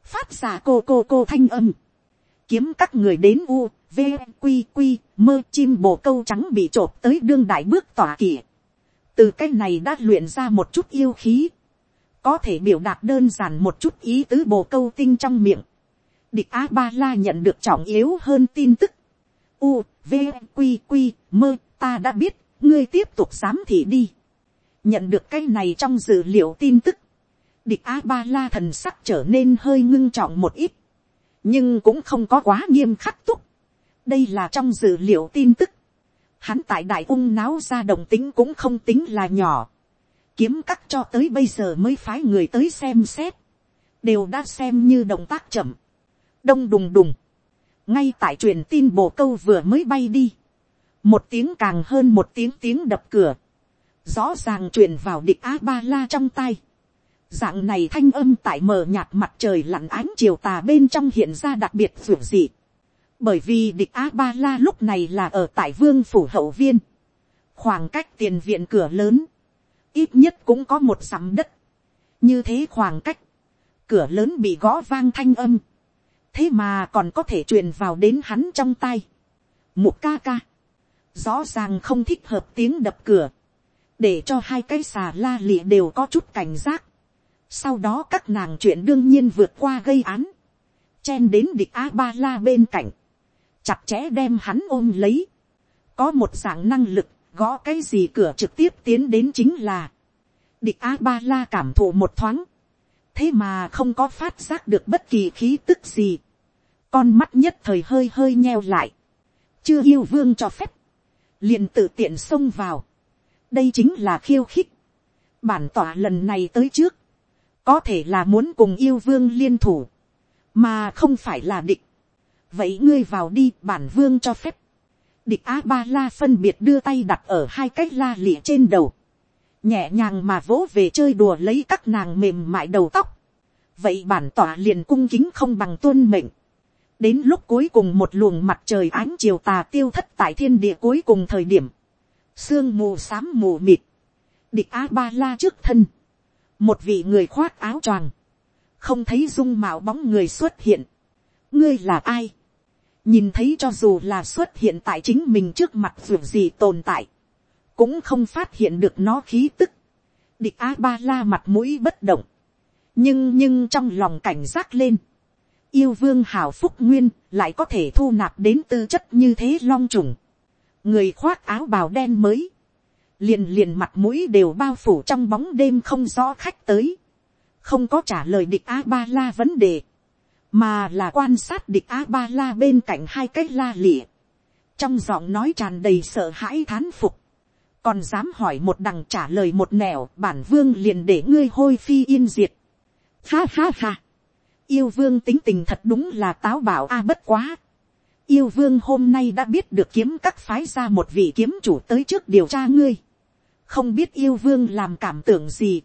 Phát ra cô cô cô thanh âm. Kiếm các người đến u, v, q q mơ chim bồ câu trắng bị trộp tới đương đại bước tỏa kỷ. Từ cái này đã luyện ra một chút yêu khí có thể biểu đạt đơn giản một chút ý tứ bồ câu tinh trong miệng. địch a ba la nhận được trọng yếu hơn tin tức u, v, q q mơ, ta đã biết, ngươi tiếp tục dám thị đi. nhận được cái này trong dữ liệu tin tức. địch a ba la thần sắc trở nên hơi ngưng trọng một ít. nhưng cũng không có quá nghiêm khắc túc. đây là trong dữ liệu tin tức. hắn tại đại ung náo ra đồng tính cũng không tính là nhỏ kiếm cắt cho tới bây giờ mới phái người tới xem xét, đều đã xem như động tác chậm. đông đùng đùng, ngay tại truyền tin bộ câu vừa mới bay đi, một tiếng càng hơn một tiếng tiếng đập cửa, rõ ràng truyền vào địch a ba la trong tay, dạng này thanh âm tại mờ nhạt mặt trời lặn ánh chiều tà bên trong hiện ra đặc biệt ruột dị, bởi vì địch a ba la lúc này là ở tại vương phủ hậu viên, khoảng cách tiền viện cửa lớn, ít nhất cũng có một sắm đất, như thế khoảng cách, cửa lớn bị gõ vang thanh âm, thế mà còn có thể truyền vào đến hắn trong tay. một ca ca, rõ ràng không thích hợp tiếng đập cửa, để cho hai cái xà la lịa đều có chút cảnh giác. sau đó các nàng chuyện đương nhiên vượt qua gây án, chen đến địch a ba la bên cạnh, chặt chẽ đem hắn ôm lấy, có một dạng năng lực, gõ cái gì cửa trực tiếp tiến đến chính là, địch a ba la cảm thụ một thoáng, thế mà không có phát giác được bất kỳ khí tức gì, con mắt nhất thời hơi hơi nheo lại, chưa yêu vương cho phép, liền tự tiện xông vào, đây chính là khiêu khích, bản tỏa lần này tới trước, có thể là muốn cùng yêu vương liên thủ, mà không phải là địch, vậy ngươi vào đi bản vương cho phép, địch a ba la phân biệt đưa tay đặt ở hai cái la lịa trên đầu, nhẹ nhàng mà vỗ về chơi đùa lấy các nàng mềm mại đầu tóc, vậy bản tỏa liền cung kính không bằng tuân mệnh, đến lúc cuối cùng một luồng mặt trời ánh chiều tà tiêu thất tại thiên địa cuối cùng thời điểm, sương mù s á m mù mịt, địch a ba la trước thân, một vị người khoác áo choàng, không thấy dung mạo bóng người xuất hiện, ngươi là ai, nhìn thấy cho dù là xuất hiện tại chính mình trước mặt dù gì tồn tại, cũng không phát hiện được nó khí tức, địch a ba la mặt mũi bất động, nhưng nhưng trong lòng cảnh giác lên, yêu vương hào phúc nguyên lại có thể thu nạp đến tư chất như thế long trùng. người khoác áo bào đen mới, liền liền mặt mũi đều bao phủ trong bóng đêm không rõ khách tới, không có trả lời địch a ba la vấn đề, mà là quan sát địch a ba la bên cạnh hai cái la lịa, trong giọng nói tràn đầy sợ hãi thán phục, còn dám hỏi một đằng trả lời một nẻo, bản vương liền để ngươi hôi phi yên diệt. Ha ha ha yêu vương tính tình thật đúng là táo bảo a à bất quá. yêu vương hôm nay đã biết được kiếm các phái ra một vị kiếm chủ tới trước điều tra ngươi. không biết yêu vương làm cảm tưởng gì.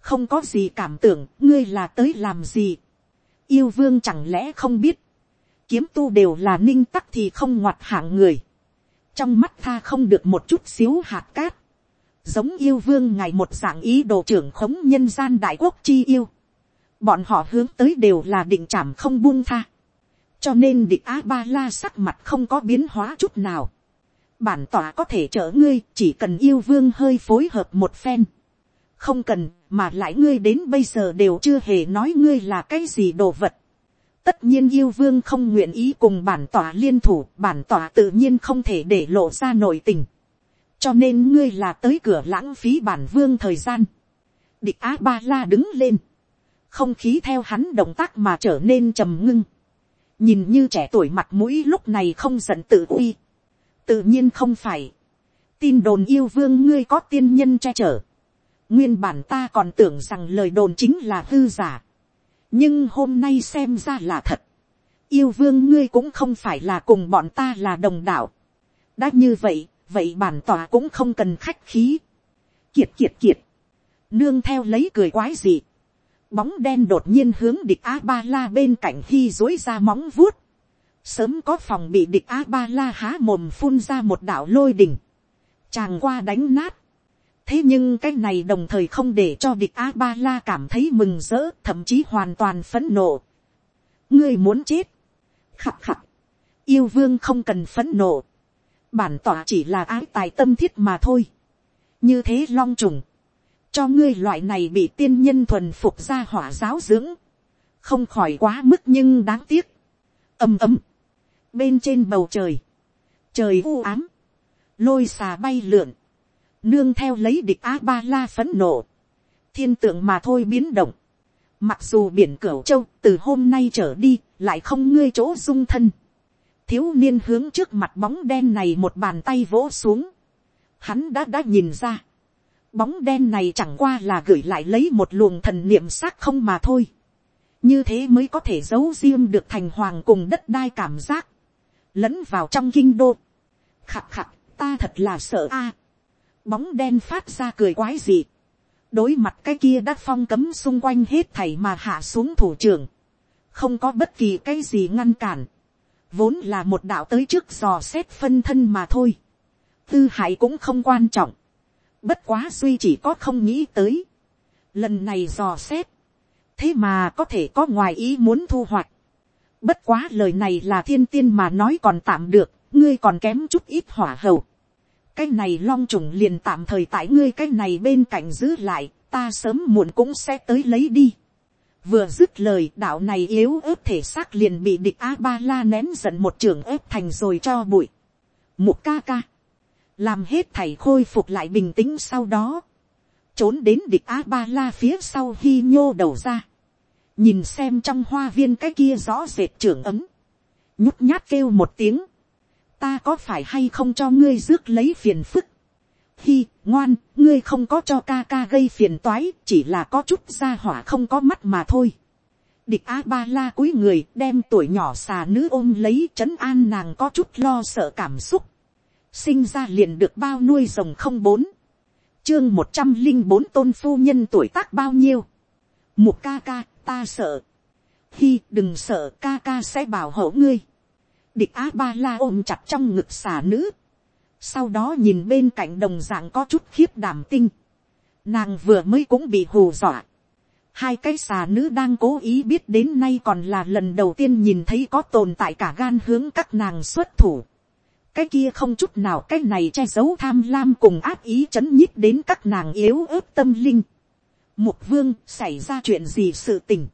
không có gì cảm tưởng, ngươi là tới làm gì. yêu vương chẳng lẽ không biết. kiếm tu đều là ninh tắc thì không ngoặt hạng người trong mắt tha không được một chút xíu hạt cát. giống yêu vương ngày một dạng ý đồ trưởng khống nhân gian đại quốc chi yêu bọn họ hướng tới đều là định chảm không buông tha. cho nên địch a ba la sắc mặt không có biến hóa chút nào. bản tỏa có thể chở ngươi, chỉ cần yêu vương hơi phối hợp một phen. không cần, mà lại ngươi đến bây giờ đều chưa hề nói ngươi là cái gì đồ vật tất nhiên yêu vương không nguyện ý cùng bản tỏa liên thủ bản tỏa tự nhiên không thể để lộ ra nội tình. cho nên ngươi là tới cửa lãng phí bản vương thời gian. địch á ba la đứng lên. Không khí theo hắn động tác mà trở nên trầm ngưng, nhìn như trẻ tuổi mặt mũi lúc này không giận tự uy, tự nhiên không phải, tin đồn yêu vương ngươi có tiên nhân che chở, nguyên bản ta còn tưởng rằng lời đồn chính là hư giả, nhưng hôm nay xem ra là thật, yêu vương ngươi cũng không phải là cùng bọn ta là đồng đạo, đã như vậy, vậy bản tòa cũng không cần khách khí, kiệt kiệt kiệt, nương theo lấy cười quái gì, bóng đen đột nhiên hướng địch a ba la bên cạnh khi dối ra móng vuốt, sớm có phòng bị địch a ba la há mồm phun ra một đạo lôi đỉnh, chàng qua đánh nát, thế nhưng cái này đồng thời không để cho địch a ba la cảm thấy mừng rỡ thậm chí hoàn toàn phấn nộ. ngươi muốn chết, khập khập. Yêu vương không cần phấn nộ, bản tỏa chỉ là ái tài tâm thiết mà thôi, như thế long trùng, cho ngươi loại này bị tiên nhân thuần phục ra hỏa giáo dưỡng, không khỏi quá mức nhưng đáng tiếc, ầm ầm, bên trên bầu trời, trời u ám, lôi xà bay lượn, nương theo lấy địch a ba la phấn nộ, thiên tượng mà thôi biến động, mặc dù biển cửu châu từ hôm nay trở đi lại không ngươi chỗ dung thân, thiếu niên hướng trước mặt bóng đen này một bàn tay vỗ xuống, hắn đã đã nhìn ra, Bóng đen này chẳng qua là gửi lại lấy một luồng thần niệm xác không mà thôi. như thế mới có thể giấu riêng được thành hoàng cùng đất đai cảm giác, lẫn vào trong kinh đô. khạc khạc ta thật là sợ a bóng đen phát ra cười quái dị. đối mặt cái kia đã phong cấm xung quanh hết thảy mà hạ xuống thủ trưởng. không có bất kỳ cái gì ngăn cản. vốn là một đạo tới trước dò xét phân thân mà thôi. tư hại cũng không quan trọng. bất quá duy chỉ có không nghĩ tới. lần này dò xét thế mà có thể có ngoài ý muốn thu hoạch. Bất quá lời này là thiên tiên mà nói còn tạm được, ngươi còn kém chút ít hỏa hầu. Cái này long trùng liền tạm thời tại ngươi cái này bên cạnh giữ lại, ta sớm muộn cũng sẽ tới lấy đi. Vừa dứt lời đạo này yếu ớt thể xác liền bị địch A-ba-la nén giận một trường ớt thành rồi cho bụi. Một ca ca. Làm hết thảy khôi phục lại bình tĩnh sau đó. Trốn đến địch A-ba-la phía sau khi nhô đầu ra nhìn xem trong hoa viên cái kia rõ rệt trưởng ấm, nhút nhát kêu một tiếng, ta có phải hay không cho ngươi rước lấy phiền phức, hi, ngoan, ngươi không có cho ca ca gây phiền toái, chỉ là có chút ra hỏa không có mắt mà thôi. Địch a ba la cúi người đem tuổi nhỏ xà nữ ôm lấy trấn an nàng có chút lo sợ cảm xúc. Sinh ra liền được bao nuôi rồng không bốn. Chương một trăm linh bốn tôn phu nhân tuổi tác bao nhiêu. Một ca ca ta sợ. Hi đừng sợ ca ca sẽ bảo hộ ngươi. Địch á ba la ôm chặt trong ngực xà nữ. Sau đó nhìn bên cạnh đồng dạng có chút khiếp đảm tinh. Nàng vừa mới cũng bị hù dọa. Hai cái xà nữ đang cố ý biết đến nay còn là lần đầu tiên nhìn thấy có tồn tại cả gan hướng các nàng xuất thủ. Cái kia không chút nào cái này che giấu tham lam cùng ác ý chấn nhít đến các nàng yếu ớt tâm linh Mục vương, xảy ra chuyện gì sự tình.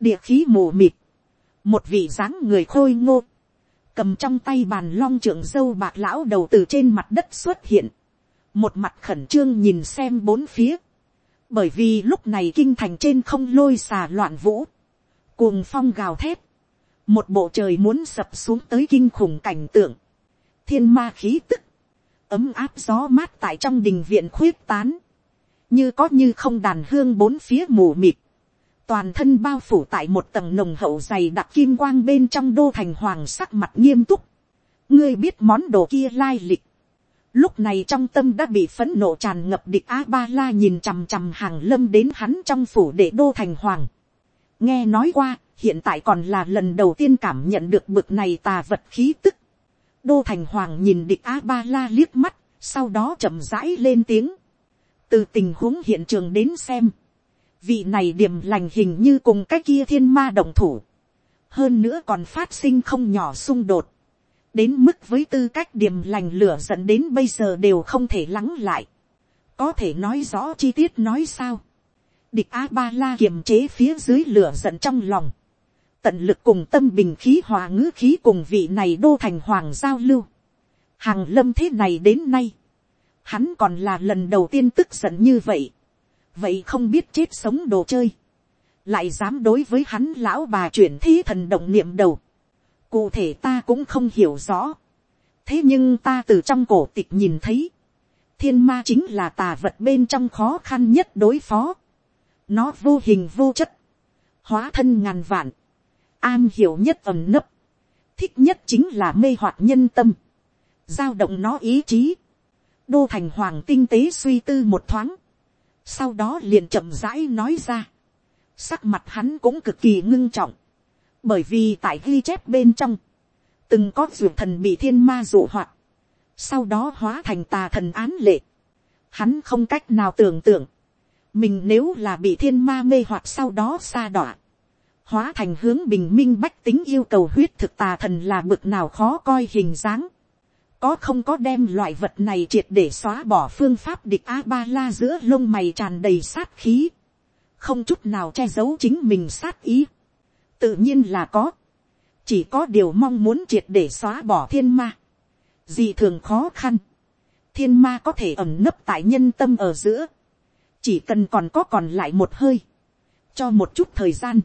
Địa khí mù mịt. Một vị dáng người khôi ngô. Cầm trong tay bàn long trưởng dâu bạc lão đầu từ trên mặt đất xuất hiện. Một mặt khẩn trương nhìn xem bốn phía. Bởi vì lúc này kinh thành trên không lôi xà loạn vũ. Cuồng phong gào thét. Một bộ trời muốn sập xuống tới kinh khủng cảnh tượng. Thiên ma khí tức. Ấm áp gió mát tại trong đình viện khuyết tán như có như không đàn hương bốn phía mù mịt, toàn thân bao phủ tại một tầng nồng hậu dày đặc kim quang bên trong đô thành hoàng sắc mặt nghiêm túc, ngươi biết món đồ kia lai lịch, lúc này trong tâm đã bị phấn nộ tràn ngập địch a ba la nhìn chằm chằm hàng lâm đến hắn trong phủ để đô thành hoàng, nghe nói qua, hiện tại còn là lần đầu tiên cảm nhận được bực này tà vật khí tức, đô thành hoàng nhìn địch a ba la liếc mắt, sau đó chậm rãi lên tiếng, từ tình huống hiện trường đến xem, vị này điểm lành hình như cùng cái kia thiên ma đồng thủ, hơn nữa còn phát sinh không nhỏ xung đột, đến mức với tư cách điểm lành lửa dẫn đến bây giờ đều không thể lắng lại, có thể nói rõ chi tiết nói sao, địch a ba la kiềm chế phía dưới lửa giận trong lòng, tận lực cùng tâm bình khí hòa ngữ khí cùng vị này đô thành hoàng giao lưu, hàng lâm thế này đến nay, hắn còn là lần đầu tiên tức giận như vậy, vậy không biết chết sống đồ chơi, lại dám đối với hắn lão bà chuyển thế thần động niệm đầu, cụ thể ta cũng không hiểu rõ, thế nhưng ta từ trong cổ tịch nhìn thấy, thiên ma chính là tà vật bên trong khó khăn nhất đối phó, nó vô hình vô chất, hóa thân ngàn vạn, an hiểu nhất ẩm nấp, thích nhất chính là mê hoặc nhân tâm, giao động nó ý chí, đô thành hoàng tinh tế suy tư một thoáng, sau đó liền chậm rãi nói ra, sắc mặt hắn cũng cực kỳ ngưng trọng, bởi vì tại ghi chép bên trong, từng có ruột thần bị thiên ma dụ hoạt, sau đó hóa thành tà thần án lệ, hắn không cách nào tưởng tượng, mình nếu là bị thiên ma mê hoặc sau đó xa đọa, hóa thành hướng bình minh bách tính yêu cầu huyết thực tà thần là bực nào khó coi hình dáng, có không có đem loại vật này triệt để xóa bỏ phương pháp địch a ba la giữa lông mày tràn đầy sát khí, không chút nào che giấu chính mình sát ý, tự nhiên là có, chỉ có điều mong muốn triệt để xóa bỏ thiên ma, gì thường khó khăn, thiên ma có thể ẩm nấp tại nhân tâm ở giữa, chỉ cần còn có còn lại một hơi, cho một chút thời gian,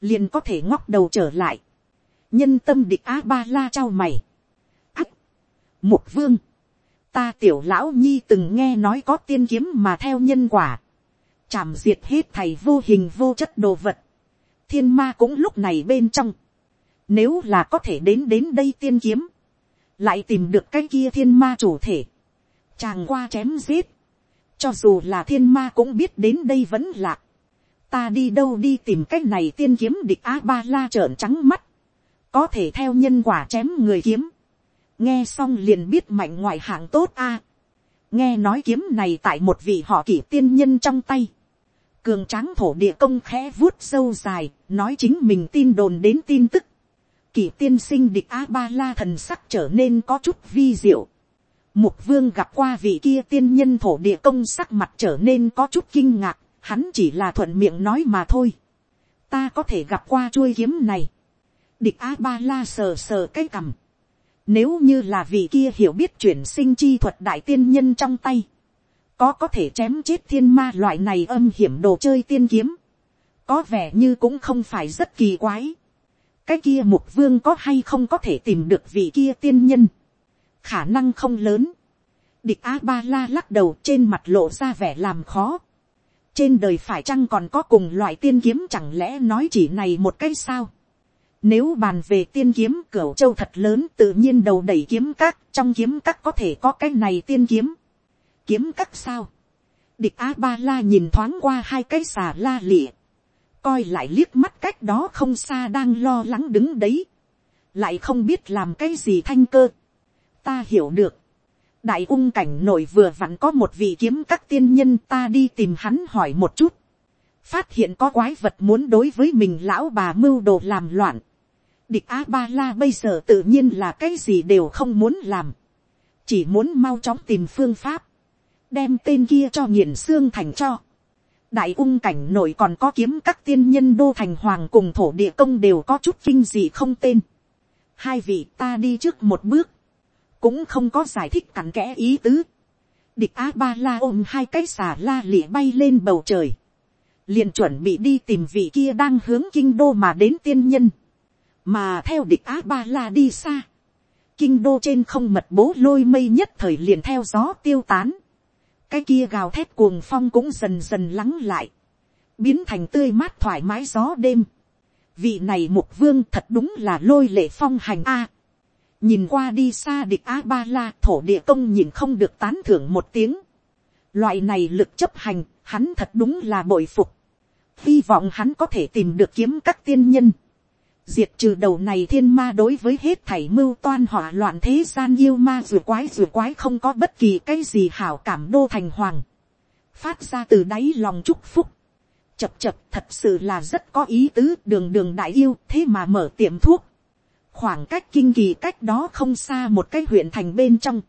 liền có thể ngóc đầu trở lại, nhân tâm địch a ba la trao mày, Mục vương. Ta tiểu lão nhi từng nghe nói có tiên kiếm mà theo nhân quả. Chảm diệt hết thầy vô hình vô chất đồ vật. thiên ma cũng lúc này bên trong, nếu là có thể đến đến đây tiên kiếm, lại tìm được cái kia thiên ma chủ thể, chàng qua chém giết, cho dù là thiên ma cũng biết đến đây vẫn lạc, ta đi đâu đi tìm cái này tiên kiếm địch a ba la trợn trắng mắt, có thể theo nhân quả chém người kiếm, nghe xong liền biết mạnh ngoại hạng tốt a, nghe nói kiếm này tại một vị họ kỷ tiên nhân trong tay, cường tráng thổ địa công khẽ vuốt sâu dài, nói chính mình tin đồn đến tin tức, kỷ tiên sinh địch a ba la thần sắc trở nên có chút vi diệu, Mục vương gặp qua vị kia tiên nhân thổ địa công sắc mặt trở nên có chút kinh ngạc, hắn chỉ là thuận miệng nói mà thôi. Ta có thể gặp qua chuôi kiếm này. Địch A-ba-la sờ sờ cái cằm. Nếu như là vị kia hiểu biết chuyển sinh chi thuật đại tiên nhân trong tay. Có có thể chém chết thiên ma loại này âm hiểm đồ chơi tiên kiếm. Có vẻ như cũng không phải rất kỳ quái. Cái kia mục vương có hay không có thể tìm được vị kia tiên nhân khả năng không lớn. địch a ba la lắc đầu trên mặt lộ ra vẻ làm khó. trên đời phải chăng còn có cùng loại tiên kiếm chẳng lẽ nói chỉ này một cái sao nếu bàn về tiên kiếm, cửu châu thật lớn, tự nhiên đầu đẩy kiếm các, trong kiếm các có thể có cái này tiên kiếm. kiếm các sao. địch a ba la nhìn thoáng qua hai cái xà la lịa. coi lại liếc mắt cách đó không xa đang lo lắng đứng đấy. lại không biết làm cái gì thanh cơ ta hiểu được. đại ung cảnh nổi vừa vặn có một vị kiếm các tiên nhân, ta đi tìm hắn hỏi một chút. phát hiện có quái vật muốn đối với mình lão bà mưu đồ làm loạn địch a ba la bây giờ tự nhiên là cái gì đều không muốn làm. chỉ muốn mau chóng tìm phương pháp. đem tên kia cho nghiền xương thành cho đại ung cảnh nội còn có kiếm các tiên nhân đô thành hoàng cùng thổ địa công đều có chút kinh gì không tên. hai vị ta đi trước một bước, cũng không có giải thích cặn kẽ ý tứ. địch a ba la ôm hai cái xà la lịa bay lên bầu trời, liền chuẩn bị đi tìm vị kia đang hướng kinh đô mà đến tiên nhân, mà theo địch Á ba la đi xa, kinh đô trên không mật bố lôi mây nhất thời liền theo gió tiêu tán, cái kia gào thét cuồng phong cũng dần dần lắng lại, biến thành tươi mát thoải mái gió đêm. vị này mục vương thật đúng là lôi lệ phong hành a nhìn qua đi xa địch a ba la thổ địa công nhìn không được tán thưởng một tiếng. loại này lực chấp hành, hắn thật đúng là bội phục. hy vọng hắn có thể tìm được kiếm các tiên nhân diệt trừ đầu này thiên ma đối với hết thảy mưu toan hỏa loạn thế gian yêu ma dù quái dù quái không có bất kỳ cái gì hảo cảm đô thành hoàng. phát ra từ đáy lòng chúc phúc. chập chập thật sự là rất có ý tứ đường đường đại yêu thế mà mở tiệm thuốc khoảng cách kinh kỳ cách đó không xa một cái huyện thành bên trong,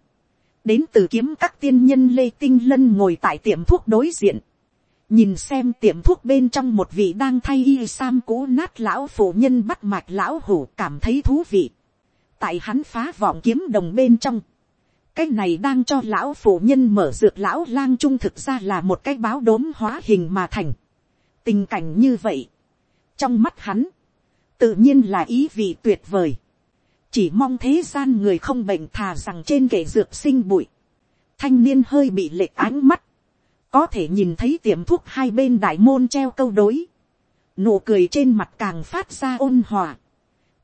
đến từ kiếm các tiên nhân lê tinh lân ngồi tại tiệm thuốc đối diện, nhìn xem tiệm thuốc bên trong một vị đang thay y sam cũ nát lão phụ nhân bắt mạch lão hủ cảm thấy thú vị, tại hắn phá vọng kiếm đồng bên trong, cái này đang cho lão phụ nhân mở dược lão lang trung thực ra là một cái báo đốm hóa hình mà thành. tình cảnh như vậy, trong mắt hắn, tự nhiên là ý vị tuyệt vời. chỉ mong thế gian người không bệnh thà rằng trên kệ dược sinh bụi. thanh niên hơi bị lệ ánh mắt có thể nhìn thấy tiệm thuốc hai bên đại môn treo câu đối. nụ cười trên mặt càng phát ra ôn hòa.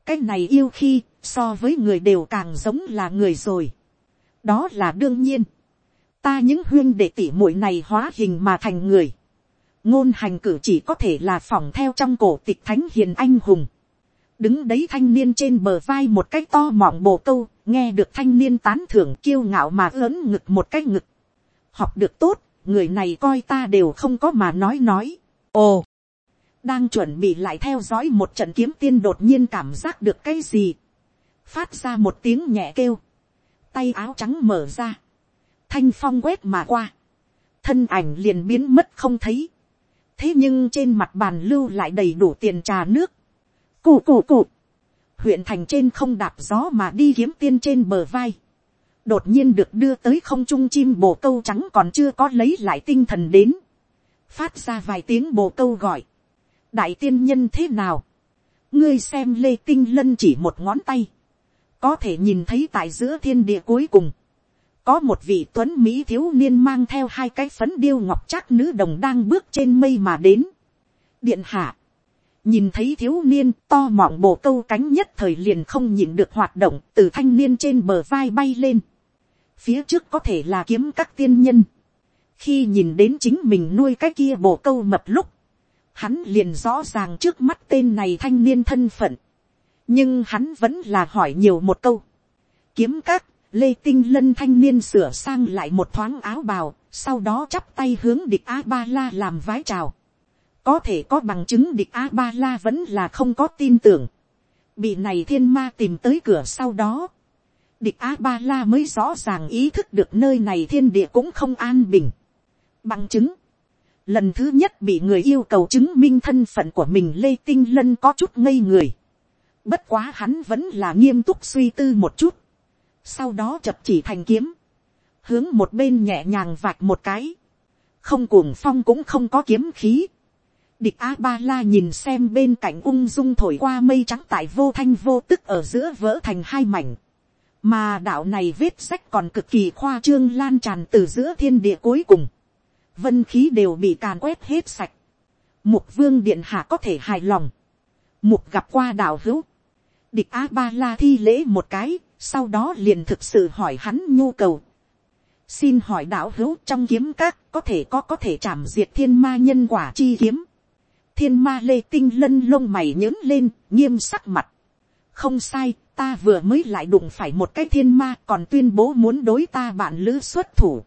cái này yêu khi so với người đều càng giống là người rồi. đó là đương nhiên. ta những huyên đệ tỉ muội này hóa hình mà thành người ngôn hành cử chỉ có thể là phỏng theo trong cổ tịch thánh hiền anh hùng đứng đấy thanh niên trên bờ vai một cái to mọng bồ câu, nghe được thanh niên tán thưởng kiêu ngạo mà lớn ngực một cái ngực. học được tốt, người này coi ta đều không có mà nói nói. ồ, đang chuẩn bị lại theo dõi một trận kiếm tiên đột nhiên cảm giác được cái gì. phát ra một tiếng nhẹ kêu, tay áo trắng mở ra, thanh phong quét mà qua, thân ảnh liền biến mất không thấy. thế nhưng trên mặt bàn lưu lại đầy đủ tiền trà nước, Cụ cụ cụ. Huyện thành trên không đạp gió mà đi kiếm tiên trên bờ vai. Đột nhiên được đưa tới không trung chim bồ câu trắng còn chưa có lấy lại tinh thần đến. Phát ra vài tiếng bồ câu gọi. Đại tiên nhân thế nào? Ngươi xem lê tinh lân chỉ một ngón tay. Có thể nhìn thấy tại giữa thiên địa cuối cùng. Có một vị tuấn Mỹ thiếu niên mang theo hai cái phấn điêu ngọc chắc nữ đồng đang bước trên mây mà đến. Điện hạ nhìn thấy thiếu niên to mọng bộ câu cánh nhất thời liền không nhìn được hoạt động từ thanh niên trên bờ vai bay lên phía trước có thể là kiếm các tiên nhân. khi nhìn đến chính mình nuôi cái kia bồ câu mập lúc, hắn liền rõ ràng trước mắt tên này thanh niên thân phận. nhưng hắn vẫn là hỏi nhiều một câu. kiếm các, lê tinh lân thanh niên sửa sang lại một thoáng áo bào, sau đó chắp tay hướng địch a ba la làm vái chào có thể có bằng chứng địch a ba la vẫn là không có tin tưởng, bị này thiên ma tìm tới cửa sau đó, địch a ba la mới rõ ràng ý thức được nơi này thiên địa cũng không an bình. bằng chứng, lần thứ nhất bị người yêu cầu chứng minh thân phận của mình lê tinh lân có chút ngây người, bất quá hắn vẫn là nghiêm túc suy tư một chút, sau đó chập chỉ thành kiếm, hướng một bên nhẹ nhàng vạch một cái, không cuồng phong cũng không có kiếm khí, địch a ba la nhìn xem bên cạnh ung dung thổi qua mây trắng tại vô thanh vô tức ở giữa vỡ thành hai mảnh mà đạo này vết sách còn cực kỳ khoa trương lan tràn từ giữa thiên địa cuối cùng. vân khí đều bị càn quét hết sạch. mục vương điện hạ có thể hài lòng. mục gặp qua đạo hữu. địch a ba la thi lễ một cái, sau đó liền thực sự hỏi hắn nhu cầu. xin hỏi đạo hữu trong kiếm các có thể có có thể chạm diệt thiên ma nhân quả chi kiếm thiên ma lê tinh lân lông mày nhớn lên, nghiêm sắc mặt. không sai, ta vừa mới lại đụng phải một cái thiên ma còn tuyên bố muốn đối ta bạn lữ xuất thủ.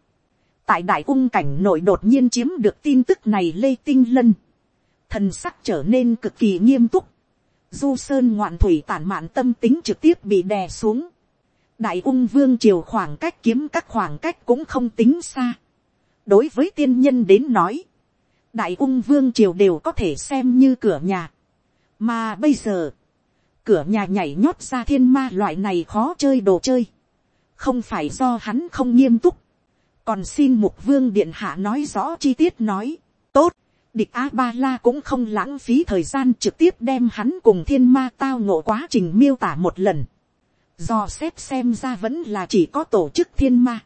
tại đại ung cảnh nội đột nhiên chiếm được tin tức này lê tinh lân. thần sắc trở nên cực kỳ nghiêm túc. du sơn ngoạn thủy tản mạn tâm tính trực tiếp bị đè xuống. đại ung vương triều khoảng cách kiếm các khoảng cách cũng không tính xa. đối với tiên nhân đến nói, đại ung vương triều đều có thể xem như cửa nhà. mà bây giờ, cửa nhà nhảy nhót ra thiên ma loại này khó chơi đồ chơi. không phải do hắn không nghiêm túc. còn xin mục vương điện hạ nói rõ chi tiết nói. tốt, địch a ba la cũng không lãng phí thời gian trực tiếp đem hắn cùng thiên ma tao ngộ quá trình miêu tả một lần. do xét xem ra vẫn là chỉ có tổ chức thiên ma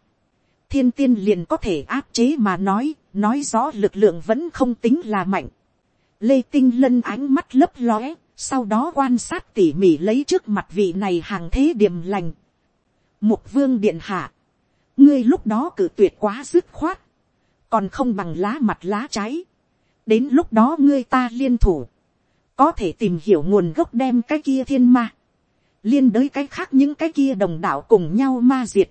thiên tiên liền có thể áp chế mà nói, nói rõ lực lượng vẫn không tính là mạnh. Lê Tinh Lân ánh mắt lấp lóe, sau đó quan sát tỉ mỉ lấy trước mặt vị này hàng thế điềm lành. Mục vương điện hạ, ngươi lúc đó cử tuyệt quá dứt khoát, còn không bằng lá mặt lá trái. đến lúc đó ngươi ta liên thủ, có thể tìm hiểu nguồn gốc đem cái kia thiên ma, liên đới cái khác những cái kia đồng đạo cùng nhau ma diệt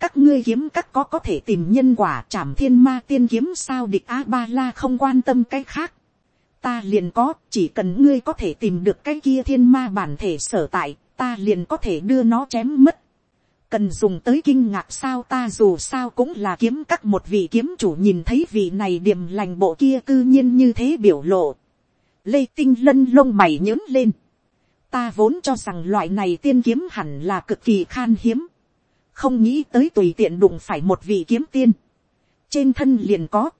các ngươi kiếm các có có thể tìm nhân quả chảm thiên ma tiên kiếm sao địch a ba la không quan tâm cái khác ta liền có chỉ cần ngươi có thể tìm được cái kia thiên ma bản thể sở tại ta liền có thể đưa nó chém mất. Cần dùng tới kinh ngạc sao ta dù sao cũng là kiếm các một vị kiếm chủ nhìn thấy vị này điềm lành bộ kia cư nhiên như thế biểu lộ. Lê tinh lân lông mày nhớn lên. Ta vốn cho rằng loại này tiên kiếm hẳn là cực kỳ khan hiếm. Không nghĩ tới tùy tiện đụng phải một vị kiếm tiên, trên thân liền có,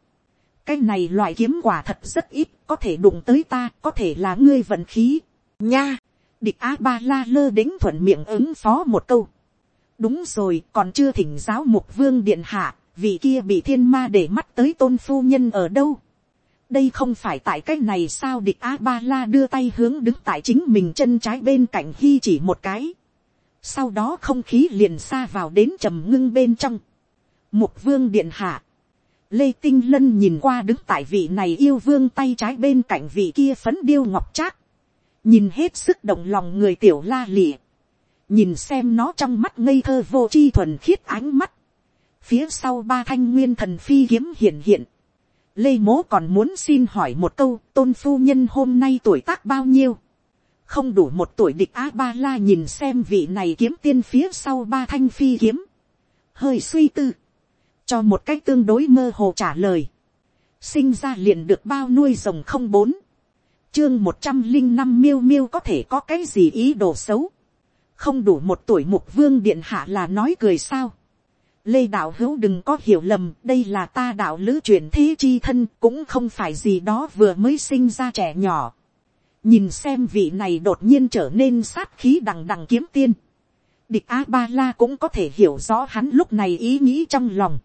cái này loại kiếm quả thật rất ít, có thể đụng tới ta, có thể là ngươi vận khí, nha, địch a ba la lơ đính thuận miệng ứng phó một câu, đúng rồi còn chưa thỉnh giáo mục vương điện hạ, vị kia bị thiên ma để mắt tới tôn phu nhân ở đâu, đây không phải tại cái này sao địch a ba la đưa tay hướng đứng tại chính mình chân trái bên cạnh hy chỉ một cái sau đó không khí liền xa vào đến trầm ngưng bên trong. mục vương điện hạ lê tinh lân nhìn qua đứng tại vị này yêu vương tay trái bên cạnh vị kia phấn điêu ngọc trác. nhìn hết sức động lòng người tiểu la lịa. nhìn xem nó trong mắt ngây thơ vô chi thuần khiết ánh mắt. phía sau ba thanh nguyên thần phi kiếm hiện hiện. lê mố còn muốn xin hỏi một câu tôn phu nhân hôm nay tuổi tác bao nhiêu không đủ một tuổi địch a ba la nhìn xem vị này kiếm tiên phía sau ba thanh phi kiếm, hơi suy tư, cho một cách tương đối mơ hồ trả lời, sinh ra liền được bao nuôi rồng không bốn, chương một trăm linh năm miêu miêu có thể có cái gì ý đồ xấu, không đủ một tuổi mục vương điện hạ là nói cười sao, lê đạo hữu đừng có hiểu lầm đây là ta đạo lữ chuyển thế chi thân cũng không phải gì đó vừa mới sinh ra trẻ nhỏ. Nhìn xem vị này đột nhiên trở nên sát khí đằng đằng kiếm tiên. địch a ba la cũng có thể hiểu rõ hắn lúc này ý nghĩ trong lòng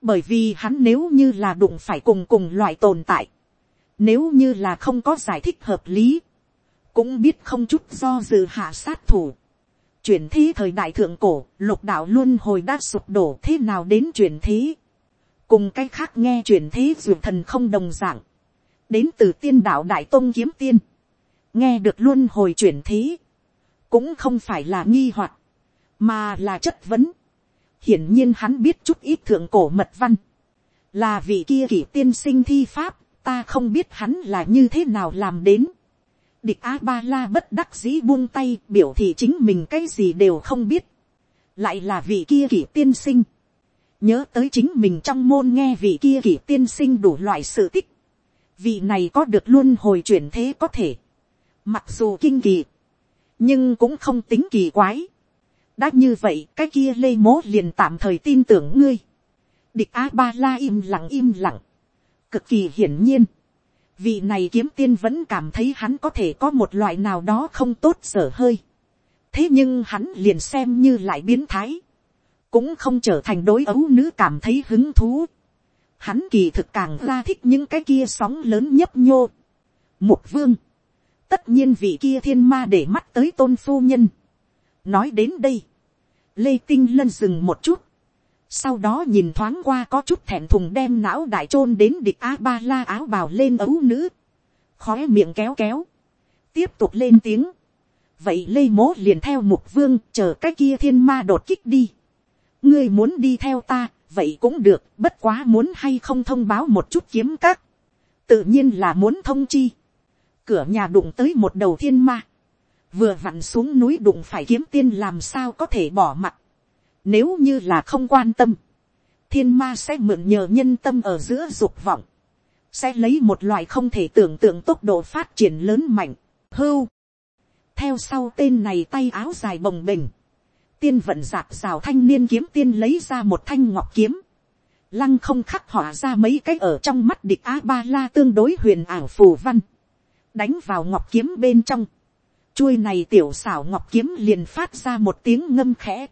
bởi vì hắn nếu như là đụng phải cùng cùng loại tồn tại, Nếu như là không có giải thích hợp lý. Cũng biết không chút do dự hạ sát thủ. Chuyển thế thời đại thượng cổ, lục đạo luôn hồi đã sụp đổ thế nào đến chuyển thế. Cùng cái khác nghe chuyển thế dược thần không đồng dạng. Đến từ tiên đạo đại tôn kiếm tiên. Nghe được luôn hồi chuyển thế. Cũng không phải là nghi hoặc mà là chất vấn. Hiển nhiên hắn biết chút ít thượng cổ mật văn. Là vị kia kỷ tiên sinh thi pháp, ta không biết hắn là như thế nào làm đến. Địch A-ba-la bất đắc dĩ buông tay biểu thị chính mình cái gì đều không biết. Lại là vị kia kỷ tiên sinh. Nhớ tới chính mình trong môn nghe vị kia kỷ tiên sinh đủ loại sự tích. Vị này có được luôn hồi chuyển thế có thể. Mặc dù kinh kỳ. Nhưng cũng không tính kỳ quái. Đã như vậy cái kia lê mố liền tạm thời tin tưởng ngươi. Địch A-ba-la im lặng im lặng. Cực kỳ hiển nhiên vị này kiếm tiên vẫn cảm thấy hắn có thể có một loại nào đó không tốt sở hơi. thế nhưng hắn liền xem như lại biến thái, cũng không trở thành đối ấu nữ cảm thấy hứng thú. hắn kỳ thực càng ra thích những cái kia sóng lớn nhấp nhô. mục vương, tất nhiên vị kia thiên ma để mắt tới tôn phu nhân nói đến đây, lê tinh lân dừng một chút, sau đó nhìn thoáng qua có chút thẹn thùng đem não đại chôn đến địch a ba la áo bào lên ấu nữ, khói miệng kéo kéo, tiếp tục lên tiếng, vậy lê mố liền theo mục vương chờ cái kia thiên ma đột kích đi, ngươi muốn đi theo ta, vậy cũng được, bất quá muốn hay không thông báo một chút kiếm các, tự nhiên là muốn thông chi, cửa nhà đụng tới một đầu thiên ma, vừa vặn xuống núi đụng phải kiếm tiên làm sao có thể bỏ mặt, nếu như là không quan tâm, thiên ma sẽ mượn nhờ nhân tâm ở giữa dục vọng, sẽ lấy một loại không thể tưởng tượng tốc độ phát triển lớn mạnh, hưu. theo sau tên này tay áo dài bồng bềnh, tiên vận giạc rào thanh niên kiếm tiên lấy ra một thanh ngọc kiếm, lăng không khắc họa ra mấy cái ở trong mắt địch a ba la tương đối huyền ảo phù văn, đánh vào ngọc kiếm bên trong, chuôi này tiểu xảo ngọc kiếm liền phát ra một tiếng ngâm khẽ,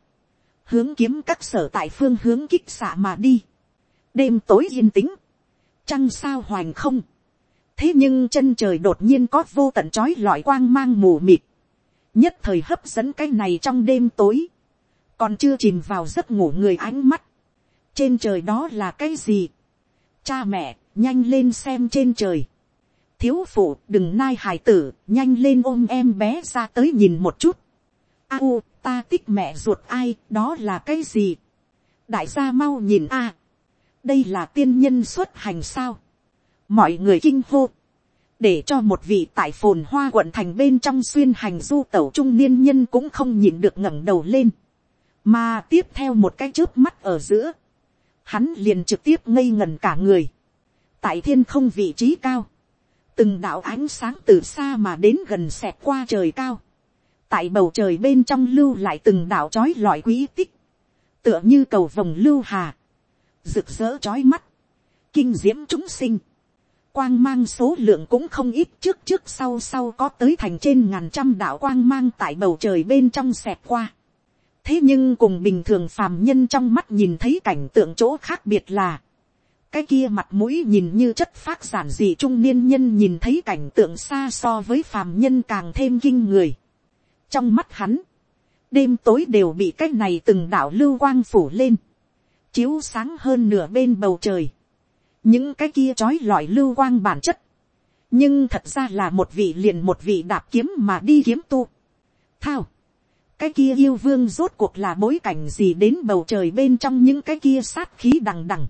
hướng kiếm các sở tại phương hướng kích xạ mà đi. đêm tối yên tĩnh, trăng sao hoành không. thế nhưng chân trời đột nhiên có vô tận trói lọi quang mang mù mịt, nhất thời hấp dẫn cái này trong đêm tối, còn chưa chìm vào giấc ngủ người ánh mắt. trên trời đó là cái gì. cha mẹ, nhanh lên xem trên trời thiếu phụ đừng nai hài tử, nhanh lên ôm em bé ra tới nhìn một chút. a u, ta tích mẹ ruột ai, đó là cái gì. đại gia mau nhìn a. đây là tiên nhân xuất hành sao. mọi người kinh hô. để cho một vị tại phồn hoa quận thành bên trong xuyên hành du tẩu trung niên nhân cũng không nhìn được ngẩng đầu lên. mà tiếp theo một cái chớp mắt ở giữa. hắn liền trực tiếp ngây ngần cả người. tại thiên không vị trí cao từng đạo ánh sáng từ xa mà đến gần xẹt qua trời cao. Tại bầu trời bên trong lưu lại từng đạo trói lọi quý tích, tựa như cầu vồng lưu hà, rực rỡ trói mắt, kinh diễm chúng sinh, quang mang số lượng cũng không ít trước trước sau sau có tới thành trên ngàn trăm đạo quang mang tại bầu trời bên trong xẹt qua. thế nhưng cùng bình thường phàm nhân trong mắt nhìn thấy cảnh tượng chỗ khác biệt là, cái kia mặt mũi nhìn như chất phát giản dị trung niên nhân nhìn thấy cảnh tượng xa so với phàm nhân càng thêm kinh người. Trong mắt hắn, đêm tối đều bị cái này từng đảo lưu quang phủ lên, chiếu sáng hơn nửa bên bầu trời, những cái kia trói lọi lưu quang bản chất, nhưng thật ra là một vị liền một vị đạp kiếm mà đi kiếm tu. Thao, cái kia yêu vương rốt cuộc là bối cảnh gì đến bầu trời bên trong những cái kia sát khí đằng đằng,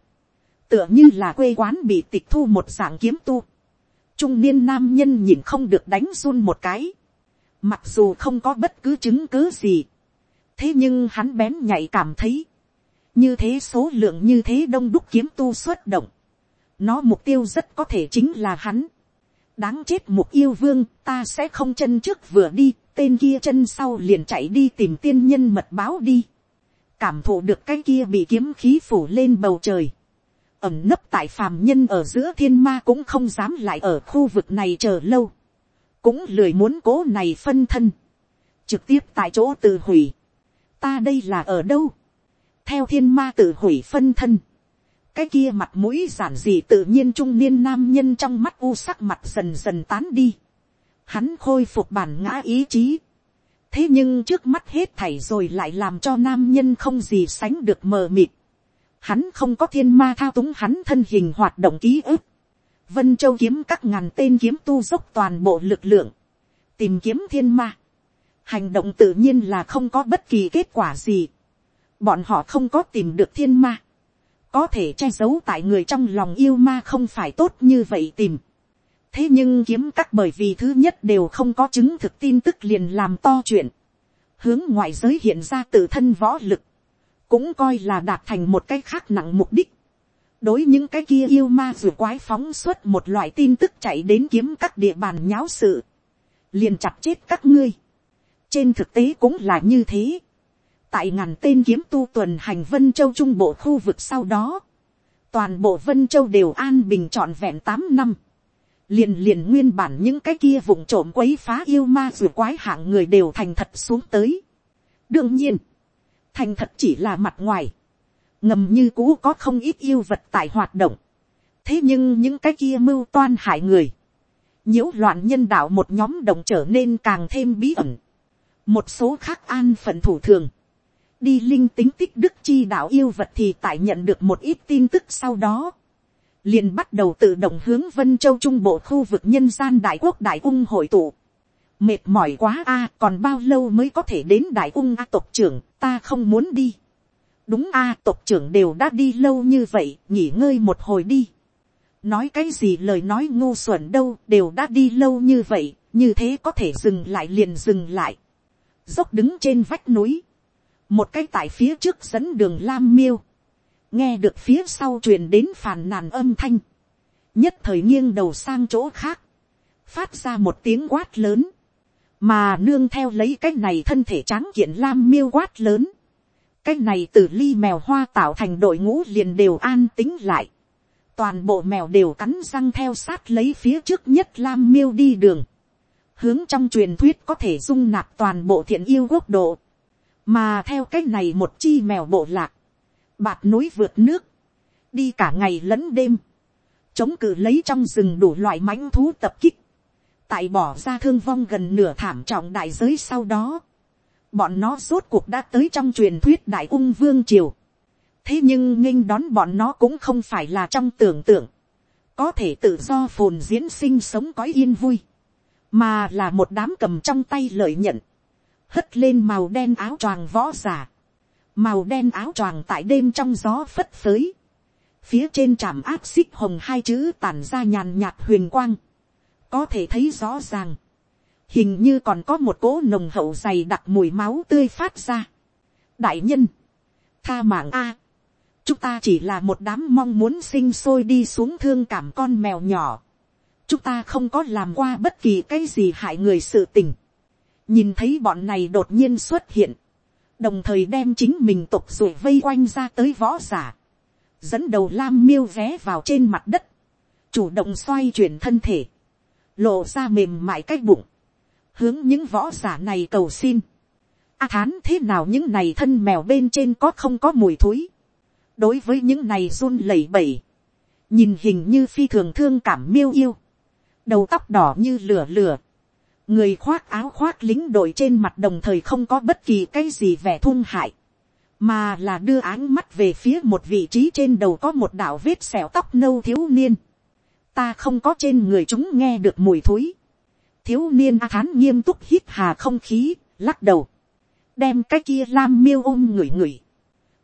tựa như là quê quán bị tịch thu một dạng kiếm tu. Trung niên nam nhân nhìn không được đánh run một cái Mặc dù không có bất cứ chứng cứ gì. Thế nhưng hắn bén nhạy cảm thấy. Như thế số lượng như thế đông đúc kiếm tu xuất động. Nó mục tiêu rất có thể chính là hắn. Đáng chết mục yêu vương, ta sẽ không chân trước vừa đi. Tên kia chân sau liền chạy đi tìm tiên nhân mật báo đi. Cảm thụ được cái kia bị kiếm khí phủ lên bầu trời ẩm nấp tại phàm nhân ở giữa thiên ma cũng không dám lại ở khu vực này chờ lâu cũng lười muốn cố này phân thân, trực tiếp tại chỗ tự hủy, ta đây là ở đâu, theo thiên ma tự hủy phân thân, cái kia mặt mũi giản dị tự nhiên trung niên nam nhân trong mắt u sắc mặt dần dần tán đi. Hắn khôi phục bản ngã ý chí. thế nhưng trước mắt hết thảy rồi lại làm cho nam nhân không gì sánh được mờ mịt. Hắn không có thiên ma thao túng hắn thân hình hoạt động ký ức. Vân Châu kiếm các ngàn tên kiếm tu dốc toàn bộ lực lượng. Tìm kiếm thiên ma. Hành động tự nhiên là không có bất kỳ kết quả gì. Bọn họ không có tìm được thiên ma có thể che giấu tại người trong lòng yêu ma không phải tốt như vậy tìm. thế nhưng kiếm các bởi vì thứ nhất đều không có chứng thực tin tức liền làm to chuyện. hướng ngoại giới hiện ra tự thân võ lực cũng coi là đạt thành một cái khác nặng mục đích. đối những cái kia yêu ma dù quái phóng xuất một loại tin tức chạy đến kiếm các địa bàn nháo sự. liền chặt chết các ngươi. trên thực tế cũng là như thế tại ngàn tên kiếm tu tuần hành vân châu trung bộ khu vực sau đó, toàn bộ vân châu đều an bình trọn vẹn tám năm, liền liền nguyên bản những cái kia vùng trộm quấy phá yêu ma r quái hạng người đều thành thật xuống tới. đương nhiên, thành thật chỉ là mặt ngoài, ngầm như cũ có không ít yêu vật tại hoạt động, thế nhưng những cái kia mưu toan hại người, nhiễu loạn nhân đạo một nhóm đồng trở nên càng thêm bí ẩn, một số khác an phận thủ thường, đi linh tính tích đức chi đạo yêu vật thì tại nhận được một ít tin tức sau đó, liền bắt đầu tự động hướng vân châu trung bộ khu vực nhân gian đại quốc đại ung hội tụ mệt mỏi quá a à, còn bao lâu mới có thể đến đại ung a tộc trưởng ta không muốn đi. đúng a à, tộc trưởng đều đã đi lâu như vậy nghỉ ngơi một hồi đi. nói cái gì lời nói ngu xuẩn đâu đều đã đi lâu như vậy như thế có thể dừng lại liền dừng lại. dốc đứng trên vách núi một cái tại phía trước dẫn đường lam miêu, nghe được phía sau truyền đến phàn nàn âm thanh, nhất thời nghiêng đầu sang chỗ khác, phát ra một tiếng quát lớn, mà nương theo lấy cái này thân thể tráng kiện lam miêu quát lớn, cái này từ ly mèo hoa tạo thành đội ngũ liền đều an tính lại, toàn bộ mèo đều cắn răng theo sát lấy phía trước nhất lam miêu đi đường, hướng trong truyền thuyết có thể dung nạp toàn bộ thiện yêu quốc độ, mà theo cái này một chi mèo bộ lạc, bạt núi vượt nước, đi cả ngày lẫn đêm, chống cự lấy trong rừng đủ loại mãnh thú tập kích, tại bỏ ra thương vong gần nửa thảm trọng đại giới sau đó, bọn nó rốt cuộc đã tới trong truyền thuyết đại ung vương triều. thế nhưng nghinh đón bọn nó cũng không phải là trong tưởng tượng, có thể tự do phồn diễn sinh sống có yên vui, mà là một đám cầm trong tay lợi nhận, hất lên màu đen áo choàng võ giả, màu đen áo choàng tại đêm trong gió phất phới, phía trên trạm áp xích hồng hai chữ tản ra nhàn nhạt huyền quang, có thể thấy rõ ràng, hình như còn có một cỗ nồng hậu dày đặc mùi máu tươi phát ra. đại nhân, tha mạng a, chúng ta chỉ là một đám mong muốn sinh sôi đi xuống thương cảm con mèo nhỏ, chúng ta không có làm qua bất kỳ cái gì hại người sự tình, nhìn thấy bọn này đột nhiên xuất hiện, đồng thời đem chính mình tục rồi vây quanh ra tới võ giả, dẫn đầu lam miêu vé vào trên mặt đất, chủ động xoay chuyển thân thể, lộ ra mềm mại cái bụng, hướng những võ giả này cầu xin. A thán thế nào những này thân mèo bên trên có không có mùi thối. đối với những này run lẩy bẩy, nhìn hình như phi thường thương cảm miêu yêu, đầu tóc đỏ như lửa lửa, người khoác áo khoác lính đội trên mặt đồng thời không có bất kỳ cái gì vẻ thung hại, mà là đưa áng mắt về phía một vị trí trên đầu có một đạo vết xẻo tóc nâu thiếu niên ta không có trên người chúng nghe được mùi thối. thiếu niên a thán nghiêm túc hít hà không khí, lắc đầu, đem cái kia lam miêu ôm người người.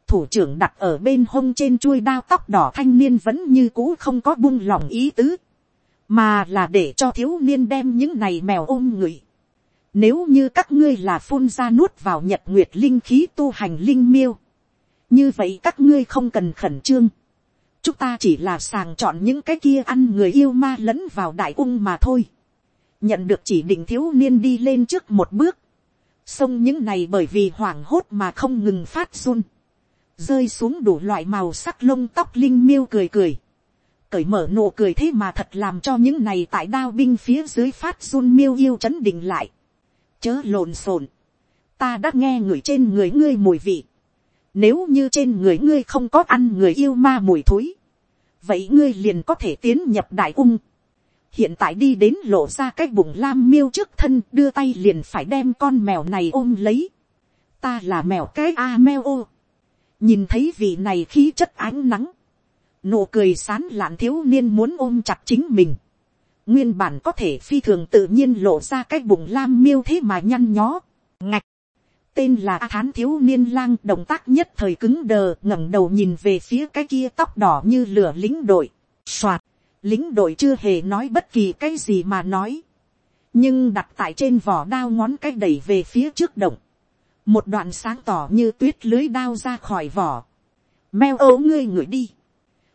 thủ trưởng đặt ở bên hông trên chuôi đao tóc đỏ thanh niên vẫn như cũ không có buông lòng ý tứ mà là để cho thiếu niên đem những này mèo ôm người. Nếu như các ngươi là phun ra nuốt vào nhật nguyệt linh khí tu hành linh miêu, như vậy các ngươi không cần khẩn trương chúng ta chỉ là sàng chọn những cái kia ăn người yêu ma lẫn vào đại ung mà thôi. nhận được chỉ định thiếu niên đi lên trước một bước. sông những này bởi vì hoảng hốt mà không ngừng phát run. rơi xuống đủ loại màu sắc lông tóc linh miêu cười cười cởi mở nụ cười thế mà thật làm cho những này tại đao binh phía dưới phát run miêu yêu chấn định lại. Chớ lộn xộn. Ta đã nghe người trên người ngươi mùi vị. Nếu như trên người ngươi không có ăn người yêu ma mùi thối. vậy ngươi liền có thể tiến nhập đại ung. hiện tại đi đến lộ ra cái bụng lam miêu trước thân, đưa tay liền phải đem con mèo này ôm lấy. ta là mèo cái a mèo ô. nhìn thấy vị này khí chất ánh nắng. nụ cười sán lạn thiếu niên muốn ôm chặt chính mình. nguyên bản có thể phi thường tự nhiên lộ ra cái bụng lam miêu thế mà nhăn nhó. ngạch tên là A Thán thiếu niên lang động tác nhất thời cứng đờ ngẩng đầu nhìn về phía cái kia tóc đỏ như lửa lính đội. Soạt, lính đội chưa hề nói bất kỳ cái gì mà nói. Nhưng đặt tại trên vỏ đao ngón cái đẩy về phía trước động. Một đoạn sáng tỏ như tuyết lưới đao ra khỏi vỏ. meo ấu ngươi ngửi đi.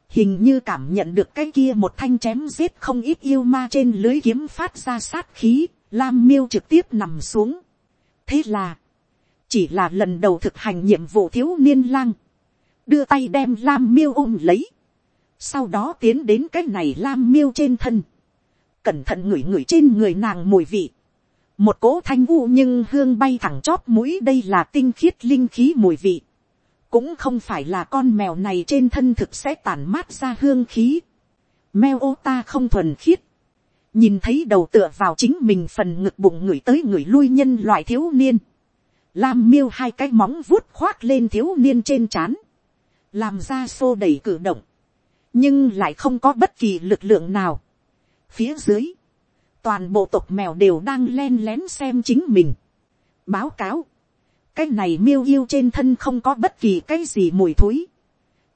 Hình như cảm nhận được cái kia một thanh chém giết không ít yêu ma trên lưới kiếm phát ra sát khí. Lam miêu trực tiếp nằm xuống. Thế là chỉ là lần đầu thực hành nhiệm vụ thiếu niên lang, đưa tay đem lam miêu ôm lấy, sau đó tiến đến cái này lam miêu trên thân, cẩn thận ngửi ngửi trên người nàng mùi vị, một cỗ thanh u nhưng hương bay thẳng chóp mũi đây là tinh khiết linh khí mùi vị, cũng không phải là con mèo này trên thân thực sẽ tản mát ra hương khí, mèo ô ta không thuần khiết, nhìn thấy đầu tựa vào chính mình phần ngực bụng người tới người lui nhân loại thiếu niên, Lam miêu hai cái móng vuốt khoác lên thiếu niên trên trán. Làm ra xô đẩy cử động. Nhưng lại không có bất kỳ lực lượng nào. Phía dưới. Toàn bộ tộc mèo đều đang len lén xem chính mình. Báo cáo. Cái này miêu yêu trên thân không có bất kỳ cái gì mùi thối.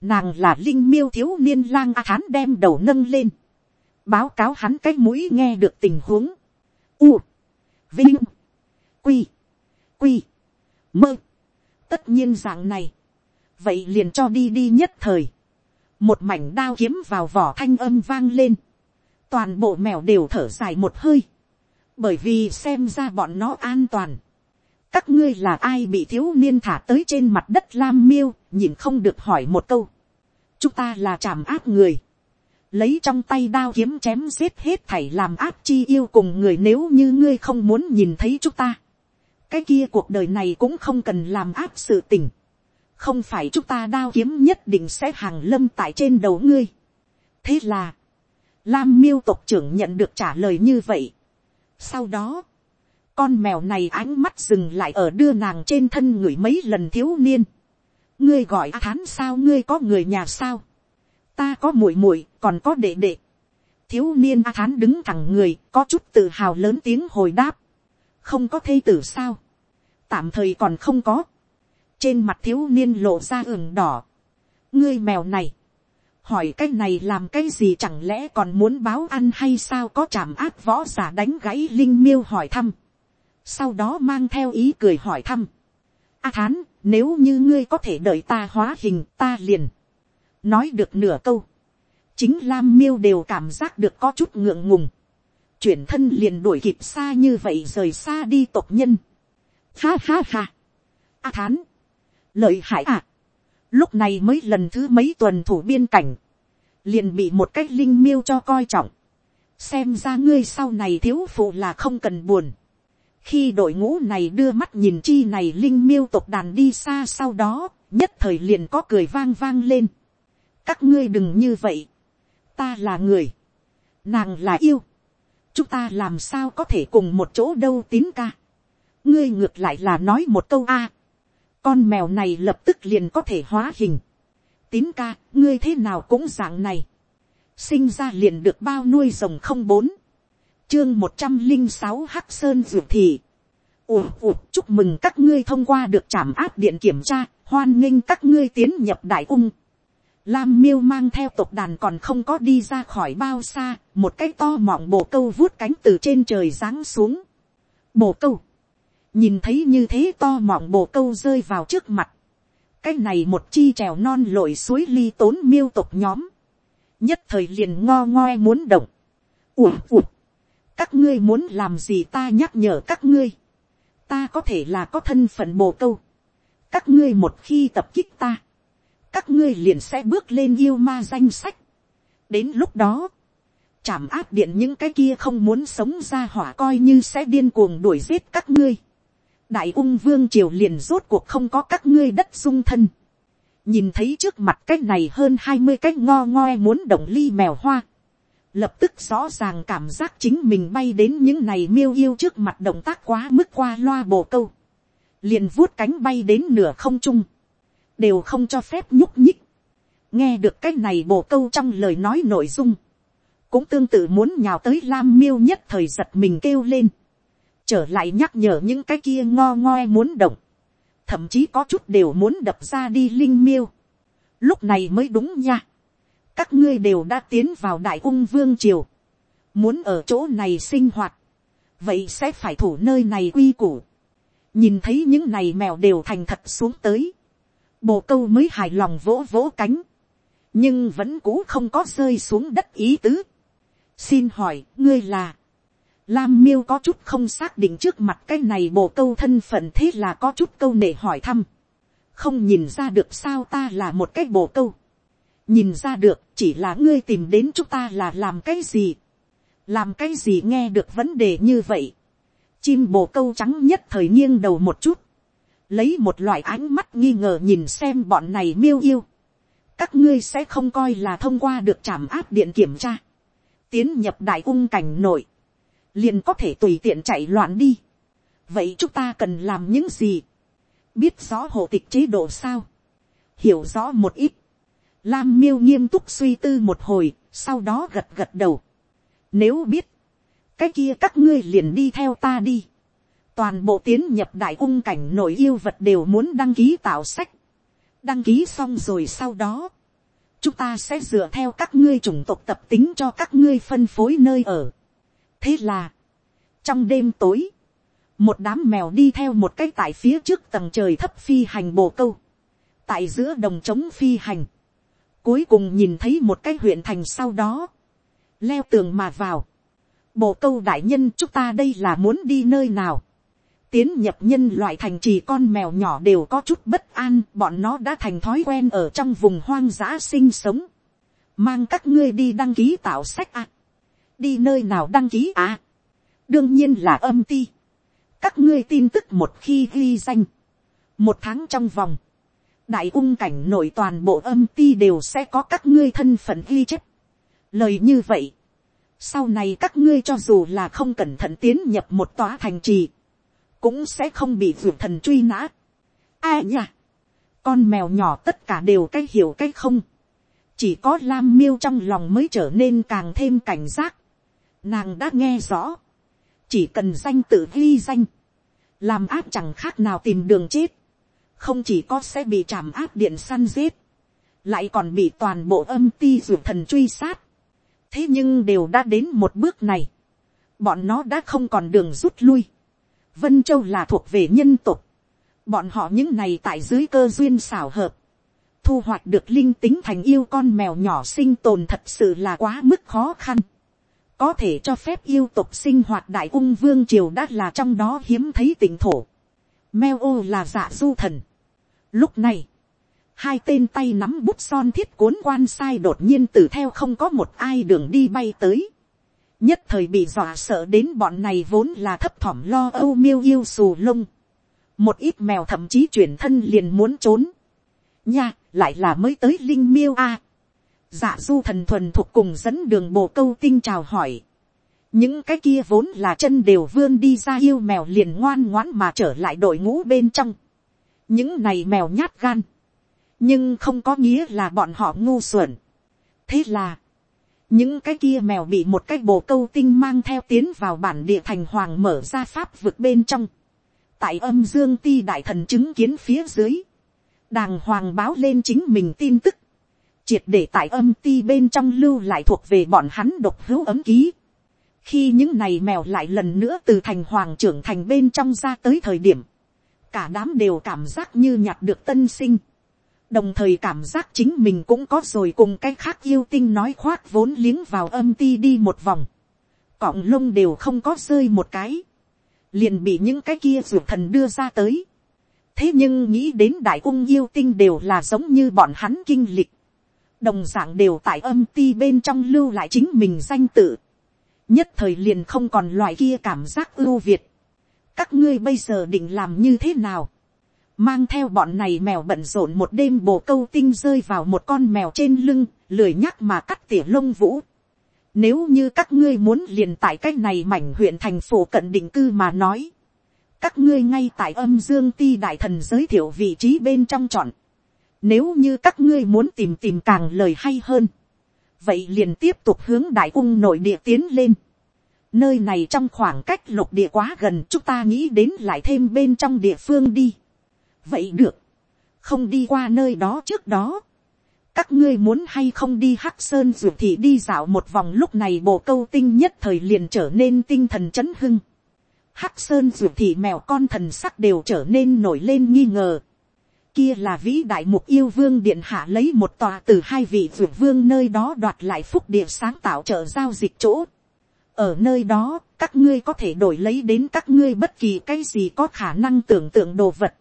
Nàng là linh miêu thiếu niên lang a thán đem đầu nâng lên. Báo cáo hắn cái mũi nghe được tình huống. U. Vinh. Quy. Quy mơ. tất nhiên dạng này, vậy liền cho đi đi nhất thời, một mảnh đao kiếm vào vỏ thanh âm vang lên, toàn bộ mèo đều thở dài một hơi, bởi vì xem ra bọn nó an toàn. các ngươi là ai bị thiếu niên thả tới trên mặt đất lam miêu, nhìn không được hỏi một câu. chúng ta là trảm áp người, lấy trong tay đao kiếm chém giết hết thảy làm áp chi yêu cùng người nếu như ngươi không muốn nhìn thấy chúng ta cái kia cuộc đời này cũng không cần làm áp sự tình. không phải chúng ta đao kiếm nhất định sẽ hàng lâm tại trên đầu ngươi. thế là, lam miêu tộc trưởng nhận được trả lời như vậy. sau đó, con mèo này ánh mắt dừng lại ở đưa nàng trên thân người mấy lần thiếu niên. ngươi gọi thán sao ngươi có người nhà sao. ta có muội muội còn có đệ đệ. thiếu niên a thán đứng thẳng người có chút tự hào lớn tiếng hồi đáp không có thây tử sao, tạm thời còn không có, trên mặt thiếu niên lộ ra ửng đỏ, ngươi mèo này, hỏi cái này làm cái gì chẳng lẽ còn muốn báo ăn hay sao có chạm áp võ giả đánh gãy linh miêu hỏi thăm, sau đó mang theo ý cười hỏi thăm, a thán nếu như ngươi có thể đợi ta hóa hình ta liền, nói được nửa câu, chính lam miêu đều cảm giác được có chút ngượng ngùng, chuyển thân liền đuổi kịp xa như vậy rời xa đi tộc nhân. Ha ha ha. A thán. Lợi hại à. Lúc này mới lần thứ mấy tuần thủ biên cảnh. Liền bị một cách linh miêu cho coi trọng. Xem ra ngươi sau này thiếu phụ là không cần buồn. Khi đội ngũ này đưa mắt nhìn chi này linh miêu tộc đàn đi xa sau đó, nhất thời liền có cười vang vang lên. Các ngươi đừng như vậy. Ta là người. Nàng là yêu chúng ta làm sao có thể cùng một chỗ đâu tín ca. ngươi ngược lại là nói một câu a. con mèo này lập tức liền có thể hóa hình. tín ca, ngươi thế nào cũng dạng này. sinh ra liền được bao nuôi rồng không bốn. chương một trăm linh sáu hắc sơn ruột thị. ùa ùa chúc mừng các ngươi thông qua được trảm áp điện kiểm tra, hoan nghênh các ngươi tiến nhập đại ung Lam miêu mang theo tộc đàn còn không có đi ra khỏi bao xa, một cái to mọng bồ câu vuốt cánh từ trên trời giáng xuống. Bồ câu. Nhìn thấy như thế to mọng bồ câu rơi vào trước mặt. Cái này một chi trèo non lội suối ly tốn miêu tộc nhóm. Nhất thời liền ngo ngoe muốn động. Ủa ủa. Các ngươi muốn làm gì ta nhắc nhở các ngươi. Ta có thể là có thân phận bồ câu. Các ngươi một khi tập kích ta các ngươi liền sẽ bước lên yêu ma danh sách. đến lúc đó, chảm áp điện những cái kia không muốn sống ra hỏa coi như sẽ điên cuồng đuổi giết các ngươi. đại ung vương triều liền rốt cuộc không có các ngươi đất dung thân. nhìn thấy trước mặt cái này hơn hai mươi cái ngo ngoe muốn động ly mèo hoa, lập tức rõ ràng cảm giác chính mình bay đến những này miêu yêu trước mặt động tác quá mức qua loa bồ câu, liền vuốt cánh bay đến nửa không trung, đều không cho phép nhúc nhích, nghe được cái này bổ câu trong lời nói nội dung, cũng tương tự muốn nhào tới lam miêu nhất thời giật mình kêu lên, trở lại nhắc nhở những cái kia ngo ngoe muốn động, thậm chí có chút đều muốn đập ra đi linh miêu, lúc này mới đúng nha, các ngươi đều đã tiến vào đại ung vương triều, muốn ở chỗ này sinh hoạt, vậy sẽ phải thủ nơi này quy củ, nhìn thấy những này mèo đều thành thật xuống tới, bồ câu mới hài lòng vỗ vỗ cánh, nhưng vẫn cũ không có rơi xuống đất ý tứ. xin hỏi, ngươi là, lam miêu có chút không xác định trước mặt cái này bồ câu thân phận thế là có chút câu nệ hỏi thăm, không nhìn ra được sao ta là một cái bồ câu, nhìn ra được chỉ là ngươi tìm đến chúng ta là làm cái gì, làm cái gì nghe được vấn đề như vậy, chim bồ câu trắng nhất thời nghiêng đầu một chút, lấy một loại ánh mắt nghi ngờ nhìn xem bọn này miêu yêu, các ngươi sẽ không coi là thông qua được trảm áp điện kiểm tra, tiến nhập đại ung cảnh nội, liền có thể tùy tiện chạy loạn đi. vậy chúng ta cần làm những gì, biết rõ hộ tịch chế độ sao, hiểu rõ một ít, lam miêu nghiêm túc suy tư một hồi, sau đó gật gật đầu. nếu biết, cái kia các ngươi liền đi theo ta đi toàn bộ tiến nhập đại ung cảnh nội yêu vật đều muốn đăng ký tạo sách. Đăng ký xong rồi sau đó, chúng ta sẽ dựa theo các ngươi chủng tộc tập tính cho các ngươi phân phối nơi ở. thế là, trong đêm tối, một đám mèo đi theo một cái tại phía trước tầng trời thấp phi hành bồ câu, tại giữa đồng trống phi hành, cuối cùng nhìn thấy một cái huyện thành sau đó, leo tường mà vào, bồ câu đại nhân chúng ta đây là muốn đi nơi nào, tiến nhập nhân loại thành trì con mèo nhỏ đều có chút bất an, bọn nó đã thành thói quen ở trong vùng hoang dã sinh sống. Mang các ngươi đi đăng ký tạo sách à. Đi nơi nào đăng ký à. Đương nhiên là âm ti. Các ngươi tin tức một khi ghi danh. Một tháng trong vòng. Đại ung cảnh nội toàn bộ âm ti đều sẽ có các ngươi thân phận ghi chép. Lời như vậy. Sau này các ngươi cho dù là không cẩn thận tiến nhập một tòa thành trì cũng sẽ không bị vượt thần truy nã. A nha, con mèo nhỏ tất cả đều cái hiểu cái không. chỉ có lam miêu trong lòng mới trở nên càng thêm cảnh giác. nàng đã nghe rõ, chỉ cần danh tự ghi danh, làm áp chẳng khác nào tìm đường chết, không chỉ có sẽ bị chạm áp điện săn giết, lại còn bị toàn bộ âm ti ruột thần truy sát. thế nhưng đều đã đến một bước này, bọn nó đã không còn đường rút lui Vân Châu là thuộc về nhân tục. Bọn họ những này tại dưới cơ duyên xảo hợp. Thu hoạch được linh tính thành yêu con mèo nhỏ sinh tồn thật sự là quá mức khó khăn. Có thể cho phép yêu tục sinh hoạt đại ung vương triều đã là trong đó hiếm thấy tỉnh thổ. Mèo ô là dạ du thần. Lúc này, hai tên tay nắm bút son thiết cuốn quan sai đột nhiên từ theo không có một ai đường đi bay tới nhất thời bị dọa sợ đến bọn này vốn là thấp thỏm lo âu miêu yêu xù lông. một ít mèo thậm chí chuyển thân liền muốn trốn. nha, lại là mới tới linh miêu a. dạ du thần thuần thuộc cùng dẫn đường bồ câu tinh chào hỏi. những cái kia vốn là chân đều vươn đi ra yêu mèo liền ngoan ngoãn mà trở lại đội ngũ bên trong. những này mèo nhát gan. nhưng không có nghĩa là bọn họ ngu xuẩn. thế là, những cái kia mèo bị một cái bồ câu tinh mang theo tiến vào bản địa thành hoàng mở ra pháp vực bên trong. tại âm dương ti đại thần chứng kiến phía dưới, đàng hoàng báo lên chính mình tin tức, triệt để tại âm ti bên trong lưu lại thuộc về bọn hắn độc hữu ấm ký. khi những này mèo lại lần nữa từ thành hoàng trưởng thành bên trong ra tới thời điểm, cả đám đều cảm giác như nhặt được tân sinh đồng thời cảm giác chính mình cũng có rồi cùng cái khác yêu tinh nói khoác vốn liếng vào âm ti đi một vòng, cọng lông đều không có rơi một cái, liền bị những cái kia ruột thần đưa ra tới. thế nhưng nghĩ đến đại ung yêu tinh đều là giống như bọn hắn kinh lịch, đồng d ạ n g đều tại âm ti bên trong lưu lại chính mình danh tự, nhất thời liền không còn loại kia cảm giác ưu việt. các ngươi bây giờ định làm như thế nào, mang theo bọn này mèo bận rộn một đêm bồ câu tinh rơi vào một con mèo trên lưng, lười nhắc mà cắt tỉa lông vũ. Nếu như các ngươi muốn liền tại cách này mảnh huyện thành phố cận định cư mà nói. Các ngươi ngay tại âm dương ti đại thần giới thiệu vị trí bên trong chọn. Nếu như các ngươi muốn tìm tìm càng lời hay hơn. Vậy liền tiếp tục hướng đại ung nội địa tiến lên. Nơi này trong khoảng cách lục địa quá gần chúng ta nghĩ đến lại thêm bên trong địa phương đi. Vậy được. Không đi qua nơi đó trước đó các ngươi muốn hay không đi hắc sơn ruột thì đi dạo một vòng lúc này bộ câu tinh nhất thời liền trở nên tinh thần chấn hưng. hắc sơn ruột thì mèo con thần sắc đều trở nên nổi lên nghi ngờ. kia là vĩ đại mục yêu vương điện hạ lấy một tòa từ hai vị ruột vương nơi đó đoạt lại phúc địa sáng tạo chợ giao dịch chỗ. ở nơi đó, các ngươi có thể đổi lấy đến các ngươi bất kỳ cái gì có khả năng tưởng tượng đồ vật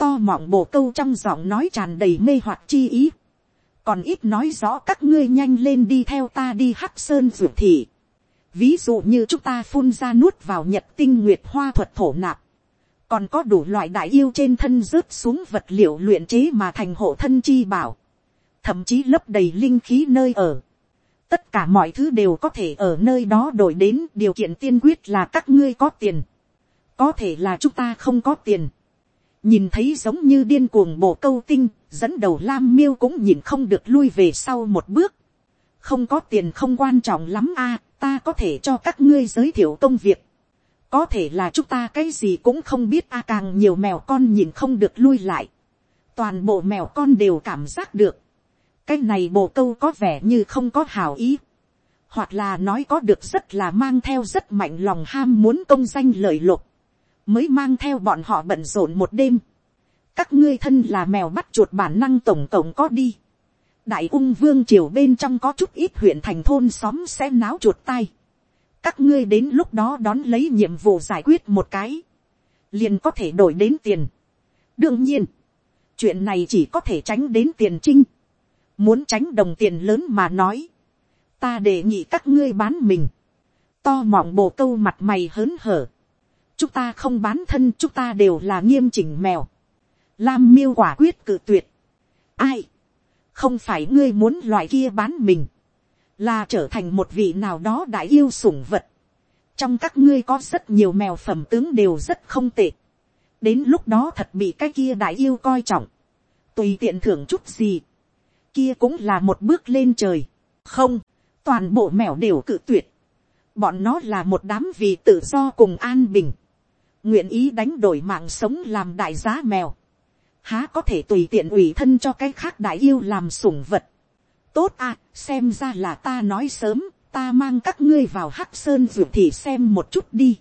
to mọng bồ câu trong giọng nói tràn đầy mê hoặc chi ý. Còn ít nói rõ các ngươi nhanh lên đi theo ta đi hắc sơn ruột thị. ví dụ như chúng ta phun ra nuốt vào nhật tinh nguyệt hoa thuật thổ nạp, còn có đủ loại đại yêu trên thân rớt xuống vật liệu luyện chế mà thành hộ thân chi bảo, thậm chí lấp đầy linh khí nơi ở. tất cả mọi thứ đều có thể ở nơi đó đổi đến. Điều kiện tiên quyết là các ngươi có tiền, có thể là chúng ta không có tiền nhìn thấy giống như điên cuồng bộ câu tinh, dẫn đầu lam miêu cũng nhìn không được lui về sau một bước. không có tiền không quan trọng lắm a, ta có thể cho các ngươi giới thiệu công việc. có thể là chúng ta cái gì cũng không biết a càng nhiều mèo con nhìn không được lui lại. toàn bộ mèo con đều cảm giác được. cái này bộ câu có vẻ như không có hào ý. hoặc là nói có được rất là mang theo rất mạnh lòng ham muốn công danh lợi lộc mới mang theo bọn họ bận rộn một đêm. các ngươi thân là mèo bắt chuột bản năng tổng tổng có đi. đại ung vương triều bên trong có chút ít huyện thành thôn xóm sẽ náo chuột tay. các ngươi đến lúc đó đón lấy nhiệm vụ giải quyết một cái. liền có thể đổi đến tiền. đương nhiên, chuyện này chỉ có thể tránh đến tiền trinh. muốn tránh đồng tiền lớn mà nói. ta đề nghị các ngươi bán mình. to mọng bồ câu mặt mày hớn hở chúng ta không bán thân chúng ta đều là nghiêm chỉnh mèo. Lam miêu quả quyết cự tuyệt. Ai? Không phải ngươi muốn loại kia bán mình. Là trở thành một vị nào đó đại yêu sủng vật. Trong các ngươi có rất nhiều mèo phẩm tướng đều rất không tệ. Đến lúc đó thật bị cái kia đại yêu coi trọng. Tùy tiện thưởng chút gì. Kia cũng là một bước lên trời. Không, toàn bộ mèo đều cự tuyệt. Bọn nó là một đám vì tự do cùng an bình nguyện ý đánh đổi mạng sống làm đại giá mèo, há có thể tùy tiện ủy thân cho cái khác đại yêu làm sủng vật. tốt à, xem ra là ta nói sớm, ta mang các ngươi vào hắc sơn ruột thì xem một chút đi.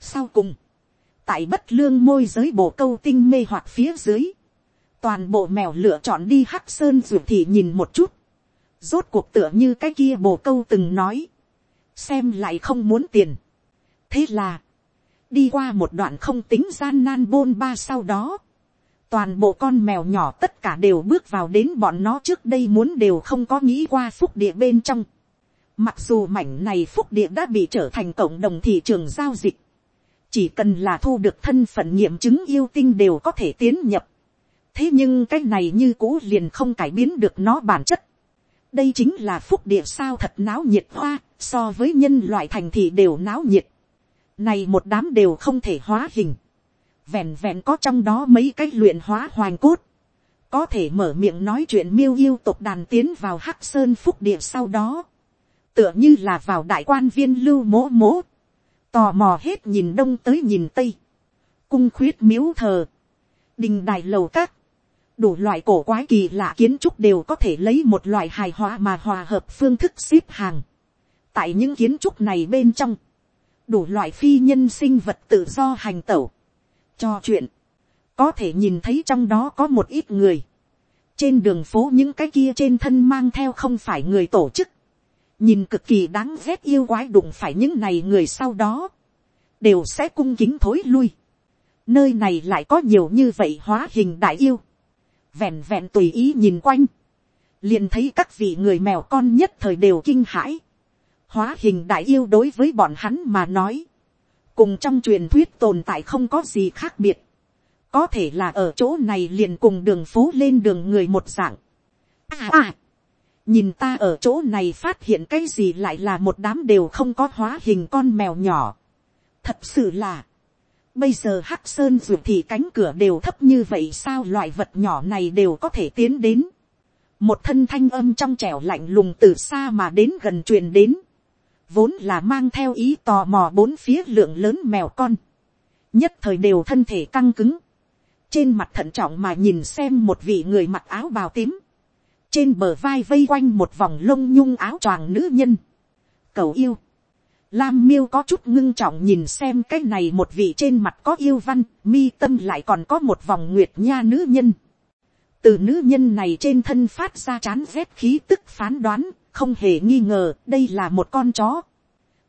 sau cùng, tại bất lương môi giới bộ câu tinh mê hoặc phía dưới, toàn bộ mèo lựa chọn đi hắc sơn ruột thì nhìn một chút, rốt cuộc tựa như cái kia bồ câu từng nói, xem lại không muốn tiền. thế là, đi qua một đoạn không tính gian nan bôn ba sau đó, toàn bộ con mèo nhỏ tất cả đều bước vào đến bọn nó trước đây muốn đều không có nghĩ qua phúc địa bên trong. Mặc dù mảnh này phúc địa đã bị trở thành cộng đồng thị trường giao dịch, chỉ cần là thu được thân phận nghiệm chứng yêu tinh đều có thể tiến nhập. thế nhưng cái này như cũ liền không cải biến được nó bản chất. đây chính là phúc địa sao thật náo nhiệt hoa, so với nhân loại thành thị đều náo nhiệt này một đám đều không thể hóa hình. Vẹn vẹn có trong đó mấy cái luyện hóa hoàng cốt. Có thể mở miệng nói chuyện miêu yêu tộc đàn tiến vào hắc sơn phúc địa sau đó. Tựa như là vào đại quan viên lưu mố mố. Tò mò hết nhìn đông tới nhìn tây. Cung khuyết miếu thờ. Đình đài lầu các. Đủ loại cổ quái kỳ lạ kiến trúc đều có thể lấy một loại hài hòa mà hòa hợp phương thức xếp hàng. Tại những kiến trúc này bên trong đủ loại phi nhân sinh vật tự do hành tẩu, cho chuyện, có thể nhìn thấy trong đó có một ít người, trên đường phố những cái kia trên thân mang theo không phải người tổ chức, nhìn cực kỳ đáng ghét yêu quái đụng phải những này người sau đó, đều sẽ cung kính thối lui. Nơi này lại có nhiều như vậy hóa hình đại yêu, vẹn vẹn tùy ý nhìn quanh, liền thấy các vị người mèo con nhất thời đều kinh hãi, hóa hình đại yêu đối với bọn hắn mà nói, cùng trong truyền thuyết tồn tại không có gì khác biệt, có thể là ở chỗ này liền cùng đường phố lên đường người một dạng. À à, nhìn ta ở chỗ này phát hiện cái gì lại là một đám đều không có hóa hình con mèo nhỏ. thật sự là, bây giờ hắc sơn ruột thì cánh cửa đều thấp như vậy sao loại vật nhỏ này đều có thể tiến đến. một thân thanh âm trong trẻo lạnh lùng từ xa mà đến gần truyền đến vốn là mang theo ý tò mò bốn phía lượng lớn mèo con. nhất thời đều thân thể căng cứng. trên mặt thận trọng mà nhìn xem một vị người mặc áo bào tím trên bờ vai vây quanh một vòng lông nhung áo choàng nữ nhân. cầu yêu. Lam miêu có chút ngưng trọng nhìn xem cái này một vị trên mặt có yêu văn, mi tâm lại còn có một vòng nguyệt nha nữ nhân. Từ nữ nhân này trên thân phát ra chán rét khí tức phán đoán, không hề nghi ngờ đây là một con chó.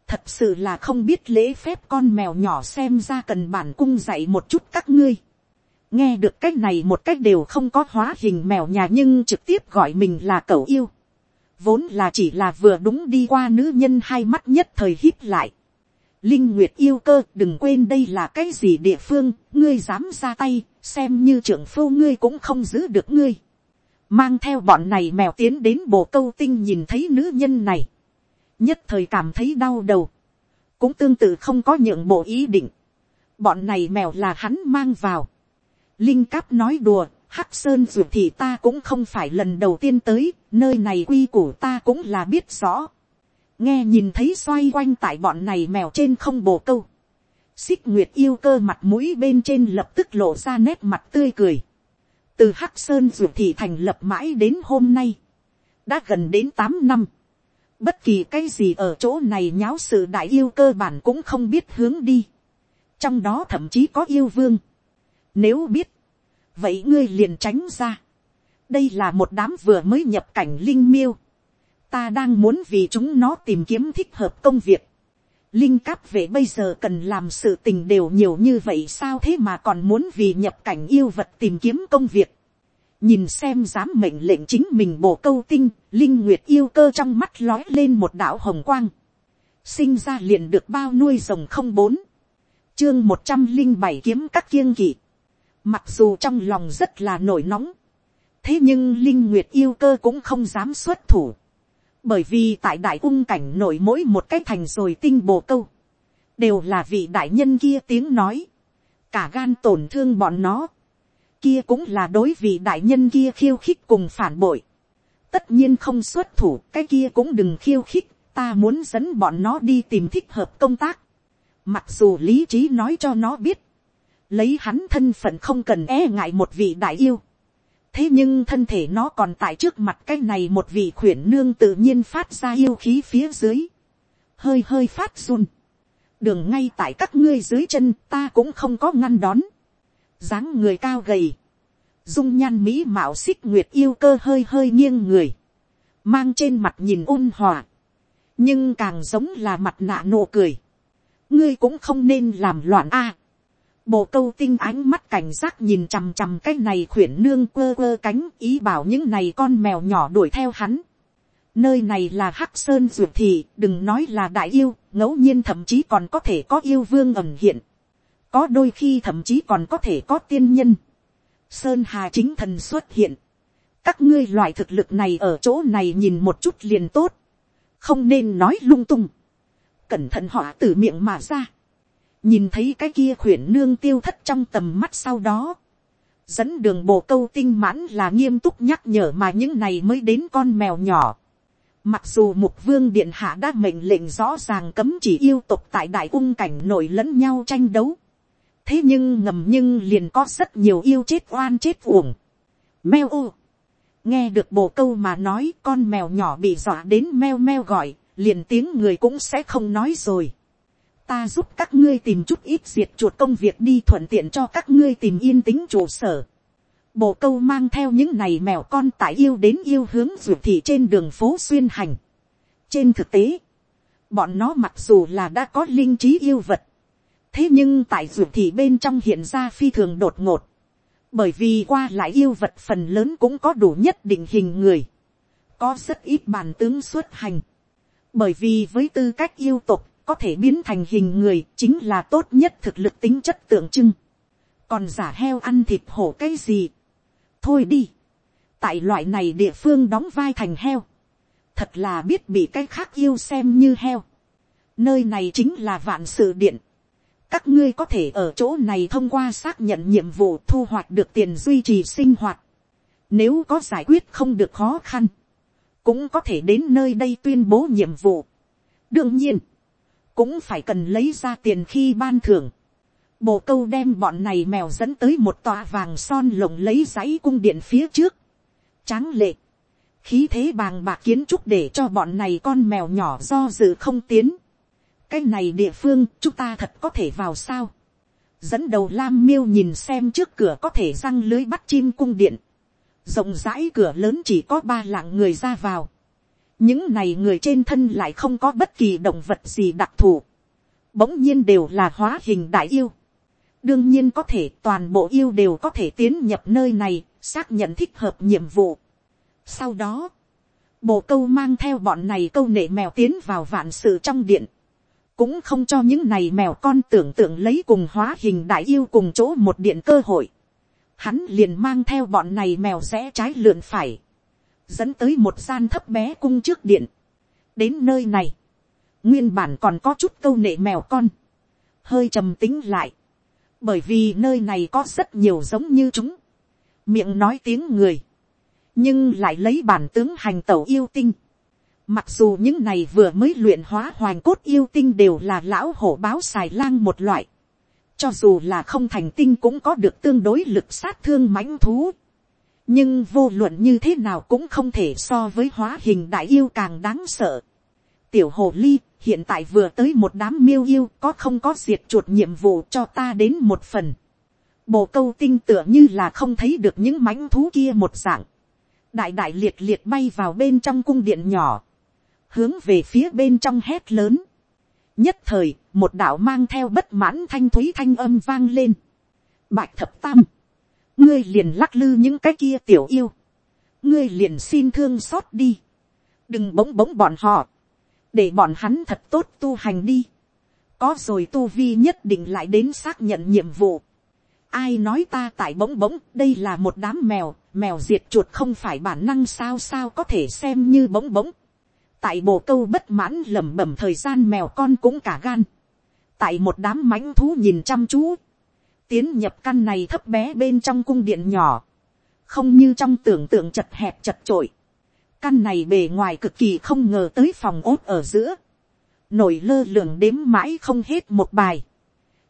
Thật sự là không biết lễ phép con mèo nhỏ xem ra cần bản cung dạy một chút các ngươi nghe được cách này một cách đều không có hóa hình mèo nhà nhưng trực tiếp gọi mình là cậu yêu. vốn là chỉ là vừa đúng đi qua nữ nhân hai mắt nhất thời hít lại. linh nguyệt yêu cơ đừng quên đây là cái gì địa phương, ngươi dám ra tay, xem như trưởng phu ngươi cũng không giữ được ngươi mang theo bọn này mèo tiến đến bộ câu tinh nhìn thấy nữ nhân này. nhất thời cảm thấy đau đầu. cũng tương tự không có nhượng bộ ý định. bọn này mèo là hắn mang vào Linh cáp nói đùa, Hắc Sơn ruột thì ta cũng không phải lần đầu tiên tới, nơi này quy củ ta cũng là biết rõ. Nghe nhìn thấy xoay quanh tại bọn này mèo trên không bồ câu. Xích Nguyệt yêu cơ mặt mũi bên trên lập tức lộ ra nét mặt tươi cười. Từ Hắc Sơn dù thị thành lập mãi đến hôm nay. Đã gần đến tám năm. Bất kỳ cái gì ở chỗ này nháo sự đại yêu cơ bản cũng không biết hướng đi. Trong đó thậm chí có yêu vương nếu biết, vậy ngươi liền tránh ra. Đây là một đám vừa mới nhập cảnh linh miêu. Ta đang muốn vì chúng nó tìm kiếm thích hợp công việc. Linh cáp về bây giờ cần làm sự tình đều nhiều như vậy sao thế mà còn muốn vì nhập cảnh yêu vật tìm kiếm công việc. Nhìn xem dám mệnh lệnh chính mình bổ câu tinh, Linh Nguyệt yêu cơ trong mắt lói lên một đạo hồng quang. Sinh ra liền được bao nuôi rồng không bốn. Chương một trăm linh bảy kiếm các kiêng kỵ Mặc dù trong lòng rất là nổi nóng. Thế nhưng Linh Nguyệt yêu cơ cũng không dám xuất thủ. Bởi vì tại đại ung cảnh nổi mỗi một cái thành rồi tinh bồ câu. Đều là vị đại nhân kia tiếng nói. Cả gan tổn thương bọn nó. Kia cũng là đối vị đại nhân kia khiêu khích cùng phản bội. Tất nhiên không xuất thủ, cái kia cũng đừng khiêu khích. Ta muốn dẫn bọn nó đi tìm thích hợp công tác. Mặc dù lý trí nói cho nó biết lấy hắn thân phận không cần e ngại một vị đại yêu thế nhưng thân thể nó còn tại trước mặt cái này một vị khuyển nương tự nhiên phát ra yêu khí phía dưới. hơi hơi phát run. đường ngay tại các ngươi dưới chân ta cũng không có ngăn đón. dáng người cao gầy. dung nhan mỹ mạo xích nguyệt yêu cơ hơi hơi nghiêng người. mang trên mặt nhìn ôn hòa. nhưng càng giống là mặt nạ nụ cười. ngươi cũng không nên làm loạn a Bộ câu tinh ánh mắt cảnh giác nhìn chằm chằm cái này khuyển nương quơ quơ cánh ý bảo những này con mèo nhỏ đuổi theo hắn. Nơi này là Hắc Sơn Duyệt Thị, đừng nói là đại yêu, ngẫu nhiên thậm chí còn có thể có yêu vương ẩn hiện. Có đôi khi thậm chí còn có thể có tiên nhân. Sơn Hà chính thần xuất hiện. Các ngươi loại thực lực này ở chỗ này nhìn một chút liền tốt. Không nên nói lung tung. Cẩn thận họ từ miệng mà ra nhìn thấy cái kia khuyển nương tiêu thất trong tầm mắt sau đó, dẫn đường bộ câu tinh mãn là nghiêm túc nhắc nhở mà những này mới đến con mèo nhỏ. Mặc dù mục vương điện hạ đã mệnh lệnh rõ ràng cấm chỉ yêu tục tại đại ung cảnh nổi lẫn nhau tranh đấu. thế nhưng ngầm nhưng liền có rất nhiều yêu chết oan chết uổng. meo ô. nghe được bộ câu mà nói con mèo nhỏ bị dọa đến meo meo gọi, liền tiếng người cũng sẽ không nói rồi ta giúp các ngươi tìm chút ít diệt chuột công việc đi thuận tiện cho các ngươi tìm yên tĩnh trụ sở. Bộ câu mang theo những này mèo con tại yêu đến yêu hướng ruột thị trên đường phố xuyên hành. Trên thực tế, bọn nó mặc dù là đã có linh trí yêu vật. Thế nhưng tại ruột thị bên trong hiện ra phi thường đột ngột. Bởi vì qua lại yêu vật phần lớn cũng có đủ nhất định hình người. Có rất ít bàn tướng xuất hành. Bởi vì với tư cách yêu tục có thể biến thành hình người chính là tốt nhất thực lực tính chất tượng trưng. còn giả heo ăn thịt hổ cái gì, thôi đi, tại loại này địa phương đóng vai thành heo, thật là biết bị cái khác yêu xem như heo, nơi này chính là vạn sự điện, các ngươi có thể ở chỗ này thông qua xác nhận nhiệm vụ thu hoạch được tiền duy trì sinh hoạt, nếu có giải quyết không được khó khăn, cũng có thể đến nơi đây tuyên bố nhiệm vụ. đương nhiên, cũng phải cần lấy ra tiền khi ban thưởng. Bồ câu đem bọn này mèo dẫn tới một tòa vàng son lồng lấy giấy cung điện phía trước. Tráng lệ. Khí thế bàng bạc kiến trúc để cho bọn này con mèo nhỏ do dự không tiến. Cái này địa phương, chúng ta thật có thể vào sao. Dẫn đầu Lam miêu nhìn xem trước cửa có thể răng lưới bắt chim cung điện rộng rãi cửa lớn chỉ có ba lạng người ra vào những này người trên thân lại không có bất kỳ động vật gì đặc thù. bỗng nhiên đều là hóa hình đại yêu. đương nhiên có thể toàn bộ yêu đều có thể tiến nhập nơi này, xác nhận thích hợp nhiệm vụ. sau đó, bộ câu mang theo bọn này câu nệ mèo tiến vào vạn sự trong điện. cũng không cho những này mèo con tưởng tượng lấy cùng hóa hình đại yêu cùng chỗ một điện cơ hội hắn liền mang theo bọn này mèo rẽ trái lượn phải, dẫn tới một gian thấp bé cung trước điện. đến nơi này, nguyên bản còn có chút câu nệ mèo con, hơi trầm tính lại, bởi vì nơi này có rất nhiều giống như chúng, miệng nói tiếng người, nhưng lại lấy bản tướng hành tẩu yêu tinh. Mặc dù những này vừa mới luyện hóa hoàng cốt yêu tinh đều là lão hổ báo xài lang một loại, cho dù là không thành tinh cũng có được tương đối lực sát thương mãnh thú nhưng vô luận như thế nào cũng không thể so với hóa hình đại yêu càng đáng sợ. tiểu hồ ly hiện tại vừa tới một đám miêu yêu có không có diệt chuột nhiệm vụ cho ta đến một phần. bồ câu tinh tựa như là không thấy được những mãnh thú kia một dạng. đại đại liệt liệt bay vào bên trong cung điện nhỏ. hướng về phía bên trong hét lớn nhất thời, một đạo mang theo bất mãn thanh thúy thanh âm vang lên. Bạch thập tam, ngươi liền lắc lư những cái kia tiểu yêu, ngươi liền xin thương xót đi, đừng bỗng bỗng bọn họ, để bọn hắn thật tốt tu hành đi, có rồi tu vi nhất định lại đến xác nhận nhiệm vụ. ai nói ta tại bỗng bỗng đây là một đám mèo, mèo diệt chuột không phải bản năng sao sao có thể xem như bỗng bỗng. Tại bộ câu bất mãn lẩm bẩm thời gian mèo con cũng cả gan, tại một đám mãnh thú nhìn chăm chú, tiến nhập căn này thấp bé bên trong cung điện nhỏ, không như trong tưởng tượng chật hẹp chật trội, căn này bề ngoài cực kỳ không ngờ tới phòng ốt ở giữa, nổi lơ lường đếm mãi không hết một bài,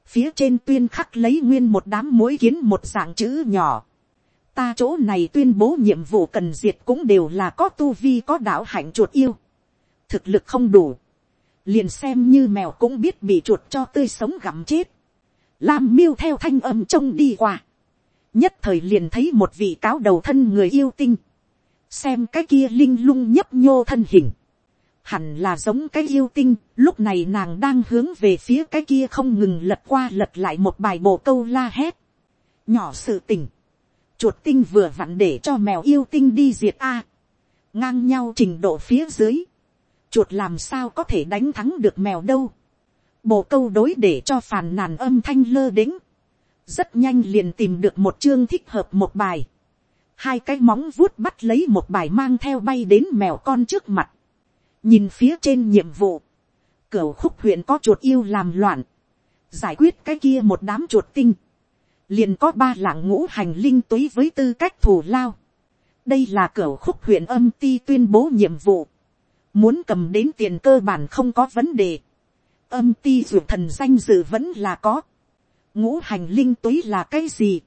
phía trên tuyên khắc lấy nguyên một đám mối kiến một dạng chữ nhỏ, ta chỗ này tuyên bố nhiệm vụ cần diệt cũng đều là có tu vi có đạo hạnh chuột yêu, thực lực không đủ, liền xem như mèo cũng biết bị chuột cho tươi sống gặm chết, lam miêu theo thanh âm trông đi qua, nhất thời liền thấy một vị cáo đầu thân người yêu tinh, xem cái kia linh lung nhấp nhô thân hình, hẳn là giống cái yêu tinh, lúc này nàng đang hướng về phía cái kia không ngừng lật qua lật lại một bài bộ câu la hét, nhỏ sự tình, chuột tinh vừa vặn để cho mèo yêu tinh đi diệt a, ngang nhau trình độ phía dưới, chuột làm sao có thể đánh thắng được mèo đâu. Bộ câu đối để cho phàn nàn âm thanh lơ đĩnh. Rất nhanh liền tìm được một chương thích hợp một bài. Hai cái móng vuốt bắt lấy một bài mang theo bay đến mèo con trước mặt. Nhìn phía trên nhiệm vụ. Cửu khúc huyện có chuột yêu làm loạn. Giải quyết cái kia một đám chuột tinh. Liền có ba lạng ngũ hành linh túy với tư cách thủ lao. Đây là cửu khúc huyện âm ti tuyên bố nhiệm vụ Muốn cầm đến tiền cơ bản không có vấn đề. Âm ti ruột thần danh dự vẫn là có. Ngũ hành linh túy là cái gì?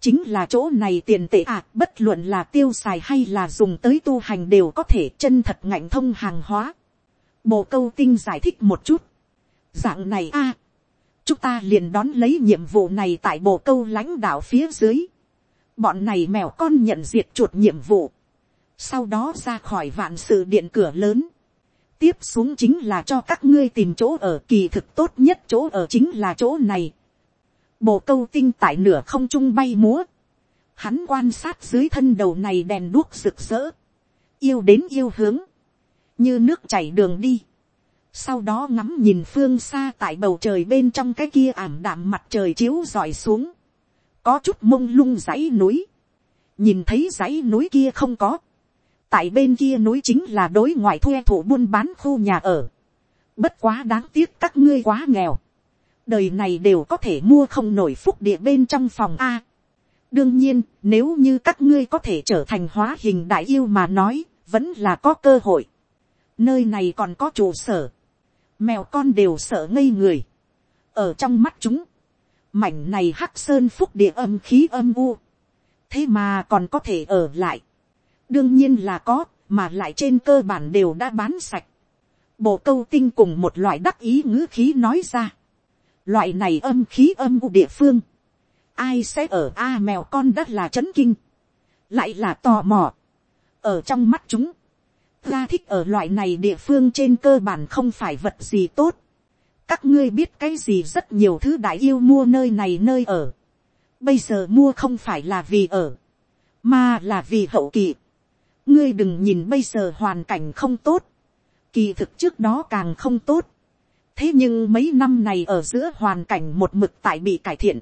Chính là chỗ này tiền tệ à, bất luận là tiêu xài hay là dùng tới tu hành đều có thể chân thật ngạnh thông hàng hóa. Bộ câu tinh giải thích một chút. Dạng này a chúng ta liền đón lấy nhiệm vụ này tại bộ câu lãnh đạo phía dưới. Bọn này mèo con nhận diệt chuột nhiệm vụ sau đó ra khỏi vạn sự điện cửa lớn, tiếp xuống chính là cho các ngươi tìm chỗ ở kỳ thực tốt nhất chỗ ở chính là chỗ này. Bộ câu tinh tại nửa không trung bay múa. Hắn quan sát dưới thân đầu này đèn đuốc rực rỡ. Yêu đến yêu hướng. Như nước chảy đường đi. Sau đó ngắm nhìn phương xa tại bầu trời bên trong cái kia ảm đạm mặt trời chiếu dọi xuống. có chút mông lung dãy núi, nhìn thấy dãy núi kia không có, tại bên kia núi chính là đối ngoại thuê thủ buôn bán khu nhà ở, bất quá đáng tiếc các ngươi quá nghèo, đời này đều có thể mua không nổi phúc địa bên trong phòng a. đương nhiên, nếu như các ngươi có thể trở thành hóa hình đại yêu mà nói, vẫn là có cơ hội. nơi này còn có trụ sở, mèo con đều sợ ngây người, ở trong mắt chúng, mảnh này hắc sơn phúc địa âm khí âm u, thế mà còn có thể ở lại, đương nhiên là có, mà lại trên cơ bản đều đã bán sạch. bộ câu tinh cùng một loại đắc ý ngữ khí nói ra, loại này âm khí âm u địa phương, ai sẽ ở a à, mèo con đất là c h ấ n kinh, lại là tò mò, ở trong mắt chúng, ra thích ở loại này địa phương trên cơ bản không phải vật gì tốt, các ngươi biết cái gì rất nhiều thứ đại yêu mua nơi này nơi ở, bây giờ mua không phải là vì ở, mà là vì hậu kỳ, ngươi đừng nhìn bây giờ hoàn cảnh không tốt, kỳ thực trước đó càng không tốt, thế nhưng mấy năm này ở giữa hoàn cảnh một mực tại bị cải thiện.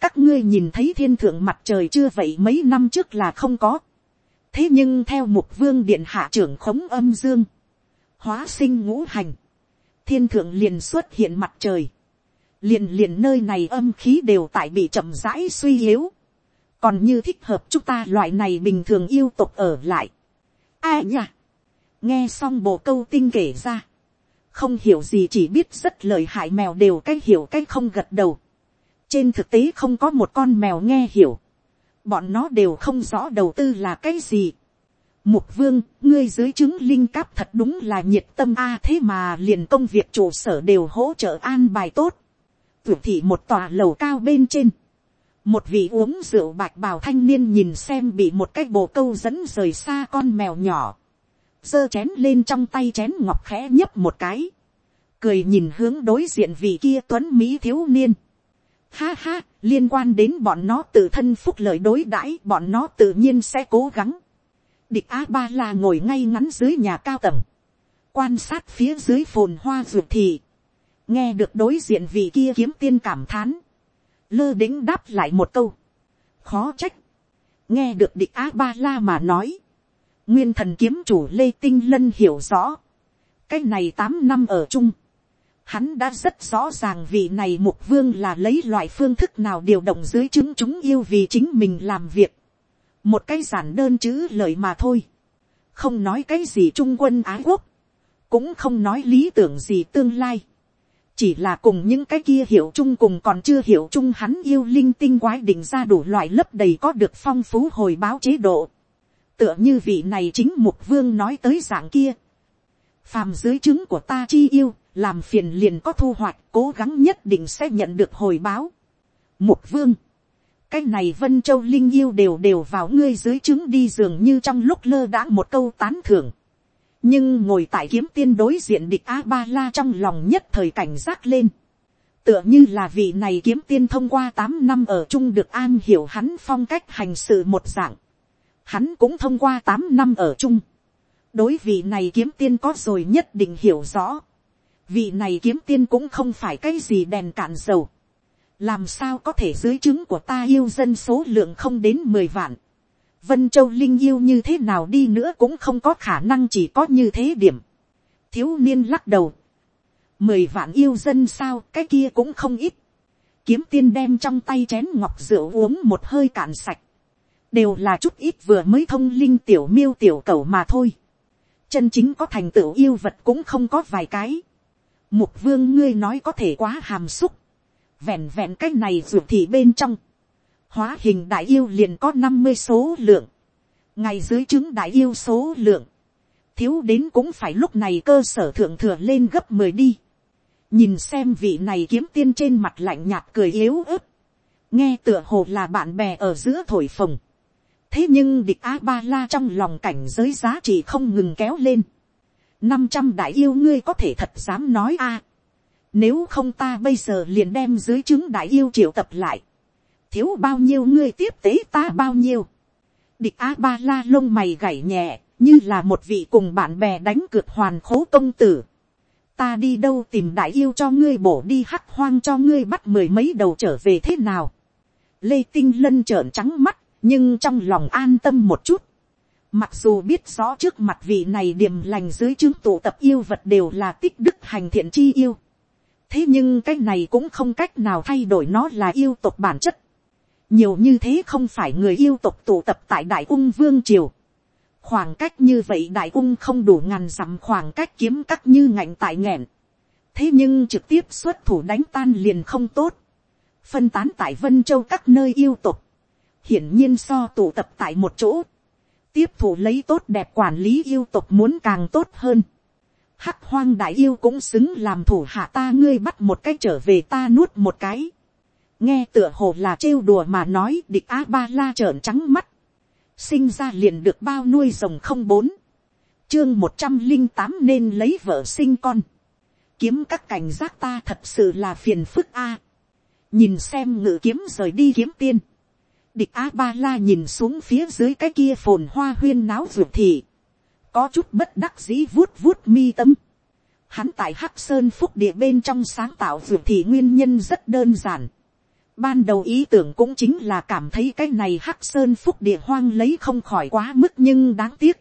các ngươi nhìn thấy thiên thượng mặt trời chưa vậy mấy năm trước là không có. thế nhưng theo mục vương điện hạ trưởng khống âm dương, hóa sinh ngũ hành, thiên thượng liền xuất hiện mặt trời, liền liền nơi này âm khí đều tại bị chậm rãi suy yếu, còn như thích hợp chúng ta loại này bình thường yêu tục ở lại. ai nhỉ? nghe xong bộ câu tinh kể ra, không hiểu gì chỉ biết rất lời hại mèo đều cái hiểu cái không gật đầu. trên thực tế không có một con mèo nghe hiểu. bọn nó đều không rõ đầu tư là cái gì. mục vương, ngươi dưới chứng linh cáp thật đúng là nhiệt tâm a thế mà liền công việc trụ sở đều hỗ trợ an bài tốt. tưởng thị một tòa lầu cao bên trên một vị uống rượu bạch bào thanh niên nhìn xem bị một cái bồ câu dẫn rời xa con mèo nhỏ. Giơ chén lên trong tay chén ngọc khẽ nhấp một cái, cười nhìn hướng đối diện vị kia tuấn mỹ thiếu niên. Ha ha, liên quan đến bọn nó tự thân phúc lợi đối đãi, bọn nó tự nhiên sẽ cố gắng. Địch a ba la ngồi ngay ngắn dưới nhà cao tầng, quan sát phía dưới phồn hoa ruột thì, nghe được đối diện vị kia kiếm tiên cảm thán, lơ đĩnh đáp lại một câu, khó trách, nghe được địch a ba la mà nói, nguyên thần kiếm chủ lê tinh lân hiểu rõ, cái này tám năm ở chung, hắn đã rất rõ ràng vị này mục vương là lấy loại phương thức nào điều động dưới chứng chúng yêu vì chính mình làm việc, một cái giản đơn chữ lời mà thôi, không nói cái gì trung quân ái quốc, cũng không nói lý tưởng gì tương lai, chỉ là cùng những cái kia hiểu chung cùng còn chưa hiểu chung hắn yêu linh tinh quái định ra đủ loại lấp đầy có được phong phú hồi báo chế độ tựa như vị này chính mục vương nói tới dạng kia. phàm dưới chứng của ta chi yêu, làm phiền liền có thu hoạch, cố gắng nhất định sẽ nhận được hồi báo. mục vương, cái này vân châu linh yêu đều đều vào ngươi dưới chứng đi dường như trong lúc lơ đãng một câu tán thưởng nhưng ngồi tại kiếm tiên đối diện địch a ba la trong lòng nhất thời cảnh giác lên. tựa như là vị này kiếm tiên thông qua tám năm ở chung được an hiểu hắn phong cách hành sự một dạng. Hắn cũng thông qua tám năm ở chung, đối vị này kiếm tiên có rồi nhất định hiểu rõ, vị này kiếm tiên cũng không phải cái gì đèn cạn dầu, làm sao có thể dưới chứng của ta yêu dân số lượng không đến mười vạn, vân châu linh yêu như thế nào đi nữa cũng không có khả năng chỉ có như thế điểm, thiếu niên lắc đầu, mười vạn yêu dân sao cái kia cũng không ít, kiếm tiên đem trong tay chén ngọc rượu uống một hơi cạn sạch, đều là chút ít vừa mới thông linh tiểu miêu tiểu cầu mà thôi. chân chính có thành tựu yêu vật cũng không có vài cái. mục vương ngươi nói có thể quá hàm xúc. vẹn vẹn cái này dù thì bên trong hóa hình đại yêu liền có năm mươi số lượng. ngày dưới chứng đại yêu số lượng. thiếu đến cũng phải lúc này cơ sở thượng thừa lên gấp mười đi. nhìn xem vị này kiếm tiên trên mặt lạnh nhạt cười yếu ớt nghe tựa hồ là bạn bè ở giữa thổi phồng thế nhưng địch a ba la trong lòng cảnh giới giá trị không ngừng kéo lên. năm trăm đại yêu ngươi có thể thật dám nói a. nếu không ta bây giờ liền đem dưới chứng đại yêu triệu tập lại thiếu bao nhiêu ngươi tiếp tế ta bao nhiêu. địch a ba la lông mày gảy nhẹ như là một vị cùng bạn bè đánh cược hoàn khố công tử. ta đi đâu tìm đại yêu cho ngươi bổ đi hắc hoang cho ngươi bắt mười mấy đầu trở về thế nào lê tinh lân trợn trắng mắt, nhưng trong lòng an tâm một chút. Mặc dù biết rõ trước mặt vị này điềm lành dưới chứng tụ tập yêu vật đều là tích đức hành thiện chi yêu. Thế nhưng cái này cũng không cách nào thay đổi nó là yêu tộc bản chất. Nhiều như thế không phải người yêu tộc tụ tập tại Đại ung Vương Triều. Khoảng cách như vậy Đại ung không đủ ngàn dặm khoảng cách kiếm cắt như ngạnh tại nghẹn. Thế nhưng trực tiếp xuất thủ đánh tan liền không tốt. Phân tán tại Vân Châu các nơi yêu tộc. Hiển nhiên so tụ tập tại một chỗ tiếp thủ lấy tốt đẹp quản lý yêu tộc muốn càng tốt hơn. Hắc hoang đại yêu cũng xứng làm thủ hạ ta, ngươi bắt một cái trở về ta nuốt một cái. Nghe tựa hồ là trêu đùa mà nói địch a ba la trợn trắng mắt. Sinh ra liền được bao nuôi rồng không bốn. Chương một trăm linh tám nên lấy vợ sinh con. Kiếm các cảnh giác ta thật sự là phiền phức a. Nhìn xem ngự kiếm rời đi kiếm tiên địch a ba la nhìn xuống phía dưới cái kia phồn hoa huyên náo ruột thị, có chút bất đắc dĩ vuốt vuốt mi tâm. Hắn tại hắc sơn phúc địa bên trong sáng tạo ruột thị nguyên nhân rất đơn giản. Ban đầu ý tưởng cũng chính là cảm thấy cái này hắc sơn phúc địa hoang lấy không khỏi quá mức nhưng đáng tiếc.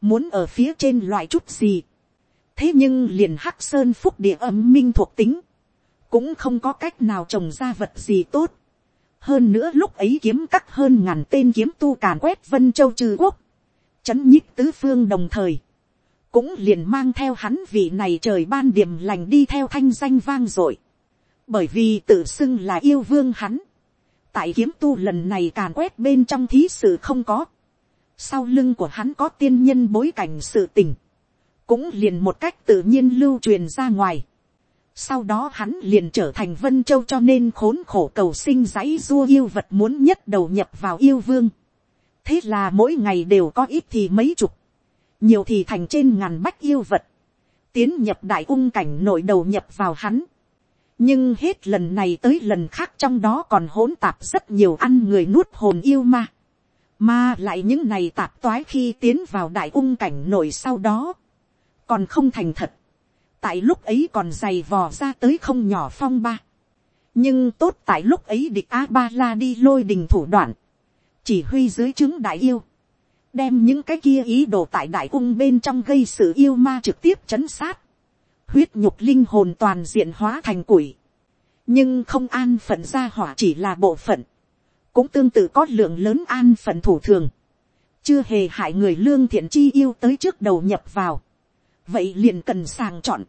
Muốn ở phía trên loại chút gì. Thế nhưng liền hắc sơn phúc địa ấm minh thuộc tính. Cũng không có cách nào trồng ra vật gì tốt hơn nữa lúc ấy kiếm cắt hơn ngàn tên kiếm tu càn quét vân châu trừ quốc, chấn nhích tứ phương đồng thời, cũng liền mang theo hắn vị này trời ban điểm lành đi theo thanh danh vang dội, bởi vì tự xưng là yêu vương hắn, tại kiếm tu lần này càn quét bên trong thí sự không có, sau lưng của hắn có tiên nhân bối cảnh sự tình, cũng liền một cách tự nhiên lưu truyền ra ngoài, sau đó hắn liền trở thành vân châu cho nên khốn khổ cầu sinh dãy dua yêu vật muốn nhất đầu nhập vào yêu vương. thế là mỗi ngày đều có ít thì mấy chục, nhiều thì thành trên ngàn bách yêu vật, tiến nhập đại ung cảnh nội đầu nhập vào hắn nhưng hết lần này tới lần khác trong đó còn hỗn tạp rất nhiều ăn người nuốt hồn yêu ma. mà lại những này tạp toái khi tiến vào đại ung cảnh nổi sau đó, còn không thành thật. Tại lúc ấy còn dày vò ra tới không nhỏ phong ba. nhưng tốt tại lúc ấy địch a ba la đi lôi đình thủ đoạn, chỉ huy dưới chứng đại yêu, đem những cái kia ý đồ tại đại ung bên trong gây sự yêu ma trực tiếp chấn sát, huyết nhục linh hồn toàn diện hóa thành củi, nhưng không an phận ra hỏa chỉ là bộ phận, cũng tương tự có lượng lớn an phận thủ thường, chưa hề hại người lương thiện chi yêu tới trước đầu nhập vào, vậy liền cần sàng chọn,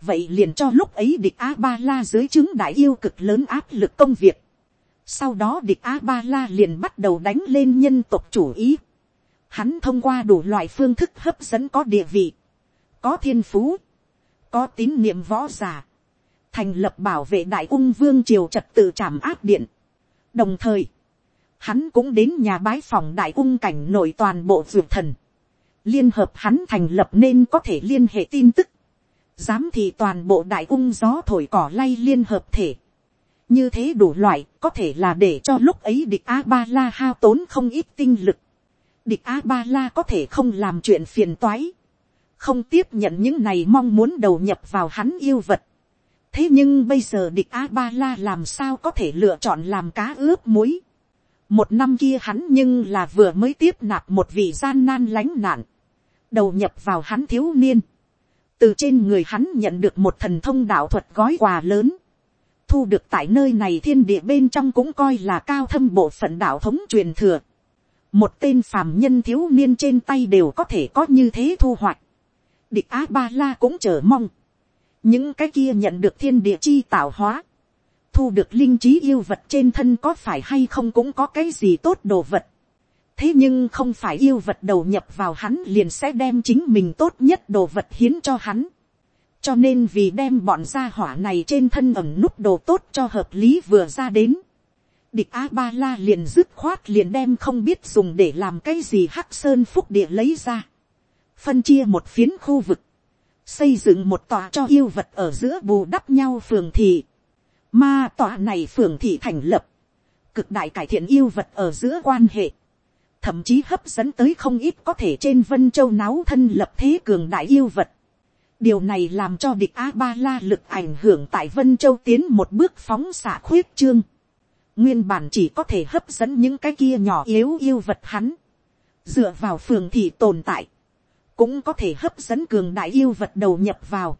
vậy liền cho lúc ấy địch a ba la dưới chứng đại yêu cực lớn áp lực công việc. sau đó địch a ba la liền bắt đầu đánh lên nhân tộc chủ ý. hắn thông qua đủ loại phương thức hấp dẫn có địa vị, có thiên phú, có tín niệm võ giả, thành lập bảo vệ đại ung vương triều trật tự trảm áp điện. đồng thời, hắn cũng đến nhà bái phòng đại ung cảnh nội toàn bộ dược thần, liên hợp hắn thành lập nên có thể liên hệ tin tức, dám thì toàn bộ đại ung gió thổi cỏ lay liên hợp thể. như thế đủ loại có thể là để cho lúc ấy địch a ba la hao tốn không ít tinh lực. địch a ba la có thể không làm chuyện phiền toái, không tiếp nhận những này mong muốn đầu nhập vào hắn yêu vật. thế nhưng bây giờ địch a ba la làm sao có thể lựa chọn làm cá ướp muối. một năm kia hắn nhưng là vừa mới tiếp nạp một vị gian nan lánh nạn, đầu nhập vào hắn thiếu niên từ trên người hắn nhận được một thần thông đạo thuật gói quà lớn, thu được tại nơi này thiên địa bên trong cũng coi là cao thâm bộ phận đạo thống truyền thừa. một tên phàm nhân thiếu niên trên tay đều có thể có như thế thu hoạch địch á ba la cũng chờ mong. những cái kia nhận được thiên địa chi tạo hóa. thu được linh trí yêu vật trên thân có phải hay không cũng có cái gì tốt đồ vật thế nhưng không phải yêu vật đầu nhập vào hắn liền sẽ đem chính mình tốt nhất đồ vật hiến cho hắn. cho nên vì đem bọn gia hỏa này trên thân ẩm nút đồ tốt cho hợp lý vừa ra đến. địch a ba la liền dứt khoát liền đem không biết dùng để làm cái gì hắc sơn phúc địa lấy ra phân chia một phiến khu vực. xây dựng một tòa cho yêu vật ở giữa bù đắp nhau phường thị. mà tòa này phường thị thành lập. cực đại cải thiện yêu vật ở giữa quan hệ thậm chí hấp dẫn tới không ít có thể trên vân châu náo thân lập thế cường đại yêu vật. điều này làm cho địch a ba la lực ảnh hưởng tại vân châu tiến một bước phóng xạ khuyết trương. nguyên bản chỉ có thể hấp dẫn những cái kia nhỏ yếu yêu vật hắn, dựa vào phường thị tồn tại, cũng có thể hấp dẫn cường đại yêu vật đầu nhập vào.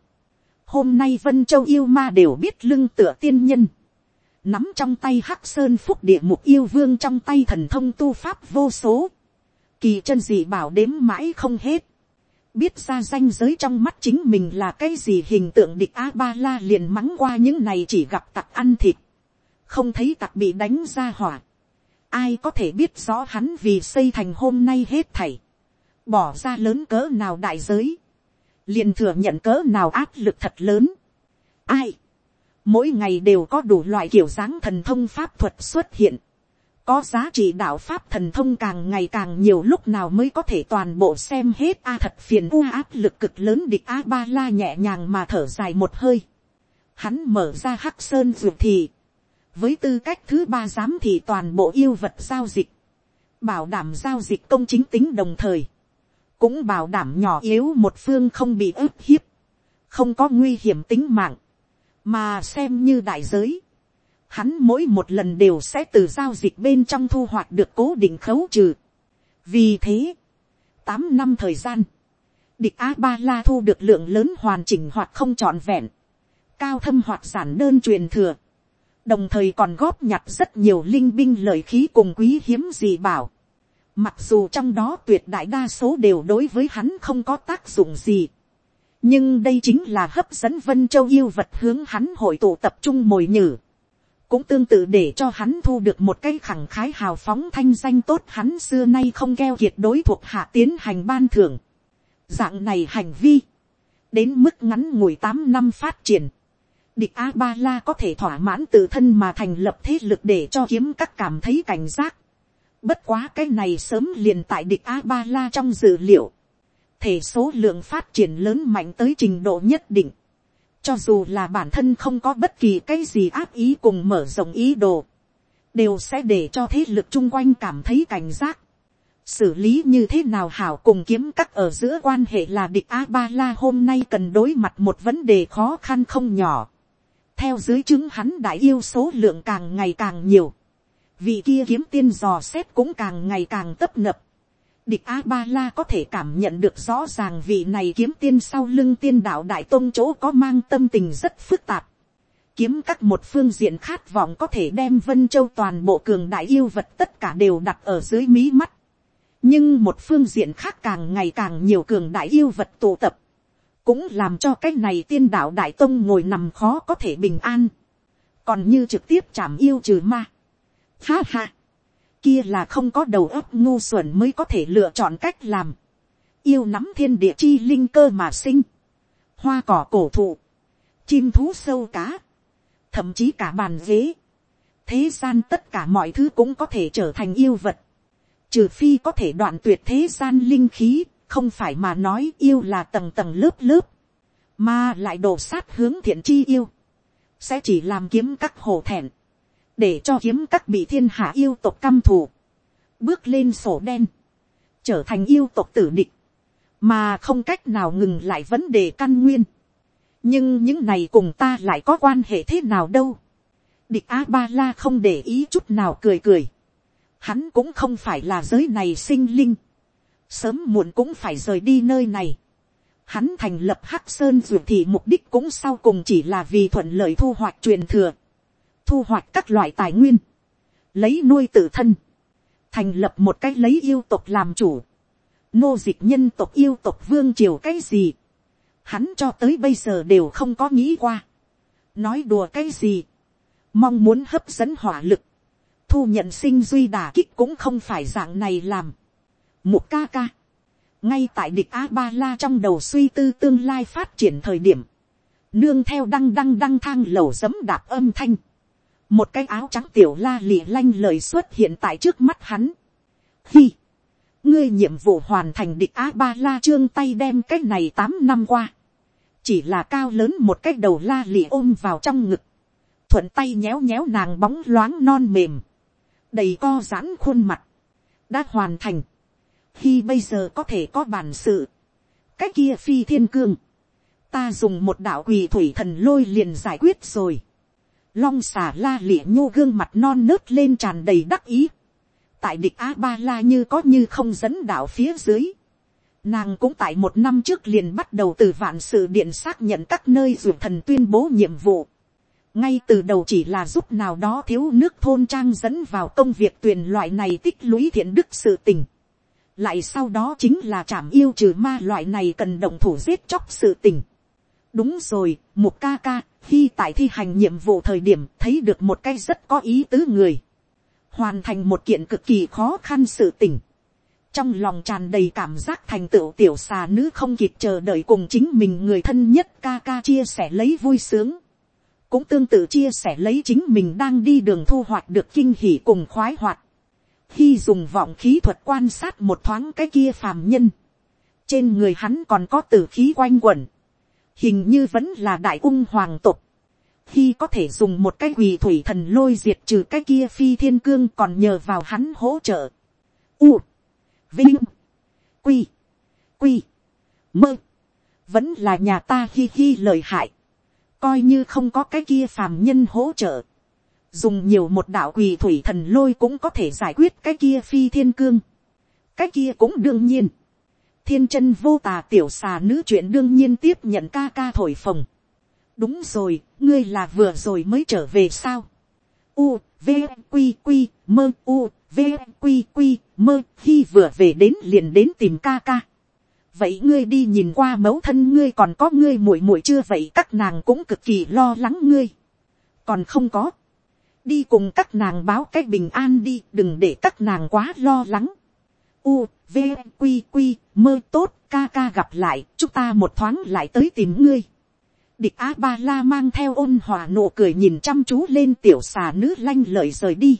Hôm nay Vân Châu yêu ma đều biết lưng tựa tiên nhân. Nắm trong tay Hắc Sơn Phúc Địa Mục yêu vương trong tay thần thông tu pháp vô số. Kỳ chân dị bảo đếm mãi không hết. Biết ra danh giới trong mắt chính mình là cái gì hình tượng địch A-ba-la liền mắng qua những này chỉ gặp tặc ăn thịt. Không thấy tặc bị đánh ra hỏa. Ai có thể biết rõ hắn vì xây thành hôm nay hết thảy. Bỏ ra lớn cỡ nào đại giới liền thừa nhận cỡ nào áp lực thật lớn. Ai, mỗi ngày đều có đủ loại kiểu dáng thần thông pháp thuật xuất hiện. có giá trị đạo pháp thần thông càng ngày càng nhiều lúc nào mới có thể toàn bộ xem hết a thật phiền u áp lực cực lớn địch a ba la nhẹ nhàng mà thở dài một hơi. Hắn mở ra hắc sơn ruột thì, với tư cách thứ ba giám thị toàn bộ yêu vật giao dịch, bảo đảm giao dịch công chính tính đồng thời cũng bảo đảm nhỏ yếu một phương không bị ức hiếp, không có nguy hiểm tính mạng, mà xem như đại giới. Hắn mỗi một lần đều sẽ từ giao dịch bên trong thu hoạch được cố định khấu trừ. vì thế, tám năm thời gian, địch a ba la thu được lượng lớn hoàn chỉnh hoặc không trọn vẹn, cao thâm hoặc giản đơn truyền thừa, đồng thời còn góp nhặt rất nhiều linh binh lợi khí cùng quý hiếm gì bảo. Mặc dù trong đó tuyệt đại đa số đều đối với hắn không có tác dụng gì. Nhưng đây chính là hấp dẫn Vân Châu yêu vật hướng hắn hội tụ tập trung mồi nhử. Cũng tương tự để cho hắn thu được một cái khẳng khái hào phóng thanh danh tốt hắn xưa nay không keo kiệt đối thuộc hạ tiến hành ban thưởng. Dạng này hành vi. Đến mức ngắn ngủi tám năm phát triển. Địch A-ba-la có thể thỏa mãn tự thân mà thành lập thế lực để cho kiếm các cảm thấy cảnh giác Bất quá cái này sớm liền tại địch A-ba-la trong dữ liệu. Thể số lượng phát triển lớn mạnh tới trình độ nhất định. Cho dù là bản thân không có bất kỳ cái gì áp ý cùng mở rộng ý đồ. Đều sẽ để cho thế lực chung quanh cảm thấy cảnh giác. Xử lý như thế nào hảo cùng kiếm cắt ở giữa quan hệ là địch A-ba-la hôm nay cần đối mặt một vấn đề khó khăn không nhỏ. Theo dưới chứng hắn đại yêu số lượng càng ngày càng nhiều vị kia kiếm tiên dò xét cũng càng ngày càng tấp nập. Địch A-ba-la có thể cảm nhận được rõ ràng vị này kiếm tiên sau lưng tiên đạo đại tôn chỗ có mang tâm tình rất phức tạp. Kiếm các một phương diện khát vọng có thể đem Vân Châu toàn bộ cường đại yêu vật tất cả đều đặt ở dưới mí mắt. Nhưng một phương diện khác càng ngày càng nhiều cường đại yêu vật tụ tập. Cũng làm cho cái này tiên đạo đại tông ngồi nằm khó có thể bình an. Còn như trực tiếp chạm yêu trừ ma Ha ha. Kia là không có đầu óc ngu xuẩn mới có thể lựa chọn cách làm. Yêu nắm thiên địa chi linh cơ mà sinh. Hoa cỏ cổ thụ. Chim thú sâu cá. Thậm chí cả bàn ghế. Thế gian tất cả mọi thứ cũng có thể trở thành yêu vật. Trừ phi có thể đoạn tuyệt thế gian linh khí. Không phải mà nói yêu là tầng tầng lớp lớp. Mà lại đổ sát hướng thiện chi yêu. Sẽ chỉ làm kiếm các hồ thẹn để cho kiếm các bị thiên hạ yêu tộc căm thù, bước lên sổ đen, trở thành yêu tộc tử địch, mà không cách nào ngừng lại vấn đề căn nguyên. nhưng những này cùng ta lại có quan hệ thế nào đâu. địch a ba la không để ý chút nào cười cười. hắn cũng không phải là giới này sinh linh. sớm muộn cũng phải rời đi nơi này. hắn thành lập hắc sơn ruột thì mục đích cũng sau cùng chỉ là vì thuận lợi thu hoạch truyền thừa thu hoạch các loại tài nguyên, lấy nuôi tự thân, thành lập một cái lấy yêu tộc làm chủ, nô dịch nhân tộc yêu tộc vương triều cái gì, hắn cho tới bây giờ đều không có nghĩ qua, nói đùa cái gì, mong muốn hấp dẫn hỏa lực, thu nhận sinh duy đà kích cũng không phải dạng này làm, một ca ca, ngay tại địch a ba la trong đầu suy tư tương lai phát triển thời điểm, nương theo đăng đăng đăng thang lầu dấm đạp âm thanh, một cái áo trắng tiểu la lì lanh lời xuất hiện tại trước mắt hắn. Hi, ngươi nhiệm vụ hoàn thành địch a ba la trương tay đem cái này tám năm qua, chỉ là cao lớn một cái đầu la lì ôm vào trong ngực, thuận tay nhéo nhéo nàng bóng loáng non mềm, đầy co giãn khuôn mặt, đã hoàn thành. Hi bây giờ có thể có bản sự, cái kia phi thiên cương, ta dùng một đạo quỳ thủy thần lôi liền giải quyết rồi long xà la lịa nhô gương mặt non nớt lên tràn đầy đắc ý, tại địch a ba la như có như không dẫn đạo phía dưới, nàng cũng tại một năm trước liền bắt đầu từ vạn sự điện xác nhận các nơi ruột thần tuyên bố nhiệm vụ, ngay từ đầu chỉ là giúp nào đó thiếu nước thôn trang dẫn vào công việc tuyển loại này tích lũy thiện đức sự tình. lại sau đó chính là chảm yêu trừ ma loại này cần động thủ giết chóc sự tình. đúng rồi, một ca ca, khi tại thi hành nhiệm vụ thời điểm thấy được một cái rất có ý tứ người. hoàn thành một kiện cực kỳ khó khăn sự tình. trong lòng tràn đầy cảm giác thành tựu tiểu xà nữ không kịp chờ đợi cùng chính mình người thân nhất ca ca chia sẻ lấy vui sướng cũng tương tự chia sẻ lấy chính mình đang đi đường thu hoạch được kinh hỉ cùng khoái hoạt. khi dùng vọng khí thuật quan sát một thoáng cái kia phàm nhân, trên người hắn còn có tử khí quanh quẩn, hình như vẫn là đại ung hoàng tục. khi có thể dùng một cái quỳ thủy thần lôi diệt trừ cái kia phi thiên cương còn nhờ vào hắn hỗ trợ. U, vinh, quy, quy, mơ, vẫn là nhà ta hi hi lời hại. Coi như không có cái kia phàm nhân hỗ trợ, dùng nhiều một đạo quỳ thủy thần lôi cũng có thể giải quyết cái kia phi thiên cương, cái kia cũng đương nhiên, thiên chân vô tà tiểu xà nữ chuyện đương nhiên tiếp nhận ca ca thổi phồng, đúng rồi, ngươi là vừa rồi mới trở về sao, u, v, q q mơ, u, v, q q mơ, khi vừa về đến liền đến tìm ca ca, vậy ngươi đi nhìn qua mẫu thân ngươi còn có ngươi muội muội chưa? Vậy các nàng cũng cực kỳ lo lắng ngươi. Còn không có. Đi cùng các nàng báo cái bình an đi đừng để các nàng quá lo lắng u v q q mơ tốt ca ca gặp lại chúng ta một thoáng lại tới tìm ngươi. Địch a ba la mang theo ôn hòa nụ cười nhìn chăm chú lên tiểu xà nữ lanh lợi rời đi.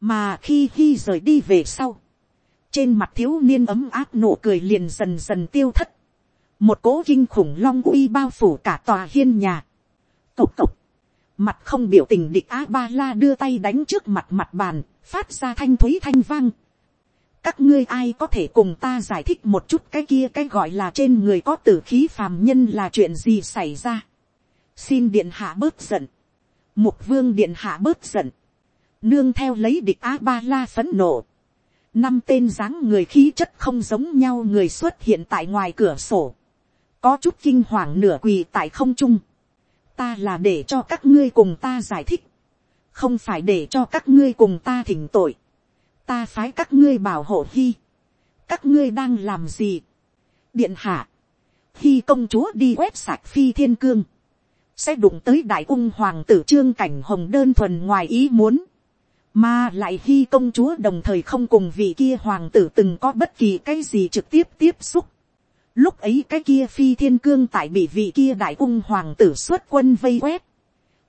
Mà khi khi rời đi về sau trên mặt thiếu niên ấm áp nụ cười liền dần dần tiêu thất, một cố kinh khủng long uy bao phủ cả tòa hiên nhà, cộc cộc, mặt không biểu tình địch a ba la đưa tay đánh trước mặt mặt bàn, phát ra thanh thúy thanh vang các ngươi ai có thể cùng ta giải thích một chút cái kia cái gọi là trên người có tử khí phàm nhân là chuyện gì xảy ra. xin điện hạ bớt giận, mục vương điện hạ bớt giận, nương theo lấy địch a ba la phấn nộ, năm tên dáng người khí chất không giống nhau người xuất hiện tại ngoài cửa sổ, có chút kinh hoàng nửa quỳ tại không trung, ta là để cho các ngươi cùng ta giải thích, không phải để cho các ngươi cùng ta thỉnh tội, ta phái các ngươi bảo hộ hy, các ngươi đang làm gì, điện hạ, khi công chúa đi quét sạch phi thiên cương, sẽ đụng tới đại ung hoàng tử trương cảnh hồng đơn thuần ngoài ý muốn, mà lại khi công chúa đồng thời không cùng vị kia hoàng tử từng có bất kỳ cái gì trực tiếp tiếp xúc. Lúc ấy cái kia phi thiên cương tại bị vị kia đại ung hoàng tử xuất quân vây quét.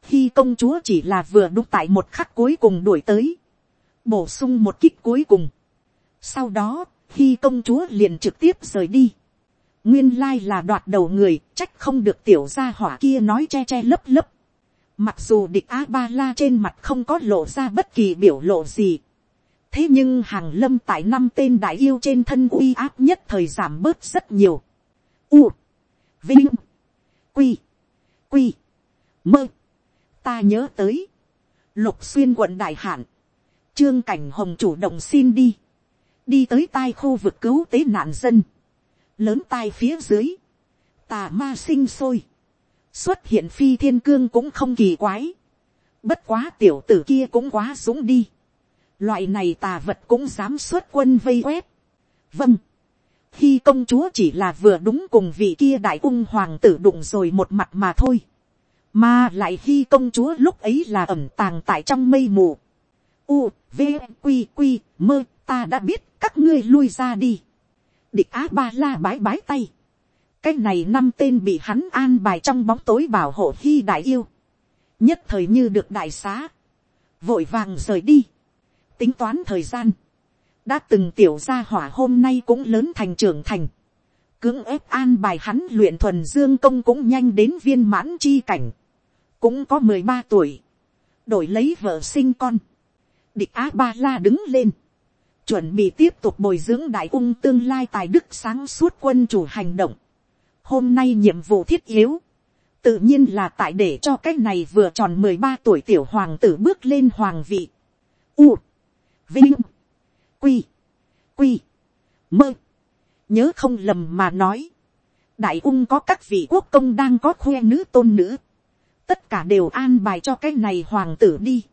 Khi công chúa chỉ là vừa đúc tại một khắc cuối cùng đuổi tới. Bổ sung một kích cuối cùng. Sau đó, khi công chúa liền trực tiếp rời đi. Nguyên lai là đoạt đầu người, trách không được tiểu gia hỏa kia nói che che lấp lấp Mặc dù địch A-ba-la trên mặt không có lộ ra bất kỳ biểu lộ gì. Thế nhưng hàng lâm tại năm tên đại yêu trên thân uy áp nhất thời giảm bớt rất nhiều. U. Vinh. Quy. Quy. Mơ. Ta nhớ tới. Lục xuyên quận đại hạn. Trương cảnh hồng chủ động xin đi. Đi tới tai khu vực cứu tế nạn dân. Lớn tai phía dưới. Tà ma sinh sôi xuất hiện phi thiên cương cũng không kỳ quái. bất quá tiểu tử kia cũng quá súng đi. loại này tà vật cũng dám xuất quân vây quét. vâng. khi công chúa chỉ là vừa đúng cùng vị kia đại ung hoàng tử đụng rồi một mặt mà thôi. mà lại khi công chúa lúc ấy là ẩm tàng tại trong mây mù u, v, q, q, mơ, ta đã biết các ngươi lui ra đi. địch á ba la bái bái tay. Cái này năm tên bị hắn an bài trong bóng tối bảo hộ hy đại yêu, nhất thời như được đại xá, vội vàng rời đi, tính toán thời gian, đã từng tiểu gia hỏa hôm nay cũng lớn thành trưởng thành, cưỡng ép an bài hắn luyện thuần dương công cũng nhanh đến viên mãn chi cảnh, cũng có mười ba tuổi, đổi lấy vợ sinh con, địch á ba la đứng lên, chuẩn bị tiếp tục bồi dưỡng đại ung tương lai tài đức sáng suốt quân chủ hành động, hôm nay nhiệm vụ thiết yếu, tự nhiên là tại để cho cái này vừa tròn mười ba tuổi tiểu hoàng tử bước lên hoàng vị. U, vinh, quy, quy, mơ, nhớ không lầm mà nói, đại ung có các vị quốc công đang có khoe nữ tôn nữ, tất cả đều an bài cho cái này hoàng tử đi,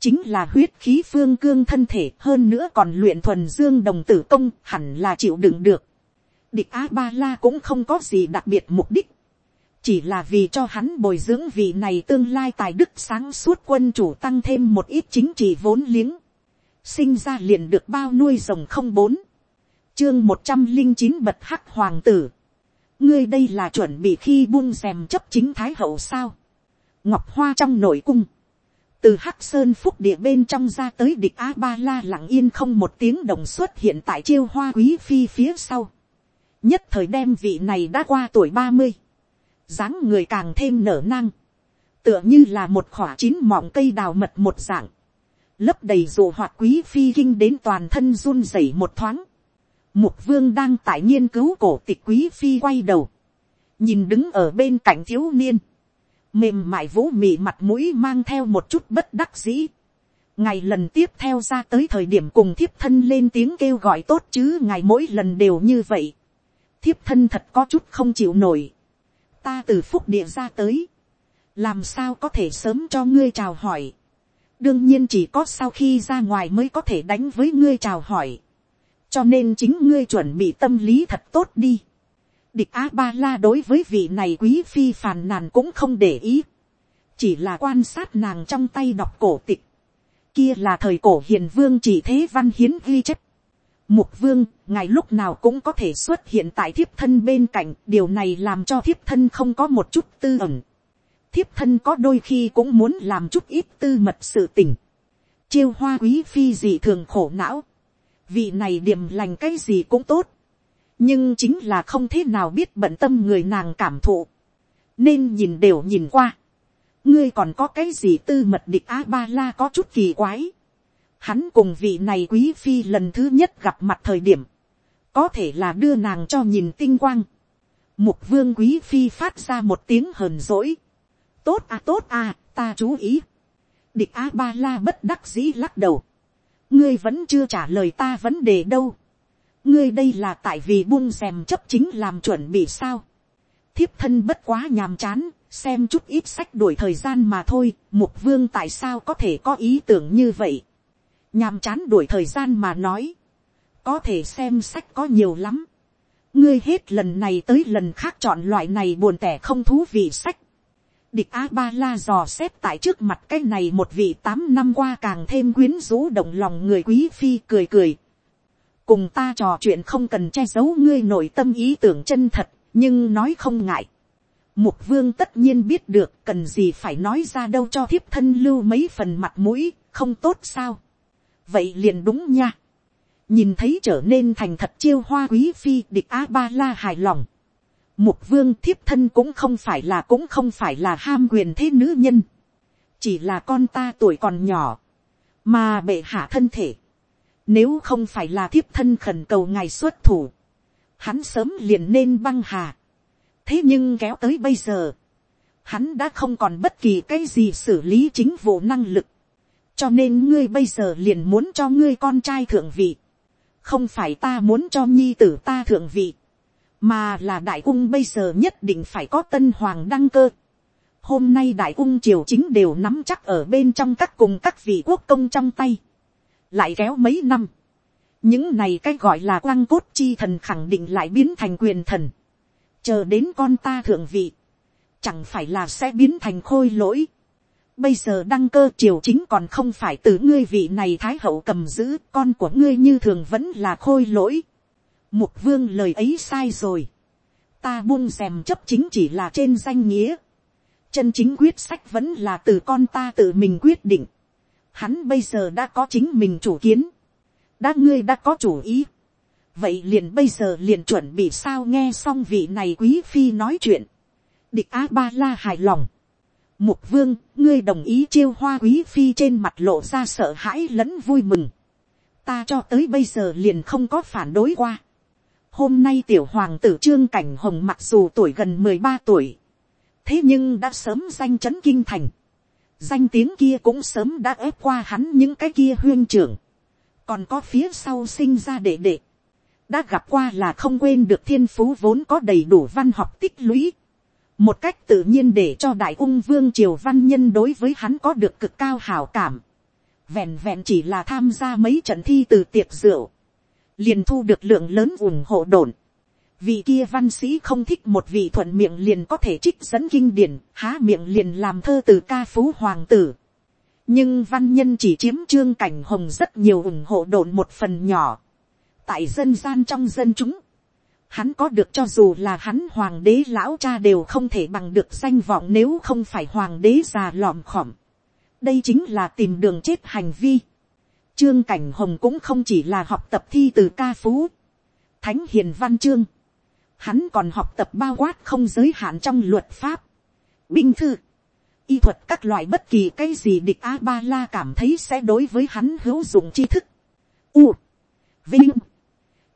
chính là huyết khí phương cương thân thể, hơn nữa còn luyện thuần dương đồng tử công, hẳn là chịu đựng được. Địch A Ba La cũng không có gì đặc biệt mục đích. Chỉ là vì cho hắn bồi dưỡng vị này tương lai tài đức sáng suốt quân chủ tăng thêm một ít chính trị vốn liếng. Sinh ra liền được bao nuôi rồng không bốn. Chương một trăm linh chín bật hắc hoàng tử. Ngươi đây là chuẩn bị khi buông rèm chấp chính thái hậu sao. Ngọc Hoa trong nội cung từ hắc sơn phúc địa bên trong ra tới địch a ba la lặng yên không một tiếng đồng xuất hiện tại chiêu hoa quý phi phía sau. Nhất thời đem vị này đã qua tuổi ba mươi. dáng người càng thêm nở nang. Tựa như là một khỏa chín mọng cây đào mật một dạng. Lấp đầy dụ hoạt quý phi kinh đến toàn thân run rẩy một thoáng. Mục vương đang tại nghiên cứu cổ tịch quý phi quay đầu. Nhìn đứng ở bên cạnh thiếu niên mềm mại vũ mị mặt mũi mang theo một chút bất đắc dĩ. ngày lần tiếp theo ra tới thời điểm cùng thiếp thân lên tiếng kêu gọi tốt chứ ngày mỗi lần đều như vậy. thiếp thân thật có chút không chịu nổi. ta từ phúc địa ra tới. làm sao có thể sớm cho ngươi chào hỏi. đương nhiên chỉ có sau khi ra ngoài mới có thể đánh với ngươi chào hỏi. cho nên chính ngươi chuẩn bị tâm lý thật tốt đi Địch A-ba-la đối với vị này quý phi phàn nàn cũng không để ý. Chỉ là quan sát nàng trong tay đọc cổ tịch. Kia là thời cổ hiền vương chỉ thế văn hiến ghi chép. Mục vương, ngày lúc nào cũng có thể xuất hiện tại thiếp thân bên cạnh. Điều này làm cho thiếp thân không có một chút tư ẩn. Thiếp thân có đôi khi cũng muốn làm chút ít tư mật sự tình. Chiêu hoa quý phi gì thường khổ não. Vị này điểm lành cái gì cũng tốt nhưng chính là không thế nào biết bận tâm người nàng cảm thụ, nên nhìn đều nhìn qua. ngươi còn có cái gì tư mật địch a ba la có chút kỳ quái. hắn cùng vị này quý phi lần thứ nhất gặp mặt thời điểm, có thể là đưa nàng cho nhìn tinh quang. mục vương quý phi phát ra một tiếng hờn dỗi. tốt à tốt à, ta chú ý. địch a ba la bất đắc dĩ lắc đầu. ngươi vẫn chưa trả lời ta vấn đề đâu ngươi đây là tại vì buông rèm chấp chính làm chuẩn bị sao. thiếp thân bất quá nhàm chán, xem chút ít sách đuổi thời gian mà thôi, mục vương tại sao có thể có ý tưởng như vậy. nhàm chán đuổi thời gian mà nói, có thể xem sách có nhiều lắm. ngươi hết lần này tới lần khác chọn loại này buồn tẻ không thú vị sách. Địch A Ba La dò xét tại trước mặt cái này một vị tám năm qua càng thêm quyến rũ động lòng người quý phi cười cười, cùng ta trò chuyện không cần che giấu ngươi nội tâm ý tưởng chân thật, nhưng nói không ngại. Mục vương tất nhiên biết được cần gì phải nói ra đâu cho thiếp thân lưu mấy phần mặt mũi, không tốt sao. Vậy liền đúng nha. Nhìn thấy trở nên thành thật chiêu hoa quý phi địch A-ba-la hài lòng. Mục vương thiếp thân cũng không phải là cũng không phải là ham quyền thế nữ nhân. Chỉ là con ta tuổi còn nhỏ. Mà bệ hạ thân thể nếu không phải là thiếp thân khẩn cầu ngài xuất thủ. Hắn sớm liền nên băng hà. Thế nhưng kéo tới bây giờ. Hắn đã không còn bất kỳ cái gì xử lý chính vụ năng lực. Cho nên ngươi bây giờ liền muốn cho ngươi con trai thượng vị. Không phải ta muốn cho nhi tử ta thượng vị. Mà là đại cung bây giờ nhất định phải có tân hoàng đăng cơ hôm nay đại cung triều chính đều nắm chắc ở bên trong các cùng các vị quốc công trong tay lại kéo mấy năm, những này cái gọi là quang cốt chi thần khẳng định lại biến thành quyền thần, chờ đến con ta thượng vị, chẳng phải là sẽ biến thành khôi lỗi. Bây giờ đăng cơ triều chính còn không phải từ ngươi vị này thái hậu cầm giữ, con của ngươi như thường vẫn là khôi lỗi. Mục vương lời ấy sai rồi. Ta buông rèm chấp chính chỉ là trên danh nghĩa. Chân chính quyết sách vẫn là từ con ta tự mình quyết định hắn bây giờ đã có chính mình chủ kiến, đã ngươi đã có chủ ý, vậy liền bây giờ liền chuẩn bị sao nghe xong vị này quý phi nói chuyện, địch a ba la hài lòng, mục vương ngươi đồng ý chiêu hoa quý phi trên mặt lộ ra sợ hãi lẫn vui mừng, ta cho tới bây giờ liền không có phản đối qua, hôm nay tiểu hoàng tử trương cảnh hồng mặc dù tuổi gần mười ba tuổi, thế nhưng đã sớm danh chấn kinh thành, danh tiếng kia cũng sớm đã ép qua hắn những cái kia huyên trưởng, còn có phía sau sinh ra đệ đệ, đã gặp qua là không quên được thiên phú vốn có đầy đủ văn học tích lũy, một cách tự nhiên để cho đại ung vương triều văn nhân đối với hắn có được cực cao hảo cảm, vẹn vẹn chỉ là tham gia mấy trận thi từ tiệc rượu, liền thu được lượng lớn ủng hộ đồn. Vị kia văn sĩ không thích một vị thuận miệng liền có thể trích dẫn kinh điển, há miệng liền làm thơ từ ca phú hoàng tử. Nhưng văn nhân chỉ chiếm trương cảnh hồng rất nhiều ủng hộ đồn một phần nhỏ. Tại dân gian trong dân chúng, hắn có được cho dù là hắn hoàng đế lão cha đều không thể bằng được danh vọng nếu không phải hoàng đế già lòm khòm. đây chính là tìm đường chết hành vi. Trương Cảnh Hồng cũng không chỉ là học tập thi từ ca phú. Thánh hiền văn chương. Hắn còn học tập bao quát không giới hạn trong luật pháp. Binh thư. Y thuật các loại bất kỳ cái gì địch A-ba-la cảm thấy sẽ đối với hắn hữu dụng tri thức. U. Vinh.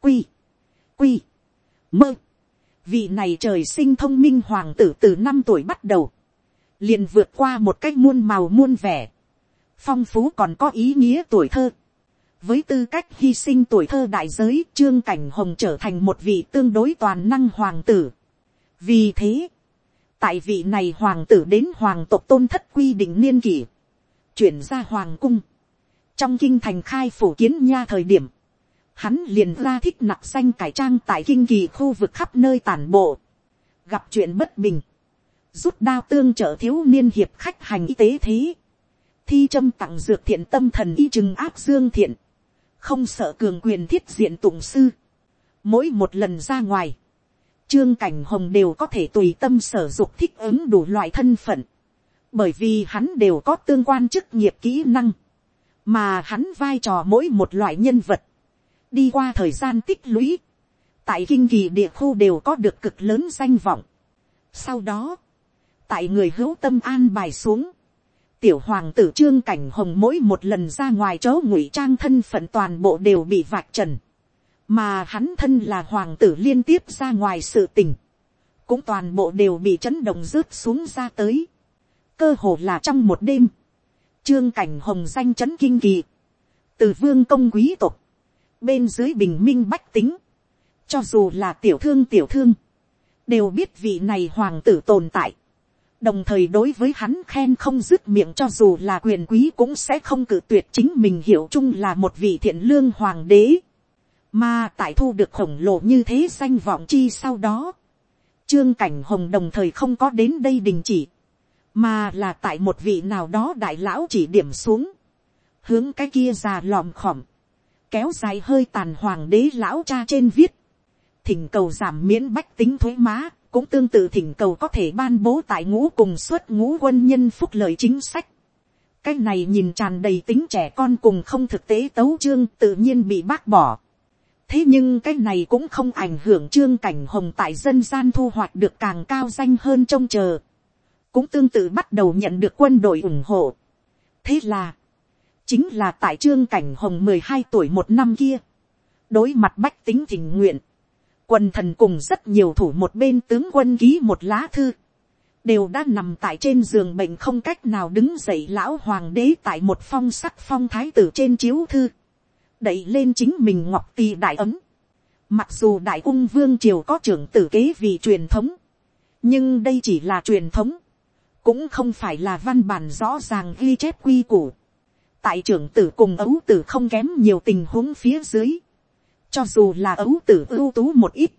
Quy. Quy. Mơ. Vị này trời sinh thông minh hoàng tử từ năm tuổi bắt đầu. Liền vượt qua một cách muôn màu muôn vẻ phong phú còn có ý nghĩa tuổi thơ với tư cách hy sinh tuổi thơ đại giới trương cảnh hồng trở thành một vị tương đối toàn năng hoàng tử. vì thế, tại vị này hoàng tử đến hoàng tộc tôn thất quy định niên kỷ, chuyển ra hoàng cung, trong kinh thành khai phổ kiến nha thời điểm, hắn liền ra thích nặc xanh cải trang tại kinh kỳ khu vực khắp nơi tản bộ, gặp chuyện bất bình, rút đao tương trợ thiếu niên hiệp khách hành y tế thế, thi châm tặng dược thiện tâm thần y chừng áp dương thiện, không sợ cường quyền thiết diện tụng sư. Mỗi một lần ra ngoài, trương cảnh hồng đều có thể tùy tâm sở dục thích ứng đủ loại thân phận, bởi vì hắn đều có tương quan chức nghiệp kỹ năng, mà hắn vai trò mỗi một loại nhân vật, đi qua thời gian tích lũy, tại kinh kỳ địa khu đều có được cực lớn danh vọng. Sau đó, tại người hữu tâm an bài xuống, tiểu hoàng tử trương cảnh hồng mỗi một lần ra ngoài chỗ ngụy trang thân phận toàn bộ đều bị vạch trần. Mà hắn thân là hoàng tử liên tiếp ra ngoài sự tình. Cũng toàn bộ đều bị chấn động rớt xuống ra tới. Cơ hồ là trong một đêm. Trương cảnh hồng danh chấn kinh kỳ. Từ vương công quý tộc. Bên dưới bình minh bách tính. Cho dù là tiểu thương tiểu thương. Đều biết vị này hoàng tử tồn tại đồng thời đối với hắn khen không dứt miệng cho dù là quyền quý cũng sẽ không cự tuyệt chính mình hiểu chung là một vị thiện lương hoàng đế. mà tại thu được khổng lồ như thế danh vọng chi sau đó, trương cảnh hồng đồng thời không có đến đây đình chỉ, mà là tại một vị nào đó đại lão chỉ điểm xuống, hướng cái kia già lòm khỏm, kéo dài hơi tàn hoàng đế lão cha trên viết, thỉnh cầu giảm miễn bách tính thuế má, cũng tương tự thỉnh cầu có thể ban bố tại ngũ cùng suốt ngũ quân nhân phúc lợi chính sách. cái này nhìn tràn đầy tính trẻ con cùng không thực tế tấu trương tự nhiên bị bác bỏ. thế nhưng cái này cũng không ảnh hưởng trương cảnh hồng tại dân gian thu hoạch được càng cao danh hơn trông chờ. cũng tương tự bắt đầu nhận được quân đội ủng hộ. thế là, chính là tại trương cảnh hồng mười hai tuổi một năm kia, đối mặt bách tính thỉnh nguyện, quần thần cùng rất nhiều thủ một bên tướng quân ký một lá thư, đều đã nằm tại trên giường bệnh không cách nào đứng dậy lão hoàng đế tại một phong sắc phong thái tử trên chiếu thư, đẩy lên chính mình ngọc tì đại ấm. Mặc dù đại ung vương triều có trưởng tử kế vì truyền thống, nhưng đây chỉ là truyền thống, cũng không phải là văn bản rõ ràng ghi chép quy củ. tại trưởng tử cùng ấu tử không kém nhiều tình huống phía dưới, cho dù là ấu tử ưu tú một ít,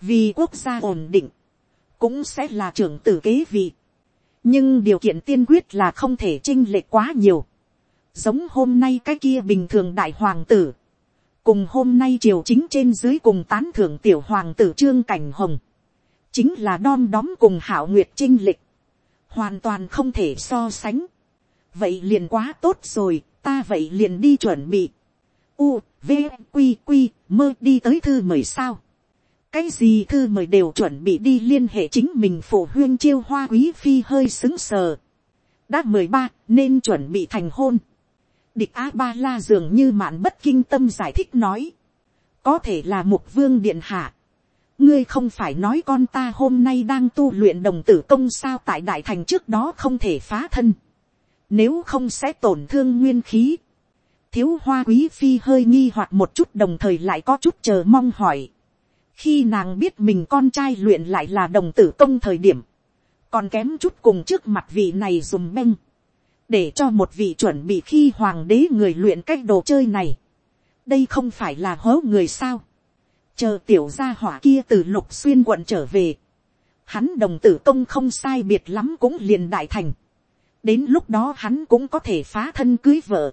vì quốc gia ổn định, cũng sẽ là trưởng tử kế vị. nhưng điều kiện tiên quyết là không thể chinh lệch quá nhiều. giống hôm nay cái kia bình thường đại hoàng tử, cùng hôm nay triều chính trên dưới cùng tán thưởng tiểu hoàng tử trương cảnh hồng, chính là đom đóm cùng hảo nguyệt chinh lịch, hoàn toàn không thể so sánh. vậy liền quá tốt rồi, ta vậy liền đi chuẩn bị. U, v q q mơ đi tới thư mời sao? Cái gì thư mời đều chuẩn bị đi liên hệ chính mình phụ huyên chiêu hoa quý phi hơi xứng sờ. Đã mười ba nên chuẩn bị thành hôn. Địch a ba la dường như mạn bất kinh tâm giải thích nói. Có thể là mục vương điện hạ. Ngươi không phải nói con ta hôm nay đang tu luyện đồng tử công sao tại đại thành trước đó không thể phá thân, nếu không sẽ tổn thương nguyên khí thiếu hoa quý phi hơi nghi hoặc một chút đồng thời lại có chút chờ mong hỏi. khi nàng biết mình con trai luyện lại là đồng tử công thời điểm, còn kém chút cùng trước mặt vị này dùng beng, để cho một vị chuẩn bị khi hoàng đế người luyện cách đồ chơi này. đây không phải là hố người sao chờ tiểu gia hỏa kia từ lục xuyên quận trở về, hắn đồng tử công không sai biệt lắm cũng liền đại thành, đến lúc đó hắn cũng có thể phá thân cưới vợ,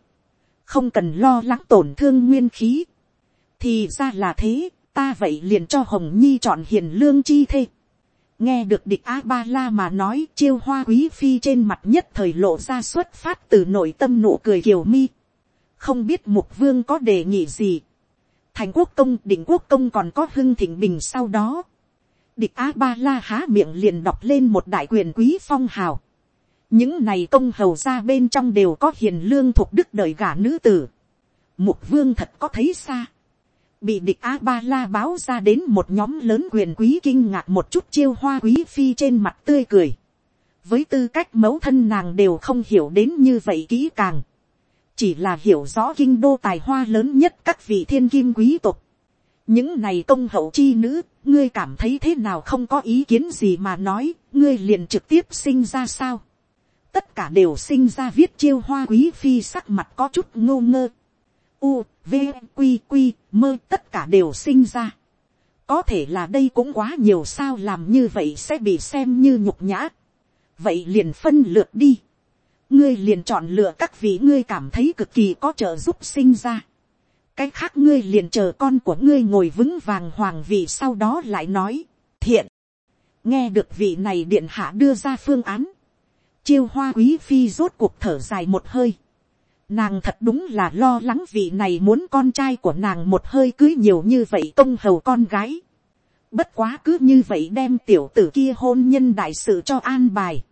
không cần lo lắng tổn thương nguyên khí, thì ra là thế, ta vậy liền cho hồng nhi chọn hiền lương chi thê. nghe được địch a ba la mà nói chiêu hoa quý phi trên mặt nhất thời lộ ra xuất phát từ nội tâm nụ cười kiều mi. không biết mục vương có đề nghị gì thành quốc công định quốc công còn có hưng thịnh bình sau đó. địch a ba la há miệng liền đọc lên một đại quyền quý phong hào những này công hầu ra bên trong đều có hiền lương thuộc đức đời gả nữ tử. mục vương thật có thấy xa. bị địch a ba la báo ra đến một nhóm lớn quyền quý kinh ngạc một chút chiêu hoa quý phi trên mặt tươi cười. với tư cách mẫu thân nàng đều không hiểu đến như vậy kỹ càng chỉ là hiểu rõ kinh đô tài hoa lớn nhất các vị thiên kim quý tộc. những này công hậu chi nữ, ngươi cảm thấy thế nào không có ý kiến gì mà nói, ngươi liền trực tiếp sinh ra sao tất cả đều sinh ra viết chiêu hoa quý phi sắc mặt có chút ngô ngơ. u, v, q, q, mơ tất cả đều sinh ra. có thể là đây cũng quá nhiều sao làm như vậy sẽ bị xem như nhục nhã. vậy liền phân lượt đi ngươi liền chọn lựa các vị ngươi cảm thấy cực kỳ có trợ giúp sinh ra. cái khác ngươi liền chờ con của ngươi ngồi vững vàng hoàng vị sau đó lại nói, thiện, nghe được vị này điện hạ đưa ra phương án, chiêu hoa quý phi rốt cuộc thở dài một hơi, nàng thật đúng là lo lắng vị này muốn con trai của nàng một hơi cưới nhiều như vậy công hầu con gái, bất quá cứ như vậy đem tiểu tử kia hôn nhân đại sự cho an bài,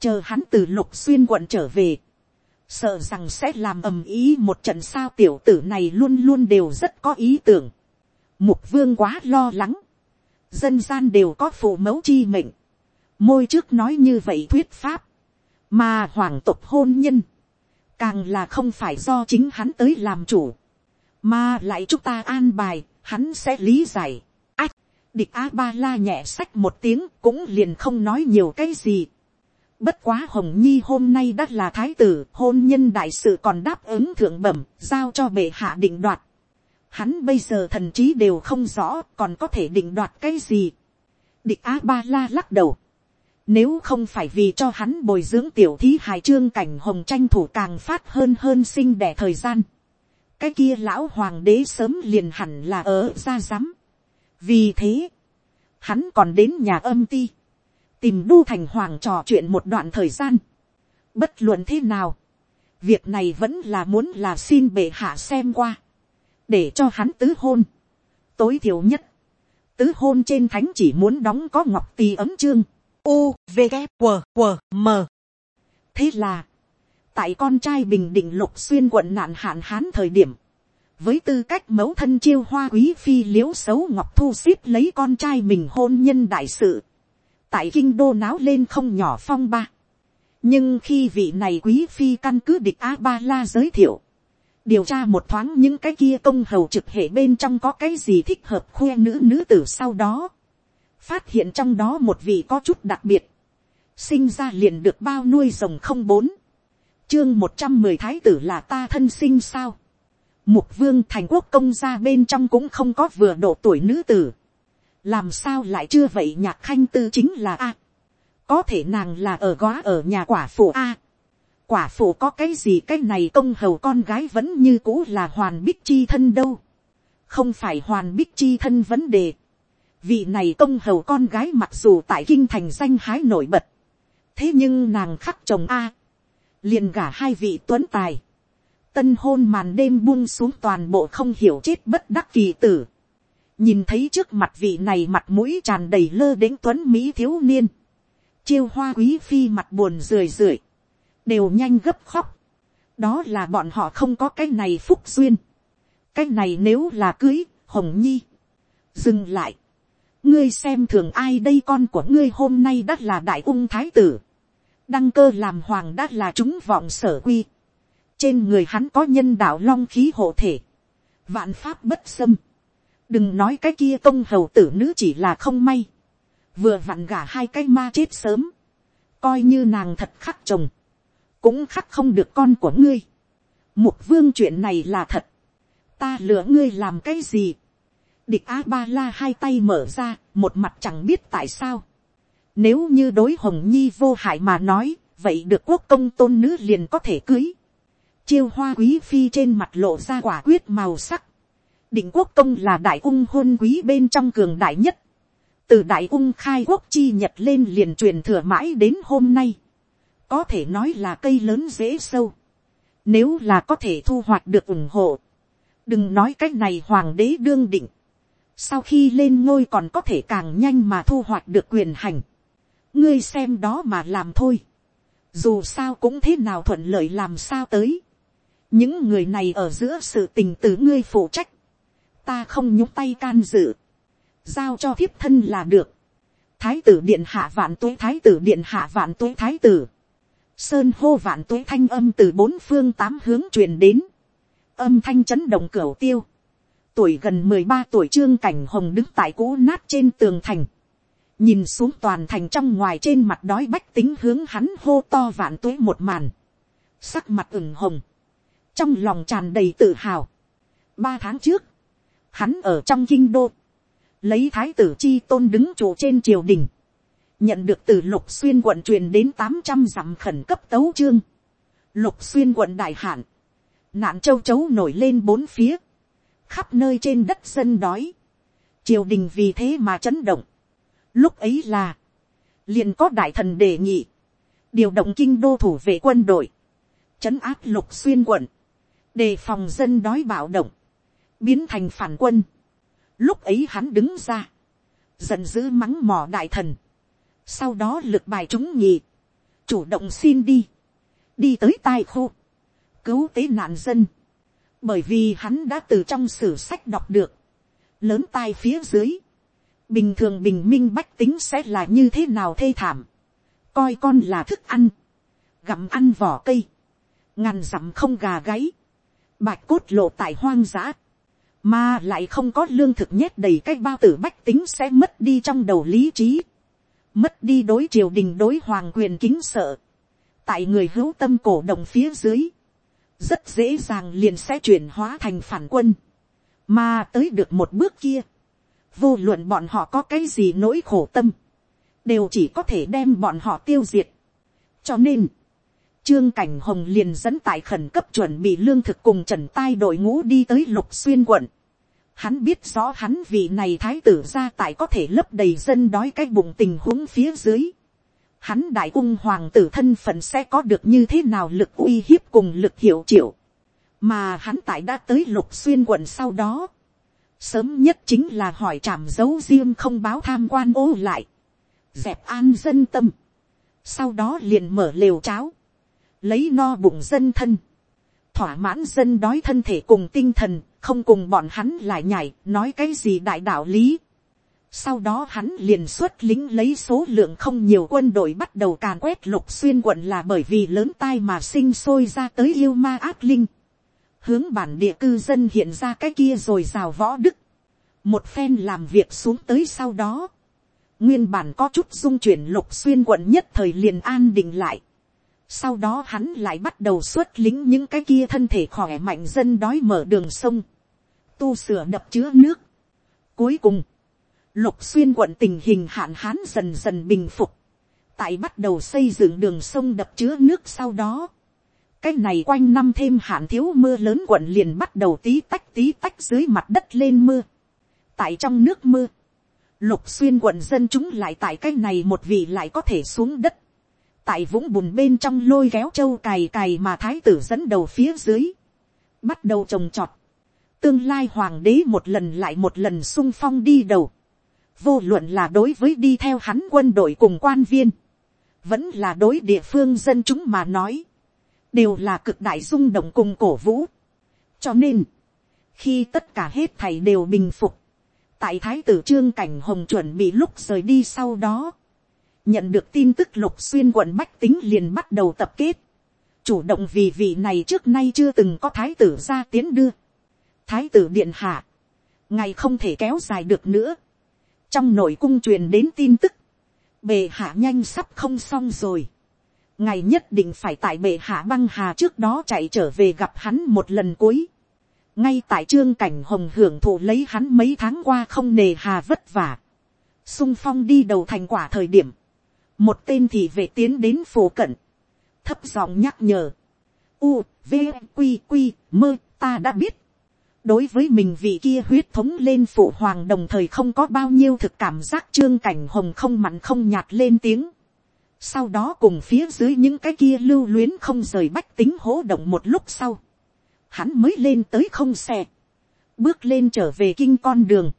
chờ hắn từ lục xuyên quận trở về, sợ rằng sẽ làm ầm ý một trận sao tiểu tử này luôn luôn đều rất có ý tưởng. Mục vương quá lo lắng, dân gian đều có phụ mẫu chi mệnh, môi trước nói như vậy thuyết pháp, mà hoàng tộc hôn nhân, càng là không phải do chính hắn tới làm chủ, mà lại chúng ta an bài, hắn sẽ lý giải. Ách, địch a ba la nhẹ sách một tiếng cũng liền không nói nhiều cái gì Bất quá Hồng Nhi hôm nay đã là thái tử, hôn nhân đại sự còn đáp ứng thượng bẩm, giao cho bệ hạ định đoạt. Hắn bây giờ thần trí đều không rõ, còn có thể định đoạt cái gì. Địch A-ba-la lắc đầu. Nếu không phải vì cho hắn bồi dưỡng tiểu thí hài trương cảnh hồng tranh thủ càng phát hơn hơn sinh đẻ thời gian. Cái kia lão hoàng đế sớm liền hẳn là ở ra rắm. Vì thế, hắn còn đến nhà âm ti tìm đu thành hoàng trò chuyện một đoạn thời gian. bất luận thế nào, việc này vẫn là muốn là xin bệ hạ xem qua, để cho hắn tứ hôn. tối thiểu nhất, tứ hôn trên thánh chỉ muốn đóng có ngọc tì ấm chương, u v g q q m thế là, tại con trai bình định lục xuyên quận nạn hạn hán thời điểm, với tư cách mẫu thân chiêu hoa quý phi l i ễ u xấu ngọc thu xếp lấy con trai mình hôn nhân đại sự, tại kinh đô náo lên không nhỏ phong ba. nhưng khi vị này quý phi căn cứ địch a ba la giới thiệu, điều tra một thoáng những cái kia công hầu trực hệ bên trong có cái gì thích hợp khoe nữ nữ tử sau đó, phát hiện trong đó một vị có chút đặc biệt, sinh ra liền được bao nuôi rồng không bốn, chương một trăm mười thái tử là ta thân sinh sao, mục vương thành quốc công gia bên trong cũng không có vừa độ tuổi nữ tử, làm sao lại chưa vậy nhạc khanh tư chính là a. có thể nàng là ở góa ở nhà quả phụ a. quả phụ có cái gì cái này công hầu con gái vẫn như cũ là hoàn bích chi thân đâu. không phải hoàn bích chi thân vấn đề vị này công hầu con gái mặc dù tại kinh thành danh hái nổi bật. thế nhưng nàng khắc chồng a. liền gả hai vị tuấn tài. tân hôn màn đêm buông xuống toàn bộ không hiểu chết bất đắc kỳ tử. Nhìn thấy trước mặt vị này mặt mũi tràn đầy lơ đến tuấn mỹ thiếu niên, chiêu hoa quý phi mặt buồn rười rượi, đều nhanh gấp khóc, đó là bọn họ không có cái này phúc duyên, cái này nếu là cưới, hồng nhi, dừng lại, ngươi xem thường ai đây con của ngươi hôm nay đã là đại ung thái tử, đăng cơ làm hoàng đã là chúng vọng sở quy, trên người hắn có nhân đạo long khí hộ thể, vạn pháp bất xâm, đừng nói cái kia công hầu tử nữ chỉ là không may, vừa vặn gả hai cái ma chết sớm, coi như nàng thật khắc chồng, cũng khắc không được con của ngươi. Mục vương chuyện này là thật, ta lựa ngươi làm cái gì địch a ba la hai tay mở ra, một mặt chẳng biết tại sao. nếu như đối hồng nhi vô hại mà nói, vậy được quốc công tôn nữ liền có thể cưới. chiêu hoa quý phi trên mặt lộ ra quả quyết màu sắc. định quốc công là đại ung hôn quý bên trong cường đại nhất. từ đại ung khai quốc chi nhật lên liền truyền thừa mãi đến hôm nay. có thể nói là cây lớn dễ sâu. nếu là có thể thu hoạch được ủng hộ đừng nói cách này hoàng đế đương định, sau khi lên ngôi còn có thể càng nhanh mà thu hoạch được quyền hành, ngươi xem đó mà làm thôi, dù sao cũng thế nào thuận lợi làm sao tới, những người này ở giữa sự tình từ ngươi phụ trách, ta không nhúng tay can dự, giao cho thiếp thân là được, thái tử điện hạ vạn tuế thái tử điện hạ vạn tuế thái tử, sơn hô vạn tuế thanh âm từ bốn phương tám hướng truyền đến, âm thanh chấn động cửa tiêu. Tuổi gần mười ba tuổi trương cảnh hồng đứng tại cũ nát trên tường thành. Nhìn xuống toàn thành trong ngoài trên mặt đói bách tính hướng hắn hô to vạn tuế một màn. Sắc mặt ửng hồng. Trong lòng tràn đầy tự hào. Ba tháng trước. Hắn ở trong kinh đô. Lấy thái tử chi tôn đứng chỗ trên triều đình. Nhận được từ lục xuyên quận truyền đến tám trăm dặm khẩn cấp tấu trương Lục xuyên quận đại hạn nạn châu chấu nổi lên bốn phía, khắp nơi trên đất dân đói, triều đình vì thế mà chấn động. Lúc ấy là, liền có đại thần đề nghị, điều động kinh đô thủ vệ quân đội, chấn áp lục xuyên quận, đề phòng dân đói bạo động, biến thành phản quân. Lúc ấy hắn đứng ra, giận dữ mắng mỏ đại thần, sau đó lực bài chúng nhị, chủ động xin đi, đi tới tai khu, cứu tế nạn dân. Bởi vì hắn đã từ trong sử sách đọc được. Lớn tai phía dưới. Bình thường bình minh bách tính sẽ là như thế nào thê thảm. Coi con là thức ăn. Gặm ăn vỏ cây. Ngàn dặm không gà gáy. Bạch cốt lộ tại hoang dã. Mà lại không có lương thực nhét đầy cái bao tử bách tính sẽ mất đi trong đầu lý trí. Mất đi đối triều đình đối hoàng quyền kính sợ tại người hữu tâm cổ động phía dưới, rất dễ dàng liền sẽ chuyển hóa thành phản quân, mà tới được một bước kia, vô luận bọn họ có cái gì nỗi khổ tâm, đều chỉ có thể đem bọn họ tiêu diệt. cho nên, trương cảnh hồng liền dẫn tại khẩn cấp chuẩn bị lương thực cùng trần tai đội ngũ đi tới lục xuyên quận. Hắn biết rõ hắn vì này thái tử gia tại có thể lấp đầy dân đói cái bụng tình huống phía dưới hắn đại ung hoàng tử thân phận sẽ có được như thế nào lực uy hiếp cùng lực hiệu triệu. Mà hắn tại đã tới lục xuyên quận sau đó. Sớm nhất chính là hỏi trảm dấu riêng không báo tham quan ô lại. Dẹp an dân tâm. Sau đó liền mở lều cháo. Lấy no bụng dân thân. Thỏa mãn dân đói thân thể cùng tinh thần. Không cùng bọn hắn lại nhảy, nói cái gì đại đạo lý sau đó hắn liền xuất lính lấy số lượng không nhiều quân đội bắt đầu càn quét lục xuyên quận là bởi vì lớn tai mà sinh sôi ra tới yêu ma ác linh. Hướng bản địa cư dân hiện ra cái kia rồi rào võ đức. Một phen làm việc xuống tới sau đó. Nguyên bản có chút dung chuyển lục xuyên quận nhất thời liền an định lại. Sau đó hắn lại bắt đầu xuất lính những cái kia thân thể khỏe mạnh dân đói mở đường sông. Tu sửa đập chứa nước. Cuối cùng lục xuyên quận tình hình hạn hán dần dần bình phục, tại bắt đầu xây dựng đường sông đập chứa nước sau đó, cái này quanh năm thêm hạn thiếu mưa lớn quận liền bắt đầu tí tách tí tách dưới mặt đất lên mưa, tại trong nước mưa, lục xuyên quận dân chúng lại tại cái này một vị lại có thể xuống đất, tại vũng bùn bên trong lôi kéo châu cày cày mà thái tử dẫn đầu phía dưới, bắt đầu trồng trọt, tương lai hoàng đế một lần lại một lần sung phong đi đầu, vô luận là đối với đi theo hắn quân đội cùng quan viên, vẫn là đối địa phương dân chúng mà nói, đều là cực đại rung động cùng cổ vũ. cho nên, khi tất cả hết thầy đều bình phục, tại thái tử trương cảnh hồng chuẩn bị lúc rời đi sau đó, nhận được tin tức lục xuyên quận bách tính liền bắt đầu tập kết, chủ động vì vị này trước nay chưa từng có thái tử ra tiến đưa, thái tử điện hạ, ngày không thể kéo dài được nữa, trong nội cung truyền đến tin tức, bề hạ nhanh sắp không xong rồi, ngài nhất định phải tại bệ hạ băng hà trước đó chạy trở về gặp hắn một lần cuối. ngay tại trương cảnh hồng hưởng thụ lấy hắn mấy tháng qua không nề hà vất vả. sung phong đi đầu thành quả thời điểm. một tên thì về tiến đến phổ cận. thấp giọng nhắc nhở. u, v, q, q, mơ, ta đã biết đối với mình vị kia huyết thống lên phụ hoàng đồng thời không có bao nhiêu thực cảm giác trương cảnh hồng không mặn không nhạt lên tiếng. Sau đó cùng phía dưới những cái kia lưu luyến không rời bách tính hỗ động một lúc sau, hắn mới lên tới không xe, bước lên trở về kinh con đường.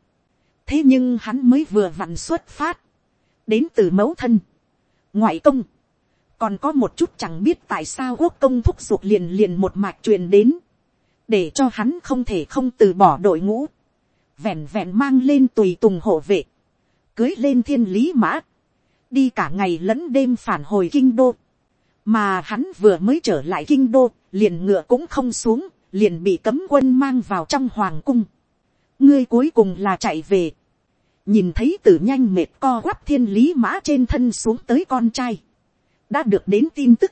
thế nhưng hắn mới vừa vặn xuất phát, đến từ mẫu thân, ngoại công, còn có một chút chẳng biết tại sao quốc công thúc ruột liền liền một mạch truyền đến, để cho hắn không thể không từ bỏ đội ngũ, vẹn vẹn mang lên tùy tùng hộ vệ, cưới lên thiên lý mã, đi cả ngày lẫn đêm phản hồi kinh đô, mà hắn vừa mới trở lại kinh đô, liền ngựa cũng không xuống, liền bị cấm quân mang vào trong hoàng cung. ngươi cuối cùng là chạy về, nhìn thấy từ nhanh mệt co quắp thiên lý mã trên thân xuống tới con trai, đã được đến tin tức,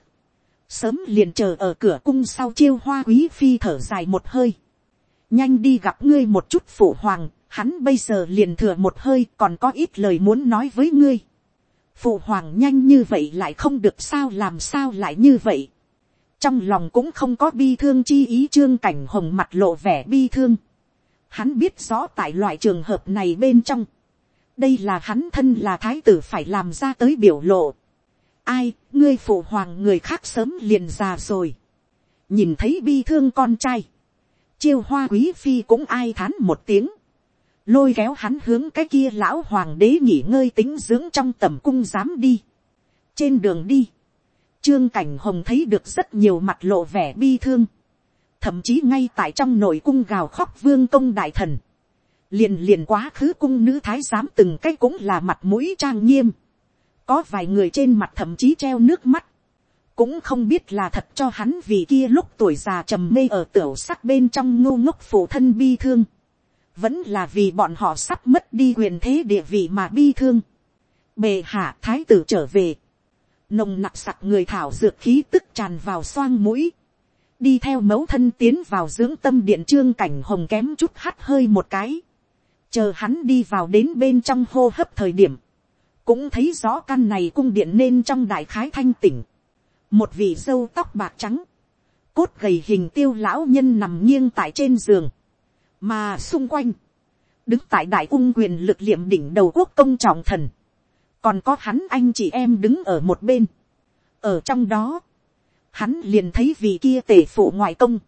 sớm liền chờ ở cửa cung sau chiêu hoa quý phi thở dài một hơi, nhanh đi gặp ngươi một chút phụ hoàng, hắn bây giờ liền thừa một hơi còn có ít lời muốn nói với ngươi phụ hoàng nhanh như vậy lại không được sao làm sao lại như vậy. trong lòng cũng không có bi thương chi ý trương cảnh hồng mặt lộ vẻ bi thương. hắn biết rõ tại loại trường hợp này bên trong. đây là hắn thân là thái tử phải làm ra tới biểu lộ ai, ngươi phụ hoàng người khác sớm liền già rồi. nhìn thấy bi thương con trai. chiêu hoa quý phi cũng ai thán một tiếng lôi kéo hắn hướng cái kia lão hoàng đế nghỉ ngơi tính dưỡng trong tầm cung dám đi. trên đường đi, trương cảnh hồng thấy được rất nhiều mặt lộ vẻ bi thương, thậm chí ngay tại trong nội cung gào khóc vương công đại thần, liền liền quá khứ cung nữ thái giám từng cái cũng là mặt mũi trang nghiêm, có vài người trên mặt thậm chí treo nước mắt, cũng không biết là thật cho hắn vì kia lúc tuổi già trầm mê ở tiểu sắc bên trong ngô ngốc phụ thân bi thương. Vẫn là vì bọn họ sắp mất đi quyền thế địa vị mà bi thương. Bề hạ thái tử trở về, nồng nặc sặc người thảo dược khí tức tràn vào xoang mũi, đi theo mẫu thân tiến vào dưỡng tâm điện trương cảnh hồng kém chút hắt hơi một cái, chờ hắn đi vào đến bên trong hô hấp thời điểm, cũng thấy rõ căn này cung điện nên trong đại khái thanh tỉnh, một vị dâu tóc bạc trắng, cốt gầy hình tiêu lão nhân nằm nghiêng tại trên giường, mà xung quanh, đứng tại đại cung quyền lực liệm đỉnh đầu quốc công trọng thần, còn có hắn anh chị em đứng ở một bên, ở trong đó, hắn liền thấy vị kia tể phụ ngoại công,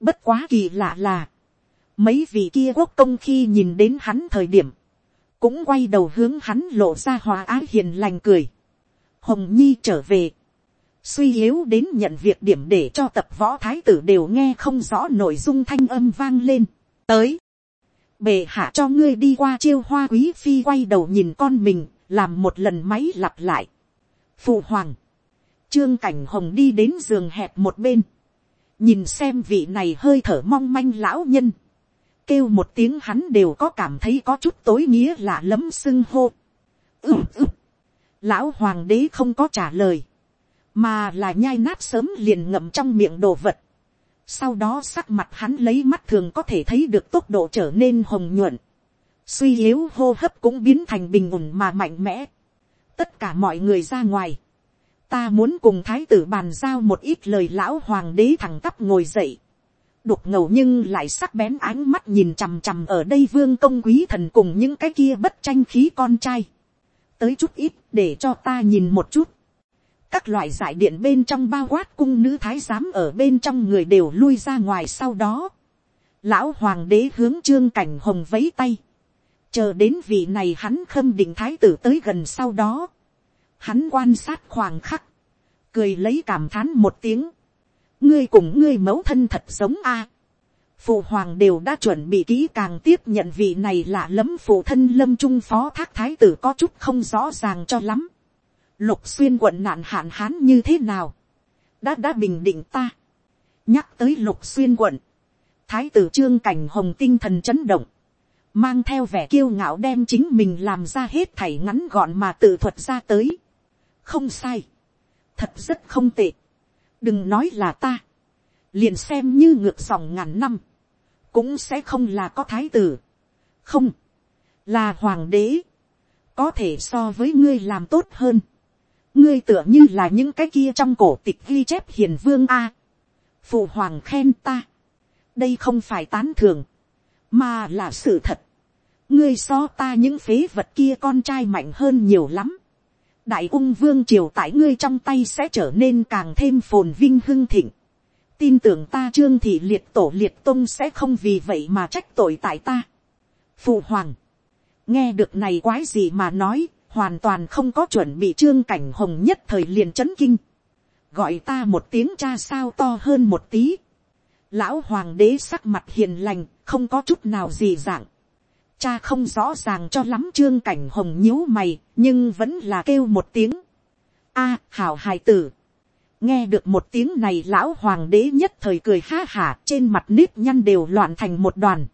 bất quá kỳ lạ là, mấy vị kia quốc công khi nhìn đến hắn thời điểm, cũng quay đầu hướng hắn lộ ra hòa ái hiền lành cười, hồng nhi trở về, suy yếu đến nhận việc điểm để cho tập võ thái tử đều nghe không rõ nội dung thanh âm vang lên. Tới, bệ hạ cho ngươi đi qua chiêu hoa quý phi quay đầu nhìn con mình, làm một lần máy lặp lại. phụ hoàng, trương cảnh hồng đi đến giường hẹp một bên, nhìn xem vị này hơi thở mong manh lão nhân, kêu một tiếng hắn đều có cảm thấy có chút tối nghĩa lạ lẫm xưng hô. Ừ, ừ. lão hoàng đế không có trả lời, mà là nhai nát sớm liền ngậm trong miệng đồ vật, sau đó sắc mặt hắn lấy mắt thường có thể thấy được tốc độ trở nên hồng nhuận. Suy yếu hô hấp cũng biến thành bình ổn mà mạnh mẽ. Tất cả mọi người ra ngoài. Ta muốn cùng thái tử bàn giao một ít lời lão hoàng đế thẳng tắp ngồi dậy. Đục ngầu nhưng lại sắc bén ánh mắt nhìn chằm chằm ở đây vương công quý thần cùng những cái kia bất tranh khí con trai. Tới chút ít để cho ta nhìn một chút các loại giải điện bên trong bao quát cung nữ thái giám ở bên trong người đều lui ra ngoài sau đó. Lão hoàng đế hướng trương cảnh hồng vấy tay. Chờ đến vị này hắn khâm định thái tử tới gần sau đó. Hắn quan sát khoảng khắc. Cười lấy cảm thán một tiếng. Ngươi cùng ngươi mẫu thân thật giống a phụ hoàng đều đã chuẩn bị kỹ càng tiếp nhận vị này là lấm phụ thân lâm trung phó thác thái tử có chút không rõ ràng cho lắm. lục xuyên quận nạn hạn hán như thế nào, đã đã bình định ta. nhắc tới lục xuyên quận, thái tử trương cảnh hồng tinh thần chấn động, mang theo vẻ kiêu ngạo đem chính mình làm ra hết thảy ngắn gọn mà tự thuật ra tới. không sai, thật rất không tệ, đừng nói là ta, liền xem như ngược dòng ngàn năm, cũng sẽ không là có thái tử, không, là hoàng đế, có thể so với ngươi làm tốt hơn, ngươi tựa như là những cái kia trong cổ tịch ghi chép hiền vương a, phụ hoàng khen ta, đây không phải tán thường, mà là sự thật, ngươi so ta những phế vật kia con trai mạnh hơn nhiều lắm, đại ung vương triều tại ngươi trong tay sẽ trở nên càng thêm phồn vinh hưng thịnh, tin tưởng ta trương thị liệt tổ liệt tông sẽ không vì vậy mà trách tội tại ta. phụ hoàng, nghe được này quái gì mà nói, hoàn toàn không có chuẩn bị trương cảnh hồng nhất thời liền c h ấ n kinh, gọi ta một tiếng cha sao to hơn một tí. lão hoàng đế sắc mặt hiền lành, không có chút nào gì dạng cha không rõ ràng cho lắm trương cảnh hồng nhíu mày, nhưng vẫn là kêu một tiếng. a, hảo hài tử, nghe được một tiếng này lão hoàng đế nhất thời cười ha hả trên mặt nếp nhăn đều loạn thành một đoàn.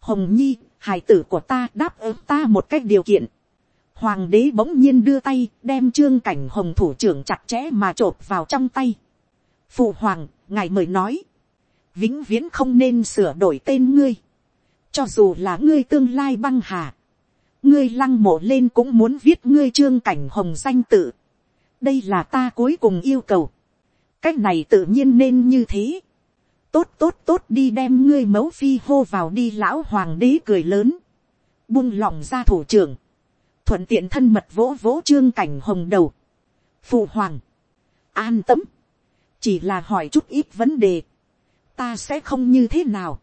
hồng nhi, hài tử của ta đáp ứng ta một cách điều kiện. hoàng đế bỗng nhiên đưa tay đem trương cảnh hồng thủ trưởng chặt chẽ mà t r ộ p vào trong tay. phụ hoàng, ngài mời nói, vĩnh viễn không nên sửa đổi tên ngươi cho dù là ngươi tương lai băng hà, ngươi lăng mộ lên cũng muốn viết ngươi trương cảnh hồng danh tự. đây là ta cuối cùng yêu cầu cách này tự nhiên nên như thế. tốt tốt tốt đi đem ngươi mẫu phi hô vào đi lão hoàng đế cười lớn. buông lỏng ra thủ trưởng. thuận tiện thân mật vỗ vỗ trương cảnh hồng đầu. phụ hoàng. an tâm. chỉ là hỏi chút ít vấn đề. ta sẽ không như thế nào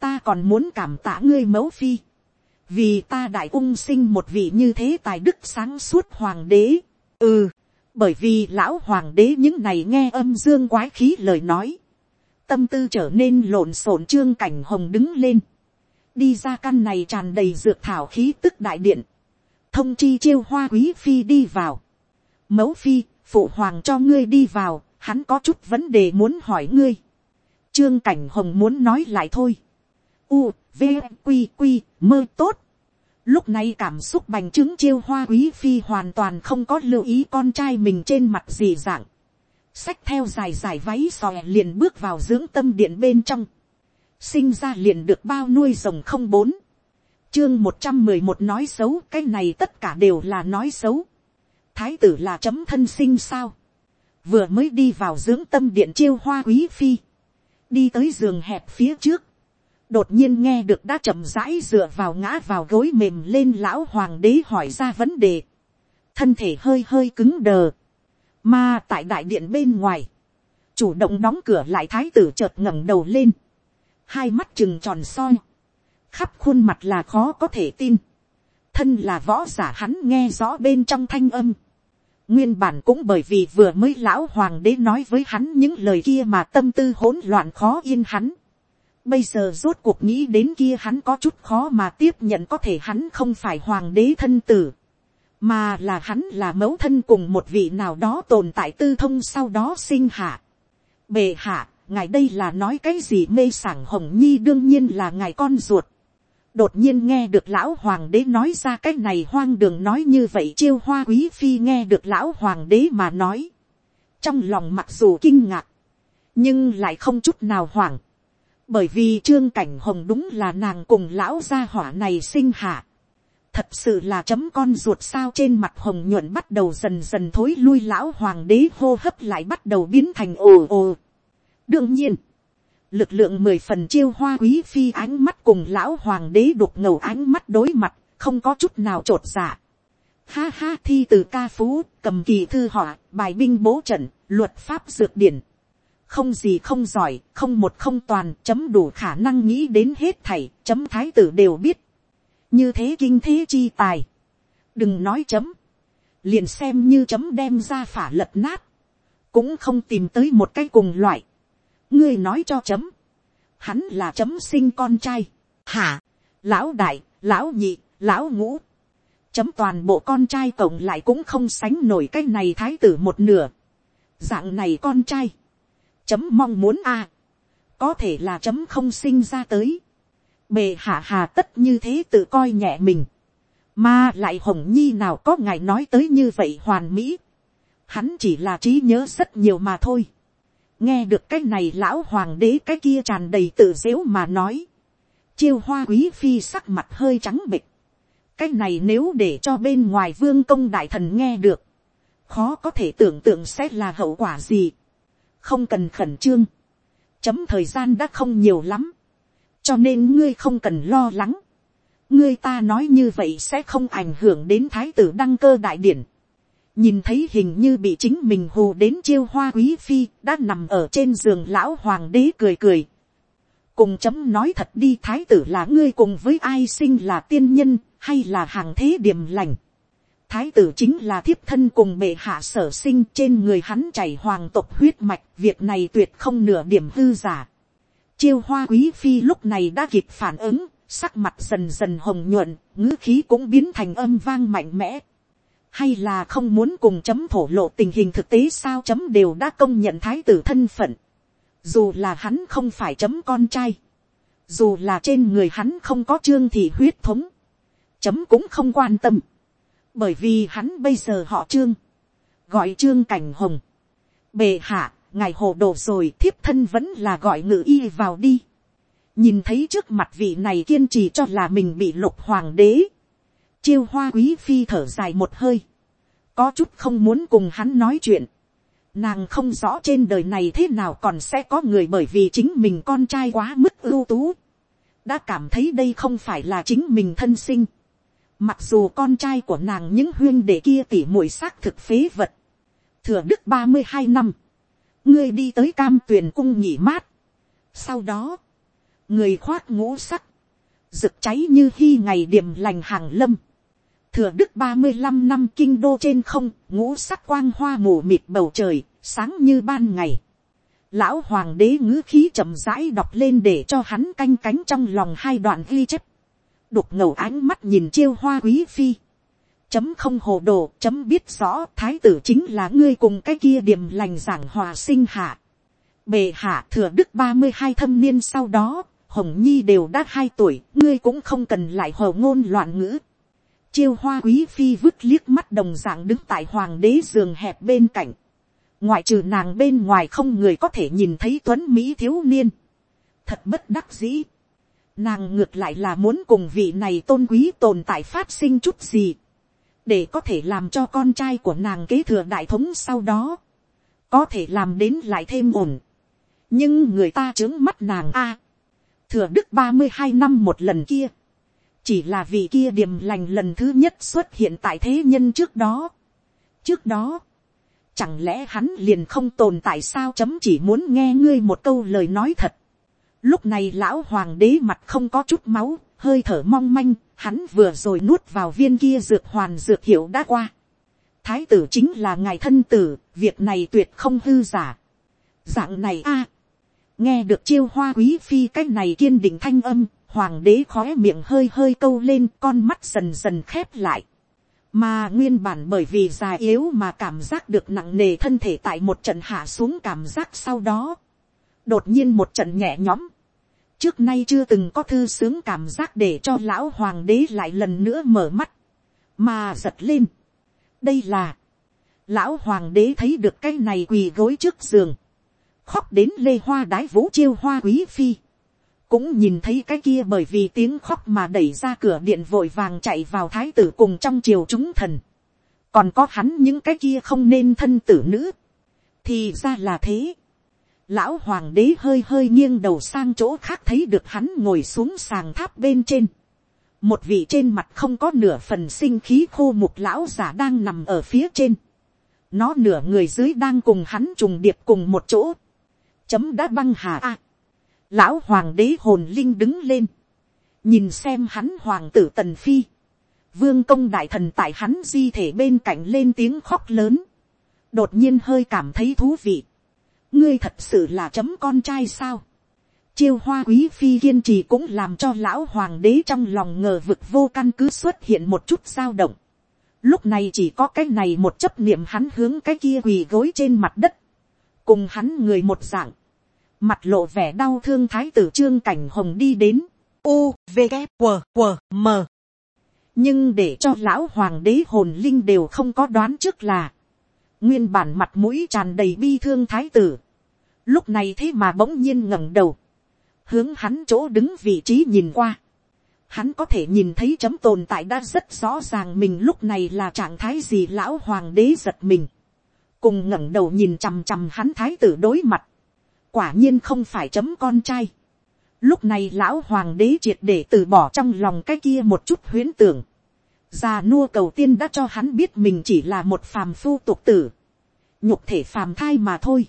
ta còn muốn cảm tạ ngươi mẫu phi. vì ta đại ung sinh một vị như thế tài đức sáng suốt hoàng đế. ừ bởi vì lão hoàng đế những này nghe âm dương quái khí lời nói, tâm tư trở nên lộn xộn trương cảnh hồng đứng lên, đi ra căn này tràn đầy dược thảo khí tức đại điện, thông chi chiêu hoa quý phi đi vào, mẫu phi, phụ hoàng cho ngươi đi vào, hắn có chút vấn đề muốn hỏi ngươi, trương cảnh hồng muốn nói lại thôi, u, v, q, q, mơ tốt, Lúc này cảm xúc bành trướng chiêu hoa quý phi hoàn toàn không có lưu ý con trai mình trên mặt gì dạng. Xách theo dài dài váy xòe liền bước vào dưỡng tâm điện bên trong. Sinh ra liền được bao nuôi rồng không bốn. Chương một trăm mười một nói xấu cái này tất cả đều là nói xấu. Thái tử là chấm thân sinh sao. Vừa mới đi vào dưỡng tâm điện chiêu hoa quý phi. Đi tới giường hẹp phía trước đột nhiên nghe được đã chậm rãi dựa vào ngã vào gối mềm lên lão hoàng đế hỏi ra vấn đề, thân thể hơi hơi cứng đờ, mà tại đại điện bên ngoài, chủ động đóng cửa lại thái tử chợt ngẩng đầu lên, hai mắt trừng tròn soi, khắp khuôn mặt là khó có thể tin, thân là võ giả hắn nghe rõ bên trong thanh âm, nguyên bản cũng bởi vì vừa mới lão hoàng đế nói với hắn những lời kia mà tâm tư hỗn loạn khó yên hắn, Bây giờ rốt cuộc nghĩ đến kia hắn có chút khó mà tiếp nhận có thể hắn không phải hoàng đế thân tử. Mà là hắn là mẫu thân cùng một vị nào đó tồn tại tư thông sau đó sinh hạ. Bề hạ, ngài đây là nói cái gì mê sảng hồng nhi đương nhiên là ngài con ruột. Đột nhiên nghe được lão hoàng đế nói ra cái này hoang đường nói như vậy chiêu hoa quý phi nghe được lão hoàng đế mà nói. Trong lòng mặc dù kinh ngạc, nhưng lại không chút nào hoảng bởi vì trương cảnh hồng đúng là nàng cùng lão gia hỏa này sinh hạ. thật sự là chấm con ruột sao trên mặt hồng nhuận bắt đầu dần dần thối lui lão hoàng đế hô hấp lại bắt đầu biến thành ồ ồ. đương nhiên, lực lượng mười phần chiêu hoa quý phi ánh mắt cùng lão hoàng đế đục ngầu ánh mắt đối mặt, không có chút nào t r ộ t dạ. Ha ha thi từ ca phú, cầm kỳ thư họa, bài binh bố trận, luật pháp dược điển, không gì không giỏi, không một không toàn, chấm đủ khả năng nghĩ đến hết thảy, chấm thái tử đều biết. như thế kinh thế chi tài. đừng nói chấm, liền xem như chấm đem ra phả lật nát, cũng không tìm tới một cái cùng loại. ngươi nói cho chấm, hắn là chấm sinh con trai, hả, lão đại, lão nhị, lão ngũ, chấm toàn bộ con trai cộng lại cũng không sánh nổi cái này thái tử một nửa, dạng này con trai, chấm mong muốn a, có thể là chấm không sinh ra tới, bề hạ hà tất như thế tự coi nhẹ mình, mà lại hồng nhi nào có ngài nói tới như vậy hoàn mỹ, hắn chỉ là trí nhớ rất nhiều mà thôi, nghe được cái này lão hoàng đế cái kia tràn đầy tự dếu mà nói, chiêu hoa quý phi sắc mặt hơi trắng bịch, cái này nếu để cho bên ngoài vương công đại thần nghe được, khó có thể tưởng tượng sẽ là hậu quả gì, không cần khẩn trương, chấm thời gian đã không nhiều lắm, cho nên ngươi không cần lo lắng, ngươi ta nói như vậy sẽ không ảnh hưởng đến thái tử đăng cơ đại điển, nhìn thấy hình như bị chính mình hù đến chiêu hoa quý phi đã nằm ở trên giường lão hoàng đế cười cười. cùng chấm nói thật đi thái tử là ngươi cùng với ai sinh là tiên nhân hay là hàng thế điểm lành thái tử chính là thiếp thân cùng bệ hạ sở sinh trên người hắn chảy hoàng tộc huyết mạch việc này tuyệt không nửa điểm hư giả. chiêu hoa quý phi lúc này đã kịp phản ứng sắc mặt dần dần hồng nhuận ngữ khí cũng biến thành âm vang mạnh mẽ. Hay là không muốn cùng chấm thổ lộ tình hình thực tế sao chấm đều đã công nhận thái tử thân phận, dù là hắn không phải chấm con trai, dù là trên người hắn không có trương thị huyết thống, chấm cũng không quan tâm, bởi vì hắn bây giờ họ trương, gọi trương cảnh hồng, bề hạ, ngài hồ đồ rồi thiếp thân vẫn là gọi ngự y vào đi, nhìn thấy trước mặt vị này kiên trì cho là mình bị lục hoàng đế, chiêu hoa quý phi thở dài một hơi, có chút không muốn cùng hắn nói chuyện. Nàng không rõ trên đời này thế nào còn sẽ có người bởi vì chính mình con trai quá mức ưu tú. Đã cảm thấy đây không phải là chính mình thân sinh. Mặc dù con trai của nàng những huyên đệ kia tỉ mũi xác thực phế vật. Thừa đức ba mươi hai năm. Ngươi đi tới cam tuyền cung nhỉ mát. Sau đó. Người khoác ngũ sắc. Rực cháy như khi ngày điểm lành hàng lâm thừa đức ba mươi 35 năm kinh đô trên không, ngũ sắc quang hoa mù mịt bầu trời, sáng như ban ngày. Lão hoàng đế ngữ khí chậm rãi đọc lên để cho hắn canh cánh trong lòng hai đoạn ghi chép. Đục ngầu ánh mắt nhìn chiêu hoa quý phi. Chấm không hồ đồ, chấm biết rõ thái tử chính là ngươi cùng cái kia điểm lành giảng hòa sinh hạ. Bề hạ thừa đức ba mươi hai thâm niên sau đó, Hồng Nhi đều đã hai tuổi, ngươi cũng không cần lại hồ ngôn loạn ngữ chiêu hoa quý phi vứt liếc mắt đồng dạng đứng tại hoàng đế giường hẹp bên cạnh. ngoại trừ nàng bên ngoài không người có thể nhìn thấy tuấn mỹ thiếu niên. thật bất đắc dĩ nàng ngược lại là muốn cùng vị này tôn quý tồn tại phát sinh chút gì. để có thể làm cho con trai của nàng kế thừa đại thống sau đó. có thể làm đến lại thêm ổn. nhưng người ta trướng mắt nàng a. thừa đức ba mươi hai năm một lần kia chỉ là vì kia điềm lành lần thứ nhất xuất hiện tại thế nhân trước đó. trước đó, chẳng lẽ hắn liền không tồn tại sao chấm chỉ muốn nghe ngươi một câu lời nói thật lúc này lão hoàng đế mặt không có chút máu, hơi thở mong manh, hắn vừa rồi nuốt vào viên kia dược hoàn dược hiệu đã qua. thái tử chính là ngài thân tử, việc này tuyệt không hư giả. dạng này a, nghe được chiêu hoa quý phi cái này kiên định thanh âm, hoàng đế khói miệng hơi hơi câu lên con mắt dần dần khép lại. mà nguyên bản bởi vì già yếu mà cảm giác được nặng nề thân thể tại một trận hạ xuống cảm giác sau đó. đột nhiên một trận nhẹ nhõm trước nay chưa từng có thư sướng cảm giác để cho lão hoàng đế lại lần nữa mở mắt. mà giật lên. đây là, lão hoàng đế thấy được cái này quỳ gối trước giường. khóc đến lê hoa đái vũ chiêu hoa quý phi cũng nhìn thấy cái kia bởi vì tiếng khóc mà đẩy ra cửa điện vội vàng chạy vào thái tử cùng trong triều chúng thần. còn có hắn những cái kia không nên thân tử nữ. thì ra là thế lão hoàng đế hơi hơi nghiêng đầu sang chỗ khác thấy được hắn ngồi xuống sàng tháp bên trên. một vị trên mặt không có nửa phần sinh khí khô mục lão giả đang nằm ở phía trên. nó nửa người dưới đang cùng hắn trùng điệp cùng một chỗ. chấm đã băng hà a Lão hoàng đế hồn linh đứng lên. Nhìn xem hắn hoàng tử tần phi. Vương công đại thần tại hắn di thể bên cạnh lên tiếng khóc lớn. Đột nhiên hơi cảm thấy thú vị. Ngươi thật sự là chấm con trai sao? chiêu hoa quý phi kiên trì cũng làm cho lão hoàng đế trong lòng ngờ vực vô căn cứ xuất hiện một chút dao động. Lúc này chỉ có cái này một chấp niệm hắn hướng cái kia quỳ gối trên mặt đất. Cùng hắn người một dạng. Mặt lộ vẻ đau thương thái tử trương cảnh hồng đi đến. U, V, K, q W, M. Nhưng để cho lão hoàng đế hồn linh đều không có đoán trước là. Nguyên bản mặt mũi tràn đầy bi thương thái tử. Lúc này thế mà bỗng nhiên ngẩng đầu. Hướng hắn chỗ đứng vị trí nhìn qua hắn có thể nhìn thấy chấm tồn tại đã rất rõ ràng mình lúc này là trạng thái gì lão hoàng đế giật mình, cùng ngẩng đầu nhìn chằm chằm hắn thái tử đối mặt, quả nhiên không phải chấm con trai. Lúc này lão hoàng đế triệt để từ bỏ trong lòng cái kia một chút huyến tưởng. Già nua cầu tiên đã cho hắn biết mình chỉ là một phàm phu tục tử. Nhục thể phàm thai mà thôi.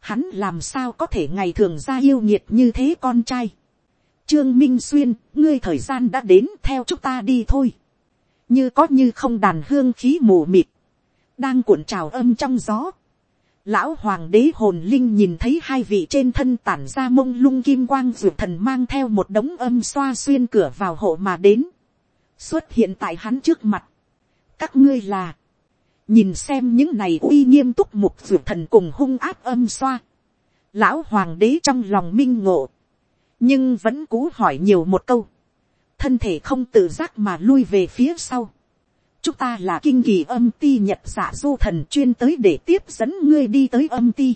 Hắn làm sao có thể ngày thường ra yêu nhiệt như thế con trai. Trương Minh Xuyên, ngươi thời gian đã đến theo chúng ta đi thôi. Như có như không đàn hương khí mù mịt. Đang cuộn trào âm trong gió. Lão Hoàng đế hồn linh nhìn thấy hai vị trên thân tản ra mông lung kim quang dược thần mang theo một đống âm xoa xuyên cửa vào hộ mà đến. Xuất hiện tại hắn trước mặt. Các ngươi là. Nhìn xem những này uy nghiêm túc mục ruột thần cùng hung áp âm xoa. Lão Hoàng đế trong lòng minh ngộ nhưng vẫn cú hỏi nhiều một câu, thân thể không tự giác mà lui về phía sau. chúng ta là kinh kỳ âm ti nhật giả du thần chuyên tới để tiếp dẫn ngươi đi tới âm ti.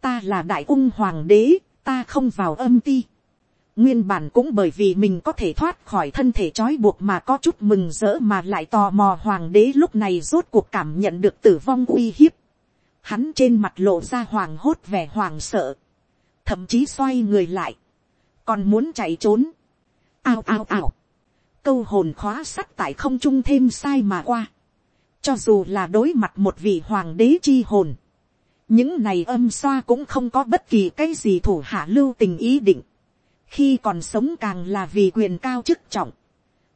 ta là đại ung hoàng đế, ta không vào âm ti nguyên bản cũng bởi vì mình có thể thoát khỏi thân thể trói buộc mà có chút mừng rỡ mà lại tò mò hoàng đế lúc này rốt cuộc cảm nhận được tử vong uy hiếp. hắn trên mặt lộ ra hoàng hốt vẻ hoàng sợ, thậm chí xoay người lại. Còn muốn chạy trốn, ao ao ao, câu hồn khóa sắt tại không trung thêm sai mà qua, cho dù là đối mặt một vị hoàng đế chi hồn, những này âm xoa cũng không có bất kỳ cái gì thủ hạ lưu tình ý định, khi còn sống càng là vì quyền cao chức trọng,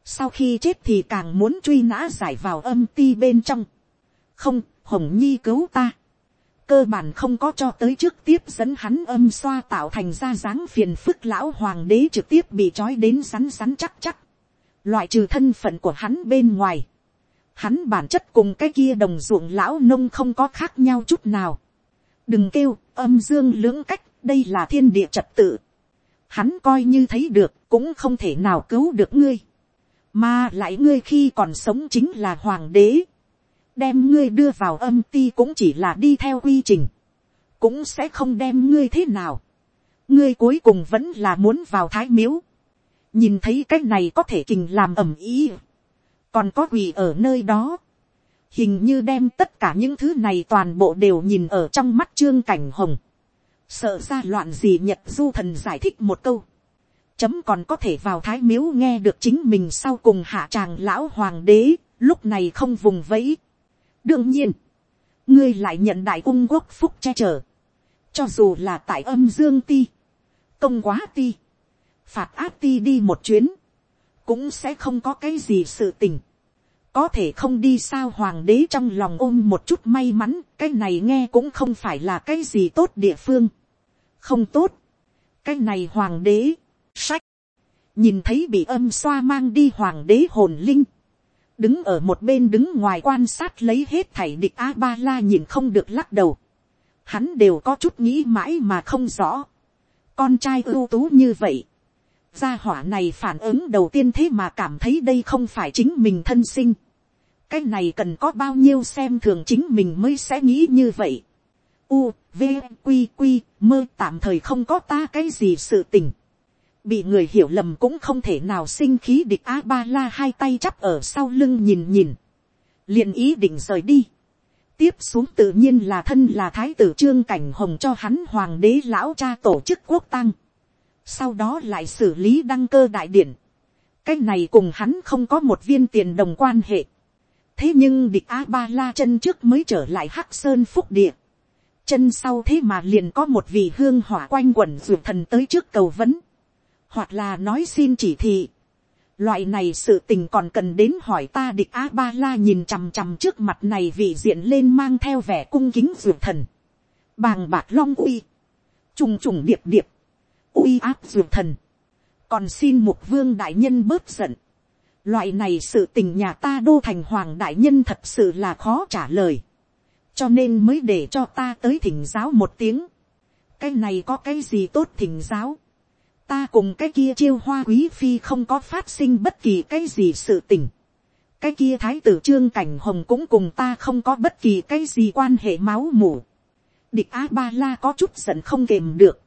sau khi chết thì càng muốn truy nã giải vào âm ti bên trong, không, hồng nhi cứu ta, cơ bản không có cho tới trước tiếp dẫn hắn âm xoa tạo thành ra dáng phiền phức lão hoàng đế trực tiếp bị trói đến rắn rắn chắc chắc. Loại trừ thân phận của hắn bên ngoài. Hắn bản chất cùng cái kia đồng ruộng lão nông không có khác nhau chút nào. Đừng kêu, âm dương lưỡng cách, đây là thiên địa trật tự. Hắn coi như thấy được, cũng không thể nào cứu được ngươi. Mà lại ngươi khi còn sống chính là hoàng đế. Đem ngươi đưa vào âm ti cũng chỉ là đi theo quy trình, cũng sẽ không đem ngươi thế nào. ngươi cuối cùng vẫn là muốn vào thái miếu, nhìn thấy cái này có thể kình làm ẩm ý, còn có quỳ ở nơi đó, hình như đem tất cả những thứ này toàn bộ đều nhìn ở trong mắt trương cảnh hồng, sợ ra loạn gì nhật du thần giải thích một câu, chấm còn có thể vào thái miếu nghe được chính mình sau cùng hạ tràng lão hoàng đế, lúc này không vùng vẫy, đương nhiên, ngươi lại nhận đại ung quốc phúc che chở, cho dù là tại âm dương ti, công quá ti, phạt áp ti đi một chuyến, cũng sẽ không có cái gì sự tình, có thể không đi sao hoàng đế trong lòng ôm một chút may mắn, cái này nghe cũng không phải là cái gì tốt địa phương, không tốt, cái này hoàng đế, sách, nhìn thấy bị âm xoa mang đi hoàng đế hồn linh, đứng ở một bên đứng ngoài quan sát lấy hết thảy địch a ba la nhìn không được lắc đầu. Hắn đều có chút nghĩ mãi mà không rõ. Con trai ưu tú như vậy. Gia hỏa này phản ứng đầu tiên thế mà cảm thấy đây không phải chính mình thân sinh. Cái này cần có bao nhiêu xem thường chính mình mới sẽ nghĩ như vậy. U, V, Q Q mơ tạm thời không có ta cái gì sự tình bị người hiểu lầm cũng không thể nào sinh khí địch a ba la hai tay chắp ở sau lưng nhìn nhìn, liền ý định rời đi. tiếp xuống tự nhiên là thân là thái tử trương cảnh hồng cho hắn hoàng đế lão cha tổ chức quốc tăng, sau đó lại xử lý đăng cơ đại điển. cái này cùng hắn không có một viên tiền đồng quan hệ. thế nhưng địch a ba la chân trước mới trở lại hắc sơn phúc địa chân sau thế mà liền có một vị hương hỏa quanh quẩn ruột thần tới trước cầu vấn hoặc là nói xin chỉ thị. Loại này sự tình còn cần đến hỏi ta địch A-ba-la nhìn chằm chằm trước mặt này vị diện lên mang theo vẻ cung kính ruột thần. Bàng bạc long uy. Trùng trùng điệp điệp. uy áp ruột thần, còn xin mục vương đại nhân bớt giận, loại này sự tình nhà ta đô thành hoàng đại nhân thật sự là khó trả lời, cho nên mới để cho ta tới thỉnh giáo một tiếng, cái này có cái gì tốt thỉnh giáo, ta cùng cái kia chiêu hoa quý phi không có phát sinh bất kỳ cái gì sự tình, cái kia thái tử trương cảnh hồng cũng cùng ta không có bất kỳ cái gì quan hệ máu mủ, địch a ba la có chút giận không kềm được,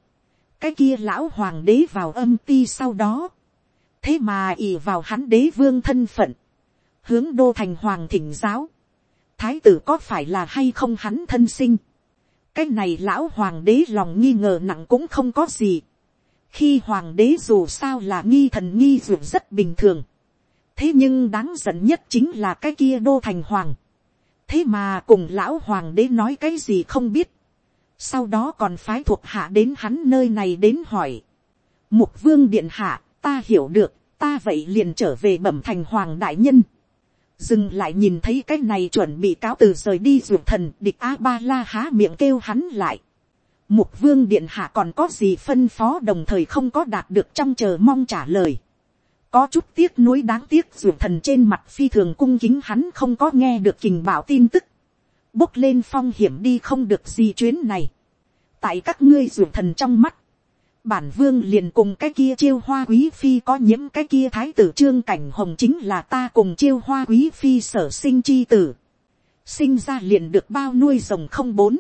cái kia lão hoàng đế vào âm ti sau đó, thế mà ì vào hắn đế vương thân phận, hướng đô thành hoàng thỉnh giáo, thái tử có phải là hay không hắn thân sinh, cái này lão hoàng đế lòng nghi ngờ nặng cũng không có gì, khi hoàng đế dù sao là nghi thần nghi ruột rất bình thường, thế nhưng đáng giận nhất chính là cái kia đô thành hoàng, thế mà cùng lão hoàng đế nói cái gì không biết, sau đó còn phái thuộc hạ đến hắn nơi này đến hỏi, mục vương điện hạ, ta hiểu được, ta vậy liền trở về bẩm thành hoàng đại nhân, dừng lại nhìn thấy cái này chuẩn bị cáo từ rời đi ruột thần địch a ba la há miệng kêu hắn lại. Mục vương điện hạ còn có gì phân phó đồng thời không có đạt được trong chờ mong trả lời. Có chút tiếc nuối đáng tiếc ruột thần trên mặt phi thường cung kính hắn không có nghe được kình bảo tin tức bốc lên phong hiểm đi không được gì chuyến này. tại các ngươi ruột thần trong mắt, bản vương liền cùng cái kia chiêu hoa quý phi có nhiễm cái kia thái tử trương cảnh hồng chính là ta cùng chiêu hoa quý phi sở sinh chi tử. sinh ra liền được bao nuôi rồng không bốn.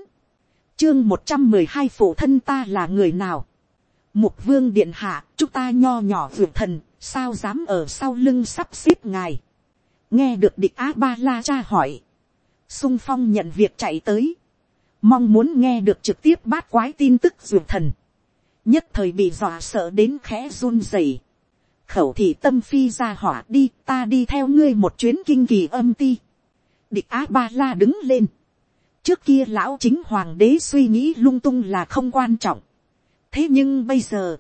chương một trăm mười hai phụ thân ta là người nào. mục vương điện hạ chúng ta nho nhỏ vượt thần sao dám ở sau lưng sắp xếp ngài. nghe được địch á ba la cha hỏi sung phong nhận việc chạy tới, mong muốn nghe được trực tiếp bát quái tin tức vượt thần, nhất thời bị dọa sợ đến khẽ run rẩy, khẩu thì tâm phi ra hỏa đi ta đi theo ngươi một chuyến kinh kỳ âm ti, địch á ba la đứng lên, trước kia lão chính hoàng đế suy nghĩ lung tung là không quan trọng, thế nhưng bây giờ,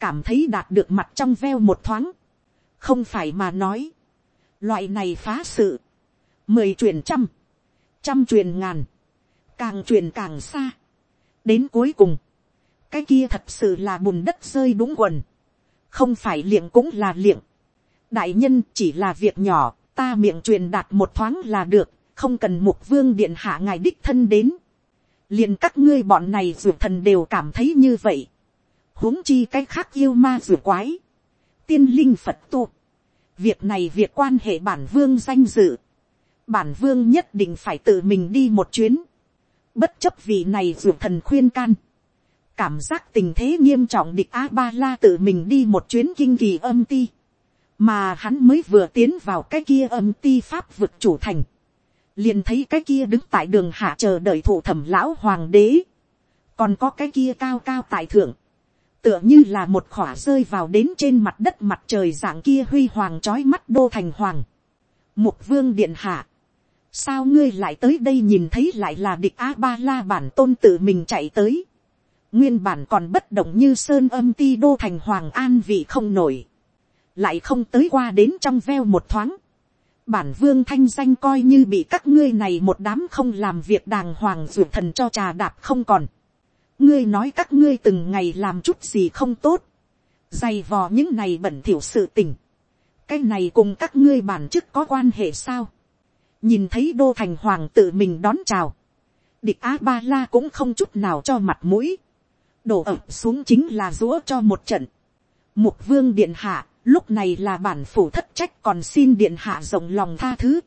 cảm thấy đạt được mặt trong veo một thoáng, không phải mà nói, loại này phá sự, mười truyền trăm, trăm truyền ngàn, càng truyền càng xa, đến cuối cùng, cái kia thật sự là bùn đất rơi đúng quần, không phải liệng cũng là liệng, đại nhân chỉ là việc nhỏ, ta miệng truyền đạt một thoáng là được, không cần mục vương điện hạ ngài đích thân đến, liền các ngươi bọn này ruột thần đều cảm thấy như vậy, huống chi cái khác yêu ma ruột quái, tiên linh phật tu, việc này việc quan hệ bản vương danh dự, bản vương nhất định phải tự mình đi một chuyến, bất chấp vì này ruột thần khuyên can, cảm giác tình thế nghiêm trọng địch a ba la tự mình đi một chuyến kinh kỳ âm ti, mà hắn mới vừa tiến vào cái kia âm ti pháp vực chủ thành, liền thấy cái kia đứng tại đường hạ chờ đợi thủ thẩm lão hoàng đế, còn có cái kia cao cao tại thượng, tựa như là một khỏa rơi vào đến trên mặt đất mặt trời dạng kia huy hoàng trói mắt đô thành hoàng. Mục vương điện hạ, sao ngươi lại tới đây nhìn thấy lại là địch a ba la bản tôn tự mình chạy tới nguyên bản còn bất động như sơn âm ti đô thành hoàng an vị không nổi. lại không tới qua đến trong veo một thoáng. bản vương thanh danh coi như bị các ngươi này một đám không làm việc đàng hoàng ruột thần cho trà đạp không còn. ngươi nói các ngươi từng ngày làm chút gì không tốt. dày vò những này bẩn thỉu sự tình. cái này cùng các ngươi bản chức có quan hệ sao nhìn thấy đô thành hoàng tự mình đón chào, địch á ba la cũng không chút nào cho mặt mũi, đổ ập xuống chính là rúa cho một trận. Mục vương điện hạ, lúc này là bản phủ thất trách còn xin điện hạ rộng lòng tha thứ.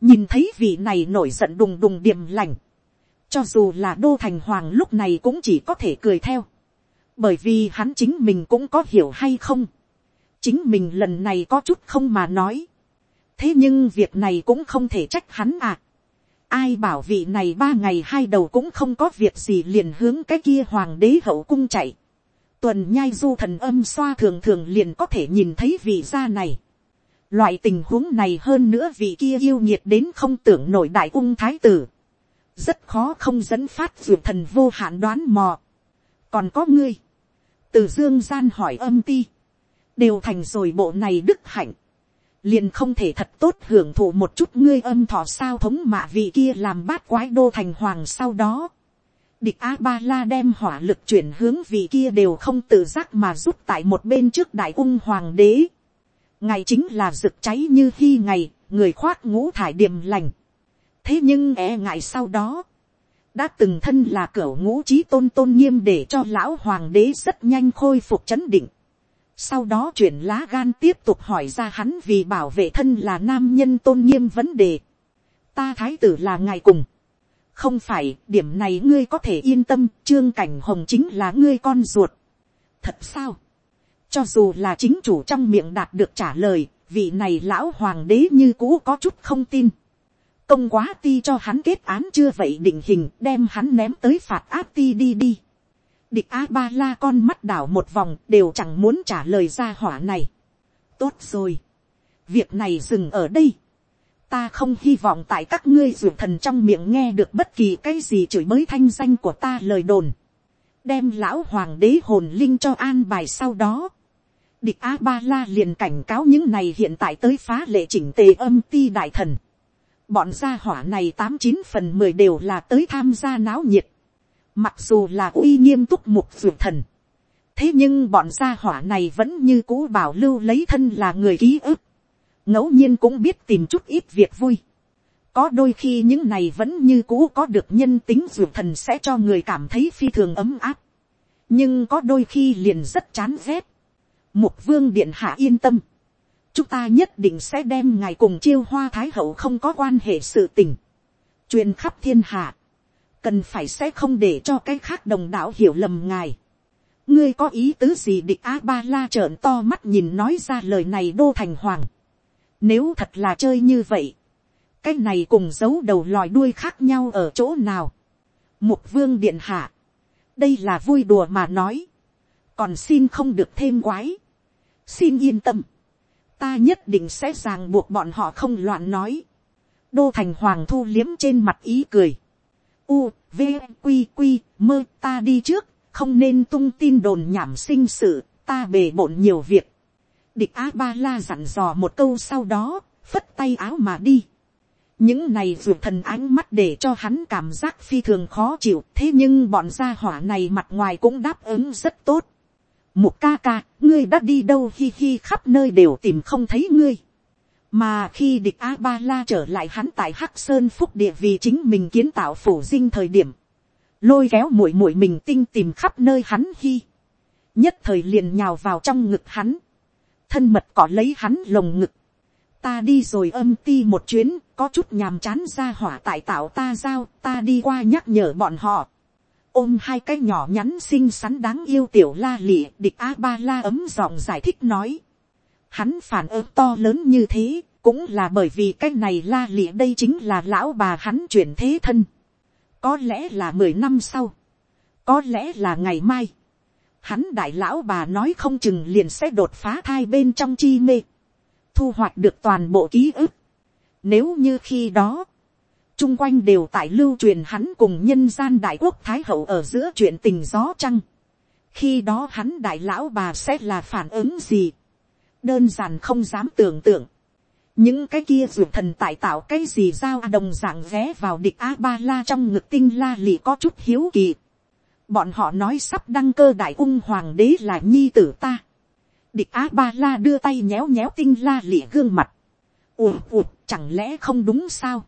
nhìn thấy vị này nổi giận đùng đùng điểm lành, cho dù là đô thành hoàng lúc này cũng chỉ có thể cười theo, bởi vì hắn chính mình cũng có hiểu hay không, chính mình lần này có chút không mà nói, thế nhưng việc này cũng không thể trách hắn à ai bảo vị này ba ngày hai đầu cũng không có việc gì liền hướng cái kia hoàng đế hậu cung chạy. tuần nhai du thần âm xoa thường thường liền có thể nhìn thấy vị gia này. loại tình huống này hơn nữa vị kia yêu nhiệt đến không tưởng nổi đại ung thái tử. rất khó không dẫn phát dù thần vô hạn đoán mò. còn có ngươi. từ dương gian hỏi âm ti. đều thành rồi bộ này đức hạnh liền không thể thật tốt hưởng thụ một chút ngươi âm thọ sao thống mạ vị kia làm bát quái đô thành hoàng sau đó. Địch A-ba-la đem hỏa lực chuyển hướng vị kia đều không tự giác mà rút tại một bên trước đại ung hoàng đế. Ngày chính là rực cháy như khi ngày, người khoác ngũ thải điềm lành. Thế nhưng e ngại sau đó, đã từng thân là cửa ngũ trí tôn tôn nghiêm để cho lão hoàng đế rất nhanh khôi phục chấn định. Sau đó chuyển lá gan tiếp tục hỏi ra hắn vì bảo vệ thân là nam nhân tôn nghiêm vấn đề. Ta thái tử là ngài cùng. Không phải, điểm này ngươi có thể yên tâm, trương cảnh hồng chính là ngươi con ruột. Thật sao? Cho dù là chính chủ trong miệng đạt được trả lời, vị này lão hoàng đế như cũ có chút không tin. Công quá ti cho hắn kết án chưa vậy định hình, đem hắn ném tới phạt áp ti đi đi địch a ba la con mắt đảo một vòng, đều chẳng muốn trả lời ra hỏa này tốt rồi việc này dừng ở đây ta không hy vọng tại các ngươi ruột thần trong miệng nghe được bất kỳ cái gì chửi mới thanh danh của ta lời đồn. đem lão hoàng đế hồn linh cho an bài sau đó. địch a ba la liền cảnh cáo những này hiện tại tới phá lệ chỉnh tề âm ti đại thần. bọn gia hỏa này tám chín phần mười đều là tới tham gia náo nhiệt mặc dù là uy nghiêm túc mục ruột thần. thế nhưng bọn gia hỏa này vẫn như cũ bảo lưu lấy thân là người ký ức ngẫu nhiên cũng biết tìm chút ít việc vui. có đôi khi những này vẫn như cũ có được nhân tính ruột thần sẽ cho người cảm thấy phi thường ấm áp. nhưng có đôi khi liền rất chán rét. mục vương điện hạ yên tâm. chúng ta nhất định sẽ đem ngài cùng chiêu hoa thái hậu không có quan hệ sự tình. truyền khắp thiên hạ cần phải sẽ không để cho cái khác đồng đạo hiểu lầm ngài ngươi có ý tứ gì địch a ba la trợn to mắt nhìn nói ra lời này đô thành hoàng nếu thật là chơi như vậy, cái này cùng giấu đầu lòi đuôi khác nhau ở chỗ nào. Mục vương điện hạ, đây là vui đùa mà nói, còn xin không được thêm quái. xin yên tâm, ta nhất định sẽ ràng buộc bọn họ không loạn nói. đô thành hoàng thu liếm trên mặt ý cười u, v, q, q, mơ ta đi trước, không nên tung tin đồn nhảm sinh sự, ta bề bộn nhiều việc Địch A Ba La dặn dò một câu sau đó, phất tay áo mà đi. Những này ruột thần ánh mắt để cho hắn cảm giác phi thường khó chịu. Thế nhưng bọn gia hỏa này mặt ngoài cũng đáp ứng rất tốt. Một ca ca, ngươi đã đi đâu hi hi khắp nơi đều tìm không thấy ngươi. Mà khi địch A-ba-la trở lại hắn tại Hắc Sơn Phúc địa vì chính mình kiến tạo phủ dinh thời điểm. Lôi kéo mũi mũi mình tinh tìm khắp nơi hắn khi Nhất thời liền nhào vào trong ngực hắn thân mật cỏ lấy hắn lồng ngực. Ta đi rồi âm ti một chuyến, có chút nhàm chán ra hỏa tại tạo ta giao, ta đi qua nhắc nhở bọn họ. Ôm hai cái nhỏ nhắn xinh xắn đáng yêu tiểu la lịa, địch A-ba-la ấm giọng giải thích nói. Hắn phản ứng to lớn như thế, cũng là bởi vì cái này la lịa đây chính là lão bà hắn chuyển thế thân. Có lẽ là mười năm sau. Có lẽ là ngày mai hắn đại lão bà nói không chừng liền sẽ đột phá thai bên trong chi mê, thu hoạch được toàn bộ ký ức. Nếu như khi đó, chung quanh đều tại lưu truyền hắn cùng nhân gian đại quốc thái hậu ở giữa chuyện tình gió trăng, khi đó hắn đại lão bà sẽ là phản ứng gì, đơn giản không dám tưởng tượng. những cái kia ruột thần tại tạo cái gì giao đồng dạng ghé vào địch a ba la trong ngực tinh la lì có chút hiếu kỳ bọn họ nói sắp đăng cơ đại ung hoàng đế là nhi tử ta. địch á ba la đưa tay nhéo nhéo tinh la lì gương mặt. ùa ùa chẳng lẽ không đúng sao.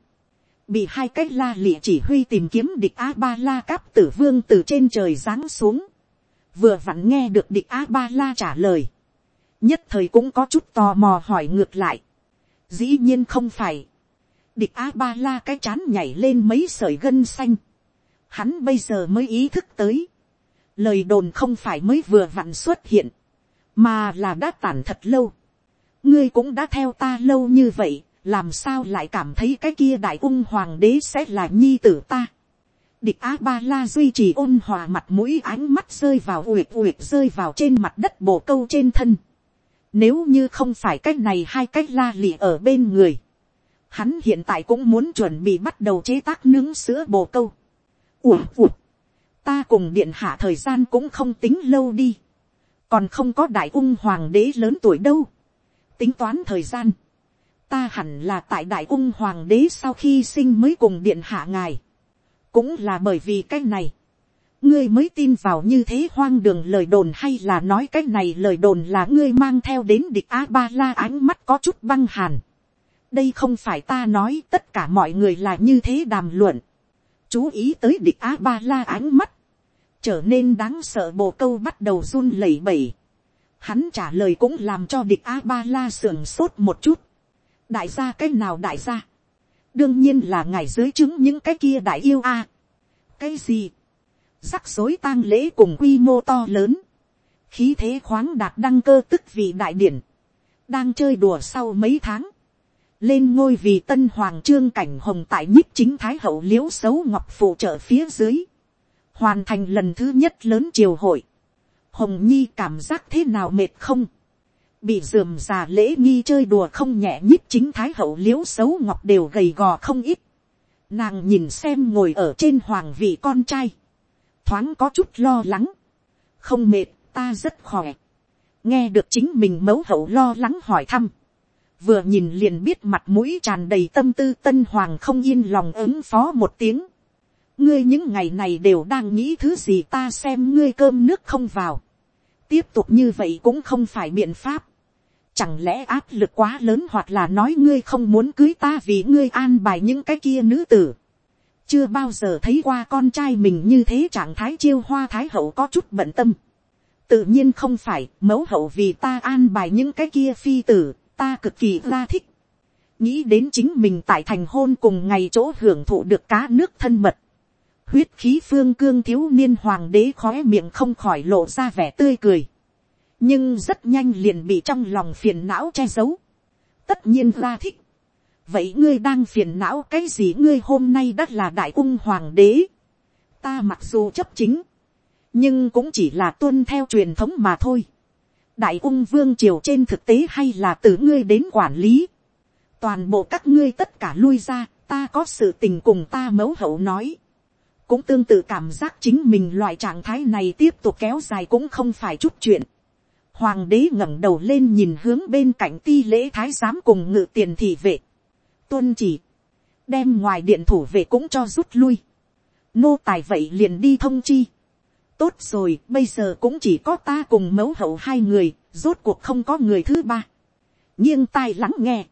bị hai cái la lì chỉ huy tìm kiếm địch á ba la cáp tử vương từ trên trời giáng xuống. vừa vặn nghe được địch á ba la trả lời nhất thời cũng có chút tò mò hỏi ngược lại. dĩ nhiên không phải. địch á ba la cái chán nhảy lên mấy sợi gân xanh hắn bây giờ mới ý thức tới, lời đồn không phải mới vừa vặn xuất hiện, mà là đã tản thật lâu. ngươi cũng đã theo ta lâu như vậy, làm sao lại cảm thấy cái kia đại ung hoàng đế sẽ là nhi tử ta. địch a ba la duy trì ôn hòa mặt mũi ánh mắt rơi vào uyệt uyệt rơi vào trên mặt đất bồ câu trên thân nếu như không phải cách này hai cách la lì ở bên người, hắn hiện tại cũng muốn chuẩn bị bắt đầu chế tác nướng sữa bồ câu ủa ủa. Ta cùng điện hạ thời gian cũng không tính lâu đi. Còn không có đại ung hoàng đế lớn tuổi đâu. Tính toán thời gian. Ta hẳn là tại đại ung hoàng đế sau khi sinh mới cùng điện hạ ngài. Cũng là bởi vì cái này ngươi mới tin vào như thế hoang đường lời đồn hay là nói cái này lời đồn là ngươi mang theo đến địch a ba la ánh mắt có chút băng hàn. đây không phải ta nói, tất cả mọi người là như thế đàm luận. chú ý tới địch a ba la ánh mắt. trở nên đáng sợ bồ câu bắt đầu run lẩy bẩy. hắn trả lời cũng làm cho địch a ba la sưởng sốt một chút. đại gia cái nào đại gia. đương nhiên là ngài dưới chứng những cái kia đại yêu a. cái gì rắc rối tang lễ cùng quy mô to lớn, khí thế khoáng đạt đăng cơ tức vị đại điển, đang chơi đùa sau mấy tháng, lên ngôi vì tân hoàng trương cảnh hồng tại nhích chính thái hậu l i ễ u xấu ngọc phụ trợ phía dưới, hoàn thành lần thứ nhất lớn triều hội, hồng nhi cảm giác thế nào mệt không, bị dườm già lễ nghi chơi đùa không nhẹ nhích chính thái hậu l i ễ u xấu ngọc đều gầy gò không ít, nàng nhìn xem ngồi ở trên hoàng vị con trai, thoáng có chút lo lắng, không mệt, ta rất khỏe, nghe được chính mình mấu hậu lo lắng hỏi thăm, vừa nhìn liền biết mặt mũi tràn đầy tâm tư tân hoàng không yên lòng ứng phó một tiếng, ngươi những ngày này đều đang nghĩ thứ gì ta xem ngươi cơm nước không vào, tiếp tục như vậy cũng không phải biện pháp, chẳng lẽ áp lực quá lớn hoặc là nói ngươi không muốn cưới ta vì ngươi an bài những cái kia nữ tử, chưa bao giờ thấy qua con trai mình như thế trạng thái chiêu hoa thái hậu có chút bận tâm. tự nhiên không phải mẫu hậu vì ta an bài những cái kia phi tử, ta cực kỳ ra thích. nghĩ đến chính mình tại thành hôn cùng ngày chỗ hưởng thụ được cá nước thân mật. huyết khí phương cương thiếu niên hoàng đế khói miệng không khỏi lộ ra vẻ tươi cười. nhưng rất nhanh liền bị trong lòng phiền não che giấu. tất nhiên ra thích vậy ngươi đang phiền não cái gì ngươi hôm nay đã là đại ung hoàng đế. ta mặc dù chấp chính, nhưng cũng chỉ là tuân theo truyền thống mà thôi. đại ung vương triều trên thực tế hay là từ ngươi đến quản lý. toàn bộ các ngươi tất cả lui ra, ta có sự tình cùng ta mẫu hậu nói. cũng tương tự cảm giác chính mình loại trạng thái này tiếp tục kéo dài cũng không phải chút chuyện. Hoàng đế ngẩng đầu lên nhìn hướng bên cạnh ti lễ thái giám cùng ngự tiền thị vệ tuân chỉ, đem ngoài điện thủ về cũng cho rút lui, nô tài vậy liền đi thông chi, tốt rồi bây giờ cũng chỉ có ta cùng mẫu hậu hai người, rốt cuộc không có người thứ ba, nghiêng tai lắng nghe,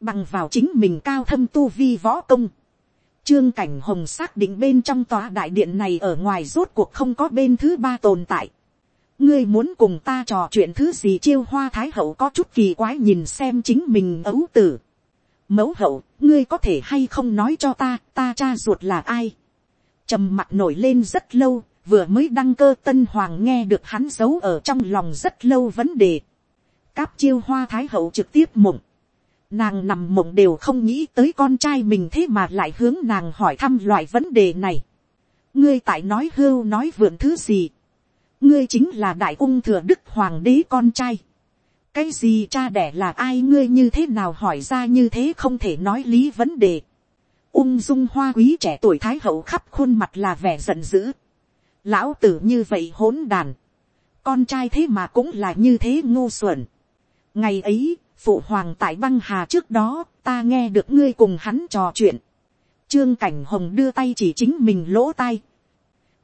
bằng vào chính mình cao thâm tu vi võ công, trương cảnh hồng xác định bên trong tòa đại điện này ở ngoài rốt cuộc không có bên thứ ba tồn tại, ngươi muốn cùng ta trò chuyện thứ gì chiêu hoa thái hậu có chút kỳ quái nhìn xem chính mình ấu tử mẫu hậu, ngươi có thể hay không nói cho ta, ta cha ruột là ai. trầm mặt nổi lên rất lâu, vừa mới đăng cơ tân hoàng nghe được hắn giấu ở trong lòng rất lâu vấn đề. cáp chiêu hoa thái hậu trực tiếp mộng. nàng nằm mộng đều không nghĩ tới con trai mình thế mà lại hướng nàng hỏi thăm loại vấn đề này. ngươi tại nói hưu nói vượn thứ gì. ngươi chính là đại ung thừa đức hoàng đế con trai cái gì cha đẻ là ai ngươi như thế nào hỏi ra như thế không thể nói lý vấn đề. ung dung hoa quý trẻ tuổi thái hậu khắp khuôn mặt là vẻ giận dữ. lão tử như vậy hỗn đàn. con trai thế mà cũng là như thế ngu xuẩn. ngày ấy, phụ hoàng tại băng hà trước đó, ta nghe được ngươi cùng hắn trò chuyện. trương cảnh hồng đưa tay chỉ chính mình lỗ tay.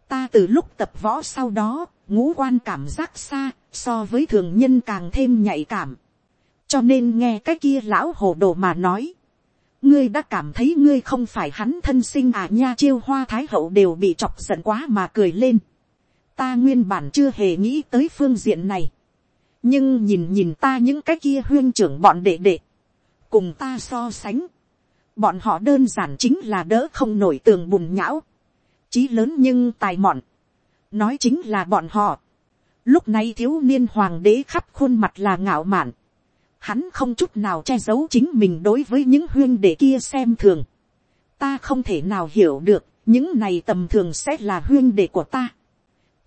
ta từ lúc tập võ sau đó, ngũ quan cảm giác xa, so với thường nhân càng thêm nhạy cảm. cho nên nghe cái kia lão hồ đồ mà nói. ngươi đã cảm thấy ngươi không phải hắn thân sinh à nha chiêu hoa thái hậu đều bị chọc giận quá mà cười lên. ta nguyên bản chưa hề nghĩ tới phương diện này. nhưng nhìn nhìn ta những cái kia huyên trưởng bọn đệ đệ. cùng ta so sánh. bọn họ đơn giản chính là đỡ không nổi tường bùn nhão. chí lớn nhưng tài mọn. nói chính là bọn họ Lúc này thiếu niên hoàng đế khắp khuôn mặt là ngạo mạn. Hắn không chút nào che giấu chính mình đối với những huyên đệ kia xem thường. Ta không thể nào hiểu được, những này tầm thường sẽ là huyên đệ của ta.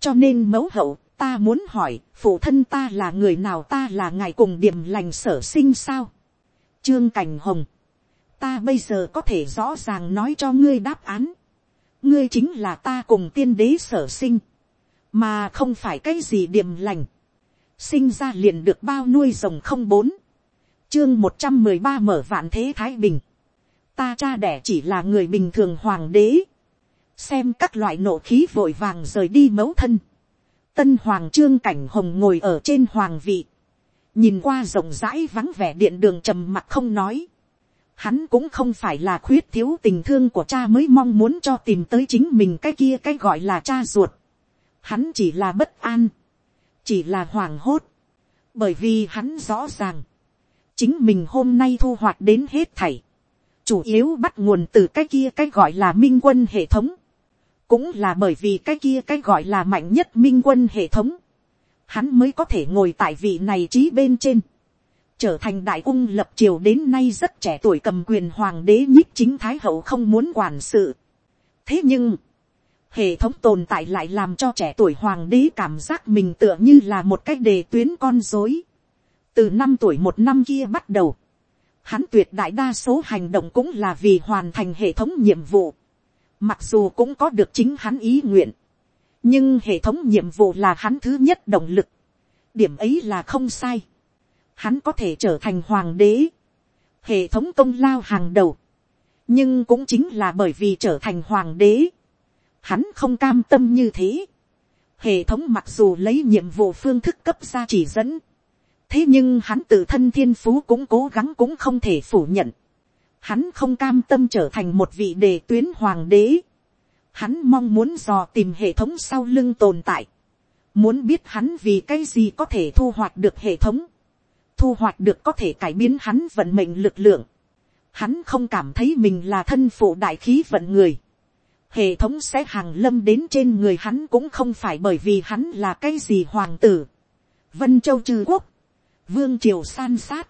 Cho nên mẫu hậu, ta muốn hỏi, phụ thân ta là người nào ta là ngài cùng điểm lành sở sinh sao? Trương Cảnh Hồng. Ta bây giờ có thể rõ ràng nói cho ngươi đáp án. Ngươi chính là ta cùng tiên đế sở sinh mà không phải cái gì điềm lành, sinh ra liền được bao nuôi rồng không bốn, chương một trăm mười ba mở vạn thế thái bình, ta cha đẻ chỉ là người bình thường hoàng đế, xem các loại nộ khí vội vàng rời đi mấu thân, tân hoàng trương cảnh hồng ngồi ở trên hoàng vị, nhìn qua rộng rãi vắng vẻ điện đường trầm mặc không nói, hắn cũng không phải là khuyết thiếu tình thương của cha mới mong muốn cho tìm tới chính mình cái kia cái gọi là cha ruột, hắn chỉ là bất an, chỉ là hoảng hốt, bởi vì hắn rõ ràng, chính mình hôm nay thu hoạch đến hết thảy, chủ yếu bắt nguồn từ cái kia cái gọi là minh quân hệ thống, cũng là bởi vì cái kia cái gọi là mạnh nhất minh quân hệ thống, hắn mới có thể ngồi tại vị này trí bên trên, trở thành đại ung lập triều đến nay rất trẻ tuổi cầm quyền hoàng đế nhích chính thái hậu không muốn quản sự. thế nhưng, hệ thống tồn tại lại làm cho trẻ tuổi hoàng đế cảm giác mình tựa như là một cái đề tuyến con dối. từ năm tuổi một năm kia bắt đầu, hắn tuyệt đại đa số hành động cũng là vì hoàn thành hệ thống nhiệm vụ. mặc dù cũng có được chính hắn ý nguyện, nhưng hệ thống nhiệm vụ là hắn thứ nhất động lực. điểm ấy là không sai. hắn có thể trở thành hoàng đế, hệ thống công lao hàng đầu. nhưng cũng chính là bởi vì trở thành hoàng đế, hắn không cam tâm như thế. hệ thống mặc dù lấy nhiệm vụ phương thức cấp ra chỉ dẫn, thế nhưng hắn tự thân thiên phú cũng cố gắng cũng không thể phủ nhận. hắn không cam tâm trở thành một vị đề tuyến hoàng đế. hắn mong muốn dò tìm hệ thống sau lưng tồn tại. muốn biết hắn vì cái gì có thể thu hoạch được hệ thống. thu hoạch được có thể cải biến hắn vận mệnh lực lượng. hắn không cảm thấy mình là thân phụ đại khí vận người hệ thống sẽ hàng lâm đến trên người hắn cũng không phải bởi vì hắn là cái gì hoàng tử. Vân châu trừ quốc, vương triều san sát,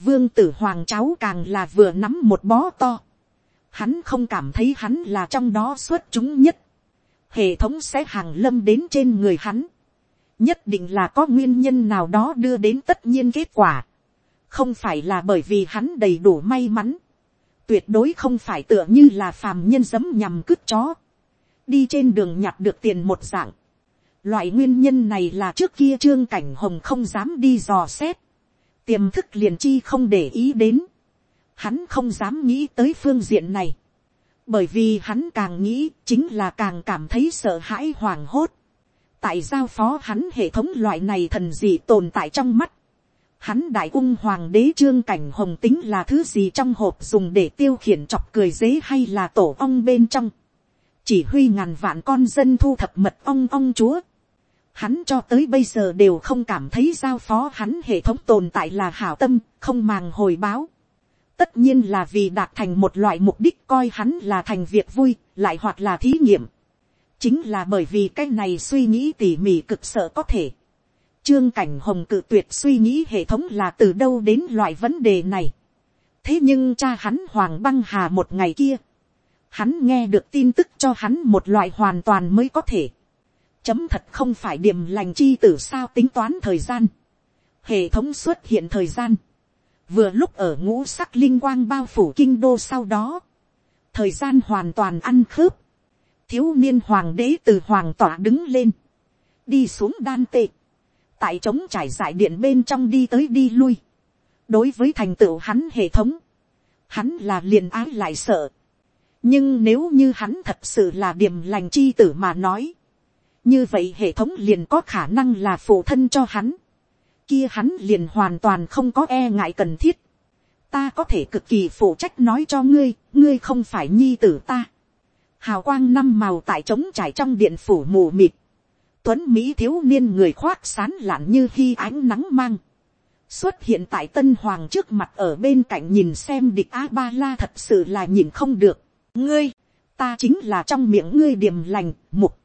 vương tử hoàng cháu càng là vừa nắm một bó to. Hắn không cảm thấy hắn là trong đó xuất chúng nhất. Hệ thống sẽ hàng lâm đến trên người hắn. Nhất định là có nguyên nhân nào đó đưa đến tất nhiên kết quả. Không phải là bởi vì hắn đầy đủ may mắn tuyệt đối không phải tựa như là phàm nhân dấm nhằm cướp chó, đi trên đường nhặt được tiền một dạng. Loại nguyên nhân này là trước kia trương cảnh hồng không dám đi dò xét, tiềm thức liền chi không để ý đến, hắn không dám nghĩ tới phương diện này, bởi vì hắn càng nghĩ chính là càng cảm thấy sợ hãi hoảng hốt, tại giao phó hắn hệ thống loại này thần dị tồn tại trong mắt, hắn đại ung hoàng đế trương cảnh hồng tính là thứ gì trong hộp dùng để tiêu khiển chọc cười dế hay là tổ ong bên trong. chỉ huy ngàn vạn con dân thu thập mật ong ong chúa. hắn cho tới bây giờ đều không cảm thấy giao phó hắn hệ thống tồn tại là hảo tâm, không màng hồi báo. tất nhiên là vì đạt thành một loại mục đích coi hắn là thành việc vui, lại hoặc là thí nghiệm. chính là bởi vì cái này suy nghĩ tỉ mỉ cực sợ có thể Trương cảnh hồng cự tuyệt suy nghĩ hệ thống là từ đâu đến loại vấn đề này. Thế nhưng cha hắn hoàng băng hà một ngày kia. Hắn nghe được tin tức cho hắn một loại hoàn toàn mới có thể. Chấm thật không phải điểm lành chi tử sao tính toán thời gian. Hệ thống xuất hiện thời gian. Vừa lúc ở ngũ sắc linh quang bao phủ kinh đô sau đó. Thời gian hoàn toàn ăn khớp. Thiếu niên hoàng đế từ hoàng tỏa đứng lên. Đi xuống đan tệ tại trống trải giải điện bên trong đi tới đi lui. đối với thành tựu hắn hệ thống, hắn là liền ái lại sợ. nhưng nếu như hắn thật sự là điểm lành chi tử mà nói, như vậy hệ thống liền có khả năng là phụ thân cho hắn. kia hắn liền hoàn toàn không có e ngại cần thiết. ta có thể cực kỳ phụ trách nói cho ngươi, ngươi không phải nhi tử ta. hào quang năm màu tại trống trải trong điện phủ mù mịt tuấn mỹ thiếu niên người khoác sán lạn như khi ánh nắng mang, xuất hiện tại tân hoàng trước mặt ở bên cạnh nhìn xem địch a ba la thật sự là nhìn không được. ngươi, ta chính là trong miệng ngươi điềm lành, mục.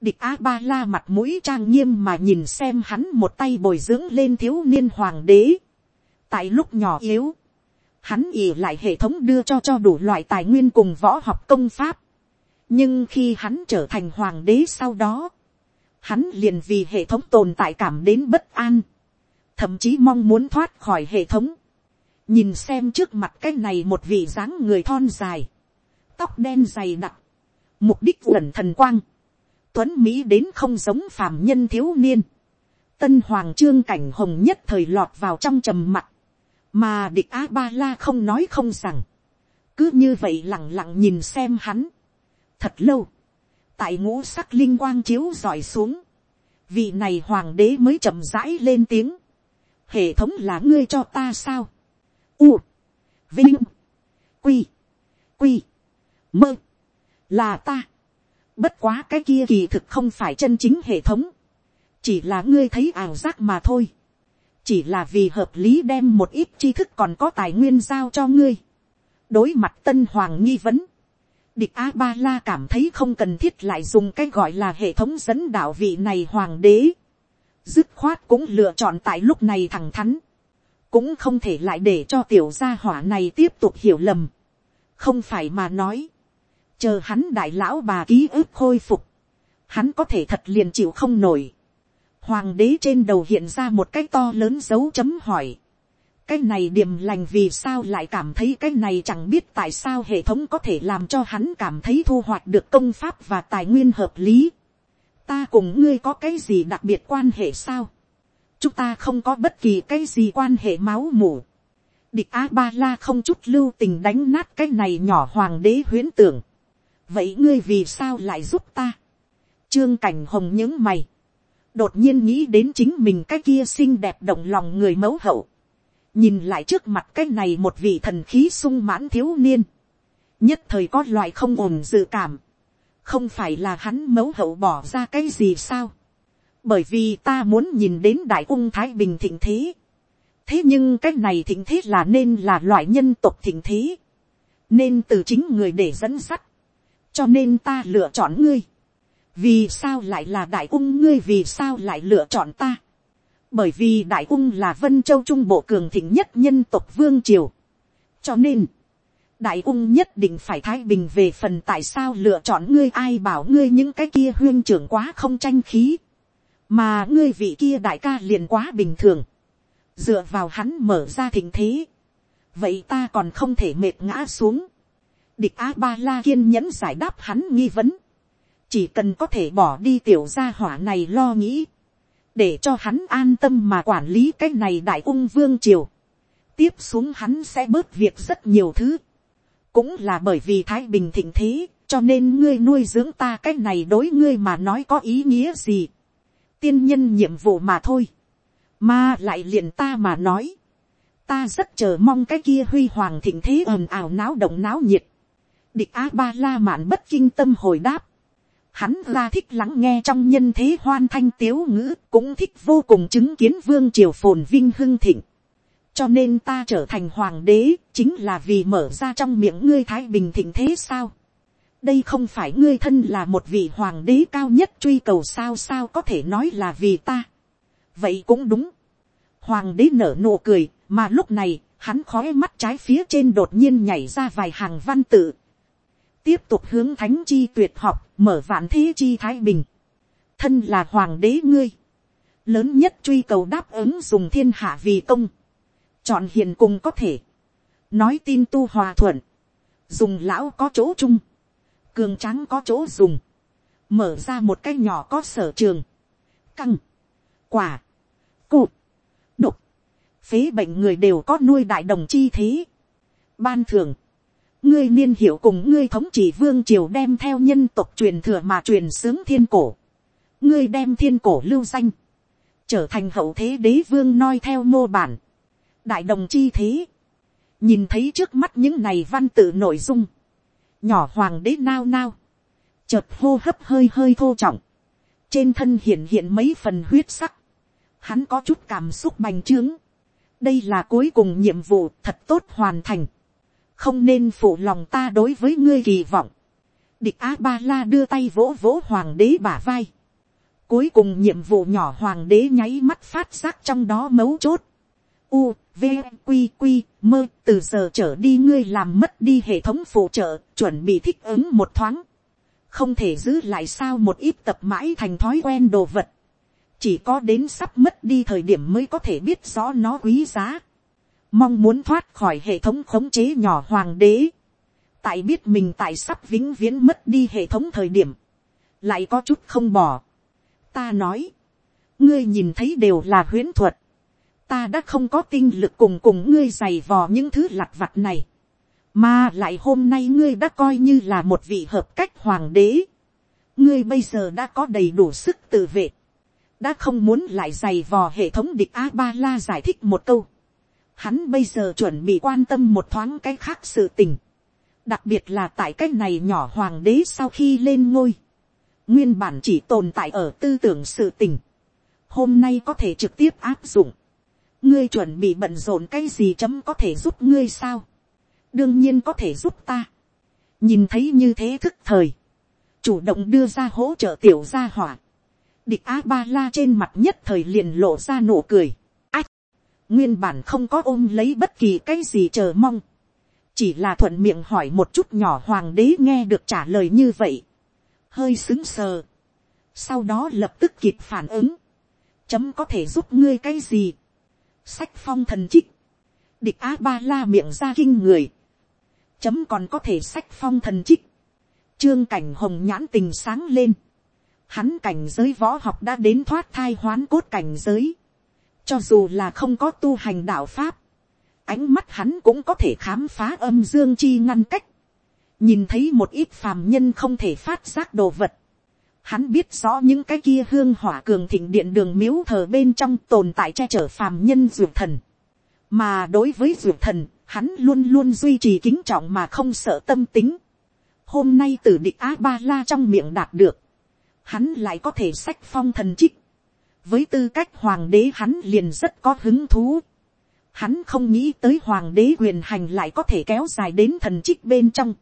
địch a ba la mặt mũi trang nghiêm mà nhìn xem hắn một tay bồi dưỡng lên thiếu niên hoàng đế. tại lúc nhỏ yếu, hắn ỉ lại hệ thống đưa cho cho đủ loại tài nguyên cùng võ học công pháp. nhưng khi hắn trở thành hoàng đế sau đó, hắn liền vì hệ thống tồn tại cảm đến bất an, thậm chí mong muốn thoát khỏi hệ thống, nhìn xem trước mặt cái này một vị dáng người thon dài, tóc đen dày đặc, mục đích uẩn thần quang, tuấn mỹ đến không giống phàm nhân thiếu niên, tân hoàng trương cảnh hồng nhất thời lọt vào trong trầm mặt, mà địch a ba la không nói không rằng, cứ như vậy lẳng lặng nhìn xem hắn, Thật lâu, tại ngũ sắc linh quang chiếu dọi xuống, vị này hoàng đế mới chậm rãi lên tiếng. Hệ thống là ngươi cho ta sao? U, Vinh, Quy, Quy, Mơ, là ta. Bất quá cái kia kỳ thực không phải chân chính hệ thống. Chỉ là ngươi thấy ảo giác mà thôi. Chỉ là vì hợp lý đem một ít tri thức còn có tài nguyên giao cho ngươi. Đối mặt tân hoàng nghi vấn. Địch A-ba-la cảm thấy không cần thiết lại dùng cái gọi là hệ thống dẫn đạo vị này hoàng đế. Dứt khoát cũng lựa chọn tại lúc này thẳng thắn. Cũng không thể lại để cho tiểu gia hỏa này tiếp tục hiểu lầm. Không phải mà nói chờ hắn đại lão bà ký ức khôi phục, hắn có thể thật liền chịu không nổi. Hoàng đế trên đầu hiện ra một cái to lớn dấu chấm hỏi cái này điềm lành vì sao lại cảm thấy cái này chẳng biết tại sao hệ thống có thể làm cho hắn cảm thấy thu hoạch được công pháp và tài nguyên hợp lý. ta cùng ngươi có cái gì đặc biệt quan hệ sao. chúng ta không có bất kỳ cái gì quan hệ máu mủ. địch a ba la không chút lưu tình đánh nát cái này nhỏ hoàng đế huyễn tưởng vậy ngươi vì sao lại giúp ta. trương cảnh hồng những mày. đột nhiên nghĩ đến chính mình cái kia xinh đẹp động lòng người mẫu hậu nhìn lại trước mặt cái này một vị thần khí sung mãn thiếu niên. nhất thời có loại không ổn dự cảm. không phải là hắn mẫu hậu bỏ ra cái gì sao. bởi vì ta muốn nhìn đến đại ung thái bình thịnh thế. thế nhưng cái này thịnh thế là nên là loại nhân tộc thịnh thế. nên từ chính người để dẫn sắt cho nên ta lựa chọn ngươi. vì sao lại là đại ung ngươi vì sao lại lựa chọn ta bởi vì đại ung là vân châu trung bộ cường thịnh nhất nhân tộc vương triều. cho nên, đại ung nhất định phải thái bình về phần tại sao lựa chọn ngươi ai bảo ngươi những cái kia huyên trưởng quá không tranh khí. mà ngươi vị kia đại ca liền quá bình thường. dựa vào hắn mở ra thịnh thế. vậy ta còn không thể mệt ngã xuống Địch A-ba-la kiên nhẫn giải đáp hắn nghi vấn. Chỉ cần có thể bỏ đi tiểu gia hỏa này lo nghĩ. Để cho hắn an tâm mà quản lý cái này đại ung vương triều. Tiếp xuống hắn sẽ bớt việc rất nhiều thứ. Cũng là bởi vì Thái Bình thịnh thế, cho nên ngươi nuôi dưỡng ta cái này đối ngươi mà nói có ý nghĩa gì. Tiên nhân nhiệm vụ mà thôi. Mà lại liền ta mà nói ta rất chờ mong cái kia huy hoàng thịnh thế ồn ào náo động náo nhiệt. Địch A Ba La Mạn bất kinh tâm hồi đáp. Hắn ra thích lắng nghe trong nhân thế hoan thanh tiếu ngữ, cũng thích vô cùng chứng kiến vương triều phồn vinh hưng thịnh. Cho nên ta trở thành hoàng đế, chính là vì mở ra trong miệng ngươi thái bình thịnh thế sao? Đây không phải ngươi thân là một vị hoàng đế cao nhất truy cầu sao sao có thể nói là vì ta. Vậy cũng đúng. Hoàng đế nở nụ cười, mà lúc này, hắn khói mắt trái phía trên đột nhiên nhảy ra vài hàng văn tự tiếp tục hướng thánh chi tuyệt học, mở vạn thế chi thái bình. thân là hoàng đế ngươi, lớn nhất truy cầu đáp ứng dùng thiên hạ vì công, chọn hiền cùng có thể, nói tin tu hòa thuận, dùng lão có chỗ chung, cường trắng có chỗ dùng, mở ra một cái nhỏ có sở trường, căng, quả, cụ, đục, phế bệnh người đều có nuôi đại đồng chi thế, ban thường, ngươi niên hiệu cùng ngươi thống trị vương triều đem theo nhân tộc truyền thừa mà truyền sướng thiên cổ. ngươi đem thiên cổ lưu danh, trở thành hậu thế đế vương noi theo mô bản. đại đồng chi thế, nhìn thấy trước mắt những này văn tự nội dung, nhỏ hoàng đế nao nao, chợt hô hấp hơi hơi thô trọng, trên thân hiện hiện mấy phần huyết sắc, hắn có chút cảm xúc bành trướng, đây là cuối cùng nhiệm vụ thật tốt hoàn thành, không nên phụ lòng ta đối với ngươi kỳ vọng. địch a ba la đưa tay vỗ vỗ hoàng đế bả vai. cuối cùng nhiệm vụ nhỏ hoàng đế nháy mắt phát giác trong đó mấu chốt. u, v, q q mơ từ giờ trở đi ngươi làm mất đi hệ thống phụ trợ chuẩn bị thích ứng một thoáng. không thể giữ lại sao một ít tập mãi thành thói quen đồ vật. chỉ có đến sắp mất đi thời điểm mới có thể biết rõ nó quý giá mong muốn thoát khỏi hệ thống khống chế nhỏ hoàng đế, tại biết mình tại sắp vĩnh viễn mất đi hệ thống thời điểm, lại có chút không bỏ. ta nói, ngươi nhìn thấy đều là huyễn thuật, ta đã không có tinh lực cùng cùng ngươi giày vò những thứ lặt vặt này, mà lại hôm nay ngươi đã coi như là một vị hợp cách hoàng đế, ngươi bây giờ đã có đầy đủ sức tự vệ, đã không muốn lại giày vò hệ thống địch a ba la giải thích một câu, hắn bây giờ chuẩn bị quan tâm một thoáng cái khác sự tình, đặc biệt là tại cái này nhỏ hoàng đế sau khi lên ngôi, nguyên bản chỉ tồn tại ở tư tưởng sự tình, hôm nay có thể trực tiếp áp dụng, ngươi chuẩn bị bận rộn cái gì chấm có thể giúp ngươi sao, đương nhiên có thể giúp ta, nhìn thấy như thế thức thời, chủ động đưa ra hỗ trợ tiểu gia hỏa, địch a ba la trên mặt nhất thời liền lộ ra nụ cười, nguyên bản không có ôm lấy bất kỳ cái gì chờ mong, chỉ là thuận miệng hỏi một chút nhỏ hoàng đế nghe được trả lời như vậy, hơi xứng sờ, sau đó lập tức kịp phản ứng, chấm có thể giúp ngươi cái gì, sách phong thần trích, địch a ba la miệng ra kinh người, chấm còn có thể sách phong thần trích, trương cảnh hồng nhãn tình sáng lên, hắn cảnh giới võ học đã đến thoát thai hoán cốt cảnh giới, cho dù là không có tu hành đạo pháp, ánh mắt hắn cũng có thể khám phá âm dương chi ngăn cách, nhìn thấy một ít phàm nhân không thể phát giác đồ vật, hắn biết rõ những cái kia hương hỏa cường thịnh điện đường miếu thờ bên trong tồn tại che chở phàm nhân dược thần, mà đối với dược thần, hắn luôn luôn duy trì kính trọng mà không sợ tâm tính. Hôm nay từ địch a ba la trong miệng đạt được, hắn lại có thể sách phong thần trích với tư cách hoàng đế hắn liền rất có hứng thú. Hắn không nghĩ tới hoàng đế quyền hành lại có thể kéo dài đến thần trích bên trong.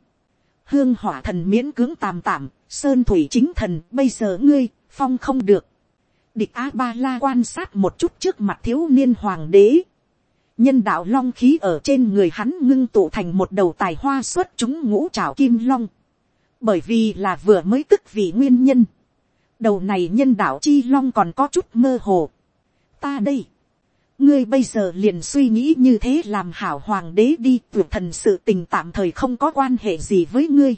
Hương hỏa thần miễn cưỡng tàm tạm, sơn thủy chính thần, bây giờ ngươi, phong không được. Địch A-ba-la quan sát một chút trước mặt thiếu niên hoàng đế. Nhân đạo long khí ở trên người hắn ngưng tụ thành một đầu tài hoa xuất chúng ngũ trảo kim long. Bởi vì là vừa mới tức vì nguyên nhân. Đầu này nhân đạo chi long còn có chút mơ hồ. Ta đây ngươi bây giờ liền suy nghĩ như thế làm hảo hoàng đế đi tuyệt thần sự tình tạm thời không có quan hệ gì với ngươi.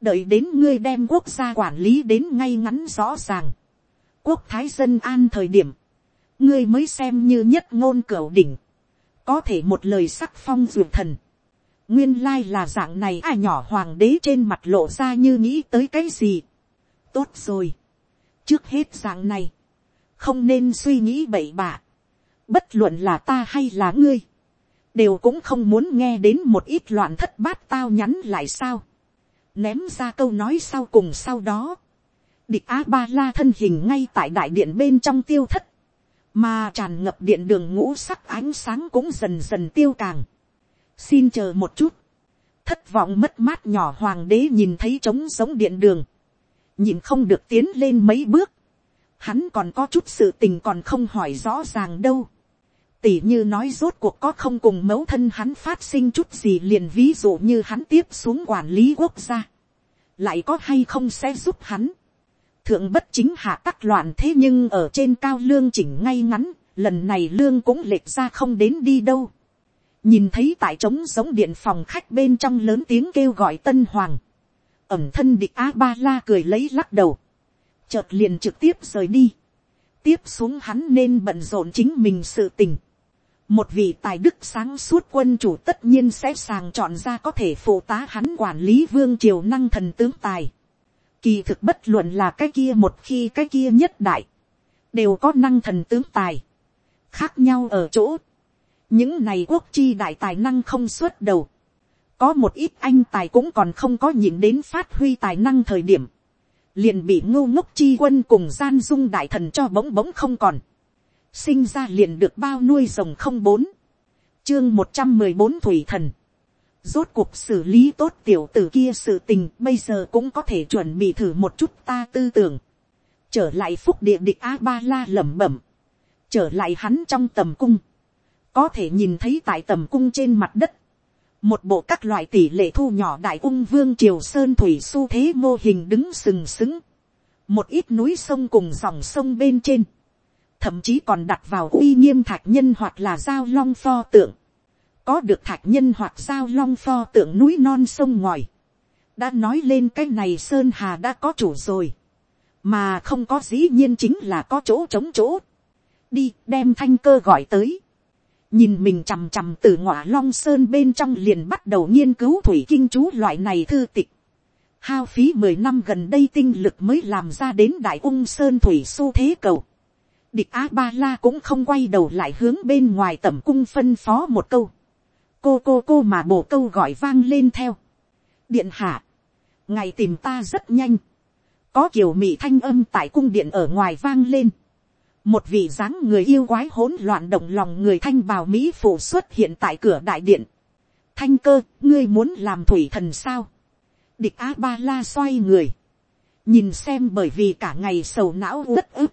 đợi đến ngươi đem quốc gia quản lý đến ngay ngắn rõ ràng. quốc thái dân an thời điểm, ngươi mới xem như nhất ngôn cửu đỉnh. có thể một lời sắc phong duyệt thần. nguyên lai là dạng này ai nhỏ hoàng đế trên mặt lộ ra như nghĩ tới cái gì. tốt rồi trước hết dạng này, không nên suy nghĩ bậy bạ. Bất luận là ta hay là ngươi, đều cũng không muốn nghe đến một ít loạn thất bát tao nhắn lại sao. Ném ra câu nói sau cùng sau đó, địch a ba la thân hình ngay tại đại điện bên trong tiêu thất, mà tràn ngập điện đường ngũ sắc ánh sáng cũng dần dần tiêu càng. xin chờ một chút, thất vọng mất mát nhỏ hoàng đế nhìn thấy trống giống điện đường, nhìn không được tiến lên mấy bước, hắn còn có chút sự tình còn không hỏi rõ ràng đâu tỉ như nói rốt cuộc có không cùng mẫu thân hắn phát sinh chút gì liền ví dụ như hắn tiếp xuống quản lý quốc gia, lại có hay không sẽ giúp hắn. thượng bất chính hạ tắc loạn thế nhưng ở trên cao lương chỉnh ngay ngắn, lần này lương cũng lệch ra không đến đi đâu. nhìn thấy tại trống giống điện phòng khách bên trong lớn tiếng kêu gọi tân hoàng, ẩm thân địch a ba la cười lấy lắc đầu, chợt liền trực tiếp rời đi. tiếp xuống hắn nên bận rộn chính mình sự tình một vị tài đức sáng suốt quân chủ tất nhiên sẽ sàng chọn ra có thể phụ tá hắn quản lý vương triều năng thần tướng tài. Kỳ thực bất luận là cái kia một khi cái kia nhất đại, đều có năng thần tướng tài. Khác nhau ở chỗ, những này quốc chi đại tài năng không xuất đầu. Có một ít anh tài cũng còn không có nhìn đến phát huy tài năng thời điểm. Liền bị ngô ngốc chi quân cùng gian dung đại thần cho bỗng bỗng không còn. Sinh ra liền được bao nuôi rồng không bốn, chương một trăm mười bốn thủy thần, rốt cuộc xử lý tốt tiểu tử kia sự tình bây giờ cũng có thể chuẩn bị thử một chút ta tư tưởng, trở lại phúc địa địch a ba la lẩm bẩm, trở lại hắn trong tầm cung, có thể nhìn thấy tại tầm cung trên mặt đất, một bộ các loại tỷ lệ thu nhỏ đại ung vương triều sơn thủy su thế mô hình đứng sừng sững, một ít núi sông cùng dòng sông bên trên, thậm chí còn đặt vào uy nghiêm thạch nhân hoặc là giao long pho tượng, có được thạch nhân hoặc giao long pho tượng núi non sông ngòi, đã nói lên cái này sơn hà đã có chủ rồi, mà không có dĩ nhiên chính là có chỗ trống chỗ, đi đem thanh cơ gọi tới, nhìn mình chằm chằm từ ngọa long sơn bên trong liền bắt đầu nghiên cứu thủy kinh chú loại này thư tịch. Hao phí mười năm gần đây tinh lực mới làm ra đến đại ung sơn thủy xu thế cầu. Địch A-ba-la cũng không quay đầu lại hướng bên ngoài tẩm cung phân phó một câu. Cô cô cô mà bổ câu gọi vang lên theo. Điện hạ. Ngày tìm ta rất nhanh. Có kiểu mị thanh âm tại cung điện ở ngoài vang lên một vị dáng người yêu quái hỗn loạn động lòng người thanh bào mỹ phụ xuất hiện tại cửa đại điện. thanh cơ, ngươi muốn làm thủy thần sao. địch a ba la xoay người. nhìn xem bởi vì cả ngày sầu não uất ức.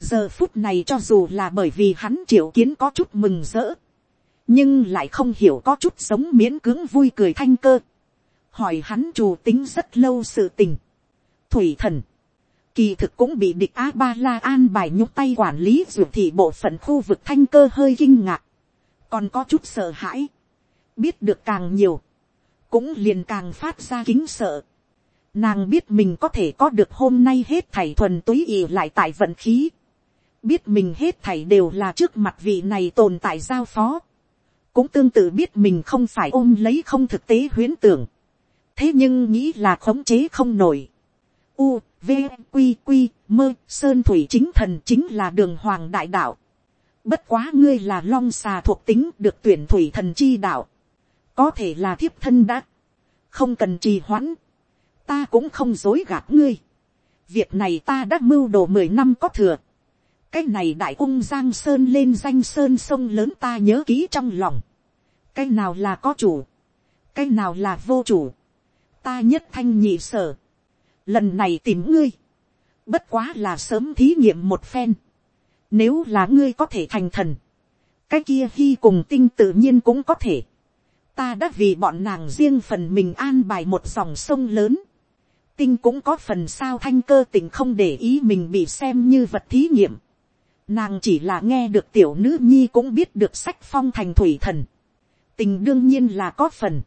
giờ phút này cho dù là bởi vì hắn triệu kiến có chút mừng rỡ. nhưng lại không hiểu có chút sống miễn cưỡng vui cười thanh cơ. hỏi hắn chủ tính rất lâu sự tình. thủy thần kỳ thực cũng bị địch a ba la an bài nhúc tay quản lý ruột thị bộ phận khu vực thanh cơ hơi kinh ngạc, còn có chút sợ hãi, biết được càng nhiều, cũng liền càng phát ra kính sợ. Nàng biết mình có thể có được hôm nay hết thảy thuần túy ỉ lại tại vận khí, biết mình hết thảy đều là trước mặt vị này tồn tại giao phó, cũng tương tự biết mình không phải ôm lấy không thực tế huyến tưởng, thế nhưng nghĩ là khống chế không nổi. U, v Quy, q mơ sơn thủy chính thần chính là đường hoàng đại đạo. Bất quá ngươi là long xà thuộc tính được tuyển thủy thần chi đạo. Có thể là thiếp thân đã. Không cần trì hoãn. Ta cũng không dối gạt ngươi. Việc này ta đã mưu đồ mười năm có thừa. Cái này đại ung giang sơn lên danh sơn sông lớn ta nhớ kỹ trong lòng. Cái nào là có chủ? Cái nào là vô chủ? Ta nhất thanh nhị sở lần này tìm ngươi, bất quá là sớm thí nghiệm một phen, nếu là ngươi có thể thành thần, cái kia khi cùng tinh tự nhiên cũng có thể, ta đã vì bọn nàng riêng phần mình an bài một dòng sông lớn, tinh cũng có phần sao thanh cơ tình không để ý mình bị xem như vật thí nghiệm, nàng chỉ là nghe được tiểu nữ nhi cũng biết được sách phong thành thủy thần, tình đương nhiên là có phần,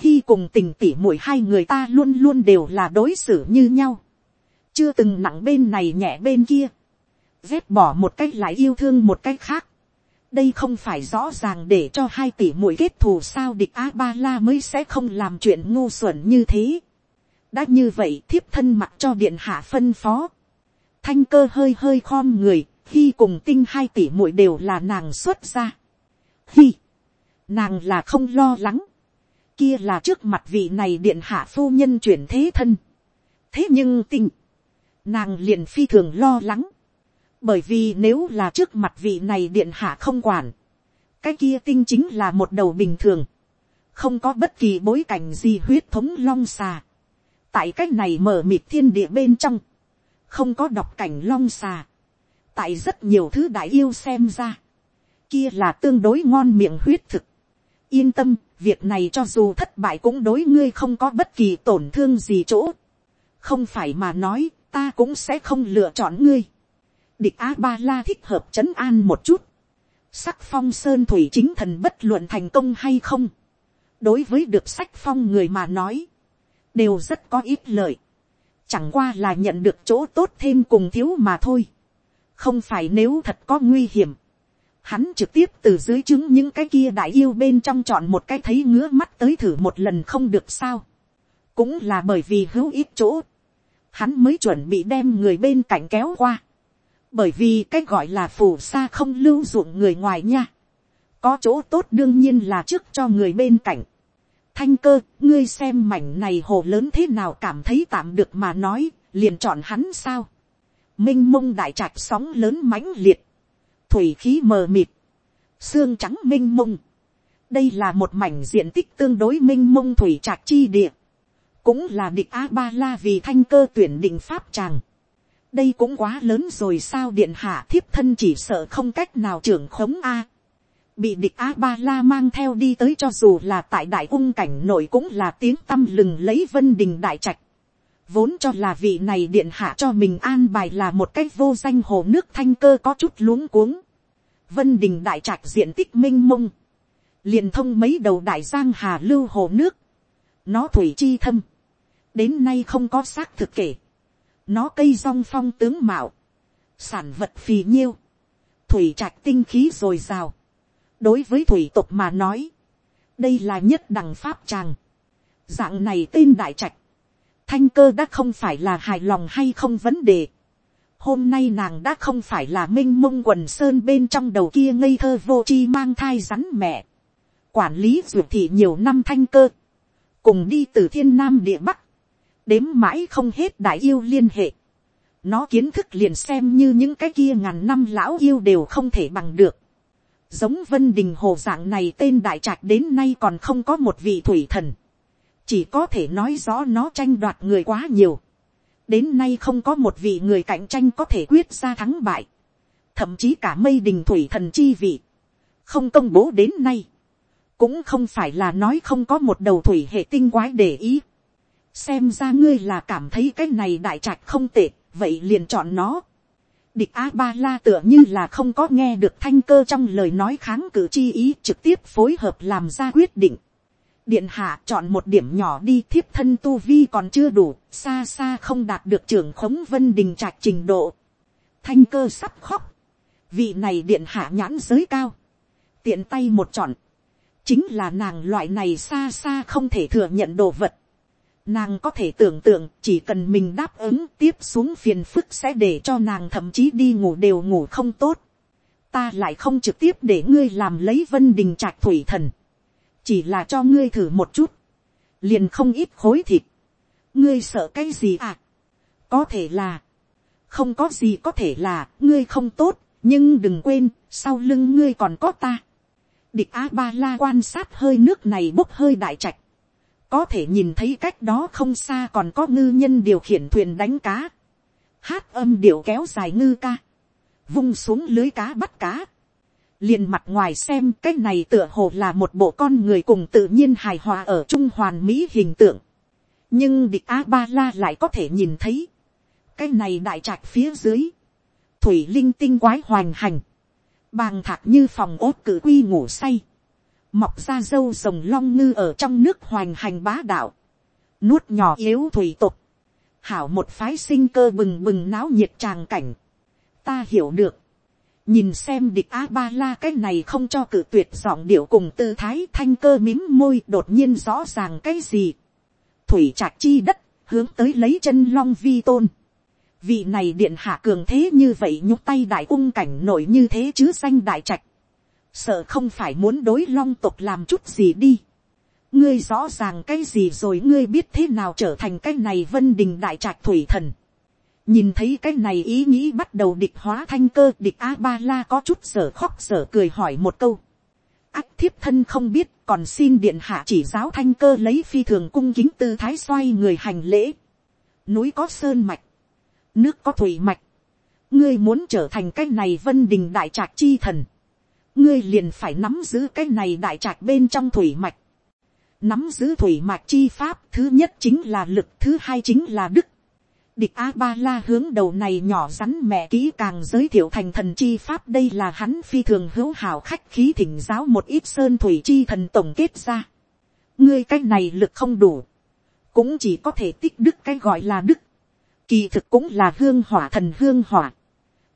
khi cùng tình tỉ mũi hai người ta luôn luôn đều là đối xử như nhau. Chưa từng nặng bên này nhẹ bên kia. Vét bỏ một cách lại yêu thương một cách khác. Đây không phải rõ ràng để cho hai tỷ mũi kết thù sao địch A-ba-la mới sẽ không làm chuyện ngu xuẩn như thế. Đã như vậy thiếp thân mặt cho điện hạ phân phó. Thanh cơ hơi hơi khom người, khi cùng tinh hai tỷ mũi đều là nàng xuất ra. Hi, nàng là không lo lắng kia là trước mặt vị này điện hạ phu nhân chuyển thế thân. thế nhưng tình, nàng liền phi thường lo lắng. bởi vì nếu là trước mặt vị này điện hạ không quản, cái kia tinh chính là một đầu bình thường, không có bất kỳ bối cảnh gì huyết thống long xà. tại cái này mở mịt thiên địa bên trong, không có đọc cảnh long xà. tại rất nhiều thứ đại yêu xem ra, kia là tương đối ngon miệng huyết thực yên tâm, việc này cho dù thất bại cũng đối ngươi không có bất kỳ tổn thương gì chỗ. không phải mà nói, ta cũng sẽ không lựa chọn ngươi. địch a ba la thích hợp c h ấ n an một chút. sắc phong sơn thủy chính thần bất luận thành công hay không. đối với được sách phong người mà nói, đều rất có ít lợi. chẳng qua là nhận được chỗ tốt thêm cùng thiếu mà thôi. không phải nếu thật có nguy hiểm hắn trực tiếp từ dưới chứng những cái kia đại yêu bên trong chọn một cái thấy ngứa mắt tới thử một lần không được sao. cũng là bởi vì hữu ít chỗ, hắn mới chuẩn bị đem người bên cạnh kéo qua. bởi vì cái gọi là phù sa không lưu dụng người ngoài nha. có chỗ tốt đương nhiên là trước cho người bên cạnh. thanh cơ, ngươi xem mảnh này hồ lớn thế nào cảm thấy tạm được mà nói, liền chọn hắn sao. m i n h mông đại trạch sóng lớn mãnh liệt thủy khí mờ mịt, xương trắng m i n h mông. đây là một mảnh diện tích tương đối m i n h mông thủy trạc chi địa, cũng là địch a ba la vì thanh cơ tuyển định pháp tràng. đây cũng quá lớn rồi sao điện hạ thiếp thân chỉ sợ không cách nào trưởng khống a. bị địch a ba la mang theo đi tới cho dù là tại đại ung cảnh nội cũng là tiếng tâm lừng lấy vân đình đại trạch vốn cho là vị này điện hạ cho mình an bài là một cách vô danh hồ nước thanh cơ có chút luống cuống. Vân đình đại trạch diện tích minh mông. liền thông mấy đầu đại giang hà lưu hồ nước. Nó thủy chi thâm. Đến nay không có xác thực kể. Nó cây rong phong tướng mạo. Sản vật phì nhiêu. Thủy trạch tinh khí rồi rào. đối với thủy tộc mà nói, đây là nhất đẳng pháp tràng, dạng này tên đại trạch, thanh cơ đã không phải là hài lòng hay không vấn đề, hôm nay nàng đã không phải là m i n h mông quần sơn bên trong đầu kia ngây thơ vô chi mang thai rắn mẹ, quản lý duyệt thị nhiều năm thanh cơ, cùng đi từ thiên nam địa bắc, đếm mãi không hết đại yêu liên hệ, nó kiến thức liền xem như những cái kia ngàn năm lão yêu đều không thể bằng được, giống vân đình hồ dạng này tên đại trạch đến nay còn không có một vị thủy thần, chỉ có thể nói rõ nó tranh đoạt người quá nhiều, đến nay không có một vị người cạnh tranh có thể quyết ra thắng bại, thậm chí cả mây đình thủy thần chi vị, không công bố đến nay, cũng không phải là nói không có một đầu thủy hệ tinh quái để ý, xem ra ngươi là cảm thấy cái này đại trạch không tệ, vậy liền chọn nó. Địch a ba la tựa như là không có nghe được thanh cơ trong lời nói kháng cử chi ý trực tiếp phối hợp làm ra quyết định điện hạ chọn một điểm nhỏ đi thiếp thân tu vi còn chưa đủ, xa xa không đạt được trưởng khống vân đình trạch trình độ. Thanh cơ sắp khóc. Vị này điện hạ nhãn giới cao. Tiện tay một chọn. Chính là nàng loại này xa xa không thể thừa nhận đồ vật. Nàng có thể tưởng tượng chỉ cần mình đáp ứng tiếp xuống phiền phức sẽ để cho nàng thậm chí đi ngủ đều ngủ không tốt. Ta lại không trực tiếp để ngươi làm lấy vân đình trạch thủy thần chỉ là cho ngươi thử một chút, liền không ít khối thịt, ngươi sợ cái gì à, có thể là, không có gì có thể là, ngươi không tốt, nhưng đừng quên, sau lưng ngươi còn có ta. Địch a ba la quan sát hơi nước này bốc hơi đại trạch, có thể nhìn thấy cách đó không xa còn có ngư nhân điều khiển thuyền đánh cá, hát âm điệu kéo dài ngư ca, vung xuống lưới cá bắt cá, liền mặt ngoài xem cái này tựa hồ là một bộ con người cùng tự nhiên hài hòa ở trung hoàn mỹ hình tượng. nhưng địch a ba la lại có thể nhìn thấy. Cái này đại trạch phía dưới. Thủy linh tinh quái hoành hành. Bàng thạc như phòng ốt cử quy ngủ say. Mọc ra dâu rồng long ngư ở trong nước hoành hành bá đạo. Nuốt nhỏ yếu thủy tục. Hảo một phái sinh cơ bừng bừng náo nhiệt tràng cảnh. Ta hiểu được nhìn xem địch a ba la cái này không cho cự tuyệt giọng điệu cùng tư thái thanh cơ mím môi, đột nhiên rõ ràng cái gì. thủy trạc chi đất, hướng tới lấy chân long vi tôn. vị này điện hạ cường thế như vậy, nhúc tay đại ung cảnh nổi như thế chứ danh đại trạch. sợ không phải muốn đối long tục làm chút gì đi. ngươi rõ ràng cái gì rồi, ngươi biết thế nào trở thành cái này vân đình đại trạch thủy thần nhìn thấy cái này ý nghĩ bắt đầu địch hóa thanh cơ, địch a ba la có chút sở khóc sở cười hỏi một câu. Ác thiếp thân không biết, còn xin điện hạ chỉ giáo thanh cơ lấy phi thường cung kính tư thái xoay người hành lễ. Núi có sơn mạch, nước có thủy mạch. Ngươi muốn trở thành cái này vân đình đại trạc chi thần. Ngươi liền phải nắm giữ cái này đại trạc bên trong thủy mạch. Nắm giữ thủy mạch chi pháp thứ nhất chính là lực, thứ hai chính là đức địch a ba la hướng đầu này nhỏ rắn mẹ kỹ càng giới thiệu thành thần chi pháp. Đây là hắn phi thường hữu hảo khách khí thỉnh giáo một ít sơn thủy chi thần tổng kết ra. ngươi cái này lực không đủ, cũng chỉ có thể tích đức cái gọi là đức, kỳ thực cũng là hương hỏa thần hương hỏa.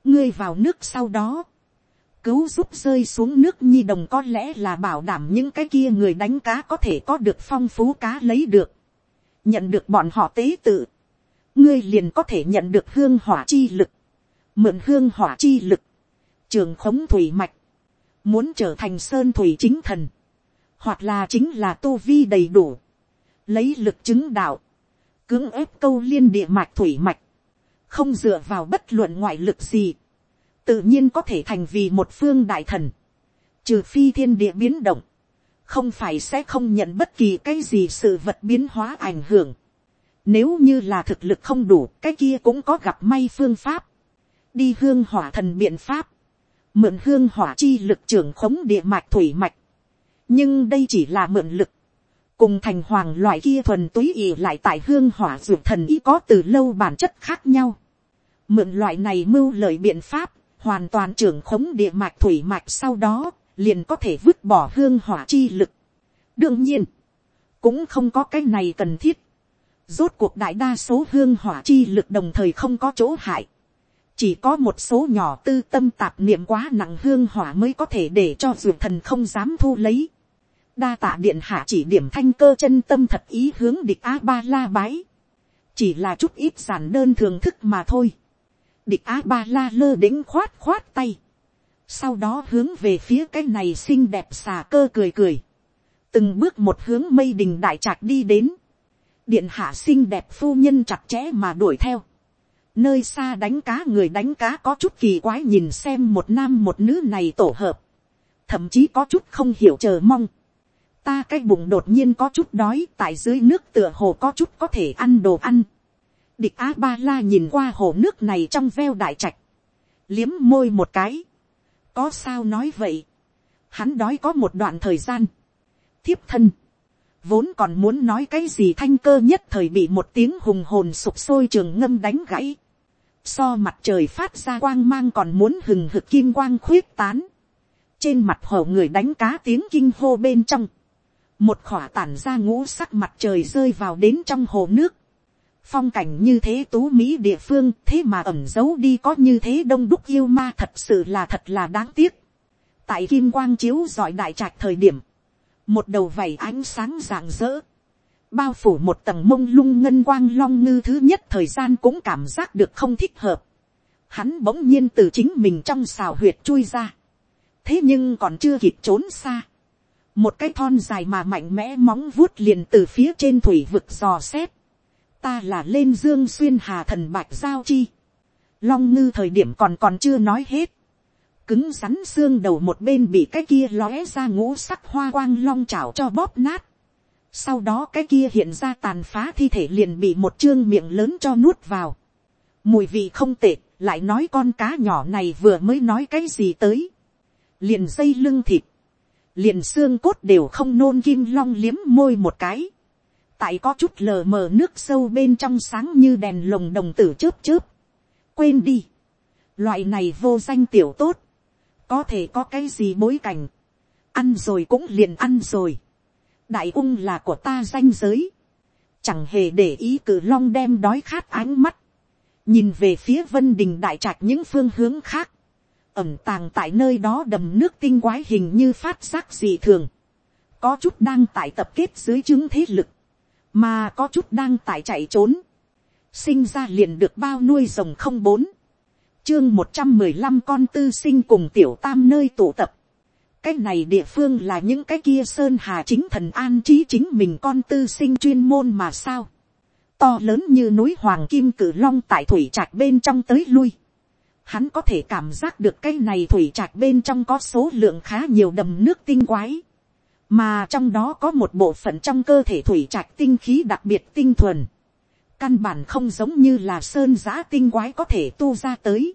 ngươi vào nước sau đó, cứu giúp rơi xuống nước nhi đồng có lẽ là bảo đảm những cái kia người đánh cá có thể có được phong phú cá lấy được, nhận được bọn họ tế tự ngươi liền có thể nhận được hương hỏa chi lực, mượn hương hỏa chi lực, trường khống thủy mạch, muốn trở thành sơn thủy chính thần, hoặc là chính là tu vi đầy đủ, lấy lực chứng đạo, cưỡng ép câu liên địa mạch thủy mạch, không dựa vào bất luận ngoại lực gì, tự nhiên có thể thành vì một phương đại thần, trừ phi thiên địa biến động, không phải sẽ không nhận bất kỳ cái gì sự vật biến hóa ảnh hưởng. Nếu như là thực lực không đủ, cái kia cũng có gặp may phương pháp. Đi hương hỏa thần biện pháp. Mượn hương hỏa chi lực trưởng khống địa mạch thủy mạch. Nhưng đây chỉ là mượn lực. Cùng thành hoàng loại kia thuần túy ỉ lại tại hương hỏa dược thần ý có từ lâu bản chất khác nhau. Mượn loại này mưu lợi biện pháp, hoàn toàn trưởng khống địa mạch thủy mạch sau đó, liền có thể vứt bỏ hương hỏa chi lực. đương nhiên, cũng không có cái này cần thiết. Rốt cuộc đại đa số hương hỏa chi lực đồng thời không có chỗ hại. chỉ có một số nhỏ tư tâm tạp niệm quá nặng hương hỏa mới có thể để cho dược thần không dám thu lấy. đa tạ điện hạ chỉ điểm thanh cơ chân tâm thật ý hướng địch a ba la bái. chỉ là chút ít giản đơn thường thức mà thôi. địch a ba la lơ đĩnh khoát khoát tay. sau đó hướng về phía cái này xinh đẹp xà cơ cười cười. từng bước một hướng mây đình đại trạc đi đến điện hạ xinh đẹp phu nhân chặt chẽ mà đuổi theo. Nơi xa đánh cá người đánh cá có chút kỳ quái nhìn xem một nam một nữ này tổ hợp, thậm chí có chút không hiểu chờ mong. ta cái bụng đột nhiên có chút đói tại dưới nước tựa hồ có chút có thể ăn đồ ăn. địch a ba la nhìn qua hồ nước này trong veo đại trạch, liếm môi một cái, có sao nói vậy, hắn đói có một đoạn thời gian, thiếp thân, vốn còn muốn nói cái gì thanh cơ nhất thời bị một tiếng hùng hồn sụp sôi trường ngâm đánh gãy. So mặt trời phát ra quang mang còn muốn hừng hực kim quang khuyết tán, trên mặt hồ người đánh cá tiếng kinh hô bên trong, một khỏa tản ra ngũ sắc mặt trời rơi vào đến trong hồ nước, phong cảnh như thế tú mỹ địa phương thế mà ẩm giấu đi có như thế đông đúc yêu ma thật sự là thật là đáng tiếc. tại kim quang chiếu dọi đại trạch thời điểm, một đầu vảy ánh sáng rạng rỡ, bao phủ một tầng mông lung ngân quang long ngư thứ nhất thời gian cũng cảm giác được không thích hợp. Hắn bỗng nhiên từ chính mình trong xào huyệt chui ra. thế nhưng còn chưa kịp trốn xa. một cái thon dài mà mạnh mẽ móng vuốt liền từ phía trên thủy vực dò xét. ta là lên dương xuyên hà thần bạch giao chi. long ngư thời điểm còn còn chưa nói hết cứng rắn xương đầu một bên bị cái kia lóe ra ngũ sắc hoa quang long chảo cho bóp nát sau đó cái kia hiện ra tàn phá thi thể liền bị một chương miệng lớn cho nuốt vào. Mùi vị không tệ, lại nói con cá nhỏ này vừa mới nói cái gì tới. Liền dây lưng thịt. Liền xương cốt đều không nôn kim long liếm môi một cái. Tại có chút lờ mờ nước sâu bên trong sáng như đèn lồng đồng tử chớp chớp. Quên đi. Loại này vô danh tiểu tốt. Có thể có cái gì bối cảnh. Ăn rồi cũng liền ăn rồi. Đại ung là của ta danh giới, chẳng hề để ý cử long đem đói khát ánh mắt, nhìn về phía vân đình đại trạch những phương hướng khác, ẩm tàng tại nơi đó đầm nước tinh quái hình như phát giác gì thường, có chút đang tại tập kết dưới chứng thế lực, mà có chút đang tại chạy trốn, sinh ra liền được bao nuôi rồng không bốn, chương một trăm mười lăm con tư sinh cùng tiểu tam nơi tụ tập, cái này địa phương là những cái kia sơn hà chính thần an trí chính mình con tư sinh chuyên môn mà sao. To lớn như núi hoàng kim cử long tại thủy trạch bên trong tới lui. Hắn có thể cảm giác được cái này thủy trạch bên trong có số lượng khá nhiều đầm nước tinh quái. Mà trong đó có một bộ phận trong cơ thể thủy trạch tinh khí đặc biệt tinh thuần. Căn bản không giống như là sơn giã tinh quái có thể tu ra tới.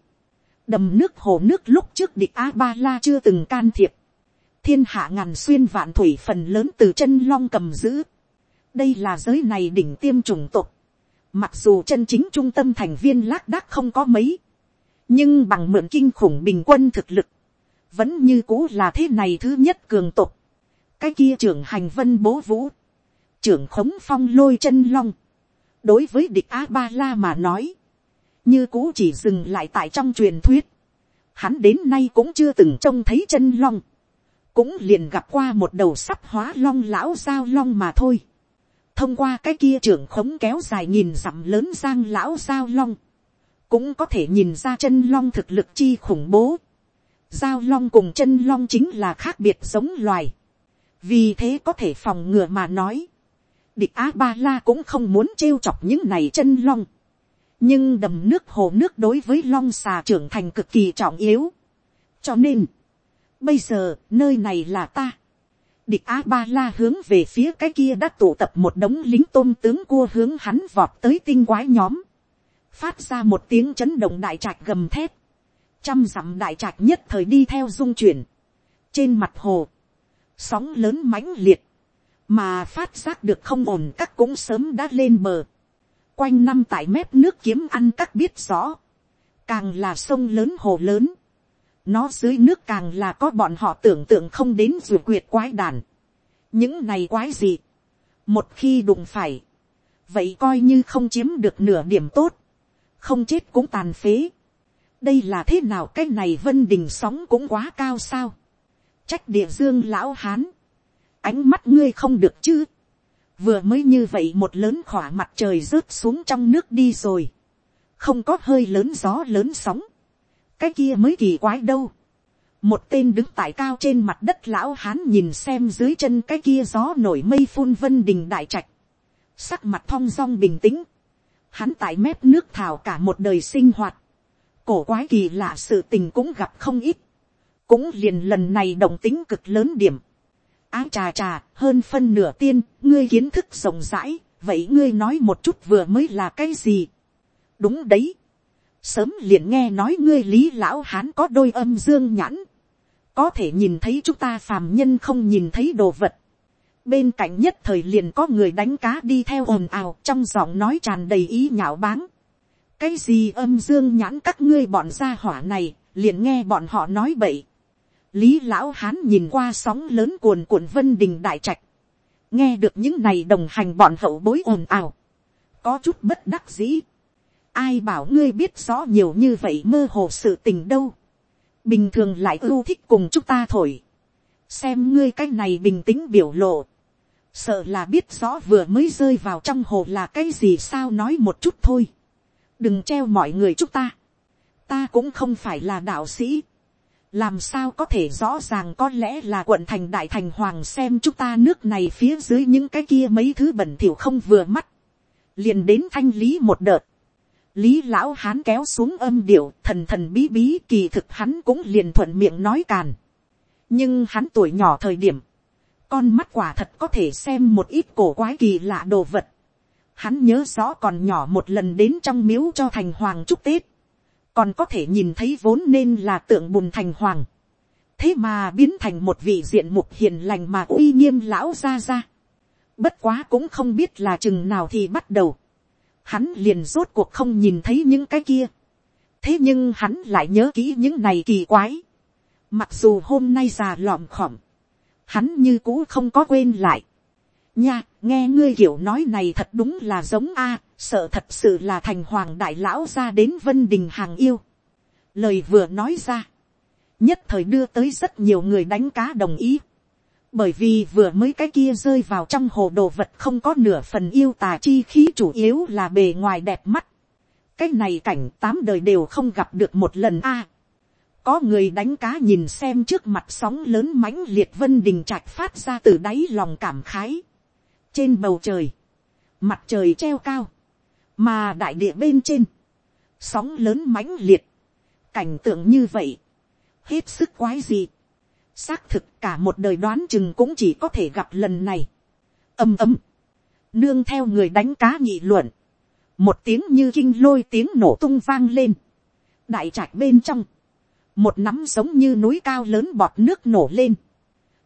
Đầm nước hồ nước lúc trước địch A-ba-la chưa từng can thiệp thiên hạ ngàn xuyên vạn thủy phần lớn từ chân long cầm giữ. đây là giới này đỉnh tiêm chủng tộc mặc dù chân chính trung tâm thành viên lác đác không có mấy. nhưng bằng mượn kinh khủng bình quân thực lực, vẫn như cũ là thế này thứ nhất cường tộc cái kia trưởng hành vân bố vũ, trưởng khống phong lôi chân long đối với địch a ba la mà nói, như cũ chỉ dừng lại tại trong truyền thuyết. hắn đến nay cũng chưa từng trông thấy chân long cũng liền gặp qua một đầu sắp hóa long lão giao long mà thôi. thông qua cái kia trưởng khống kéo dài nhìn dặm lớn giang lão giao long, cũng có thể nhìn ra chân long thực lực chi khủng bố. giao long cùng chân long chính là khác biệt giống loài. vì thế có thể phòng ngừa mà nói địch á ba la cũng không muốn trêu chọc những này chân long. nhưng đầm nước hồ nước đối với long xà trưởng thành cực kỳ trọng yếu. cho nên, Bây giờ, nơi này là ta. Địch Á Ba La hướng về phía cái kia đã tụ tập một đống lính tôm tướng cua hướng hắn vọt tới tinh quái nhóm. Phát ra một tiếng chấn động đại trạch gầm thép. Trăm dặm đại trạch nhất thời đi theo dung chuyển. Trên mặt hồ, sóng lớn mãnh liệt. Mà phát giác được không ổn các cũng sớm đã lên bờ. Quanh năm tại mép nước kiếm ăn các biết rõ. Càng là sông lớn hồ lớn nó dưới nước càng là có bọn họ tưởng tượng không đến dù quyệt quái đàn. những này quái gì. một khi đụng phải, vậy coi như không chiếm được nửa điểm tốt, không chết cũng tàn phế. đây là thế nào cái này vân đình sóng cũng quá cao sao, trách địa dương lão hán, ánh mắt ngươi không được chứ, vừa mới như vậy một lớn khỏa mặt trời rớt xuống trong nước đi rồi, không có hơi lớn gió lớn sóng, cái kia mới kỳ quái đâu, một tên đứng tại cao trên mặt đất lão hán nhìn xem dưới chân cái kia gió nổi mây phun vân đình đại trạch, sắc mặt thong dong bình tĩnh, hắn tại mép nước thảo cả một đời sinh hoạt, cổ quái kỳ lạ sự tình cũng gặp không ít, cũng liền lần này động tính cực lớn điểm, á trà trà hơn phân nửa tiên, ngươi kiến thức rộng rãi, vậy ngươi nói một chút vừa mới là cái gì? Đúng đấy. Sớm liền nghe nói ngươi lý lão hán có đôi âm dương nhãn. Có thể nhìn thấy chúng ta phàm nhân không nhìn thấy đồ vật. Bên cạnh nhất thời liền có người đánh cá đi theo ồn ào, trong giọng nói tràn đầy ý nhạo báng. Cái gì âm dương nhãn các ngươi bọn gia hỏa này, liền nghe bọn họ nói bậy lý lão hán nhìn qua sóng lớn cuồn cuộn vân đình đại trạch. Nghe được những này đồng hành bọn hậu bối ồn ào. Có chút bất đắc dĩ. Ai bảo ngươi biết rõ nhiều như vậy mơ hồ sự tình đâu. Bình thường lại ưu thích cùng chúng ta thổi. Xem ngươi cái này bình tĩnh biểu lộ. Sợ là biết rõ vừa mới rơi vào trong hồ là cái gì sao nói một chút thôi. Đừng treo mọi người chúng ta. Ta cũng không phải là đạo sĩ làm sao có thể rõ ràng có lẽ là quận thành đại thành hoàng xem chúng ta nước này phía dưới những cái kia mấy thứ bẩn thỉu không vừa mắt, liền đến thanh lý một đợt, lý lão hán kéo xuống âm điệu thần thần bí bí kỳ thực hắn cũng liền thuận miệng nói càn, nhưng hắn tuổi nhỏ thời điểm, con mắt quả thật có thể xem một ít cổ quái kỳ lạ đồ vật, hắn nhớ rõ còn nhỏ một lần đến trong miếu cho thành hoàng chúc tết, còn có thể nhìn thấy vốn nên là tượng bùn thành hoàng, thế mà biến thành một vị diện mục hiền lành mà uy nghiêm lão ra ra. Bất quá cũng không biết là chừng nào thì bắt đầu. Hắn liền rốt cuộc không nhìn thấy những cái kia. Thế nhưng hắn lại nhớ kỹ những này kỳ quái. Mặc dù hôm nay già lọm khỏm. Hắn như cũ không có quên lại. Nha, nghe ngươi kiểu nói này thật đúng là giống a sợ thật sự là thành hoàng đại lão ra đến vân đình hàng yêu. lời vừa nói ra, nhất thời đưa tới rất nhiều người đánh cá đồng ý. bởi vì vừa mới cái kia rơi vào trong hồ đồ vật không có nửa phần yêu tà chi khí chủ yếu là bề ngoài đẹp mắt. cái này cảnh tám đời đều không gặp được một lần a. có người đánh cá nhìn xem trước mặt sóng lớn mãnh liệt vân đình trạch phát ra từ đáy lòng cảm khái trên bầu trời, mặt trời treo cao, mà đại địa bên trên, sóng lớn mãnh liệt, cảnh tượng như vậy, hết sức quái gì, xác thực cả một đời đoán chừng cũng chỉ có thể gặp lần này, ầm ầm, nương theo người đánh cá nhị luận, một tiếng như kinh lôi tiếng nổ tung vang lên, đại trạch bên trong, một nắm giống như núi cao lớn bọt nước nổ lên,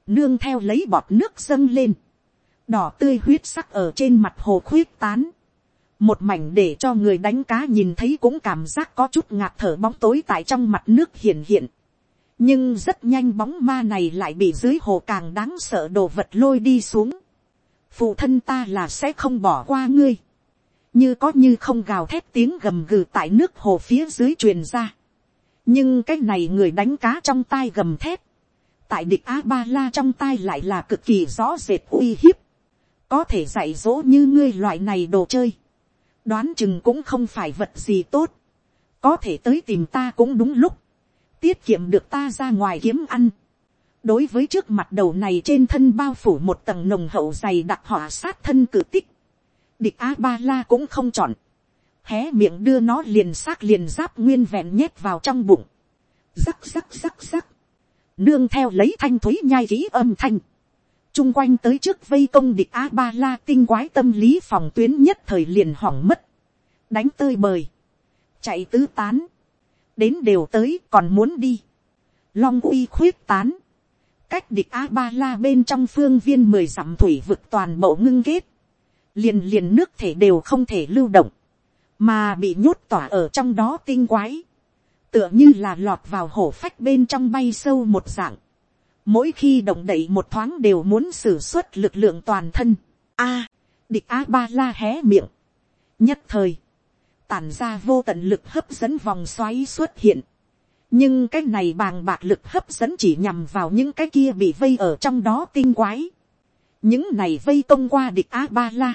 nương theo lấy bọt nước dâng lên, đỏ tươi huyết sắc ở trên mặt hồ khuyết tán, một mảnh để cho người đánh cá nhìn thấy cũng cảm giác có chút ngạt thở bóng tối tại trong mặt nước hiện hiện. nhưng rất nhanh bóng ma này lại bị dưới hồ càng đáng sợ đồ vật lôi đi xuống. phụ thân ta là sẽ không bỏ qua ngươi. như có như không gào thét tiếng gầm gừ tại nước hồ phía dưới truyền ra. nhưng cái này người đánh cá trong tai gầm thét. tại địch a ba la trong tai lại là cực kỳ rõ rệt uy hiếp có thể dạy dỗ như ngươi loại này đồ chơi. Đoán chừng cũng không phải vật gì tốt, có thể tới tìm ta cũng đúng lúc, tiết kiệm được ta ra ngoài kiếm ăn. đối với trước mặt đầu này trên thân bao phủ một tầng nồng hậu dày đặc hỏa sát thân cử tích, địch a ba la cũng không chọn, hé miệng đưa nó liền xác liền giáp nguyên vẹn nhét vào trong bụng, rắc rắc rắc rắc, nương theo lấy thanh thúy nhai kỹ âm thanh, chung quanh tới trước vây công địch a ba la tinh quái tâm lý phòng tuyến nhất thời liền hỏng mất, đánh tơi bời, chạy tứ tán, đến đều tới còn muốn đi, long uy khuyết tán, cách địch a ba la bên trong phương viên mười dặm thủy vực toàn bộ ngưng kết, liền liền nước thể đều không thể lưu động, mà bị nhốt tỏa ở trong đó tinh quái, tựa như là lọt vào hổ phách bên trong bay sâu một dạng, mỗi khi động đậy một thoáng đều muốn xử suất lực lượng toàn thân. A, địch a ba la hé miệng. nhất thời, tản ra vô tận lực hấp dẫn vòng xoáy xuất hiện. nhưng cái này bàng bạc lực hấp dẫn chỉ nhằm vào những cái kia bị vây ở trong đó tinh quái. những này vây công qua địch a ba la,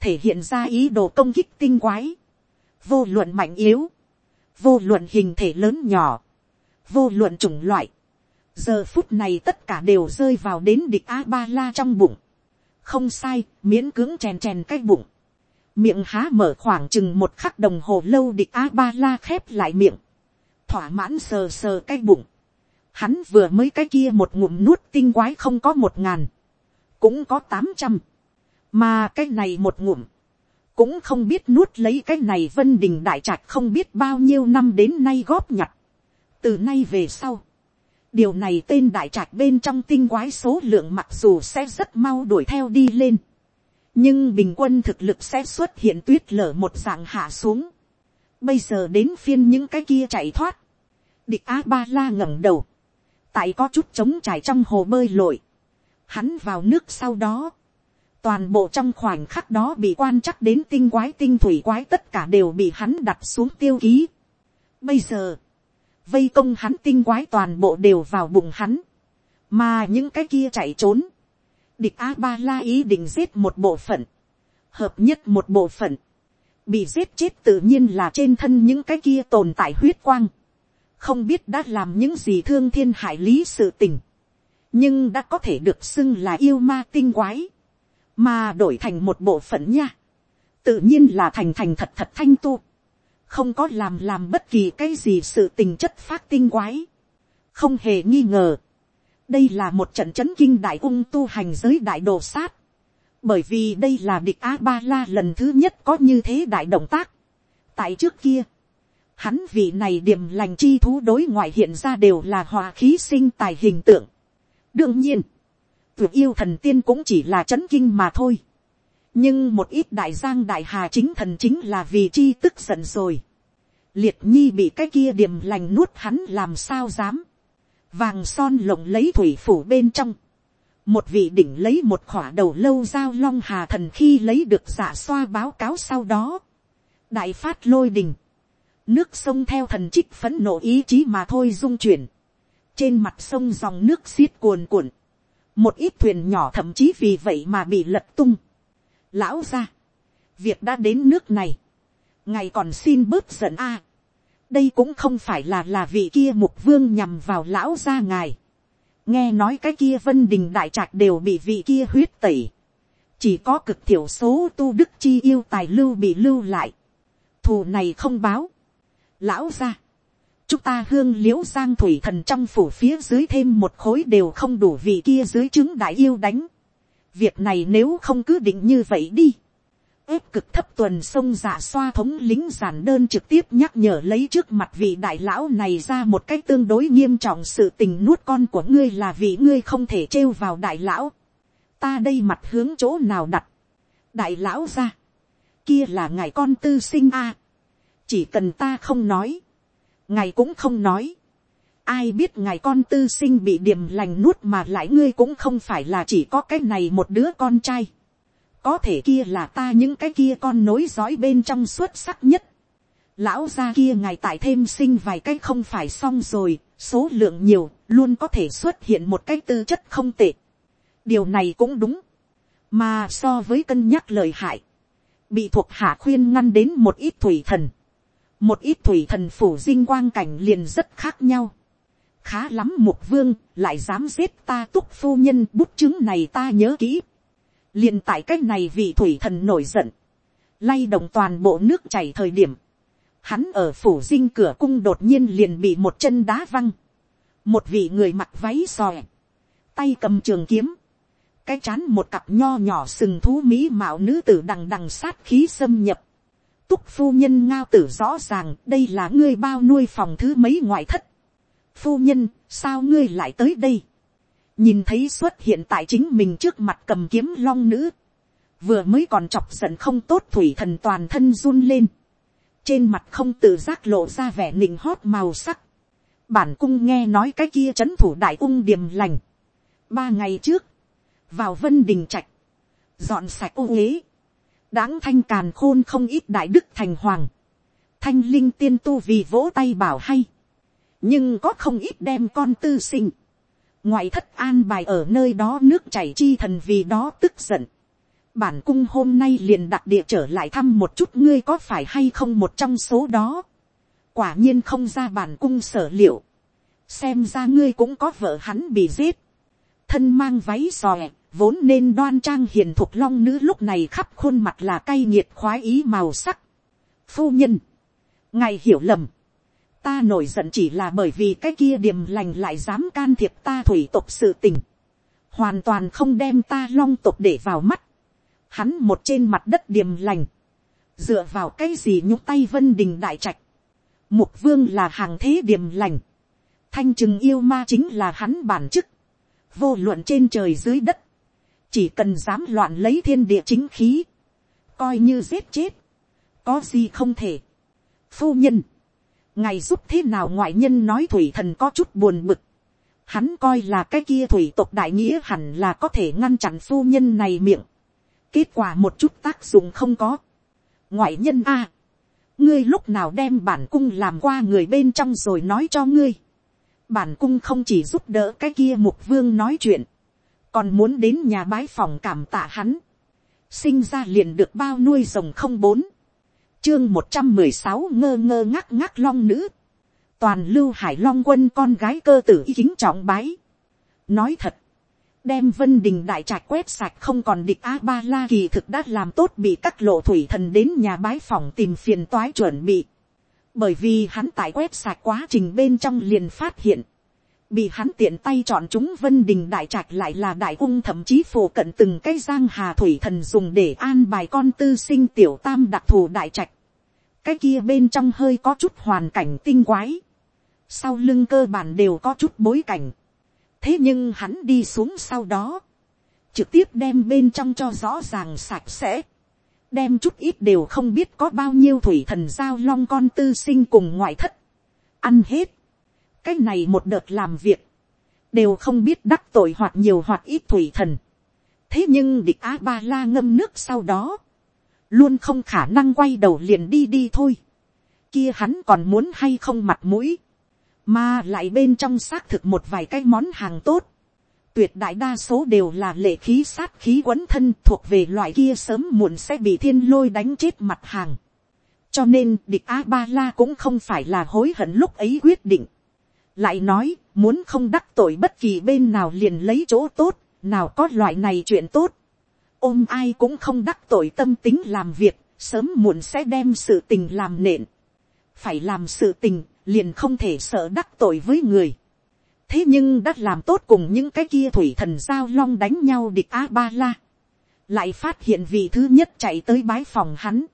thể hiện ra ý đồ công kích tinh quái, vô luận mạnh yếu, vô luận hình thể lớn nhỏ, vô luận chủng loại, giờ phút này tất cả đều rơi vào đến địch a ba la trong bụng, không sai, miễn cưỡng chèn chèn cái bụng, miệng há mở khoảng chừng một khắc đồng hồ lâu địch a ba la khép lại miệng, thỏa mãn sờ sờ cái bụng, hắn vừa mới cái kia một ngụm nuốt tinh quái không có một ngàn, cũng có tám trăm, mà cái này một ngụm, cũng không biết nuốt lấy cái này vân đình đại trạch không biết bao nhiêu năm đến nay góp nhặt, từ nay về sau, điều này tên đại trạch bên trong tinh quái số lượng mặc dù sẽ rất mau đuổi theo đi lên, nhưng bình quân thực lực sẽ xuất hiện tuyết lở một dạng hạ xuống. Bây giờ đến phiên những cái kia chạy thoát. Địch A Ba La ngẩng đầu. Tại có chút trống trải trong hồ bơi lội. Hắn vào nước sau đó. Toàn bộ trong khoảnh khắc đó bị quan chắc đến tinh quái tinh thủy quái tất cả đều bị hắn đặt xuống tiêu ký. Bây giờ. Vây công hắn tinh quái toàn bộ đều vào bụng hắn. Mà những cái kia chạy trốn. Địch a ba la ý định giết một bộ phận, hợp nhất một bộ phận, bị giết chết tự nhiên là trên thân những cái kia tồn tại huyết quang, không biết đã làm những gì thương thiên hại lý sự tình, nhưng đã có thể được xưng là yêu ma tinh quái, mà đổi thành một bộ phận nha, tự nhiên là thành thành thật thật thanh tu, không có làm làm bất kỳ cái gì sự tình chất phát tinh quái, không hề nghi ngờ, đây là một trận chấn kinh đại ung tu hành giới đại đồ sát, bởi vì đây là địch a ba la lần thứ nhất có như thế đại động tác. tại trước kia, hắn vị này điểm lành chi thú đối ngoại hiện ra đều là hòa khí sinh tài hình tượng. đương nhiên, tuyệt yêu thần tiên cũng chỉ là chấn kinh mà thôi nhưng một ít đại giang đại hà chính thần chính là vì chi tức giận rồi. liệt nhi bị cái kia điểm lành nuốt hắn làm sao dám? Vàng son lộng lấy thủy phủ bên trong, một vị đỉnh lấy một khỏa đầu lâu giao long hà thần khi lấy được giả xoa báo cáo sau đó, đại phát lôi đình, nước sông theo thần trích phấn nộ ý chí mà thôi dung chuyển, trên mặt sông dòng nước xiết cuồn cuộn, một ít thuyền nhỏ thậm chí vì vậy mà bị lật tung. Lão ra, việc đã đến nước này, ngài còn xin bớt giận a đây cũng không phải là là vị kia mục vương nhằm vào lão gia ngài. nghe nói cái kia vân đình đại trạch đều bị vị kia huyết tẩy. chỉ có cực thiểu số tu đức chi yêu tài lưu bị lưu lại. thù này không báo. lão gia, chúng ta hương l i ễ u giang thủy thần trong phủ phía dưới thêm một khối đều không đủ vị kia dưới chứng đại yêu đánh việc này nếu không cứ định như vậy đi ép cực thấp tuần sông giả xoa thống lính giản đơn trực tiếp nhắc nhở lấy trước mặt vị đại lão này ra một cách tương đối nghiêm trọng sự tình nuốt con của ngươi là vì ngươi không thể trêu vào đại lão. ta đây mặt hướng chỗ nào đặt. đại lão ra. kia là ngài con tư sinh a. chỉ cần ta không nói. ngài cũng không nói ai biết ngài con tư sinh bị điểm lành nuốt mà lại ngươi cũng không phải là chỉ có cái này một đứa con trai có thể kia là ta những cái kia con nối dõi bên trong xuất sắc nhất. lão gia kia ngày tại thêm sinh vài cái không phải xong rồi, số lượng nhiều, luôn có thể xuất hiện một cái tư chất không tệ. điều này cũng đúng, mà so với cân nhắc lời hại, bị thuộc hạ khuyên ngăn đến một ít thủy thần, một ít thủy thần phủ dinh quang cảnh liền rất khác nhau khá lắm mục vương lại dám giết ta túc phu nhân bút chứng này ta nhớ kỹ. Liền tại cách này vị thủy thần nổi giận, lay động toàn bộ nước chảy thời điểm, hắn ở phủ dinh cửa cung đột nhiên liền bị một chân đá văng, một vị người mặc váy xòe, tay cầm trường kiếm, cái chán một cặp nho nhỏ sừng thú mỹ mạo nữ tử đằng đằng sát khí xâm nhập, túc phu nhân ngao tử rõ ràng đây là ngươi bao nuôi phòng thứ mấy ngoại thất, phu nhân sao ngươi lại tới đây, nhìn thấy xuất hiện tại chính mình trước mặt cầm kiếm long nữ, vừa mới còn chọc giận không tốt thủy thần toàn thân run lên, trên mặt không tự giác lộ ra vẻ nịnh hót màu sắc, bản cung nghe nói cái kia c h ấ n thủ đại ung điềm lành, ba ngày trước, vào vân đình trạch, dọn sạch ô ế, đáng thanh càn khôn không ít đại đức thành hoàng, thanh linh tiên tu vì vỗ tay bảo hay, nhưng có không ít đem con tư sinh, ngoại thất an bài ở nơi đó nước chảy chi thần vì đó tức giận, bản cung hôm nay liền đặt địa trở lại thăm một chút ngươi có phải hay không một trong số đó, quả nhiên không ra bản cung sở liệu, xem ra ngươi cũng có vợ hắn bị giết, thân mang váy xòe, vốn nên đoan trang hiền thục long nữ lúc này khắp khuôn mặt là cay nghiệt khoái ý màu sắc. Phu nhân, ngài hiểu lầm, ta nổi giận chỉ là bởi vì cái kia điềm lành lại dám can thiệp ta thủy tục sự tình, hoàn toàn không đem ta long tục để vào mắt, hắn một trên mặt đất điềm lành, dựa vào cái gì nhúc tay vân đình đại trạch, mục vương là hàng thế điềm lành, thanh trừng yêu ma chính là hắn bản chức, vô luận trên trời dưới đất, chỉ cần dám loạn lấy thiên địa chính khí, coi như giết chết, có gì không thể. Phu nhân, ngày giúp thế nào ngoại nhân nói thủy thần có chút buồn bực, hắn coi là cái kia thủy tộc đại nghĩa hẳn là có thể ngăn chặn phu nhân này miệng, kết quả một chút tác dụng không có. ngoại nhân a, ngươi lúc nào đem bản cung làm qua người bên trong rồi nói cho ngươi, bản cung không chỉ giúp đỡ cái kia mục vương nói chuyện, còn muốn đến nhà bái phòng cảm tạ hắn, sinh ra liền được bao nuôi rồng không bốn, chương một trăm mười sáu ngơ ngơ ngắc ngắc long nữ, toàn lưu hải long quân con gái cơ tử y kính trọng bái. nói thật, đem vân đình đại trạch quét sạch không còn địch a ba la kỳ thực đã làm tốt bị các lộ thủy thần đến nhà bái phòng tìm phiền toái chuẩn bị. bởi vì hắn tại quét sạch quá trình bên trong liền phát hiện, bị hắn tiện tay chọn chúng vân đình đại trạch lại là đại ung thậm chí phổ cận từng cái giang hà thủy thần dùng để an bài con tư sinh tiểu tam đặc thù đại trạch. cái kia bên trong hơi có chút hoàn cảnh tinh quái. sau lưng cơ bản đều có chút bối cảnh. thế nhưng hắn đi xuống sau đó, trực tiếp đem bên trong cho rõ ràng sạch sẽ. đem chút ít đều không biết có bao nhiêu thủy thần giao long con tư sinh cùng ngoại thất. ăn hết cái này một đợt làm việc, đều không biết đắc tội hoặc nhiều hoặc ít thủy thần. thế nhưng địch a ba la ngâm nước sau đó, luôn không khả năng quay đầu liền đi đi thôi. kia hắn còn muốn hay không mặt mũi, mà lại bên trong xác thực một vài cái món hàng tốt. tuyệt đại đa số đều là lệ khí sát khí quấn thân thuộc về loại kia sớm muộn sẽ bị thiên lôi đánh chết mặt hàng. cho nên địch a ba la cũng không phải là hối hận lúc ấy quyết định lại nói, muốn không đắc tội bất kỳ bên nào liền lấy chỗ tốt, nào có loại này chuyện tốt. ôm ai cũng không đắc tội tâm tính làm việc, sớm muộn sẽ đem sự tình làm nện. phải làm sự tình, liền không thể sợ đắc tội với người. thế nhưng đã làm tốt cùng những cái kia thủy thần giao long đánh nhau địch a ba la. lại phát hiện vị thứ nhất chạy tới bái phòng hắn.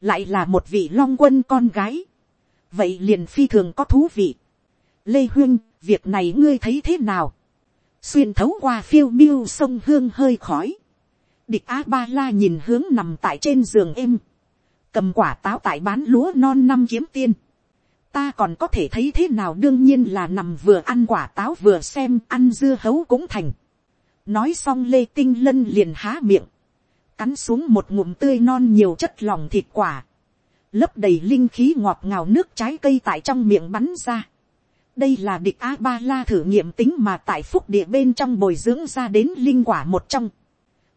lại là một vị long quân con gái. vậy liền phi thường có thú vị lê huyên, việc này ngươi thấy thế nào, xuyên thấu qua phiêu miêu sông hương hơi khói, địch a ba la nhìn hướng nằm tại trên giường êm, cầm quả táo tại bán lúa non năm kiếm tiên, ta còn có thể thấy thế nào? Đương nhiên là nằm vừa ăn quả táo vừa xem ăn dưa hấu cũng thành. nói xong lê tinh lân liền há miệng, cắn xuống một ngụm tươi non nhiều chất lòng thịt quả, lấp đầy linh khí ngọt ngào nước trái cây tại trong miệng bắn ra đây là địch a ba la thử nghiệm tính mà tại phúc địa bên trong bồi dưỡng ra đến linh quả một trong.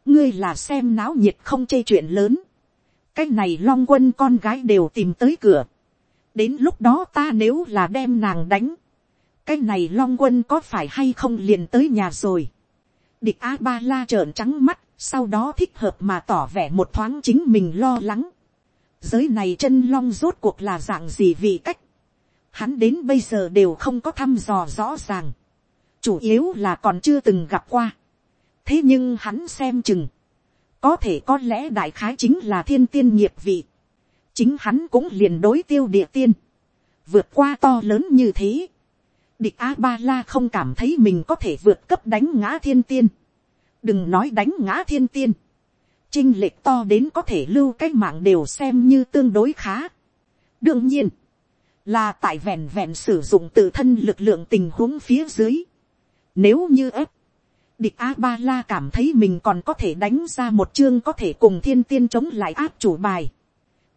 ngươi là xem náo nhiệt không chê chuyện lớn. cái này long quân con gái đều tìm tới cửa. đến lúc đó ta nếu là đem nàng đánh. cái này long quân có phải hay không liền tới nhà rồi. địch a ba la trợn trắng mắt, sau đó thích hợp mà tỏ vẻ một thoáng chính mình lo lắng. giới này chân long rốt cuộc là dạng gì vì cách hắn đến bây giờ đều không có thăm dò rõ ràng, chủ yếu là còn chưa từng gặp qua. thế nhưng hắn xem chừng, có thể có lẽ đại khái chính là thiên tiên nghiệp vị, chính hắn cũng liền đối tiêu địa tiên, vượt qua to lớn như thế, địch a ba la không cảm thấy mình có thể vượt cấp đánh ngã thiên tiên, đừng nói đánh ngã thiên tiên, chinh lệch to đến có thể lưu cái mạng đều xem như tương đối khá. đương nhiên, là tại vẹn vẹn sử dụng tự thân lực lượng tình huống phía dưới. Nếu như ép, địch a ba la cảm thấy mình còn có thể đánh ra một chương có thể cùng thiên tiên chống lại áp chủ bài.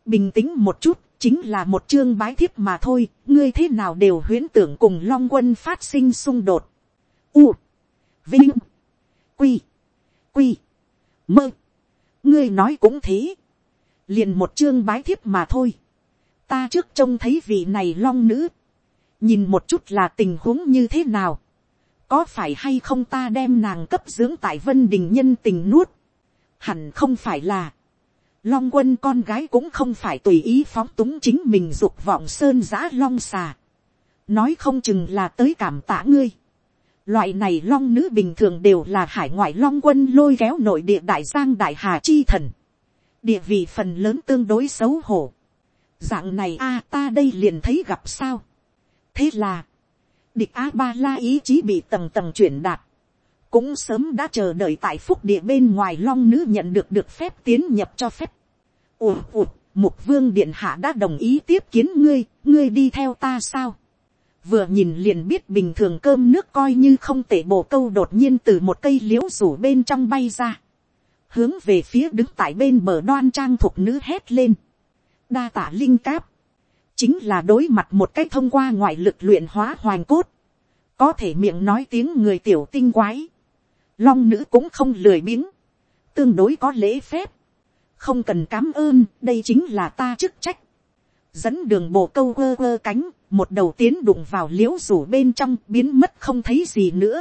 bình tĩnh một chút, chính là một chương bái thiếp mà thôi, ngươi thế nào đều huyễn tưởng cùng long quân phát sinh xung đột. U, vinh, quy, quy, mơ, ngươi nói cũng thế, liền một chương bái thiếp mà thôi ta trước trông thấy vị này long nữ, nhìn một chút là tình huống như thế nào, có phải hay không ta đem nàng cấp dưỡng tại vân đình nhân tình nuốt, hẳn không phải là, long quân con gái cũng không phải tùy ý phóng túng chính mình dục vọng sơn giã long xà, nói không chừng là tới cảm tạ ngươi, loại này long nữ bình thường đều là hải ngoại long quân lôi kéo nội địa đại giang đại hà chi thần, địa vị phần lớn tương đối xấu hổ, dạng này a ta đây liền thấy gặp sao, thế là, địch a ba la ý chí bị tầng tầng chuyển đạt, cũng sớm đã chờ đợi tại phúc địa bên ngoài long nữ nhận được được phép tiến nhập cho phép. ùa ùa, mục vương điện hạ đã đồng ý tiếp kiến ngươi, ngươi đi theo ta sao. vừa nhìn liền biết bình thường cơm nước coi như không tể bồ câu đột nhiên từ một cây l i ễ u rủ bên trong bay ra. hướng về phía đứng tại bên bờ đoan trang thuộc nữ hét lên đa tả linh cáp. Chính là đối mặt một cách thông qua ngoại lực luyện hóa hoàng cốt, có thể miệng nói tiếng người tiểu tinh quái, long nữ cũng không lười biếng, tương đối có lễ phép, không cần cám ơn, đây chính là ta chức trách, dẫn đường bộ câu quơ quơ cánh, một đầu tiến đụng vào l i ễ u rủ bên trong biến mất không thấy gì nữa.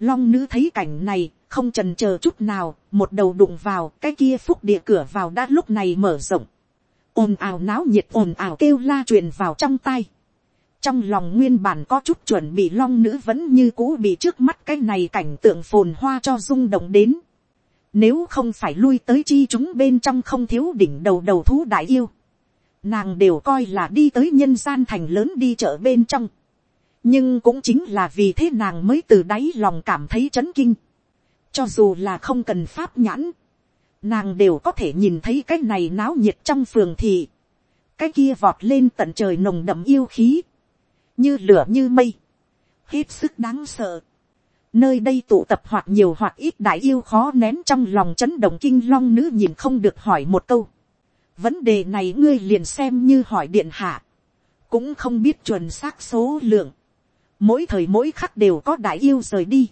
Long nữ thấy cảnh này, không trần c h ờ chút nào, một đầu đụng vào cái kia phúc địa cửa vào đã lúc này mở rộng ồn ào náo nhiệt ồn ào kêu la truyền vào trong tay. trong lòng nguyên bản có chút chuẩn bị long nữ vẫn như cũ bị trước mắt cái này cảnh tượng phồn hoa cho rung động đến. nếu không phải lui tới chi chúng bên trong không thiếu đỉnh đầu đầu thú đại yêu. nàng đều coi là đi tới nhân gian thành lớn đi chợ bên trong. nhưng cũng chính là vì thế nàng mới từ đáy lòng cảm thấy chấn kinh. cho dù là không cần pháp nhãn nàng đều có thể nhìn thấy cái này náo nhiệt trong phường thị, cái kia vọt lên tận trời nồng đậm yêu khí, như lửa như mây, hết sức đáng sợ. Nơi đây tụ tập hoặc nhiều hoặc ít đại yêu khó nén trong lòng chấn động kinh long nữ nhìn không được hỏi một câu. Vấn đề này ngươi liền xem như hỏi điện hạ. Cũng không biết chuẩn xác số lượng. Mỗi thời mỗi khắc đều có đại yêu rời đi.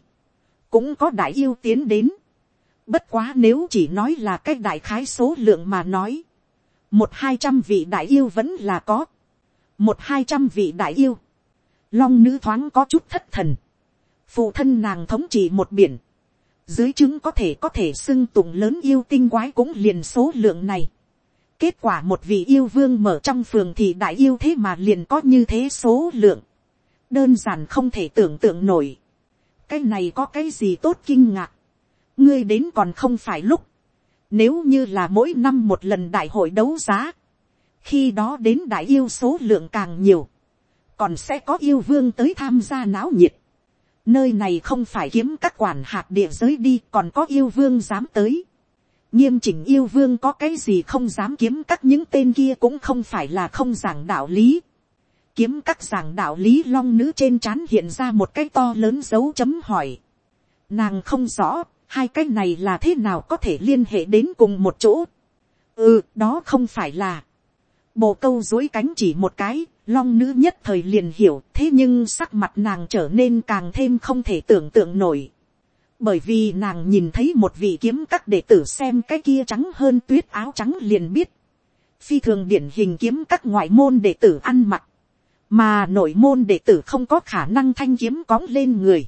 Cũng có đại yêu tiến đến Bất quá nếu chỉ nói là cái đại khái số lượng mà nói. Một hai trăm vị đại yêu vẫn là có. Một hai trăm vị đại yêu. Long nữ thoáng có chút thất thần. Phụ thân nàng thống trị một biển. Dưới chứng có thể có thể xưng tụng lớn yêu tinh quái cũng liền số lượng này. Kết quả một vị yêu vương mở trong phường thì đại yêu thế mà liền có như thế số lượng. Đơn giản không thể tưởng tượng nổi. Cái này có cái gì tốt kinh ngạc ngươi đến còn không phải lúc, nếu như là mỗi năm một lần đại hội đấu giá, khi đó đến đại yêu số lượng càng nhiều, còn sẽ có yêu vương tới tham gia náo nhiệt. Nơi này không phải kiếm các quản hạt địa giới đi còn có yêu vương dám tới. nghiêm chỉnh yêu vương có cái gì không dám kiếm các những tên kia cũng không phải là không giảng đạo lý. kiếm các giảng đạo lý long nữ trên trán hiện ra một cái to lớn dấu chấm hỏi. Nàng không rõ hai cái này là thế nào có thể liên hệ đến cùng một chỗ. ừ, đó không phải là. bồ câu dối cánh chỉ một cái, long nữ nhất thời liền hiểu, thế nhưng sắc mặt nàng trở nên càng thêm không thể tưởng tượng nổi. bởi vì nàng nhìn thấy một vị kiếm các đệ tử xem cái kia trắng hơn tuyết áo trắng liền biết. phi thường điển hình kiếm các ngoại môn đệ tử ăn mặc. mà nội môn đệ tử không có khả năng thanh kiếm cóng lên người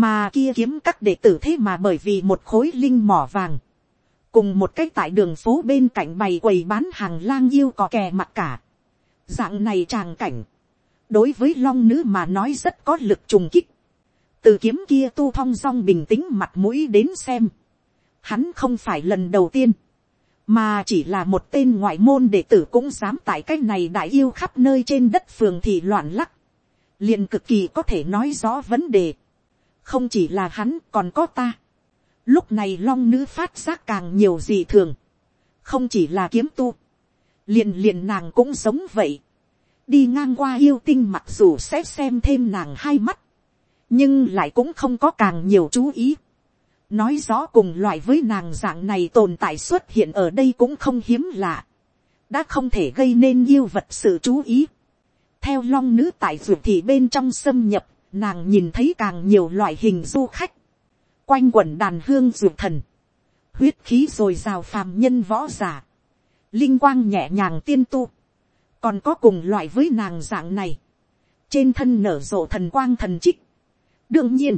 mà kia kiếm các đệ tử thế mà bởi vì một khối linh mỏ vàng, cùng một cách tại đường phố bên cạnh bày quầy bán hàng lang yêu có kè mặt cả. dạng này tràng cảnh, đối với long nữ mà nói rất có lực trùng kích, từ kiếm kia tu thong song bình tĩnh mặt mũi đến xem, hắn không phải lần đầu tiên, mà chỉ là một tên ngoại môn đệ tử cũng dám tại cái này đại yêu khắp nơi trên đất phường thì loạn lắc, liền cực kỳ có thể nói rõ vấn đề không chỉ là hắn còn có ta. lúc này long nữ phát giác càng nhiều gì thường, không chỉ là kiếm tu, liền liền nàng cũng giống vậy, đi ngang qua yêu tinh mặc dù sẽ xem thêm nàng hai mắt, nhưng lại cũng không có càng nhiều chú ý. nói rõ cùng loại với nàng dạng này tồn tại xuất hiện ở đây cũng không hiếm lạ. đã không thể gây nên yêu vật sự chú ý. theo long nữ tại ruột thị bên trong xâm nhập, nàng nhìn thấy càng nhiều loại hình du khách, quanh quẩn đàn hương ruột thần, huyết khí rồi rào phàm nhân võ giả, linh quang nhẹ nhàng tiên tu, còn có cùng loại với nàng dạng này, trên thân nở rộ thần quang thần trích. đương nhiên,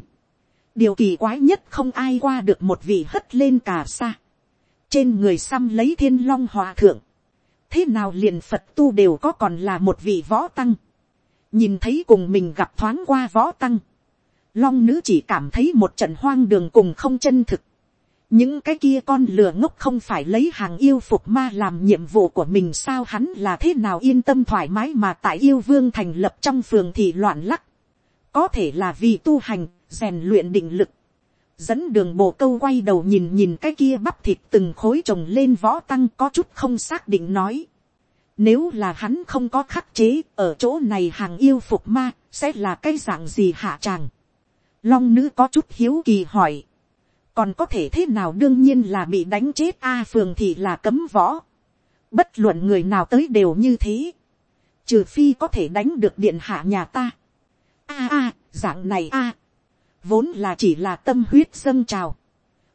điều kỳ quái nhất không ai qua được một vị hất lên cà sa, trên người xăm lấy thiên long hòa thượng, thế nào liền phật tu đều có còn là một vị võ tăng, nhìn thấy cùng mình gặp thoáng qua võ tăng, long nữ chỉ cảm thấy một trận hoang đường cùng không chân thực, những cái kia con lừa ngốc không phải lấy hàng yêu phục ma làm nhiệm vụ của mình sao hắn là thế nào yên tâm thoải mái mà tại yêu vương thành lập trong phường thì loạn lắc. có thể là vì tu hành, rèn luyện định lực. dẫn đường bộ câu quay đầu nhìn nhìn cái kia bắp thịt từng khối trồng lên võ tăng có chút không xác định nói. Nếu là hắn không có khắc chế, ở chỗ này hàng yêu phục ma, sẽ là cái dạng gì hạ tràng. Long nữ có chút hiếu kỳ hỏi còn có thể thế nào đương nhiên là bị đánh chết a phường thì là cấm võ. bất luận người nào tới đều như thế. trừ phi có thể đánh được điện hạ nhà ta. a a, dạng này a. vốn là chỉ là tâm huyết dâng trào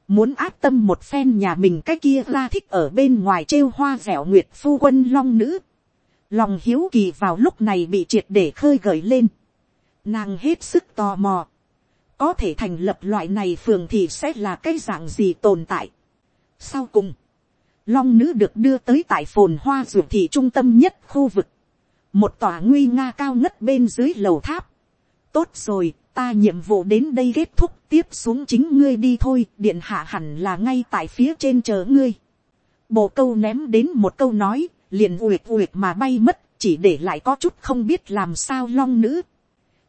muốn áp tâm một phen nhà mình cái kia ra thích ở bên ngoài trêu hoa dẻo nguyệt phu quân long nữ. lòng hiếu kỳ vào lúc này bị triệt để khơi gợi lên. nàng hết sức tò mò có thể thành lập loại này phường thì sẽ là cái dạng gì tồn tại. sau cùng, long nữ được đưa tới tại phồn hoa ruột thị trung tâm nhất khu vực, một tòa nguy nga cao ngất bên dưới lầu tháp. tốt rồi, ta nhiệm vụ đến đây kết thúc tiếp xuống chính ngươi đi thôi, điện hạ hẳn là ngay tại phía trên chờ ngươi. bộ câu ném đến một câu nói, liền uyệt uyệt mà bay mất, chỉ để lại có chút không biết làm sao long nữ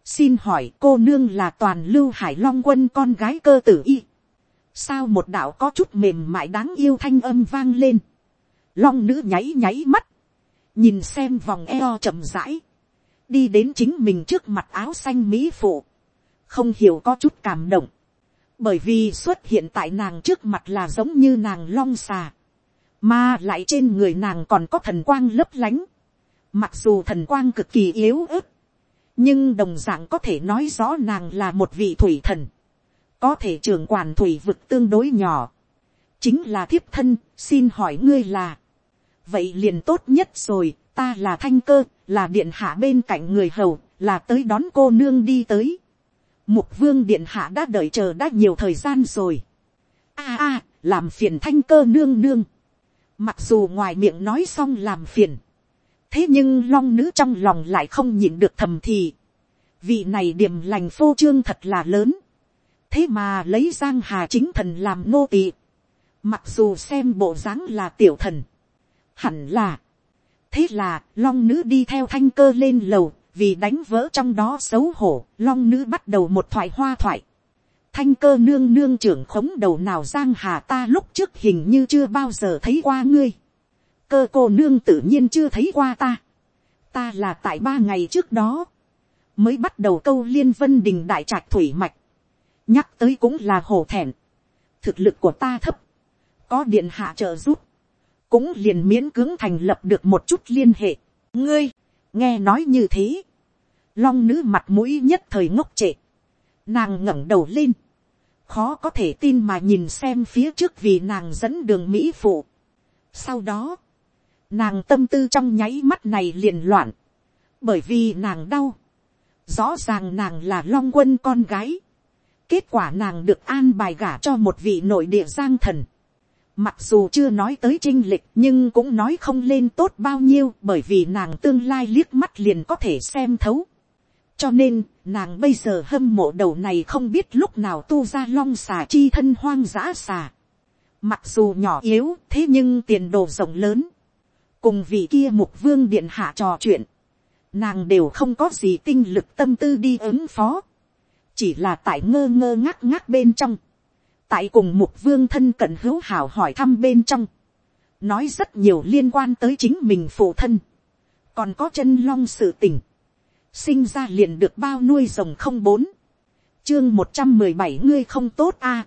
xin hỏi cô nương là toàn lưu hải long quân con gái cơ tử y. sao một đạo có chút mềm mại đáng yêu thanh âm vang lên. long nữ nháy nháy mắt. nhìn xem vòng eo chậm rãi. đi đến chính mình trước mặt áo xanh mỹ phụ không hiểu có chút cảm động. bởi vì xuất hiện tại nàng trước mặt là giống như nàng long xà. mà lại trên người nàng còn có thần quang lấp lánh. mặc dù thần quang cực kỳ yếu ớt nhưng đồng d ạ n g có thể nói rõ nàng là một vị thủy thần, có thể trưởng quản thủy vực tương đối nhỏ, chính là thiếp thân, xin hỏi ngươi là, vậy liền tốt nhất rồi, ta là thanh cơ, là điện hạ bên cạnh người hầu, là tới đón cô nương đi tới. Mục vương điện hạ đã đợi chờ đã nhiều thời gian rồi. a à, a, à, làm phiền thanh cơ nương nương. Mặc dù ngoài miệng nói xong làm phiền, thế nhưng long nữ trong lòng lại không nhịn được thầm thì. vị này điểm lành phô trương thật là lớn. thế mà lấy giang hà chính thần làm nô tỳ. mặc dù xem bộ dáng là tiểu thần. hẳn là. thế là long nữ đi theo thanh cơ lên lầu vì đánh vỡ trong đó xấu hổ long nữ bắt đầu một thoại hoa thoại. thanh cơ nương nương trưởng khống đầu nào giang hà ta lúc trước hình như chưa bao giờ thấy qua ngươi cơ cô nương tự nhiên chưa thấy qua ta. ta là tại ba ngày trước đó, mới bắt đầu câu liên vân đình đại trạch thủy mạch. nhắc tới cũng là hổ thẹn. thực lực của ta thấp, có điện hạ trợ giúp, cũng liền miễn cưỡng thành lập được một chút liên hệ. ngươi, nghe nói như thế, long nữ mặt mũi nhất thời ngốc trệ, nàng ngẩng đầu lên, khó có thể tin mà nhìn xem phía trước vì nàng dẫn đường mỹ phụ. sau đó, Nàng tâm tư trong nháy mắt này liền loạn. Bởi vì nàng đau. Rõ ràng nàng là long quân con gái. Kết quả nàng được an bài gả cho một vị nội địa giang thần. Mặc dù chưa nói tới trinh lịch nhưng cũng nói không lên tốt bao nhiêu bởi vì nàng tương lai liếc mắt liền có thể xem thấu. Cho nên, nàng bây giờ hâm mộ đầu này không biết lúc nào tu ra long xà chi thân hoang dã xà. Mặc dù nhỏ yếu, thế nhưng tiền đồ rộng lớn. Cùng vị kia mục vương điện hạ trò chuyện, nàng đều không có gì tinh lực tâm tư đi ứng phó, chỉ là tại ngơ ngơ ngác ngác bên trong, tại cùng mục vương thân cận hữu hảo hỏi thăm bên trong, nói rất nhiều liên quan tới chính mình phụ thân, còn có chân long sự tình, sinh ra liền được bao nuôi rồng không bốn, chương một trăm mười bảy ngươi không tốt a,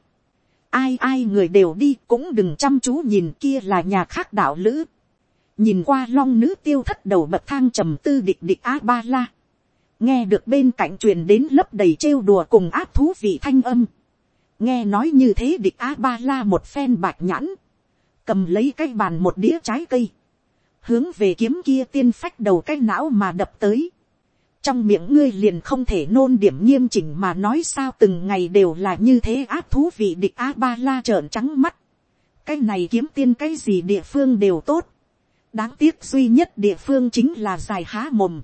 ai ai người đều đi cũng đừng chăm chú nhìn kia là nhà khác đạo lữ, nhìn qua long nữ tiêu thất đầu bậc thang trầm tư địch địch a ba la, nghe được bên cạnh truyền đến lấp đầy trêu đùa cùng áp thú vị thanh âm, nghe nói như thế địch a ba la một phen bạc nhãn, cầm lấy cái bàn một đĩa trái cây, hướng về kiếm kia tiên phách đầu cái não mà đập tới, trong miệng ngươi liền không thể nôn điểm nghiêm chỉnh mà nói sao từng ngày đều là như thế áp thú vị địch a ba la trợn trắng mắt, cái này kiếm tiên cái gì địa phương đều tốt, đáng tiếc duy nhất địa phương chính là dài há mồm,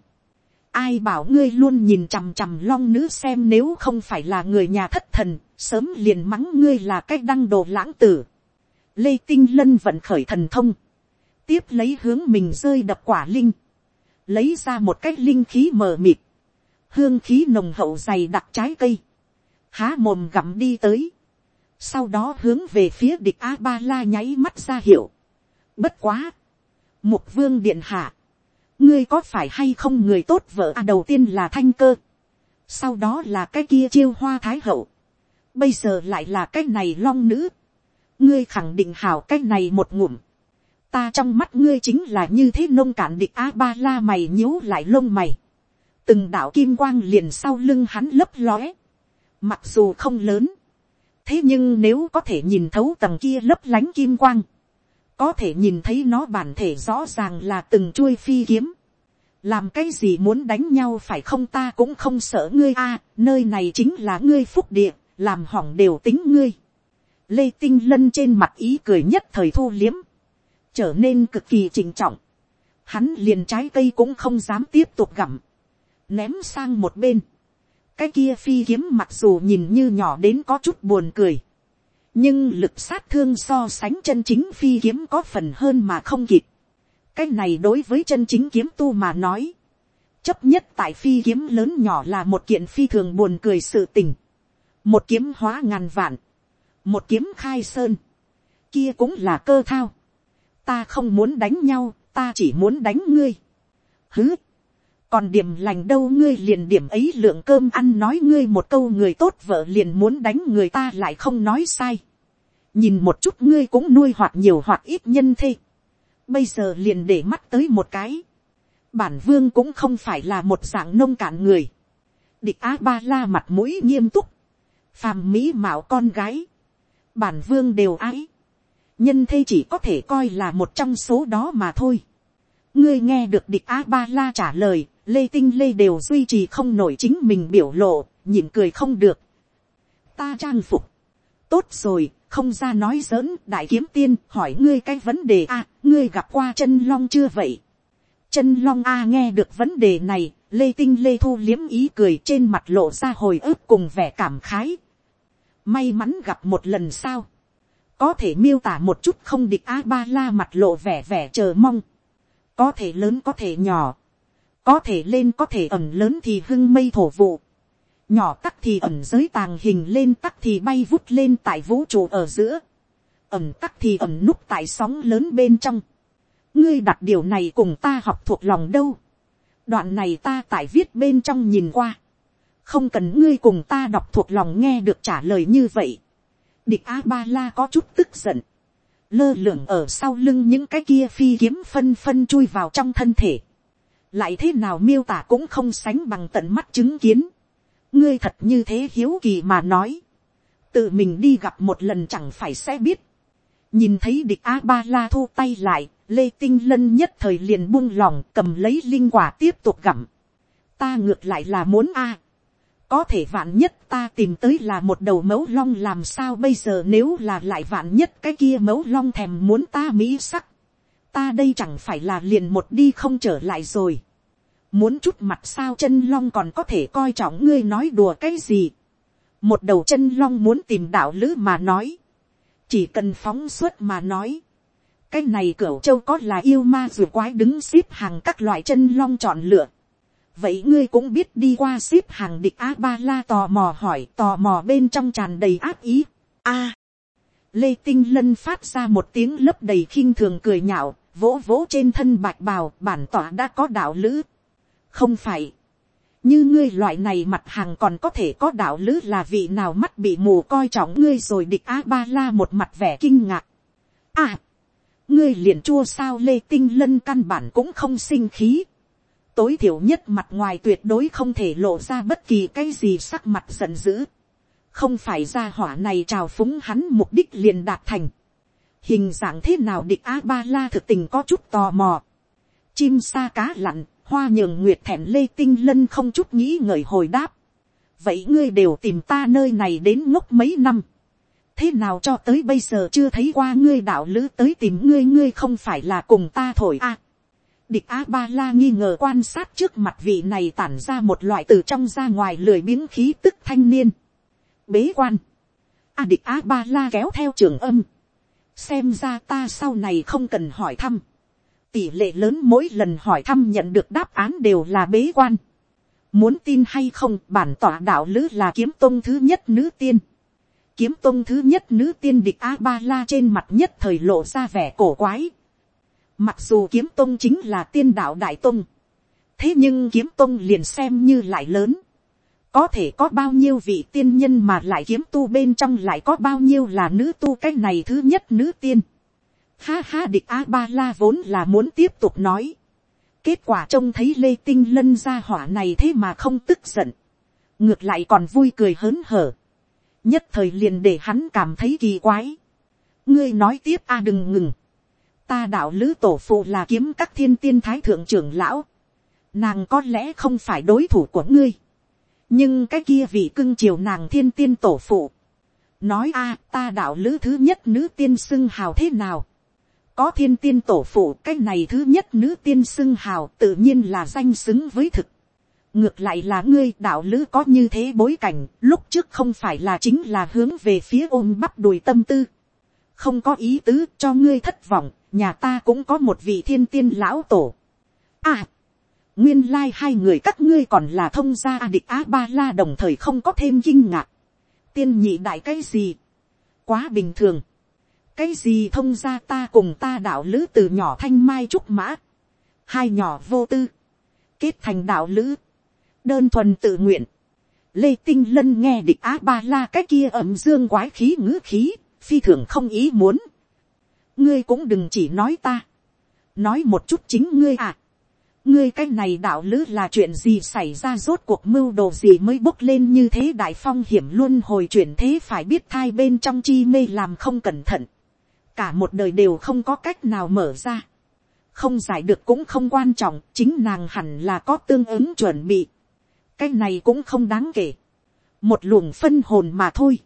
ai bảo ngươi luôn nhìn chằm chằm long nữ xem nếu không phải là người nhà thất thần, sớm liền mắng ngươi là cái đăng đồ lãng tử. Lê Tinh Lân vận khởi thần thông, tiếp lấy hướng mình rơi đập quả linh, lấy ra một cái linh khí mờ mịt, hương khí nồng hậu dày đặc trái cây, há mồm gặm đi tới, sau đó hướng về phía địch a ba la nháy mắt ra hiệu. Bất quá, mục vương điện hạ, ngươi có phải hay không người tốt vợ à đầu tiên là thanh cơ, sau đó là cái kia chiêu hoa thái hậu, bây giờ lại là cái này long nữ, ngươi khẳng định hảo cái này một ngụm, ta trong mắt ngươi chính là như thế nông cản địch a ba la mày nhíu lại lông mày, từng đạo kim quang liền sau lưng hắn lấp lóe, mặc dù không lớn, thế nhưng nếu có thể nhìn thấu tầng kia lấp lánh kim quang, có thể nhìn thấy nó bản thể rõ ràng là từng chuôi phi kiếm. làm cái gì muốn đánh nhau phải không ta cũng không sợ ngươi a, nơi này chính là ngươi phúc địa, làm hỏng đều tính ngươi. lê tinh lân trên mặt ý cười nhất thời thu liếm, trở nên cực kỳ trình trọng. hắn liền trái cây cũng không dám tiếp tục gặm, ném sang một bên. cái kia phi kiếm mặc dù nhìn như nhỏ đến có chút buồn cười, nhưng lực sát thương so sánh chân chính phi kiếm có phần hơn mà không kịp. cái này đối với chân chính kiếm tu mà nói, chấp nhất tại phi kiếm lớn nhỏ là một kiện phi thường buồn cười sự tình. một kiếm hóa ngàn vạn, một kiếm khai sơn, kia cũng là cơ thao ta không muốn đánh nhau, ta chỉ muốn đánh ngươi. hứ, còn điểm lành đâu ngươi liền điểm ấy lượng cơm ăn nói ngươi một câu người tốt vợ liền muốn đánh người ta lại không nói sai. nhìn một chút ngươi cũng nuôi hoặc nhiều hoặc ít nhân thế. bây giờ liền để mắt tới một cái. bản vương cũng không phải là một dạng nông cạn người. địch á ba la mặt mũi nghiêm túc. phàm mỹ mạo con gái. bản vương đều ái nhân thây chỉ có thể coi là một trong số đó mà thôi. ngươi nghe được địch a ba la trả lời lê tinh lê đều duy trì không nổi chính mình biểu lộ, nhìn cười không được. ta trang phục, tốt rồi, không ra nói giỡn, đại kiếm tiên hỏi ngươi cái vấn đề a, ngươi gặp qua chân long chưa vậy. chân long a nghe được vấn đề này, lê tinh lê thu liếm ý cười trên mặt lộ ra hồi ức cùng vẻ cảm khái. may mắn gặp một lần sao có thể miêu tả một chút không địch a ba la mặt lộ vẻ vẻ chờ mong. có thể lớn có thể nhỏ. Có thể lên có thể ẩm lớn thì hưng mây thổ vụ, nhỏ tắc thì ẩm giới tàng hình lên tắc thì bay vút lên tại vũ trụ ở giữa, ẩm tắc thì ẩm núp tại sóng lớn bên trong, ngươi đặt điều này cùng ta học thuộc lòng đâu, đoạn này ta tại viết bên trong nhìn qua, không cần ngươi cùng ta đọc thuộc lòng nghe được trả lời như vậy, địch a ba la có chút tức giận, lơ lửng ở sau lưng những cái kia phi kiếm phân phân chui vào trong thân thể, lại thế nào miêu tả cũng không sánh bằng tận mắt chứng kiến. ngươi thật như thế hiếu kỳ mà nói. tự mình đi gặp một lần chẳng phải sẽ biết. nhìn thấy địch a ba la thu tay lại, lê tinh lân nhất thời liền buông lòng cầm lấy linh quả tiếp tục gặm. ta ngược lại là muốn a có thể vạn nhất ta tìm tới là một đầu mẫu long làm sao bây giờ nếu là lại vạn nhất cái kia mẫu long thèm muốn ta mỹ sắc ta đây chẳng phải là liền một đi không trở lại rồi. Muốn chút mặt sao chân long còn có thể coi trọng ngươi nói đùa cái gì. Một đầu chân long muốn tìm đạo lữ mà nói. Chỉ cần phóng suốt mà nói. Cái này cửu châu có là yêu ma dù quái đứng xếp hàng các loại chân long chọn lựa. Vậy ngươi cũng biết đi qua xếp hàng địch A-ba-la tò mò hỏi tò mò bên trong tràn đầy áp ý. A. Lê Tinh Lân phát ra một tiếng lấp đầy khinh thường cười nhạo, vỗ vỗ trên thân bạch bào bản tỏa đã có đạo lữ. không phải, như ngươi loại này mặt hàng còn có thể có đạo lữ là vị nào mắt bị mù coi trọng ngươi rồi địch a ba la một mặt vẻ kinh ngạc. à, ngươi liền chua sao lê tinh lân căn bản cũng không sinh khí tối thiểu nhất mặt ngoài tuyệt đối không thể lộ ra bất kỳ cái gì sắc mặt giận dữ. không phải ra hỏa này trào phúng hắn mục đích liền đạt thành. hình dạng thế nào địch a ba la thực tình có chút tò mò. chim sa cá lặn, hoa nhường nguyệt thẹn lê tinh lân không chút nghĩ ngợi hồi đáp. vậy ngươi đều tìm ta nơi này đến ngốc mấy năm thế nào cho tới bây giờ chưa thấy qua ngươi đạo lữ tới tìm ngươi ngươi không phải là cùng ta thổi a. À, địch a ba la nghi ngờ quan sát trước mặt vị này tản ra một loại từ trong ra ngoài lười biếng khí tức thanh niên. bế quan. a địch a ba la kéo theo trường âm. xem ra ta sau này không cần hỏi thăm. tỷ lệ lớn mỗi lần hỏi thăm nhận được đáp án đều là bế quan. muốn tin hay không, bản tỏa đạo lữ là kiếm tôn thứ nhất nữ tiên kiếm tông thứ nhất nữ tiên địch a ba la trên mặt nhất thời lộ ra vẻ cổ quái. Mặc dù kiếm tông chính là tiên đạo đại tông. Thế nhưng kiếm tông liền xem như lại lớn. Có thể có bao nhiêu vị tiên nhân mà lại kiếm tu bên trong lại có bao nhiêu là nữ tu cái này thứ nhất nữ tiên. Ha ha, địch A-ba-la vốn là muốn tiếp tục nói. Kết quả trông thấy Lê Tinh Lân ra hỏa này thế mà không tức giận. Ngược lại còn vui cười hớn hở nhất thời liền để hắn cảm thấy kỳ quái. ngươi nói tiếp a đừng ngừng ta đạo lữ tổ phụ là kiếm các thiên tiên thái thượng trưởng lão. nàng có lẽ không phải đối thủ của ngươi. nhưng cái kia vị cưng chiều nàng thiên tiên tổ phụ. nói a ta đạo lữ thứ nhất nữ tiên xưng hào thế nào. có thiên tiên tổ phụ cái này thứ nhất nữ tiên xưng hào tự nhiên là danh xứng với thực ngược lại là ngươi đạo lữ có như thế bối cảnh, lúc trước không phải là chính là hướng về phía ôm bắp đùi tâm tư. không có ý tứ cho ngươi thất vọng, nhà ta cũng có một vị thiên tiên lão tổ. À, nguyên lai hai người các ngươi còn là thông gia địch á ba la đồng thời không có thêm kinh ngạc. tiên nhị đại cái gì, quá bình thường. cái gì thông gia ta cùng ta đạo lữ từ nhỏ thanh mai trúc mã, hai nhỏ vô tư, kết thành đạo lữ đơn thuần tự nguyện. Lê Tinh Lân nghe địch Á Ba La cái kia ẩm dương quái khí ngữ khí, phi thường không ý muốn. Ngươi cũng đừng chỉ nói ta. Nói một chút chính ngươi à. Ngươi cái này đạo lữ là chuyện gì xảy ra rốt cuộc mưu đồ gì mới bốc lên như thế đại phong hiểm luôn hồi chuyển thế phải biết thai bên trong chi mê làm không cẩn thận. Cả một đời đều không có cách nào mở ra. Không giải được cũng không quan trọng, chính nàng hẳn là có tương ứng chuẩn bị cái này cũng không đáng kể, một luồng phân hồn mà thôi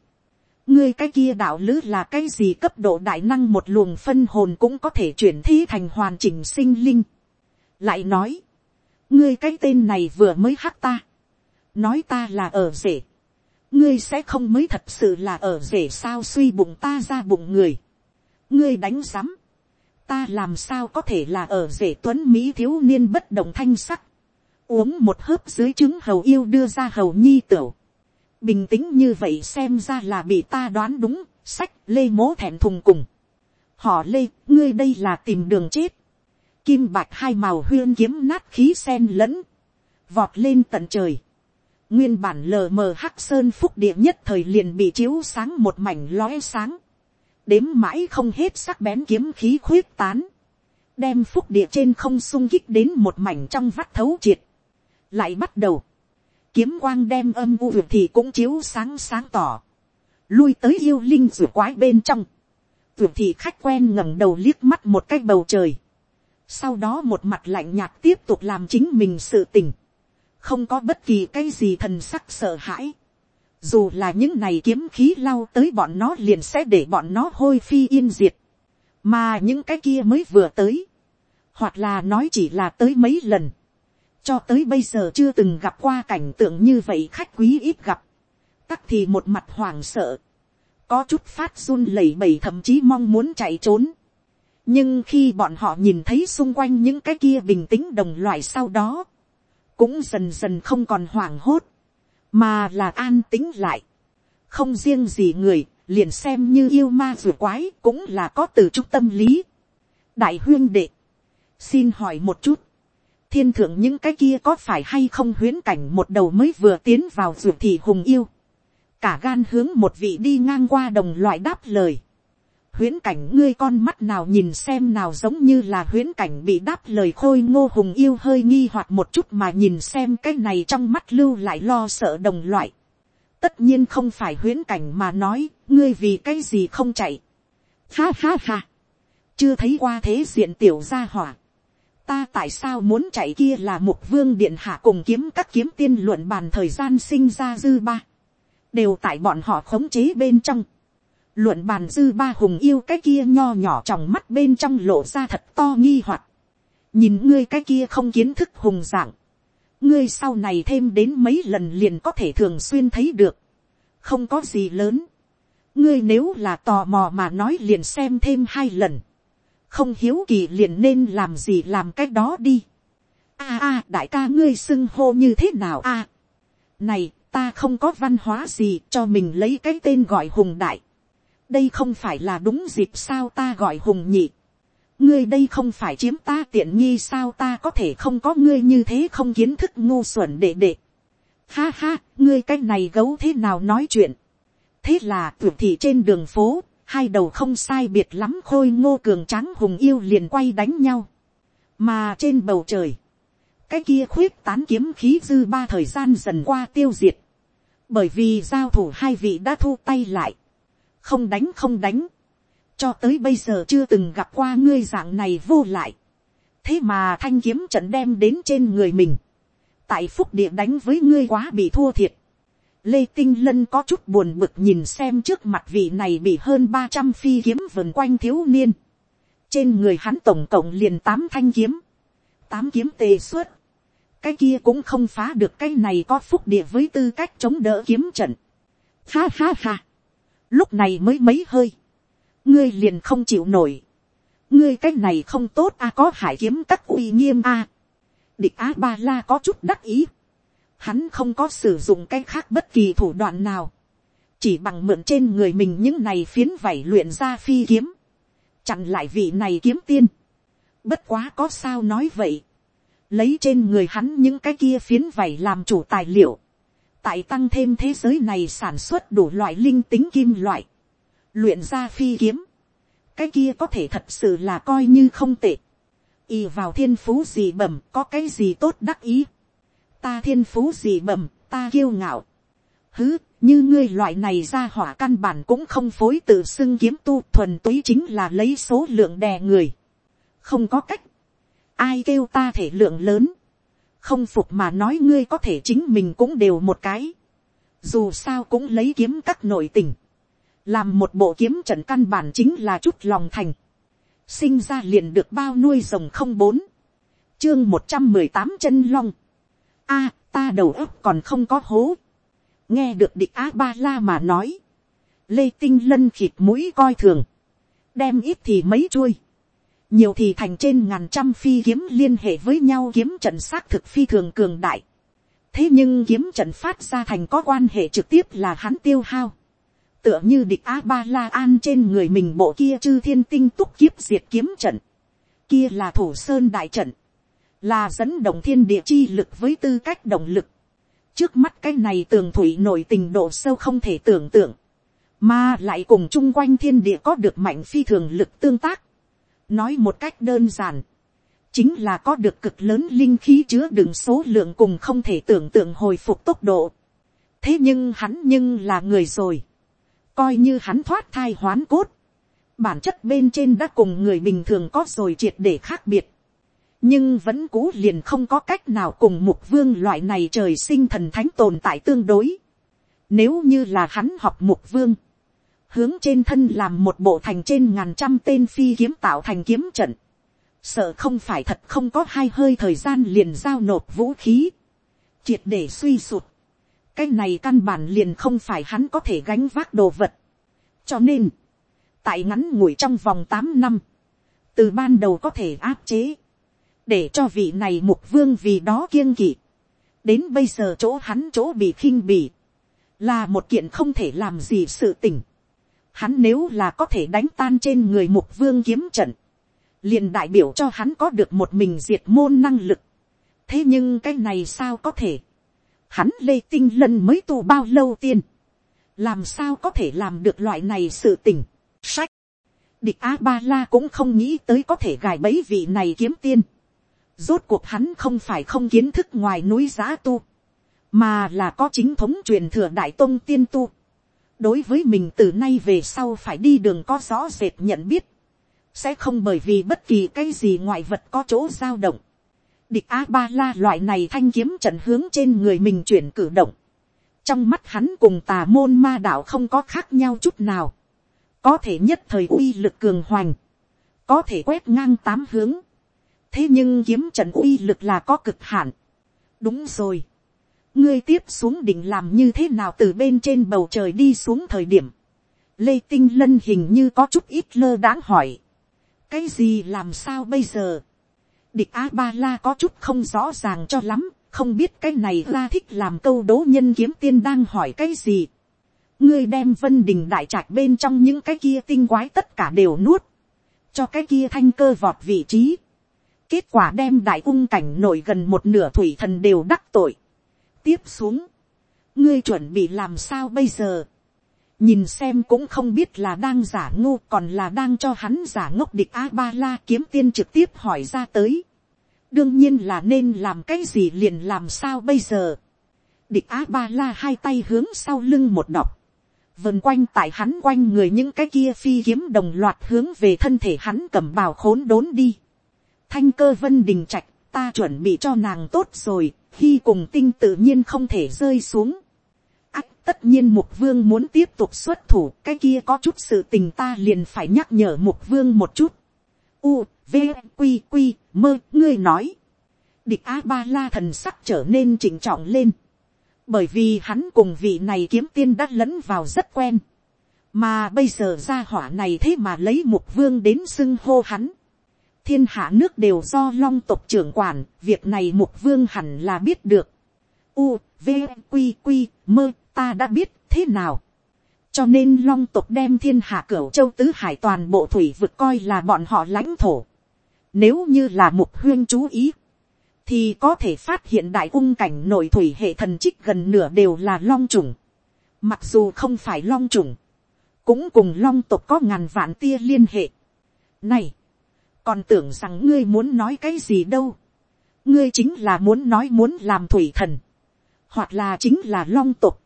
ngươi cái kia đạo lữ là cái gì cấp độ đại năng một luồng phân hồn cũng có thể chuyển thế thành hoàn chỉnh sinh linh. lại nói, ngươi cái tên này vừa mới hắc ta, nói ta là ở rể, ngươi sẽ không mới thật sự là ở rể sao suy bụng ta ra bụng người, ngươi đánh rắm, ta làm sao có thể là ở rể tuấn mỹ thiếu niên bất động thanh sắc, uống một hớp dưới trứng hầu yêu đưa ra hầu nhi tửu bình tĩnh như vậy xem ra là bị ta đoán đúng, sách lê mố thẹn thùng cùng. họ lê, ngươi đây là tìm đường chết. kim bạch hai màu huyên kiếm nát khí sen lẫn, vọt lên tận trời. nguyên bản lờ mờ hắc sơn phúc địa nhất thời liền bị chiếu sáng một mảnh lóe sáng. đếm mãi không hết sắc bén kiếm khí khuyết tán đem phúc địa trên không sung kích đến một mảnh trong vắt thấu triệt lại bắt đầu, kiếm quang đem âm u vượt thì cũng chiếu sáng sáng tỏ, lui tới yêu linh ruột quái bên trong, vượt thì khách quen ngẩng đầu liếc mắt một cái bầu trời, sau đó một mặt lạnh nhạt tiếp tục làm chính mình sự tình, không có bất kỳ cái gì thần sắc sợ hãi, dù là những này kiếm khí lao tới bọn nó liền sẽ để bọn nó hôi phi yên diệt, mà những cái kia mới vừa tới, hoặc là nói chỉ là tới mấy lần, cho tới bây giờ chưa từng gặp qua cảnh tượng như vậy khách quý ít gặp, tắc thì một mặt hoảng sợ, có chút phát run lẩy bẩy thậm chí mong muốn chạy trốn. nhưng khi bọn họ nhìn thấy xung quanh những cái kia bình tĩnh đồng loại sau đó, cũng dần dần không còn hoảng hốt, mà là an tính lại. không riêng gì người, liền xem như yêu ma vừa quái cũng là có từ trung tâm lý. đại huyên đệ, xin hỏi một chút, thiên thượng những cái kia có phải hay không huyến cảnh một đầu mới vừa tiến vào ruột thì hùng yêu. cả gan hướng một vị đi ngang qua đồng loại đáp lời. huyễn cảnh ngươi con mắt nào nhìn xem nào giống như là huyễn cảnh bị đáp lời khôi ngô hùng yêu hơi nghi hoặc một chút mà nhìn xem cái này trong mắt lưu lại lo sợ đồng loại. tất nhiên không phải huyễn cảnh mà nói, ngươi vì cái gì không chạy. ha ha ha. chưa thấy qua thế diện tiểu gia hỏa ta tại sao muốn chạy kia là một vương điện hạ cùng kiếm các kiếm tiên luận bàn thời gian sinh ra dư ba. đều tại bọn họ khống chế bên trong. Luận bàn dư ba hùng yêu cái kia nho nhỏ trong mắt bên trong lộ ra thật to nghi hoặc. Nhìn ngươi cái kia không kiến thức hùng dạng, ngươi sau này thêm đến mấy lần liền có thể thường xuyên thấy được, không có gì lớn, ngươi nếu là tò mò mà nói liền xem thêm hai lần, không hiếu kỳ liền nên làm gì làm cái đó đi. a à, a à, đại ca ngươi xưng hô như thế nào a. À? này ta không có văn hóa gì cho mình lấy cái tên gọi hùng đại đây không phải là đúng dịp sao ta gọi hùng nhị. ngươi đây không phải chiếm ta tiện nghi sao ta có thể không có ngươi như thế không kiến thức ngu xuẩn đệ đệ. ha ha, ngươi cái này gấu thế nào nói chuyện. thế là tuyệt thị trên đường phố, hai đầu không sai biệt lắm khôi ngô cường tráng hùng yêu liền quay đánh nhau. mà trên bầu trời, cái kia khuyết tán kiếm khí dư ba thời gian dần qua tiêu diệt. bởi vì giao thủ hai vị đã thu tay lại. Không đánh không đánh, cho tới bây giờ chưa từng gặp qua ngươi dạng này vô lại, thế mà thanh kiếm trận đem đến trên người mình, tại phúc địa đánh với ngươi quá bị thua thiệt, lê tinh lân có chút buồn bực nhìn xem trước mặt vị này bị hơn ba trăm phi kiếm vần quanh thiếu niên, trên người hắn tổng cộng liền tám thanh kiếm, tám kiếm tề suốt. Cái kia cũng không phá được cái này có phúc địa với tư cách chống đỡ kiếm trận. Ha ha ha. Lúc này mới mấy hơi, ngươi liền không chịu nổi, ngươi cái này không tốt a có hải kiếm các uy nghiêm a, địch á ba la có chút đắc ý, hắn không có sử dụng cái khác bất kỳ thủ đoạn nào, chỉ bằng mượn trên người mình những này phiến vảy luyện ra phi kiếm, chặn lại vị này kiếm tiên, bất quá có sao nói vậy, lấy trên người hắn những cái kia phiến vảy làm chủ tài liệu, tại tăng thêm thế giới này sản xuất đủ loại linh tính kim loại, luyện ra phi kiếm, cái kia có thể thật sự là coi như không tệ, y vào thiên phú gì bẩm có cái gì tốt đắc ý, ta thiên phú gì bẩm ta kiêu ngạo, hứ như ngươi loại này ra hỏa căn bản cũng không phối tự xưng kiếm tu thuần túy chính là lấy số lượng đè người, không có cách, ai kêu ta thể lượng lớn, không phục mà nói ngươi có thể chính mình cũng đều một cái, dù sao cũng lấy kiếm các nội tình, làm một bộ kiếm trận căn bản chính là chút lòng thành, sinh ra liền được bao nuôi rồng không bốn, chương một trăm mười tám chân long, a ta đầu óc còn không có hố, nghe được địch á ba la mà nói, lê tinh lân khịt mũi coi thường, đem ít thì mấy chuôi, nhiều thì thành trên ngàn trăm phi kiếm liên hệ với nhau kiếm trận xác thực phi thường cường đại. thế nhưng kiếm trận phát ra thành có quan hệ trực tiếp là hắn tiêu hao. tựa như địch a ba la an trên người mình bộ kia chư thiên tinh túc kiếp diệt kiếm trận. kia là thủ sơn đại trận là dẫn động thiên địa chi lực với tư cách động lực. trước mắt cái này tường thủy nổi tình độ sâu không thể tưởng tượng. mà lại cùng chung quanh thiên địa có được mạnh phi thường lực tương tác nói một cách đơn giản, chính là có được cực lớn linh khí chứa đựng số lượng cùng không thể tưởng tượng hồi phục tốc độ. thế nhưng hắn nhưng là người rồi, coi như hắn thoát thai hoán cốt, bản chất bên trên đã cùng người bình thường có rồi triệt để khác biệt, nhưng vẫn cũ liền không có cách nào cùng mục vương loại này trời sinh thần thánh tồn tại tương đối. Nếu như là hắn học mục vương, hướng trên thân làm một bộ thành trên ngàn trăm tên phi kiếm tạo thành kiếm trận, sợ không phải thật không có hai hơi thời gian liền giao nộp vũ khí, triệt để suy sụt, cái này căn bản liền không phải hắn có thể gánh vác đồ vật, cho nên, tại ngắn ngủi trong vòng tám năm, từ ban đầu có thể áp chế, để cho vị này mục vương vì đó kiêng kỵ, đến bây giờ chỗ hắn chỗ bị khinh bỉ, là một kiện không thể làm gì sự tình. Hắn nếu là có thể đánh tan trên người mục vương kiếm trận. liền đại biểu cho hắn có được một mình diệt môn năng lực. Thế nhưng cái này sao có thể. Hắn lê tinh lân mới tu bao lâu tiên. Làm sao có thể làm được loại này sự tình. Sách. địch a ba la cũng không nghĩ tới có thể gài bẫy vị này kiếm tiên rốt cuộc hắn không phải không kiến thức ngoài núi giá tu, mà là có chính thống truyền thừa đại tôn tiên tu. đối với mình từ nay về sau phải đi đường có rõ rệt nhận biết, sẽ không bởi vì bất kỳ cái gì ngoại vật có chỗ dao động. địch a ba la loại này thanh kiếm trận hướng trên người mình chuyển cử động. trong mắt hắn cùng tà môn ma đạo không có khác nhau chút nào có thể nhất thời uy lực cường hoành, có thể quét ngang tám hướng, thế nhưng kiếm trận uy lực là có cực hạn. đúng rồi, ngươi tiếp xuống đỉnh làm như thế nào từ bên trên bầu trời đi xuống thời điểm, lê tinh lân hình như có chút ít lơ đáng hỏi, cái gì làm sao bây giờ, địch a ba la có chút không rõ ràng cho lắm, không biết cái này la thích làm câu đố nhân kiếm tiên đang hỏi cái gì. Ngươi đem vân đình đại trạch bên trong những cái kia tinh quái tất cả đều nuốt, cho cái kia thanh cơ vọt vị trí kết quả đem đại ung cảnh nổi gần một nửa thủy thần đều đắc tội. tiếp xuống, ngươi chuẩn bị làm sao bây giờ. nhìn xem cũng không biết là đang giả ngu còn là đang cho hắn giả ngốc địch a ba la kiếm tiên trực tiếp hỏi ra tới. đương nhiên là nên làm cái gì liền làm sao bây giờ. địch a ba la hai tay hướng sau lưng một đọc vần quanh tại hắn quanh người những cái kia phi kiếm đồng loạt hướng về thân thể hắn cầm bào khốn đốn đi. Thanh cơ vân đình trạch, ta chuẩn bị cho nàng tốt rồi, khi cùng tinh tự nhiên không thể rơi xuống. Ách tất nhiên mục vương muốn tiếp tục xuất thủ, cái kia có chút sự tình ta liền phải nhắc nhở mục vương một chút. U, V, Quy, Quy, mơ, ngươi nói. Địch A-ba-la thần sắc trở nên chỉnh trọng lên bởi vì hắn cùng vị này kiếm tiên đã lẫn vào rất quen, mà bây giờ ra hỏa này thế mà lấy mục vương đến xưng hô hắn thiên hạ nước đều do long tộc trưởng quản, việc này mục vương hẳn là biết được. U, v, q q mơ, ta đã biết thế nào. cho nên long tộc đem thiên hạ cửu châu tứ hải toàn bộ thủy vực coi là bọn họ lãnh thổ. nếu như là mục huyên chú ý, thì có thể phát hiện đại ung cảnh nội thủy hệ thần trích gần nửa đều là long trùng. Mặc dù không phải long trùng, cũng cùng long tộc có ngàn vạn tia liên hệ. Này, còn tưởng rằng ngươi muốn nói cái gì đâu. ngươi chính là muốn nói muốn làm thủy thần, hoặc là chính là long tộc,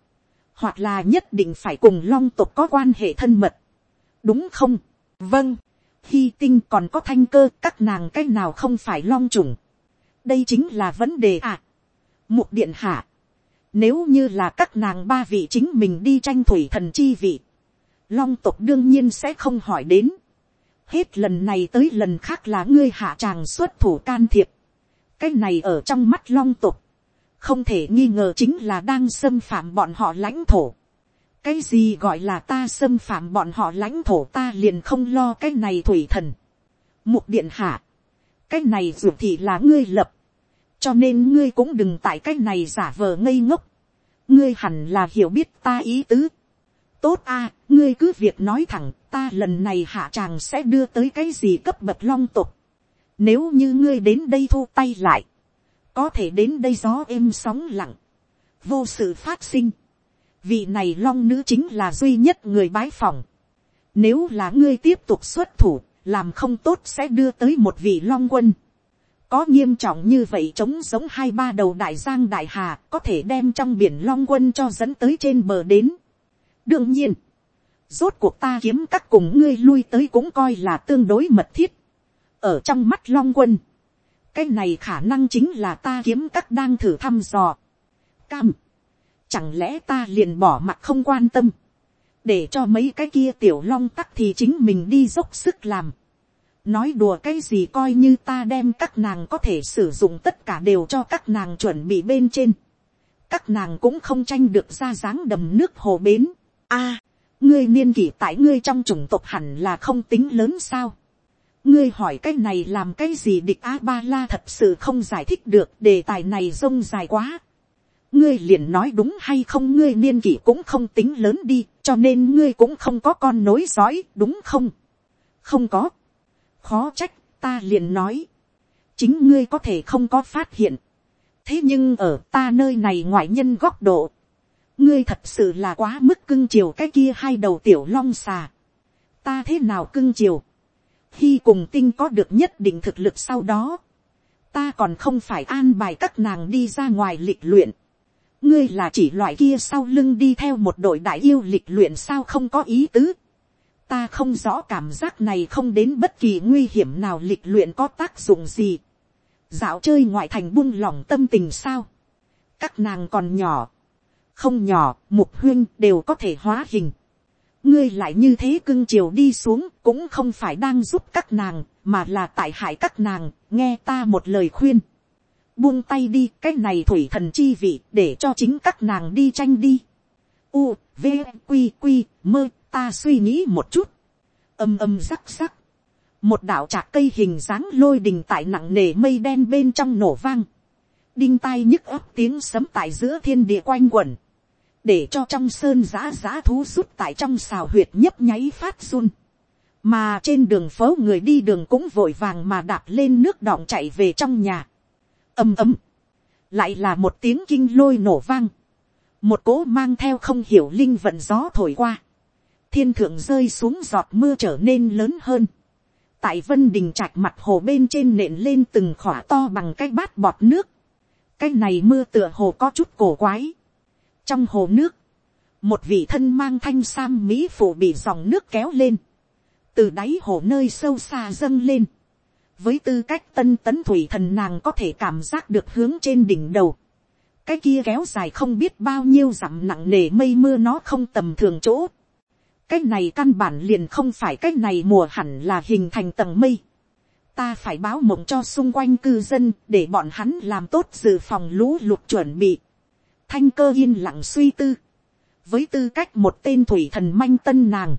hoặc là nhất định phải cùng long tộc có quan hệ thân mật. đúng không? vâng, hy tinh còn có thanh cơ các nàng cái nào không phải long trùng đây chính là vấn đề à. mục điện hạ, nếu như là các nàng ba vị chính mình đi tranh thủy thần chi vị, long tộc đương nhiên sẽ không hỏi đến hết lần này tới lần khác là ngươi hạ tràng xuất thủ can thiệp. cái này ở trong mắt long tộc, không thể nghi ngờ chính là đang xâm phạm bọn họ lãnh thổ. cái gì gọi là ta xâm phạm bọn họ lãnh thổ ta liền không lo cái này thủy thần. mục điện hạ, cái này dù thì là ngươi lập, cho nên ngươi cũng đừng tại cái này giả vờ ngây ngốc, ngươi hẳn là hiểu biết ta ý tứ tốt a, ngươi cứ việc nói thẳng, ta lần này hạ tràng sẽ đưa tới cái gì cấp bậc long tục. nếu như ngươi đến đây thu tay lại, có thể đến đây gió êm sóng lặng, vô sự phát sinh. vị này long nữ chính là duy nhất người bái phòng. nếu là ngươi tiếp tục xuất thủ, làm không tốt sẽ đưa tới một vị long quân. có nghiêm trọng như vậy chống giống hai ba đầu đại giang đại hà có thể đem trong biển long quân cho dẫn tới trên bờ đến đương nhiên, rốt cuộc ta kiếm các cùng ngươi lui tới cũng coi là tương đối mật thiết. ở trong mắt long quân, cái này khả năng chính là ta kiếm các đang thử thăm dò. cam, chẳng lẽ ta liền bỏ mặt không quan tâm để cho mấy cái kia tiểu long tắc thì chính mình đi dốc sức làm. nói đùa cái gì coi như ta đem các nàng có thể sử dụng tất cả đều cho các nàng chuẩn bị bên trên. các nàng cũng không tranh được ra dáng đầm nước hồ bến a, ngươi niên kỷ tại ngươi trong chủng tộc hẳn là không tính lớn sao. ngươi hỏi cái này làm cái gì địch a ba la thật sự không giải thích được đề tài này rông dài quá ngươi liền nói đúng hay không ngươi niên kỷ cũng không tính lớn đi, cho nên ngươi cũng không có con nối dõi, đúng không? không có. khó trách, ta liền nói. chính ngươi có thể không có phát hiện. thế nhưng ở ta nơi này ngoại nhân góc độ, ngươi thật sự là quá mức cưng chiều cái kia hai đầu tiểu long xà. ta thế nào cưng chiều, khi cùng tinh có được nhất định thực lực sau đó, ta còn không phải an bài các nàng đi ra ngoài lịch luyện, ngươi là chỉ loại kia sau lưng đi theo một đội đại yêu lịch luyện sao không có ý tứ, ta không rõ cảm giác này không đến bất kỳ nguy hiểm nào lịch luyện có tác dụng gì, dạo chơi ngoại thành buông lỏng tâm tình sao, các nàng còn nhỏ, không nhỏ, mục huyên đều có thể hóa hình. ngươi lại như thế cưng chiều đi xuống cũng không phải đang giúp các nàng, mà là tại hại các nàng, nghe ta một lời khuyên. buông tay đi, cái này thủy thần chi vị, để cho chính các nàng đi tranh đi. U, V, q q mơ, ta suy nghĩ một chút. âm âm rắc rắc. một đạo trạc cây hình dáng lôi đình tại nặng nề mây đen bên trong nổ vang. đinh tai nhức ấp tiếng sấm tại giữa thiên địa quanh quẩn để cho trong sơn giã giã thú rút tại trong xào huyệt nhấp nháy phát run. mà trên đường phố người đi đường cũng vội vàng mà đạp lên nước đọng chạy về trong nhà. ầm ầm, lại là một tiếng kinh lôi nổ vang. một cỗ mang theo không hiểu linh vận gió thổi qua. thiên thượng rơi xuống giọt mưa trở nên lớn hơn. tại vân đình trạch mặt hồ bên trên nện lên từng khỏa to bằng cái bát bọt nước. cái này mưa tựa hồ có chút cổ quái trong hồ nước, một vị thân mang thanh sam mỹ phụ bị dòng nước kéo lên, từ đáy hồ nơi sâu xa dâng lên, với tư cách tân tấn thủy thần nàng có thể cảm giác được hướng trên đỉnh đầu, cái kia kéo dài không biết bao nhiêu dặm nặng nề mây mưa nó không tầm thường chỗ, cái này căn bản liền không phải cái này mùa hẳn là hình thành tầng mây, ta phải báo mộng cho xung quanh cư dân để bọn hắn làm tốt dự phòng lũ lụt chuẩn bị thanh cơ yên lặng suy tư, với tư cách một tên thủy thần manh tân nàng,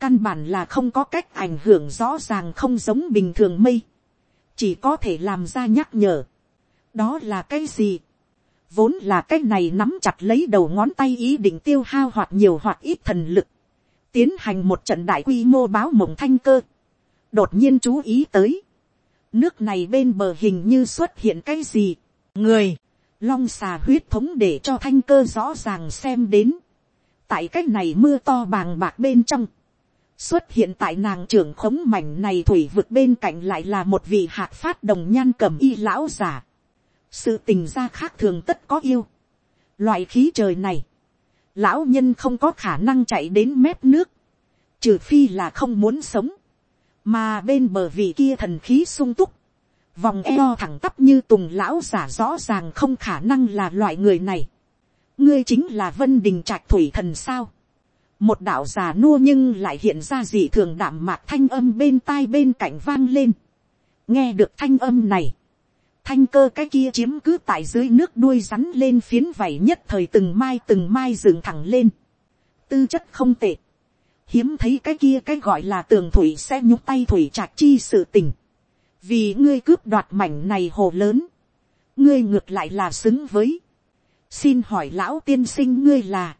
căn bản là không có cách ảnh hưởng rõ ràng không giống bình thường mây, chỉ có thể làm ra nhắc nhở, đó là cái gì, vốn là cái này nắm chặt lấy đầu ngón tay ý định tiêu hao hoặc nhiều hoặc ít thần lực, tiến hành một trận đại quy mô báo mộng thanh cơ, đột nhiên chú ý tới, nước này bên bờ hình như xuất hiện cái gì, người, long xà huyết thống để cho thanh cơ rõ ràng xem đến. tại c á c h này mưa to bàng bạc bên trong, xuất hiện tại nàng trưởng khống mảnh này thủy vực bên cạnh lại là một vị hạt phát đồng nhan cầm y lão giả. sự tình gia khác thường tất có yêu. loại khí trời này, lão nhân không có khả năng chạy đến mép nước, trừ phi là không muốn sống, mà bên bờ vị kia thần khí sung túc, vòng eo thẳng tắp như tùng lão giả rõ ràng không khả năng là loại người này. ngươi chính là vân đình trạch thủy thần sao. một đạo già nua nhưng lại hiện ra dị thường đảm mạc thanh âm bên tai bên cạnh vang lên. nghe được thanh âm này. thanh cơ cái kia chiếm cứ tại dưới nước đuôi rắn lên phiến vảy nhất thời từng mai từng mai dựng thẳng lên. tư chất không tệ. hiếm thấy cái kia cái gọi là tường thủy sẽ nhúc tay thủy trạch chi sự tình vì ngươi cướp đoạt mảnh này hồ lớn, ngươi ngược lại là xứng với, xin hỏi lão tiên sinh ngươi là,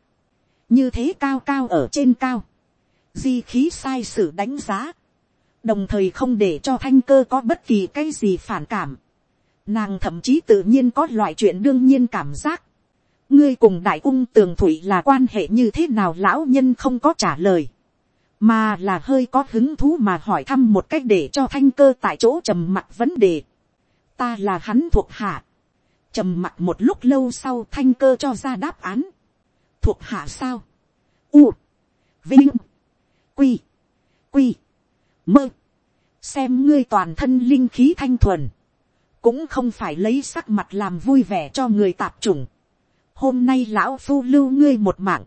như thế cao cao ở trên cao, di khí sai sự đánh giá, đồng thời không để cho thanh cơ có bất kỳ cái gì phản cảm, nàng thậm chí tự nhiên có loại chuyện đương nhiên cảm giác, ngươi cùng đại ung tường thủy là quan hệ như thế nào lão nhân không có trả lời, mà là hơi có hứng thú mà hỏi thăm một cách để cho thanh cơ tại chỗ trầm mặt vấn đề. ta là hắn thuộc hạ. trầm mặt một lúc lâu sau thanh cơ cho ra đáp án. thuộc hạ sao. u, vinh, quy, quy, mơ. xem ngươi toàn thân linh khí thanh thuần. cũng không phải lấy sắc mặt làm vui vẻ cho người tạp chủng. hôm nay lão phu lưu ngươi một mạng